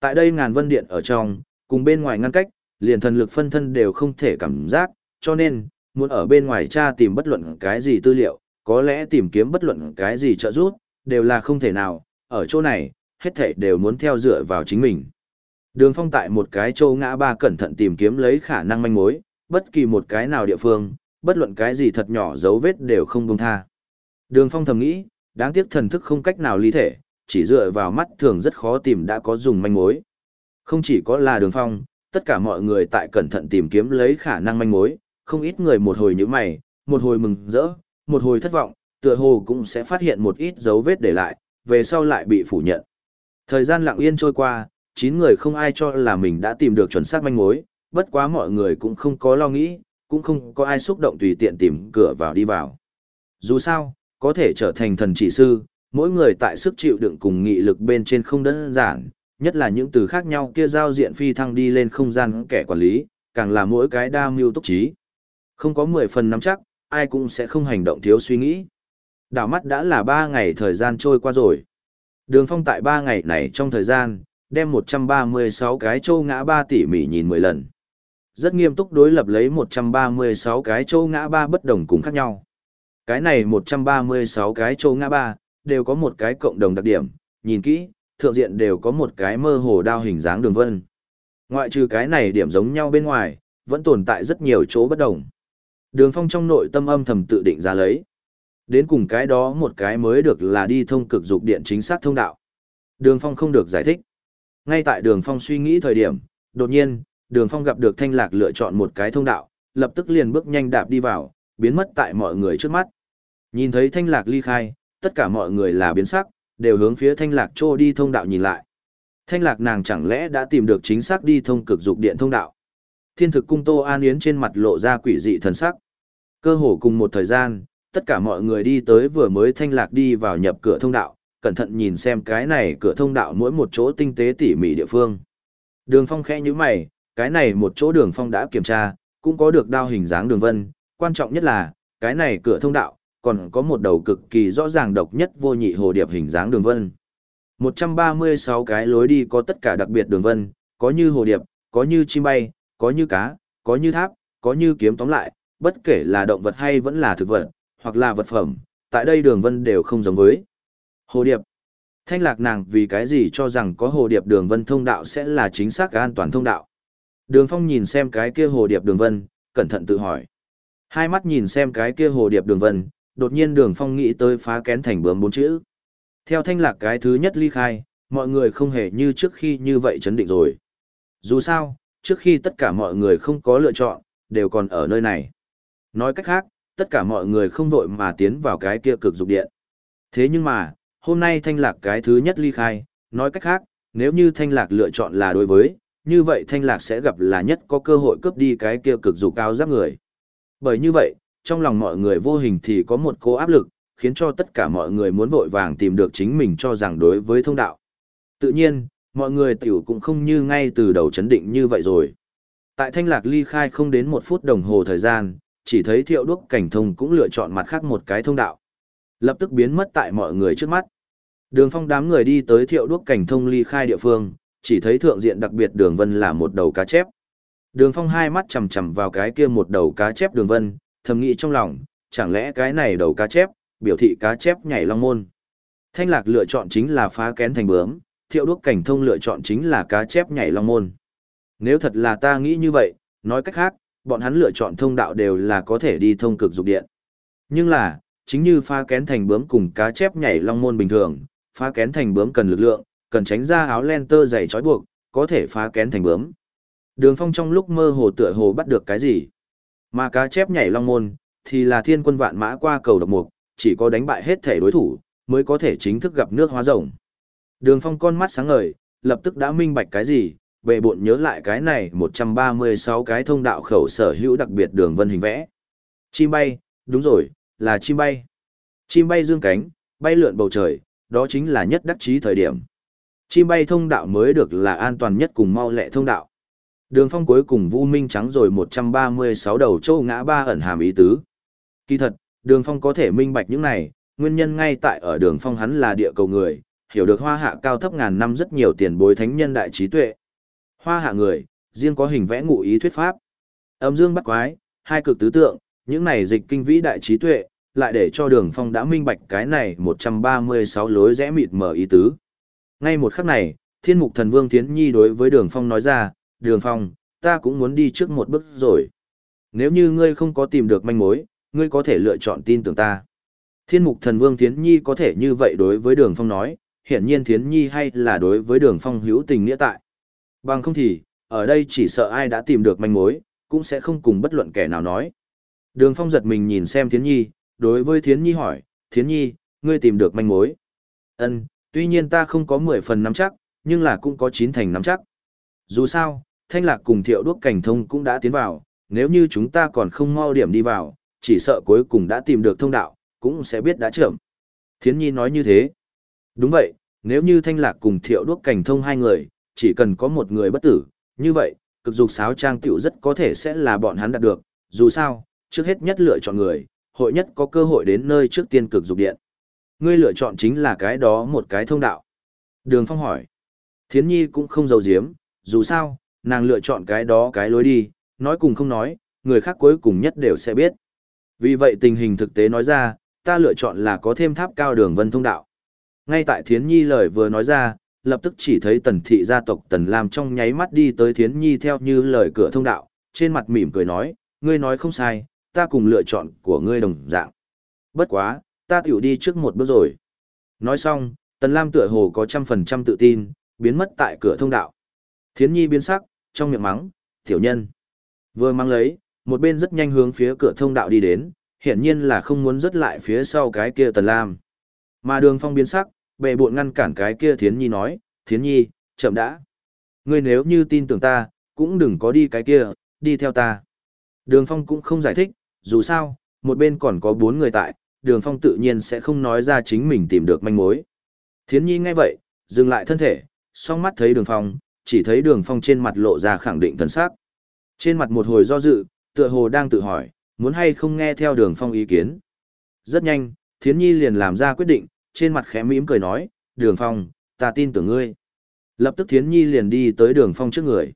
Tại đây ngàn vân điện ở trong, cùng bên ngoài ngăn cách, liền thần lực phân thân đều không thể cảm giác, cho nên, muốn ở bên ngoài tra tìm bất luận cái gì tư liệu, có lẽ tìm kiếm bất luận cái gì trợ giúp, đều là không thể nào, ở chỗ này, hết thảy đều muốn theo dựa vào chính mình. Đường phong tại một cái châu ngã ba cẩn thận tìm kiếm lấy khả năng manh mối, bất kỳ một cái nào địa phương, bất luận cái gì thật nhỏ dấu vết đều không buông tha. Đường phong thầm nghĩ, đáng tiếc thần thức không cách nào ly thể, chỉ dựa vào mắt thường rất khó tìm đã có dùng manh mối. Không chỉ có là đường phong, tất cả mọi người tại cẩn thận tìm kiếm lấy khả năng manh mối, không ít người một hồi nhíu mày, một hồi mừng rỡ, một hồi thất vọng, tựa hồ cũng sẽ phát hiện một ít dấu vết để lại, về sau lại bị phủ nhận. Thời gian lặng yên trôi qua, 9 người không ai cho là mình đã tìm được chuẩn xác manh mối, bất quá mọi người cũng không có lo nghĩ, cũng không có ai xúc động tùy tiện tìm cửa vào đi vào. Dù sao, có thể trở thành thần chỉ sư, mỗi người tại sức chịu đựng cùng nghị lực bên trên không đơn giản, nhất là những từ khác nhau kia giao diện phi thăng đi lên không gian kẻ quản lý, càng là mỗi cái đa mưu túc trí. Không có 10 phần nắm chắc, ai cũng sẽ không hành động thiếu suy nghĩ. Đảo mắt đã là 3 ngày thời gian trôi qua rồi. Đường phong tại 3 ngày này trong thời gian, đem 136 cái châu ngã 3 tỉ mỉ nhìn 10 lần. Rất nghiêm túc đối lập lấy 136 cái châu ngã 3 bất đồng cùng khác nhau. Cái này 136 cái châu ngã 3, đều có một cái cộng đồng đặc điểm, nhìn kỹ, thượng diện đều có một cái mơ hồ đao hình dáng đường vân. Ngoại trừ cái này điểm giống nhau bên ngoài, vẫn tồn tại rất nhiều chỗ bất đồng. Đường phong trong nội tâm âm thầm tự định ra lấy. Đến cùng cái đó một cái mới được là đi thông cực dục điện chính xác thông đạo. Đường phong không được giải thích. Ngay tại đường phong suy nghĩ thời điểm, đột nhiên, đường phong gặp được thanh lạc lựa chọn một cái thông đạo, lập tức liền bước nhanh đạp đi vào, biến mất tại mọi người trước mắt. Nhìn thấy thanh lạc ly khai, tất cả mọi người là biến sắc, đều hướng phía thanh lạc trô đi thông đạo nhìn lại. Thanh lạc nàng chẳng lẽ đã tìm được chính xác đi thông cực dục điện thông đạo. Thiên thực cung Tô An Yến trên mặt lộ ra quỷ dị thần sắc. Cơ hồ cùng một thời gian, tất cả mọi người đi tới vừa mới thanh lạc đi vào nhập cửa thông đạo, cẩn thận nhìn xem cái này cửa thông đạo mỗi một chỗ tinh tế tỉ mỉ địa phương. Đường phong khẽ như mày, cái này một chỗ đường phong đã kiểm tra, cũng có được đao hình dáng đường vân, quan trọng nhất là, cái này cửa thông đạo, còn có một đầu cực kỳ rõ ràng độc nhất vô nhị hồ điệp hình dáng đường vân. 136 cái lối đi có tất cả đặc biệt đường vân, có như hồ điệp, có như chim bay, có như cá, có như tháp, có như kiếm tóm lại, bất kể là động vật hay vẫn là thực vật, hoặc là vật phẩm, tại đây đường vân đều không giống với. Hồ điệp. Thanh lạc nàng vì cái gì cho rằng có hồ điệp đường vân thông đạo sẽ là chính xác an toàn thông đạo. Đường phong nhìn xem cái kia hồ điệp đường vân, cẩn thận tự hỏi. Hai mắt nhìn xem cái kia hồ điệp đường vân, đột nhiên đường phong nghĩ tới phá kén thành bướm bốn chữ. Theo thanh lạc cái thứ nhất ly khai, mọi người không hề như trước khi như vậy chấn định rồi. Dù sao, trước khi tất cả mọi người không có lựa chọn, đều còn ở nơi này. Nói cách khác, tất cả mọi người không vội mà tiến vào cái kia cực dục điện. Thế nhưng mà, hôm nay thanh lạc cái thứ nhất ly khai, nói cách khác, nếu như thanh lạc lựa chọn là đối với, như vậy thanh lạc sẽ gặp là nhất có cơ hội cướp đi cái kia cực dục cao giáp người. Bởi như vậy, trong lòng mọi người vô hình thì có một cô áp lực, khiến cho tất cả mọi người muốn vội vàng tìm được chính mình cho rằng đối với thông đạo. Tự nhiên, mọi người tiểu cũng không như ngay từ đầu chấn định như vậy rồi. Tại thanh lạc ly khai không đến một phút đồng hồ thời gian, chỉ thấy thiệu đuốc cảnh thông cũng lựa chọn mặt khác một cái thông đạo. Lập tức biến mất tại mọi người trước mắt. Đường phong đám người đi tới thiệu đuốc cảnh thông ly khai địa phương, chỉ thấy thượng diện đặc biệt đường vân là một đầu cá chép. Đường phong hai mắt chầm chầm vào cái kia một đầu cá chép đường vân, thầm nghĩ trong lòng, chẳng lẽ cái này đầu cá chép, biểu thị cá chép nhảy long môn. Thanh lạc lựa chọn chính là phá kén thành bướm, thiệu đuốc cảnh thông lựa chọn chính là cá chép nhảy long môn. Nếu thật là ta nghĩ như vậy, nói cách khác, bọn hắn lựa chọn thông đạo đều là có thể đi thông cực dục điện. Nhưng là, chính như phá kén thành bướm cùng cá chép nhảy long môn bình thường, phá kén thành bướm cần lực lượng, cần tránh ra áo len tơ dày trói buộc, có thể phá kén thành bướm. Đường phong trong lúc mơ hồ tựa hồ bắt được cái gì. Mà cá chép nhảy long môn, thì là thiên quân vạn mã qua cầu độc mục, chỉ có đánh bại hết thể đối thủ, mới có thể chính thức gặp nước hóa rồng. Đường phong con mắt sáng ngời, lập tức đã minh bạch cái gì, bệ bộn nhớ lại cái này 136 cái thông đạo khẩu sở hữu đặc biệt đường vân hình vẽ. Chim bay, đúng rồi, là chim bay. Chim bay dương cánh, bay lượn bầu trời, đó chính là nhất đắc chí thời điểm. Chim bay thông đạo mới được là an toàn nhất cùng mau lẹ thông đạo. Đường phong cuối cùng vu minh trắng rồi 136 đầu châu ngã ba ẩn hàm ý tứ. Kỳ thật, đường phong có thể minh bạch những này, nguyên nhân ngay tại ở đường phong hắn là địa cầu người, hiểu được hoa hạ cao thấp ngàn năm rất nhiều tiền bối thánh nhân đại trí tuệ. Hoa hạ người, riêng có hình vẽ ngụ ý thuyết pháp. Âm dương bắt quái, hai cực tứ tượng, những này dịch kinh vĩ đại trí tuệ, lại để cho đường phong đã minh bạch cái này 136 lối rẽ mịt mở ý tứ. Ngay một khắc này, thiên mục thần vương Thiến Nhi đối với đường phong nói ra, đường phong, ta cũng muốn đi trước một bước rồi. Nếu như ngươi không có tìm được manh mối, ngươi có thể lựa chọn tin tưởng ta. Thiên mục thần vương Thiến Nhi có thể như vậy đối với đường phong nói, hiển nhiên Thiến Nhi hay là đối với đường phong hữu tình nghĩa tại. Bằng không thì, ở đây chỉ sợ ai đã tìm được manh mối, cũng sẽ không cùng bất luận kẻ nào nói. Đường phong giật mình nhìn xem Thiến Nhi, đối với Thiến Nhi hỏi, Thiến Nhi, ngươi tìm được manh mối. Ân, tuy nhiên ta không có 10 phần nắm chắc, nhưng là cũng có 9 thành nắm chắc. Dù sao, Thanh Lạc cùng Thiệu Đuốc Cảnh Thông cũng đã tiến vào, nếu như chúng ta còn không mau điểm đi vào, chỉ sợ cuối cùng đã tìm được thông đạo, cũng sẽ biết đã chậm. Thiến Nhi nói như thế. Đúng vậy, nếu như Thanh Lạc cùng Thiệu Đuốc Cảnh Thông hai người, chỉ cần có một người bất tử, như vậy, cực dục sáo trang tiểu rất có thể sẽ là bọn hắn đạt được, dù sao, trước hết nhất lựa chọn người, hội nhất có cơ hội đến nơi trước tiên cực dục điện. Ngươi lựa chọn chính là cái đó một cái thông đạo. Đường Phong hỏi. Thiến Nhi cũng không giấu giếm, dù sao, nàng lựa chọn cái đó cái lối đi, nói cùng không nói, người khác cuối cùng nhất đều sẽ biết. Vì vậy tình hình thực tế nói ra, ta lựa chọn là có thêm tháp cao đường vân thông đạo. Ngay tại Thiến Nhi lời vừa nói ra, lập tức chỉ thấy tần thị gia tộc tần lam trong nháy mắt đi tới Thiến Nhi theo như lời cửa thông đạo, trên mặt mỉm cười nói, ngươi nói không sai, ta cùng lựa chọn của ngươi đồng dạng. Bất quá, ta tựu đi trước một bước rồi. Nói xong, tần lam tựa hồ có trăm phần trăm tự tin, biến mất tại cửa thông đạo. Thiến Nhi biến sắc, trong miệng mắng, tiểu nhân. Vừa mang lấy, một bên rất nhanh hướng phía cửa thông đạo đi đến, hiển nhiên là không muốn dứt lại phía sau cái kia Tần Lam. Mà đường phong biến sắc, bệ buộn ngăn cản cái kia Thiến Nhi nói, Thiến Nhi, chậm đã. Ngươi nếu như tin tưởng ta, cũng đừng có đi cái kia, đi theo ta. Đường phong cũng không giải thích, dù sao, một bên còn có bốn người tại, đường phong tự nhiên sẽ không nói ra chính mình tìm được manh mối. Thiến Nhi nghe vậy, dừng lại thân thể, song mắt thấy đường phong, chỉ thấy đường phong trên mặt lộ ra khẳng định thần sắc. Trên mặt một hồi do dự, tựa hồ đang tự hỏi, muốn hay không nghe theo đường phong ý kiến. Rất nhanh, Thiến Nhi liền làm ra quyết định, trên mặt khẽ mỉm cười nói, đường phong, ta tin tưởng ngươi. Lập tức Thiến Nhi liền đi tới đường phong trước người.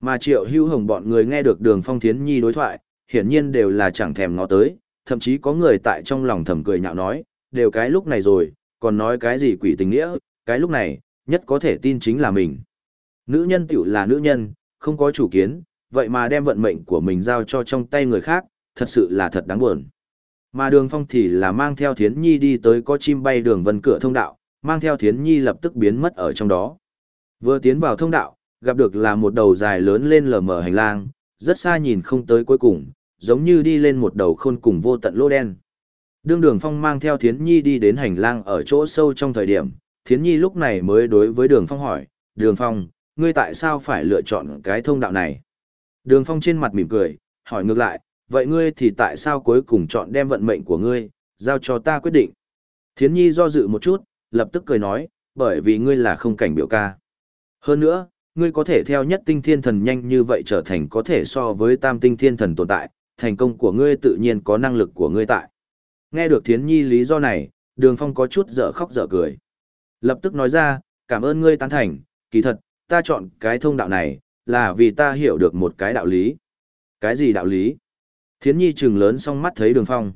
Mà triệu hữu hồng bọn người nghe được đường phong Thiến Nhi đối thoại, hiển nhiên đều là chẳng thèm ngó tới, thậm chí có người tại trong lòng thầm cười nhạo nói, đều cái lúc này rồi, còn nói cái gì quỷ tình nghĩa, cái lúc này, nhất có thể tin chính là mình. Nữ nhân tiểu là nữ nhân, không có chủ kiến, vậy mà đem vận mệnh của mình giao cho trong tay người khác, thật sự là thật đáng buồn. Mà đường phong thì là mang theo thiến nhi đi tới có chim bay đường vân cửa thông đạo, mang theo thiến nhi lập tức biến mất ở trong đó. Vừa tiến vào thông đạo, gặp được là một đầu dài lớn lên lờ mờ hành lang, rất xa nhìn không tới cuối cùng, giống như đi lên một đầu khôn cùng vô tận lô đen. Đương đường phong mang theo thiến nhi đi đến hành lang ở chỗ sâu trong thời điểm, thiến nhi lúc này mới đối với đường phong hỏi, đường phong, ngươi tại sao phải lựa chọn cái thông đạo này? Đường phong trên mặt mỉm cười, hỏi ngược lại, vậy ngươi thì tại sao cuối cùng chọn đem vận mệnh của ngươi, giao cho ta quyết định? Thiến nhi do dự một chút, lập tức cười nói, bởi vì ngươi là không cảnh biểu ca. Hơn nữa, ngươi có thể theo nhất tinh thiên thần nhanh như vậy trở thành có thể so với tam tinh thiên thần tồn tại, thành công của ngươi tự nhiên có năng lực của ngươi tại. Nghe được Thiến Nhi lý do này, Đường Phong có chút dở khóc dở cười. Lập tức nói ra, cảm ơn ngươi tán thành, kỳ thật, ta chọn cái thông đạo này, là vì ta hiểu được một cái đạo lý. Cái gì đạo lý? Thiến Nhi trừng lớn song mắt thấy Đường Phong.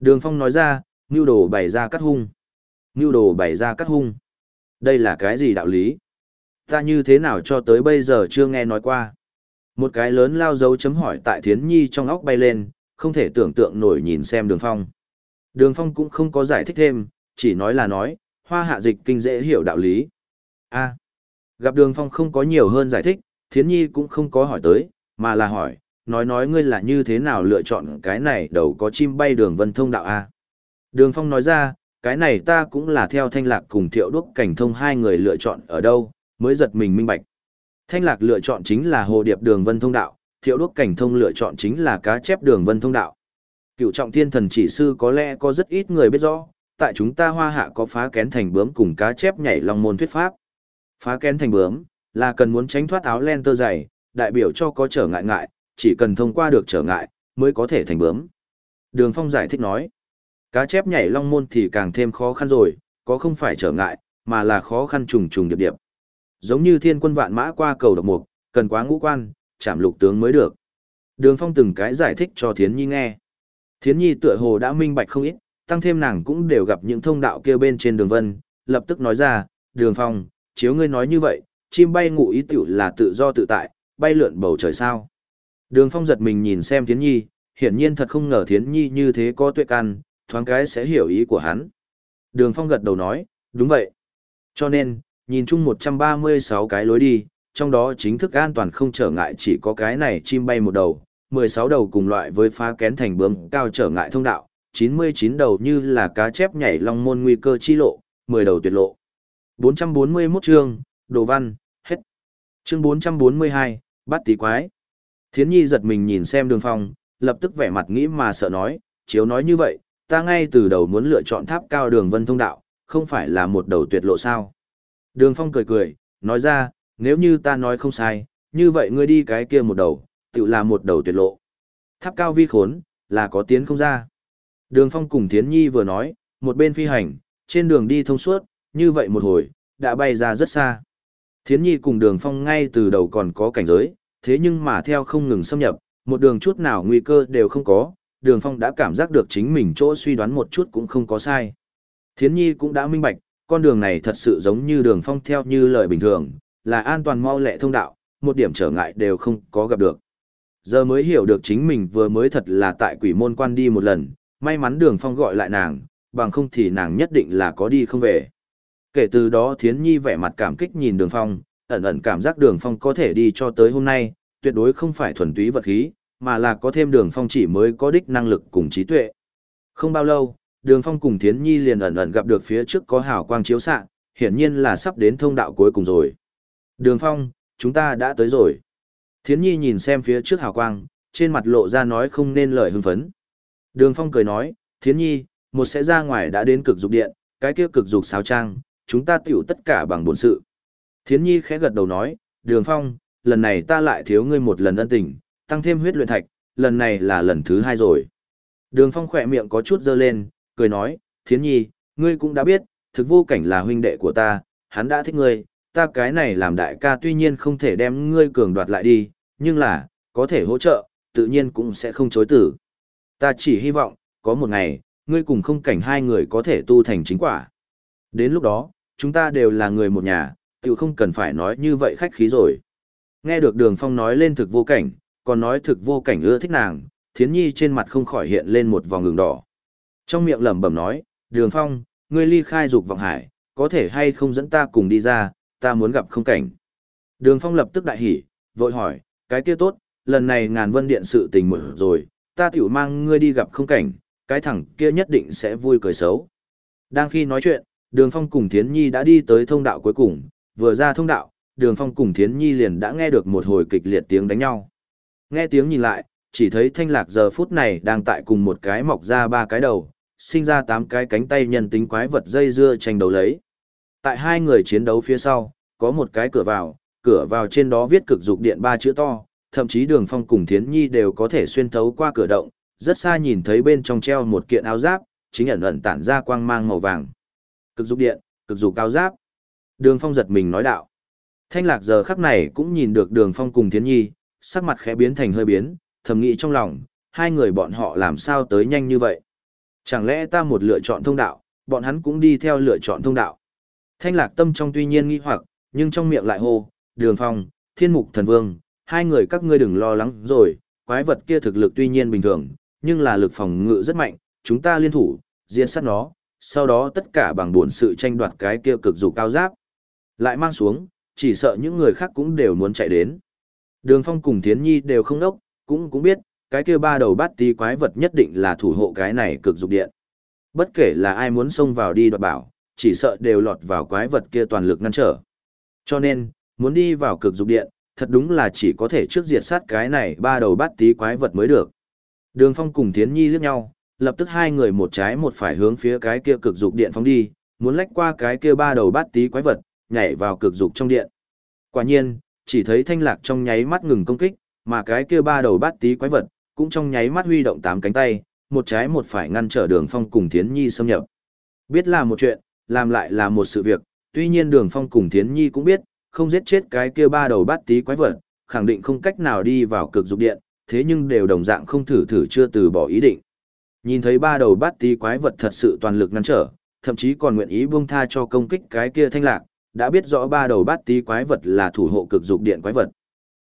Đường Phong nói ra, ngưu đồ bày ra cắt hung. Ngưu đồ bày ra cắt hung. Đây là cái gì đạo lý? Ta như thế nào cho tới bây giờ chưa nghe nói qua. Một cái lớn lao dấu chấm hỏi tại Thiến Nhi trong óc bay lên, không thể tưởng tượng nổi nhìn xem Đường Phong. Đường Phong cũng không có giải thích thêm, chỉ nói là nói, hoa hạ dịch kinh dễ hiểu đạo lý. A. gặp Đường Phong không có nhiều hơn giải thích, Thiến Nhi cũng không có hỏi tới, mà là hỏi, nói nói ngươi là như thế nào lựa chọn cái này đầu có chim bay đường vân thông đạo A. Đường Phong nói ra, cái này ta cũng là theo thanh lạc cùng thiệu đúc cảnh thông hai người lựa chọn ở đâu, mới giật mình minh bạch. Thanh lạc lựa chọn chính là hồ điệp đường vân thông đạo, thiệu đúc cảnh thông lựa chọn chính là cá chép đường vân thông đạo. Cựu trọng thiên thần chỉ sư có lẽ có rất ít người biết rõ, tại chúng ta hoa hạ có phá kén thành bướm cùng cá chép nhảy long môn thuyết pháp. Phá kén thành bướm, là cần muốn tránh thoát áo len tơ dày, đại biểu cho có trở ngại ngại, chỉ cần thông qua được trở ngại, mới có thể thành bướm. Đường Phong giải thích nói, cá chép nhảy long môn thì càng thêm khó khăn rồi, có không phải trở ngại, mà là khó khăn trùng trùng điệp điệp. Giống như thiên quân vạn mã qua cầu độc mục, cần quá ngũ quan, chạm lục tướng mới được. Đường Phong từng cái giải thích cho Thiến Nhi nghe. Thiến Nhi tựa hồ đã minh bạch không ít, tăng thêm nàng cũng đều gặp những thông đạo kia bên trên đường vân, lập tức nói ra, đường Phong, chiếu ngươi nói như vậy, chim bay ngụ ý tiểu là tự do tự tại, bay lượn bầu trời sao. Đường Phong giật mình nhìn xem Thiến Nhi, hiển nhiên thật không ngờ Thiến Nhi như thế có tuệ căn, thoáng cái sẽ hiểu ý của hắn. Đường Phong gật đầu nói, đúng vậy. Cho nên, nhìn chung 136 cái lối đi, trong đó chính thức an toàn không trở ngại chỉ có cái này chim bay một đầu, 16 đầu cùng loại với phá kén thành bướm cao trở ngại thông đạo, 99 đầu như là cá chép nhảy long môn nguy cơ chi lộ, 10 đầu tuyệt lộ. 441 chương, đồ văn, hết. Chương 442, bắt tí quái. Thiến nhi giật mình nhìn xem đường phong, lập tức vẻ mặt nghĩ mà sợ nói, chiếu nói như vậy, ta ngay từ đầu muốn lựa chọn tháp cao đường vân thông đạo, không phải là một đầu tuyệt lộ sao. Đường phong cười cười, nói ra, nếu như ta nói không sai, như vậy ngươi đi cái kia một đầu, tự là một đầu tuyệt lộ. Tháp cao vi khốn, là có tiến không ra. Đường phong cùng Thiến nhi vừa nói, một bên phi hành, trên đường đi thông suốt, như vậy một hồi, đã bay ra rất xa. Thiến nhi cùng đường phong ngay từ đầu còn có cảnh giới, thế nhưng mà theo không ngừng xâm nhập, một đường chút nào nguy cơ đều không có, đường phong đã cảm giác được chính mình chỗ suy đoán một chút cũng không có sai. Thiến nhi cũng đã minh bạch, con đường này thật sự giống như đường phong theo như lời bình thường, là an toàn mau lẹ thông đạo, một điểm trở ngại đều không có gặp được. Giờ mới hiểu được chính mình vừa mới thật là tại quỷ môn quan đi một lần, may mắn đường phong gọi lại nàng, bằng không thì nàng nhất định là có đi không về. Kể từ đó Thiến Nhi vẻ mặt cảm kích nhìn đường phong, ẩn ẩn cảm giác đường phong có thể đi cho tới hôm nay, tuyệt đối không phải thuần túy vật khí, mà là có thêm đường phong chỉ mới có đích năng lực cùng trí tuệ. Không bao lâu, đường phong cùng Thiến Nhi liền ẩn ẩn gặp được phía trước có hào quang chiếu xạ hiển nhiên là sắp đến thông đạo cuối cùng rồi. Đường phong, chúng ta đã tới rồi. Thiến Nhi nhìn xem phía trước hào quang, trên mặt lộ ra nói không nên lời hưng phấn. Đường phong cười nói, Thiến Nhi, một sẽ ra ngoài đã đến cực dục điện, cái kia cực dục sáo trang, chúng ta tiểu tất cả bằng bổn sự. Thiến Nhi khẽ gật đầu nói, Đường Phong, lần này ta lại thiếu ngươi một lần ân tình, tăng thêm huyết luyện thạch, lần này là lần thứ hai rồi. Đường Phong khỏe miệng có chút dơ lên, cười nói, Thiến Nhi, ngươi cũng đã biết, thực vô cảnh là huynh đệ của ta, hắn đã thích ngươi, ta cái này làm đại ca tuy nhiên không thể đem ngươi cường đoạt lại đi, nhưng là, có thể hỗ trợ, tự nhiên cũng sẽ không chối tử. Ta chỉ hy vọng, có một ngày, ngươi cùng không cảnh hai người có thể tu thành chính quả. Đến lúc đó, chúng ta đều là người một nhà, tự không cần phải nói như vậy khách khí rồi. Nghe được đường phong nói lên thực vô cảnh, còn nói thực vô cảnh ưa thích nàng, thiến nhi trên mặt không khỏi hiện lên một vòng ngừng đỏ. Trong miệng lẩm bẩm nói, đường phong, ngươi ly khai dục vọng hải, có thể hay không dẫn ta cùng đi ra, ta muốn gặp không cảnh. Đường phong lập tức đại hỉ, vội hỏi, cái kia tốt, lần này ngàn vân điện sự tình mở rồi, ta tiểu mang ngươi đi gặp không cảnh, cái thằng kia nhất định sẽ vui cười xấu. Đang khi nói chuyện, đường phong cùng thiến nhi đã đi tới thông đạo cuối cùng, vừa ra thông đạo, đường phong cùng thiến nhi liền đã nghe được một hồi kịch liệt tiếng đánh nhau. Nghe tiếng nhìn lại, chỉ thấy thanh lạc giờ phút này đang tại cùng một cái mọc ra ba cái đầu, sinh ra tám cái cánh tay nhân tính quái vật dây dưa tranh đấu lấy. Tại hai người chiến đấu phía sau, có một cái cửa vào, cửa vào trên đó viết cực dục điện ba chữ to, thậm chí đường phong cùng thiến nhi đều có thể xuyên thấu qua cửa động, rất xa nhìn thấy bên trong treo một kiện áo giáp, chính ẩn ẩn tản ra quang mang màu vàng. Cực dục điện, cực dục áo giáp. Đường phong giật mình nói đạo. Thanh lạc giờ khắc này cũng nhìn được đường phong cùng thiến nhi, sắc mặt khẽ biến thành hơi biến, thầm nghĩ trong lòng, hai người bọn họ làm sao tới nhanh như vậy. Chẳng lẽ ta một lựa chọn thông đạo, bọn hắn cũng đi theo lựa chọn thông đạo. Thanh lạc tâm trong tuy nhiên nghi hoặc, nhưng trong miệng lại hô, đường phong, thiên mục thần vương, hai người các ngươi đừng lo lắng rồi, quái vật kia thực lực tuy nhiên bình thường, nhưng là lực phòng ngự rất mạnh, chúng ta liên thủ, diễn sát nó, sau đó tất cả bằng buồn sự tranh đoạt cái kia cực dù cao giáp. Lại mang xuống, chỉ sợ những người khác cũng đều muốn chạy đến. Đường Phong cùng Thiến Nhi đều không đốc, cũng cũng biết, cái kia ba đầu bát tí quái vật nhất định là thủ hộ cái này cực dục điện. Bất kể là ai muốn xông vào đi đoạt bảo, chỉ sợ đều lọt vào quái vật kia toàn lực ngăn trở. Cho nên, muốn đi vào cực dục điện, thật đúng là chỉ có thể trước diệt sát cái này ba đầu bát tí quái vật mới được. Đường Phong cùng Thiến Nhi liếc nhau, lập tức hai người một trái một phải hướng phía cái kia cực dục điện phóng đi, muốn lách qua cái kia ba đầu bát tí quái vật, nhảy vào cực dục trong điện. Quả nhiên, chỉ thấy thanh lạc trong nháy mắt ngừng công kích, mà cái kia ba đầu bát tí quái vật, cũng trong nháy mắt huy động tám cánh tay, một trái một phải ngăn trở đường phong cùng Thiến Nhi xâm nhập. Biết là một chuyện, làm lại là một sự việc, tuy nhiên đường phong cùng Thiến Nhi cũng biết, không giết chết cái kia ba đầu bát tí quái vật, khẳng định không cách nào đi vào cực dục điện, thế nhưng đều đồng dạng không thử thử chưa từ bỏ ý định. Nhìn thấy ba đầu bát tí quái vật thật sự toàn lực ngăn trở, thậm chí còn nguyện ý buông tha cho công kích cái kia thanh lạc, đã biết rõ ba đầu bát tí quái vật là thủ hộ cực dục điện quái vật.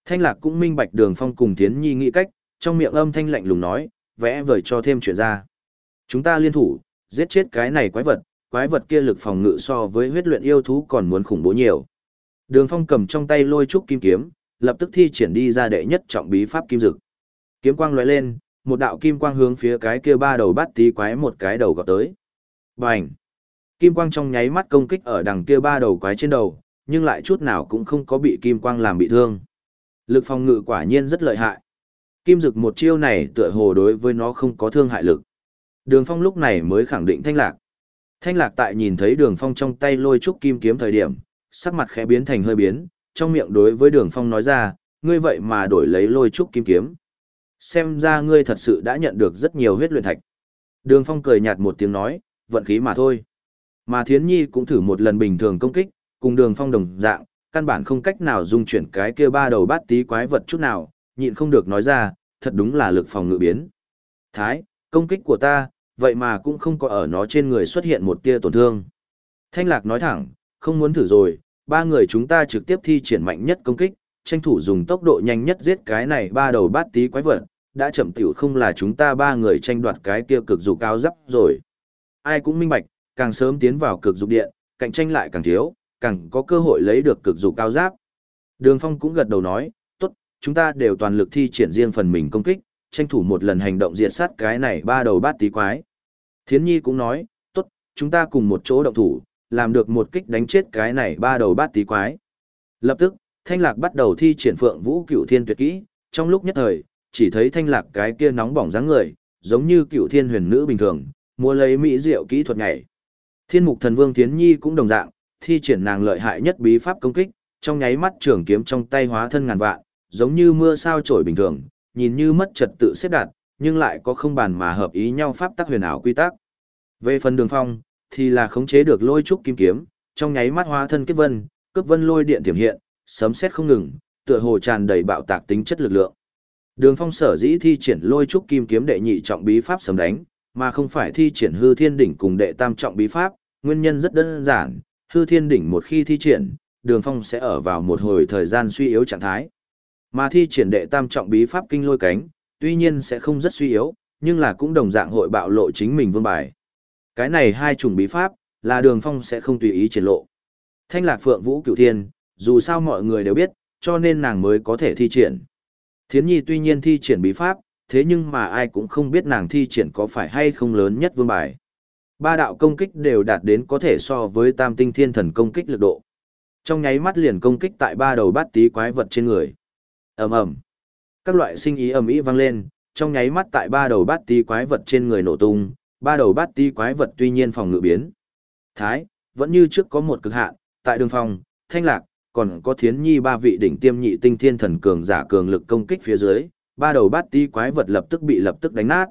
Thanh lạc cũng minh bạch đường phong cùng Tiễn nhi nghĩ cách, trong miệng âm thanh lạnh lùng nói, vẽ vời cho thêm chuyện ra. Chúng ta liên thủ, giết chết cái này quái vật, quái vật kia lực phòng ngự so với huyết luyện yêu thú còn muốn khủng bố nhiều. Đường phong cầm trong tay lôi trúc kim kiếm, lập tức thi triển đi ra đệ nhất trọng bí pháp kim dực. Kiếm quang lóe lên, một đạo kim quang hướng phía cái kia ba đầu bát tí quái một cái đầu gọt tới. Bành! Kim quang trong nháy mắt công kích ở đằng kia ba đầu quái trên đầu, nhưng lại chút nào cũng không có bị kim quang làm bị thương. Lực phòng ngự quả nhiên rất lợi hại. Kim dực một chiêu này tựa hồ đối với nó không có thương hại lực. Đường phong lúc này mới khẳng định thanh lạc. Thanh lạc tại nhìn thấy đường phong trong tay lôi trúc kim kiếm thời điểm, sắc mặt khẽ biến thành hơi biến, trong miệng đối với đường phong nói ra, ngươi vậy mà đổi lấy lôi trúc kim kiếm. Xem ra ngươi thật sự đã nhận được rất nhiều huyết luyện thạch. Đường phong cười nhạt một tiếng nói, vận khí mà thôi. Mà Thiến Nhi cũng thử một lần bình thường công kích, cùng đường phong đồng dạng, căn bản không cách nào dung chuyển cái kia ba đầu bát tí quái vật chút nào, nhịn không được nói ra, thật đúng là lực phòng ngự biến. Thái, công kích của ta, vậy mà cũng không có ở nó trên người xuất hiện một tia tổn thương. Thanh Lạc nói thẳng, không muốn thử rồi, ba người chúng ta trực tiếp thi triển mạnh nhất công kích, tranh thủ dùng tốc độ nhanh nhất giết cái này ba đầu bát tí quái vật, đã chậm tiểu không là chúng ta ba người tranh đoạt cái kia cực dục cao dấp rồi. Ai cũng minh bạch, càng sớm tiến vào cực dục điện, cạnh tranh lại càng thiếu, càng có cơ hội lấy được cực dục cao giáp. Đường Phong cũng gật đầu nói, tốt, chúng ta đều toàn lực thi triển riêng phần mình công kích, tranh thủ một lần hành động diệt sát cái này ba đầu bát tí quái. Thiến Nhi cũng nói, tốt, chúng ta cùng một chỗ động thủ, làm được một kích đánh chết cái này ba đầu bát tí quái. Lập tức, Thanh Lạc bắt đầu thi triển Phượng Vũ Cựu Thiên tuyệt kỹ, trong lúc nhất thời, chỉ thấy Thanh Lạc cái kia nóng bỏng dáng người, giống như Cựu Thiên huyền nữ bình thường, mua lấy mỹ diệu kỹ thuật nhảy. Thiên Mục Thần Vương Thiến Nhi cũng đồng dạng, thi triển nàng lợi hại nhất bí pháp công kích, trong nháy mắt trường kiếm trong tay hóa thân ngàn vạn, giống như mưa sao trổi bình thường, nhìn như mất trật tự xếp đặt, nhưng lại có không bàn mà hợp ý nhau pháp tắc huyền ảo quy tắc. Về phần đường phong, thì là khống chế được lôi trúc kim kiếm, trong nháy mắt hóa thân kết vân, cướp vân lôi điện tiềm hiện, sấm sét không ngừng, tựa hồ tràn đầy bạo tạc tính chất lực lượng. Đường phong sở dĩ thi triển lôi trúc kim kiếm đệ nhị trọng bí pháp sấm đánh, mà không phải thi triển hư thiên đỉnh cùng đệ tam trọng bí pháp, nguyên nhân rất đơn giản, hư thiên đỉnh một khi thi triển, đường phong sẽ ở vào một hồi thời gian suy yếu trạng thái. Mà thi triển đệ tam trọng bí pháp kinh lôi cánh, tuy nhiên sẽ không rất suy yếu, nhưng là cũng đồng dạng hội bạo lộ chính mình vương bài. Cái này hai chủng bí pháp, là đường phong sẽ không tùy ý triển lộ. Thanh lạc phượng vũ cửu thiên, dù sao mọi người đều biết, cho nên nàng mới có thể thi triển. Thiến nhi tuy nhiên thi triển bí pháp, thế nhưng mà ai cũng không biết nàng thi triển có phải hay không lớn nhất vương bài. Ba đạo công kích đều đạt đến có thể so với tam tinh thiên thần công kích lực độ. Trong nháy mắt liền công kích tại ba đầu bát tí quái vật trên người. Ầm ầm. Các loại sinh ý ầm ĩ vang lên, trong nháy mắt tại ba đầu bát tí quái vật trên người nổ tung, ba đầu bát tí quái vật tuy nhiên phòng ngự biến. Thái, vẫn như trước có một cực hạn, tại đường phòng, thanh lạc, còn có thiến nhi ba vị đỉnh tiêm nhị tinh thiên thần cường giả cường lực công kích phía dưới, ba đầu bát tí quái vật lập tức bị lập tức đánh nát.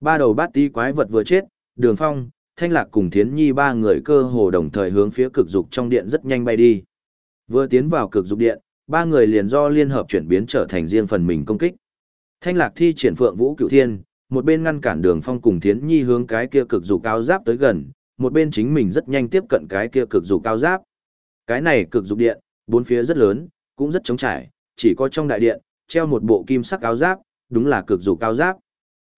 Ba đầu bát tí quái vật vừa chết, đường phong thanh lạc cùng thiến nhi ba người cơ hồ đồng thời hướng phía cực dục trong điện rất nhanh bay đi vừa tiến vào cực dục điện ba người liền do liên hợp chuyển biến trở thành riêng phần mình công kích. Thanh Lạc thi triển Phượng Vũ Cửu Thiên, một bên ngăn cản Đường Phong cùng Thiến Nhi hướng cái kia cực dục cao giáp tới gần, một bên chính mình rất nhanh tiếp cận cái kia cực dục cao giáp. Cái này cực dục điện, bốn phía rất lớn, cũng rất trống trải, chỉ có trong đại điện treo một bộ kim sắc áo giáp, đúng là cực dục cao giáp.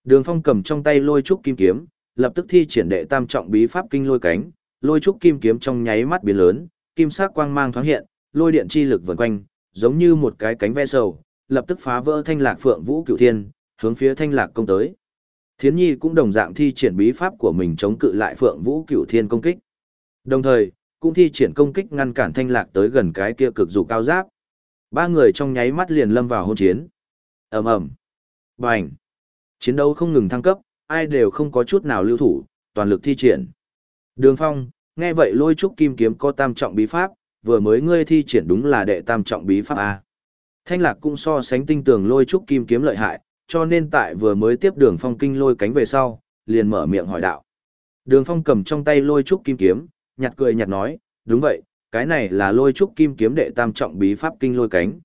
Đường Phong cầm trong tay lôi trúc kim kiếm, lập tức thi triển đệ tam trọng bí pháp kinh lôi cánh, lôi trúc kim kiếm trong nháy mắt biến lớn, kim sắc quang mang thoáng hiện, lôi điện chi lực vần quanh, giống như một cái cánh ve sầu, lập tức phá vỡ thanh lạc phượng vũ cửu thiên, hướng phía thanh lạc công tới. Thiến Nhi cũng đồng dạng thi triển bí pháp của mình chống cự lại phượng vũ cửu thiên công kích. Đồng thời, cũng thi triển công kích ngăn cản thanh lạc tới gần cái kia cực dù cao giáp. Ba người trong nháy mắt liền lâm vào hôn chiến. ầm ầm, bành, chiến đấu không ngừng thăng cấp, ai đều không có chút nào lưu thủ, toàn lực thi triển. Đường Phong, nghe vậy lôi trúc kim kiếm có tam trọng bí pháp, vừa mới ngươi thi triển đúng là đệ tam trọng bí pháp A. Thanh lạc cũng so sánh tinh tường lôi trúc kim kiếm lợi hại, cho nên tại vừa mới tiếp đường phong kinh lôi cánh về sau, liền mở miệng hỏi đạo. Đường phong cầm trong tay lôi trúc kim kiếm, nhặt cười nhặt nói, đúng vậy, cái này là lôi trúc kim kiếm đệ tam trọng bí pháp kinh lôi cánh.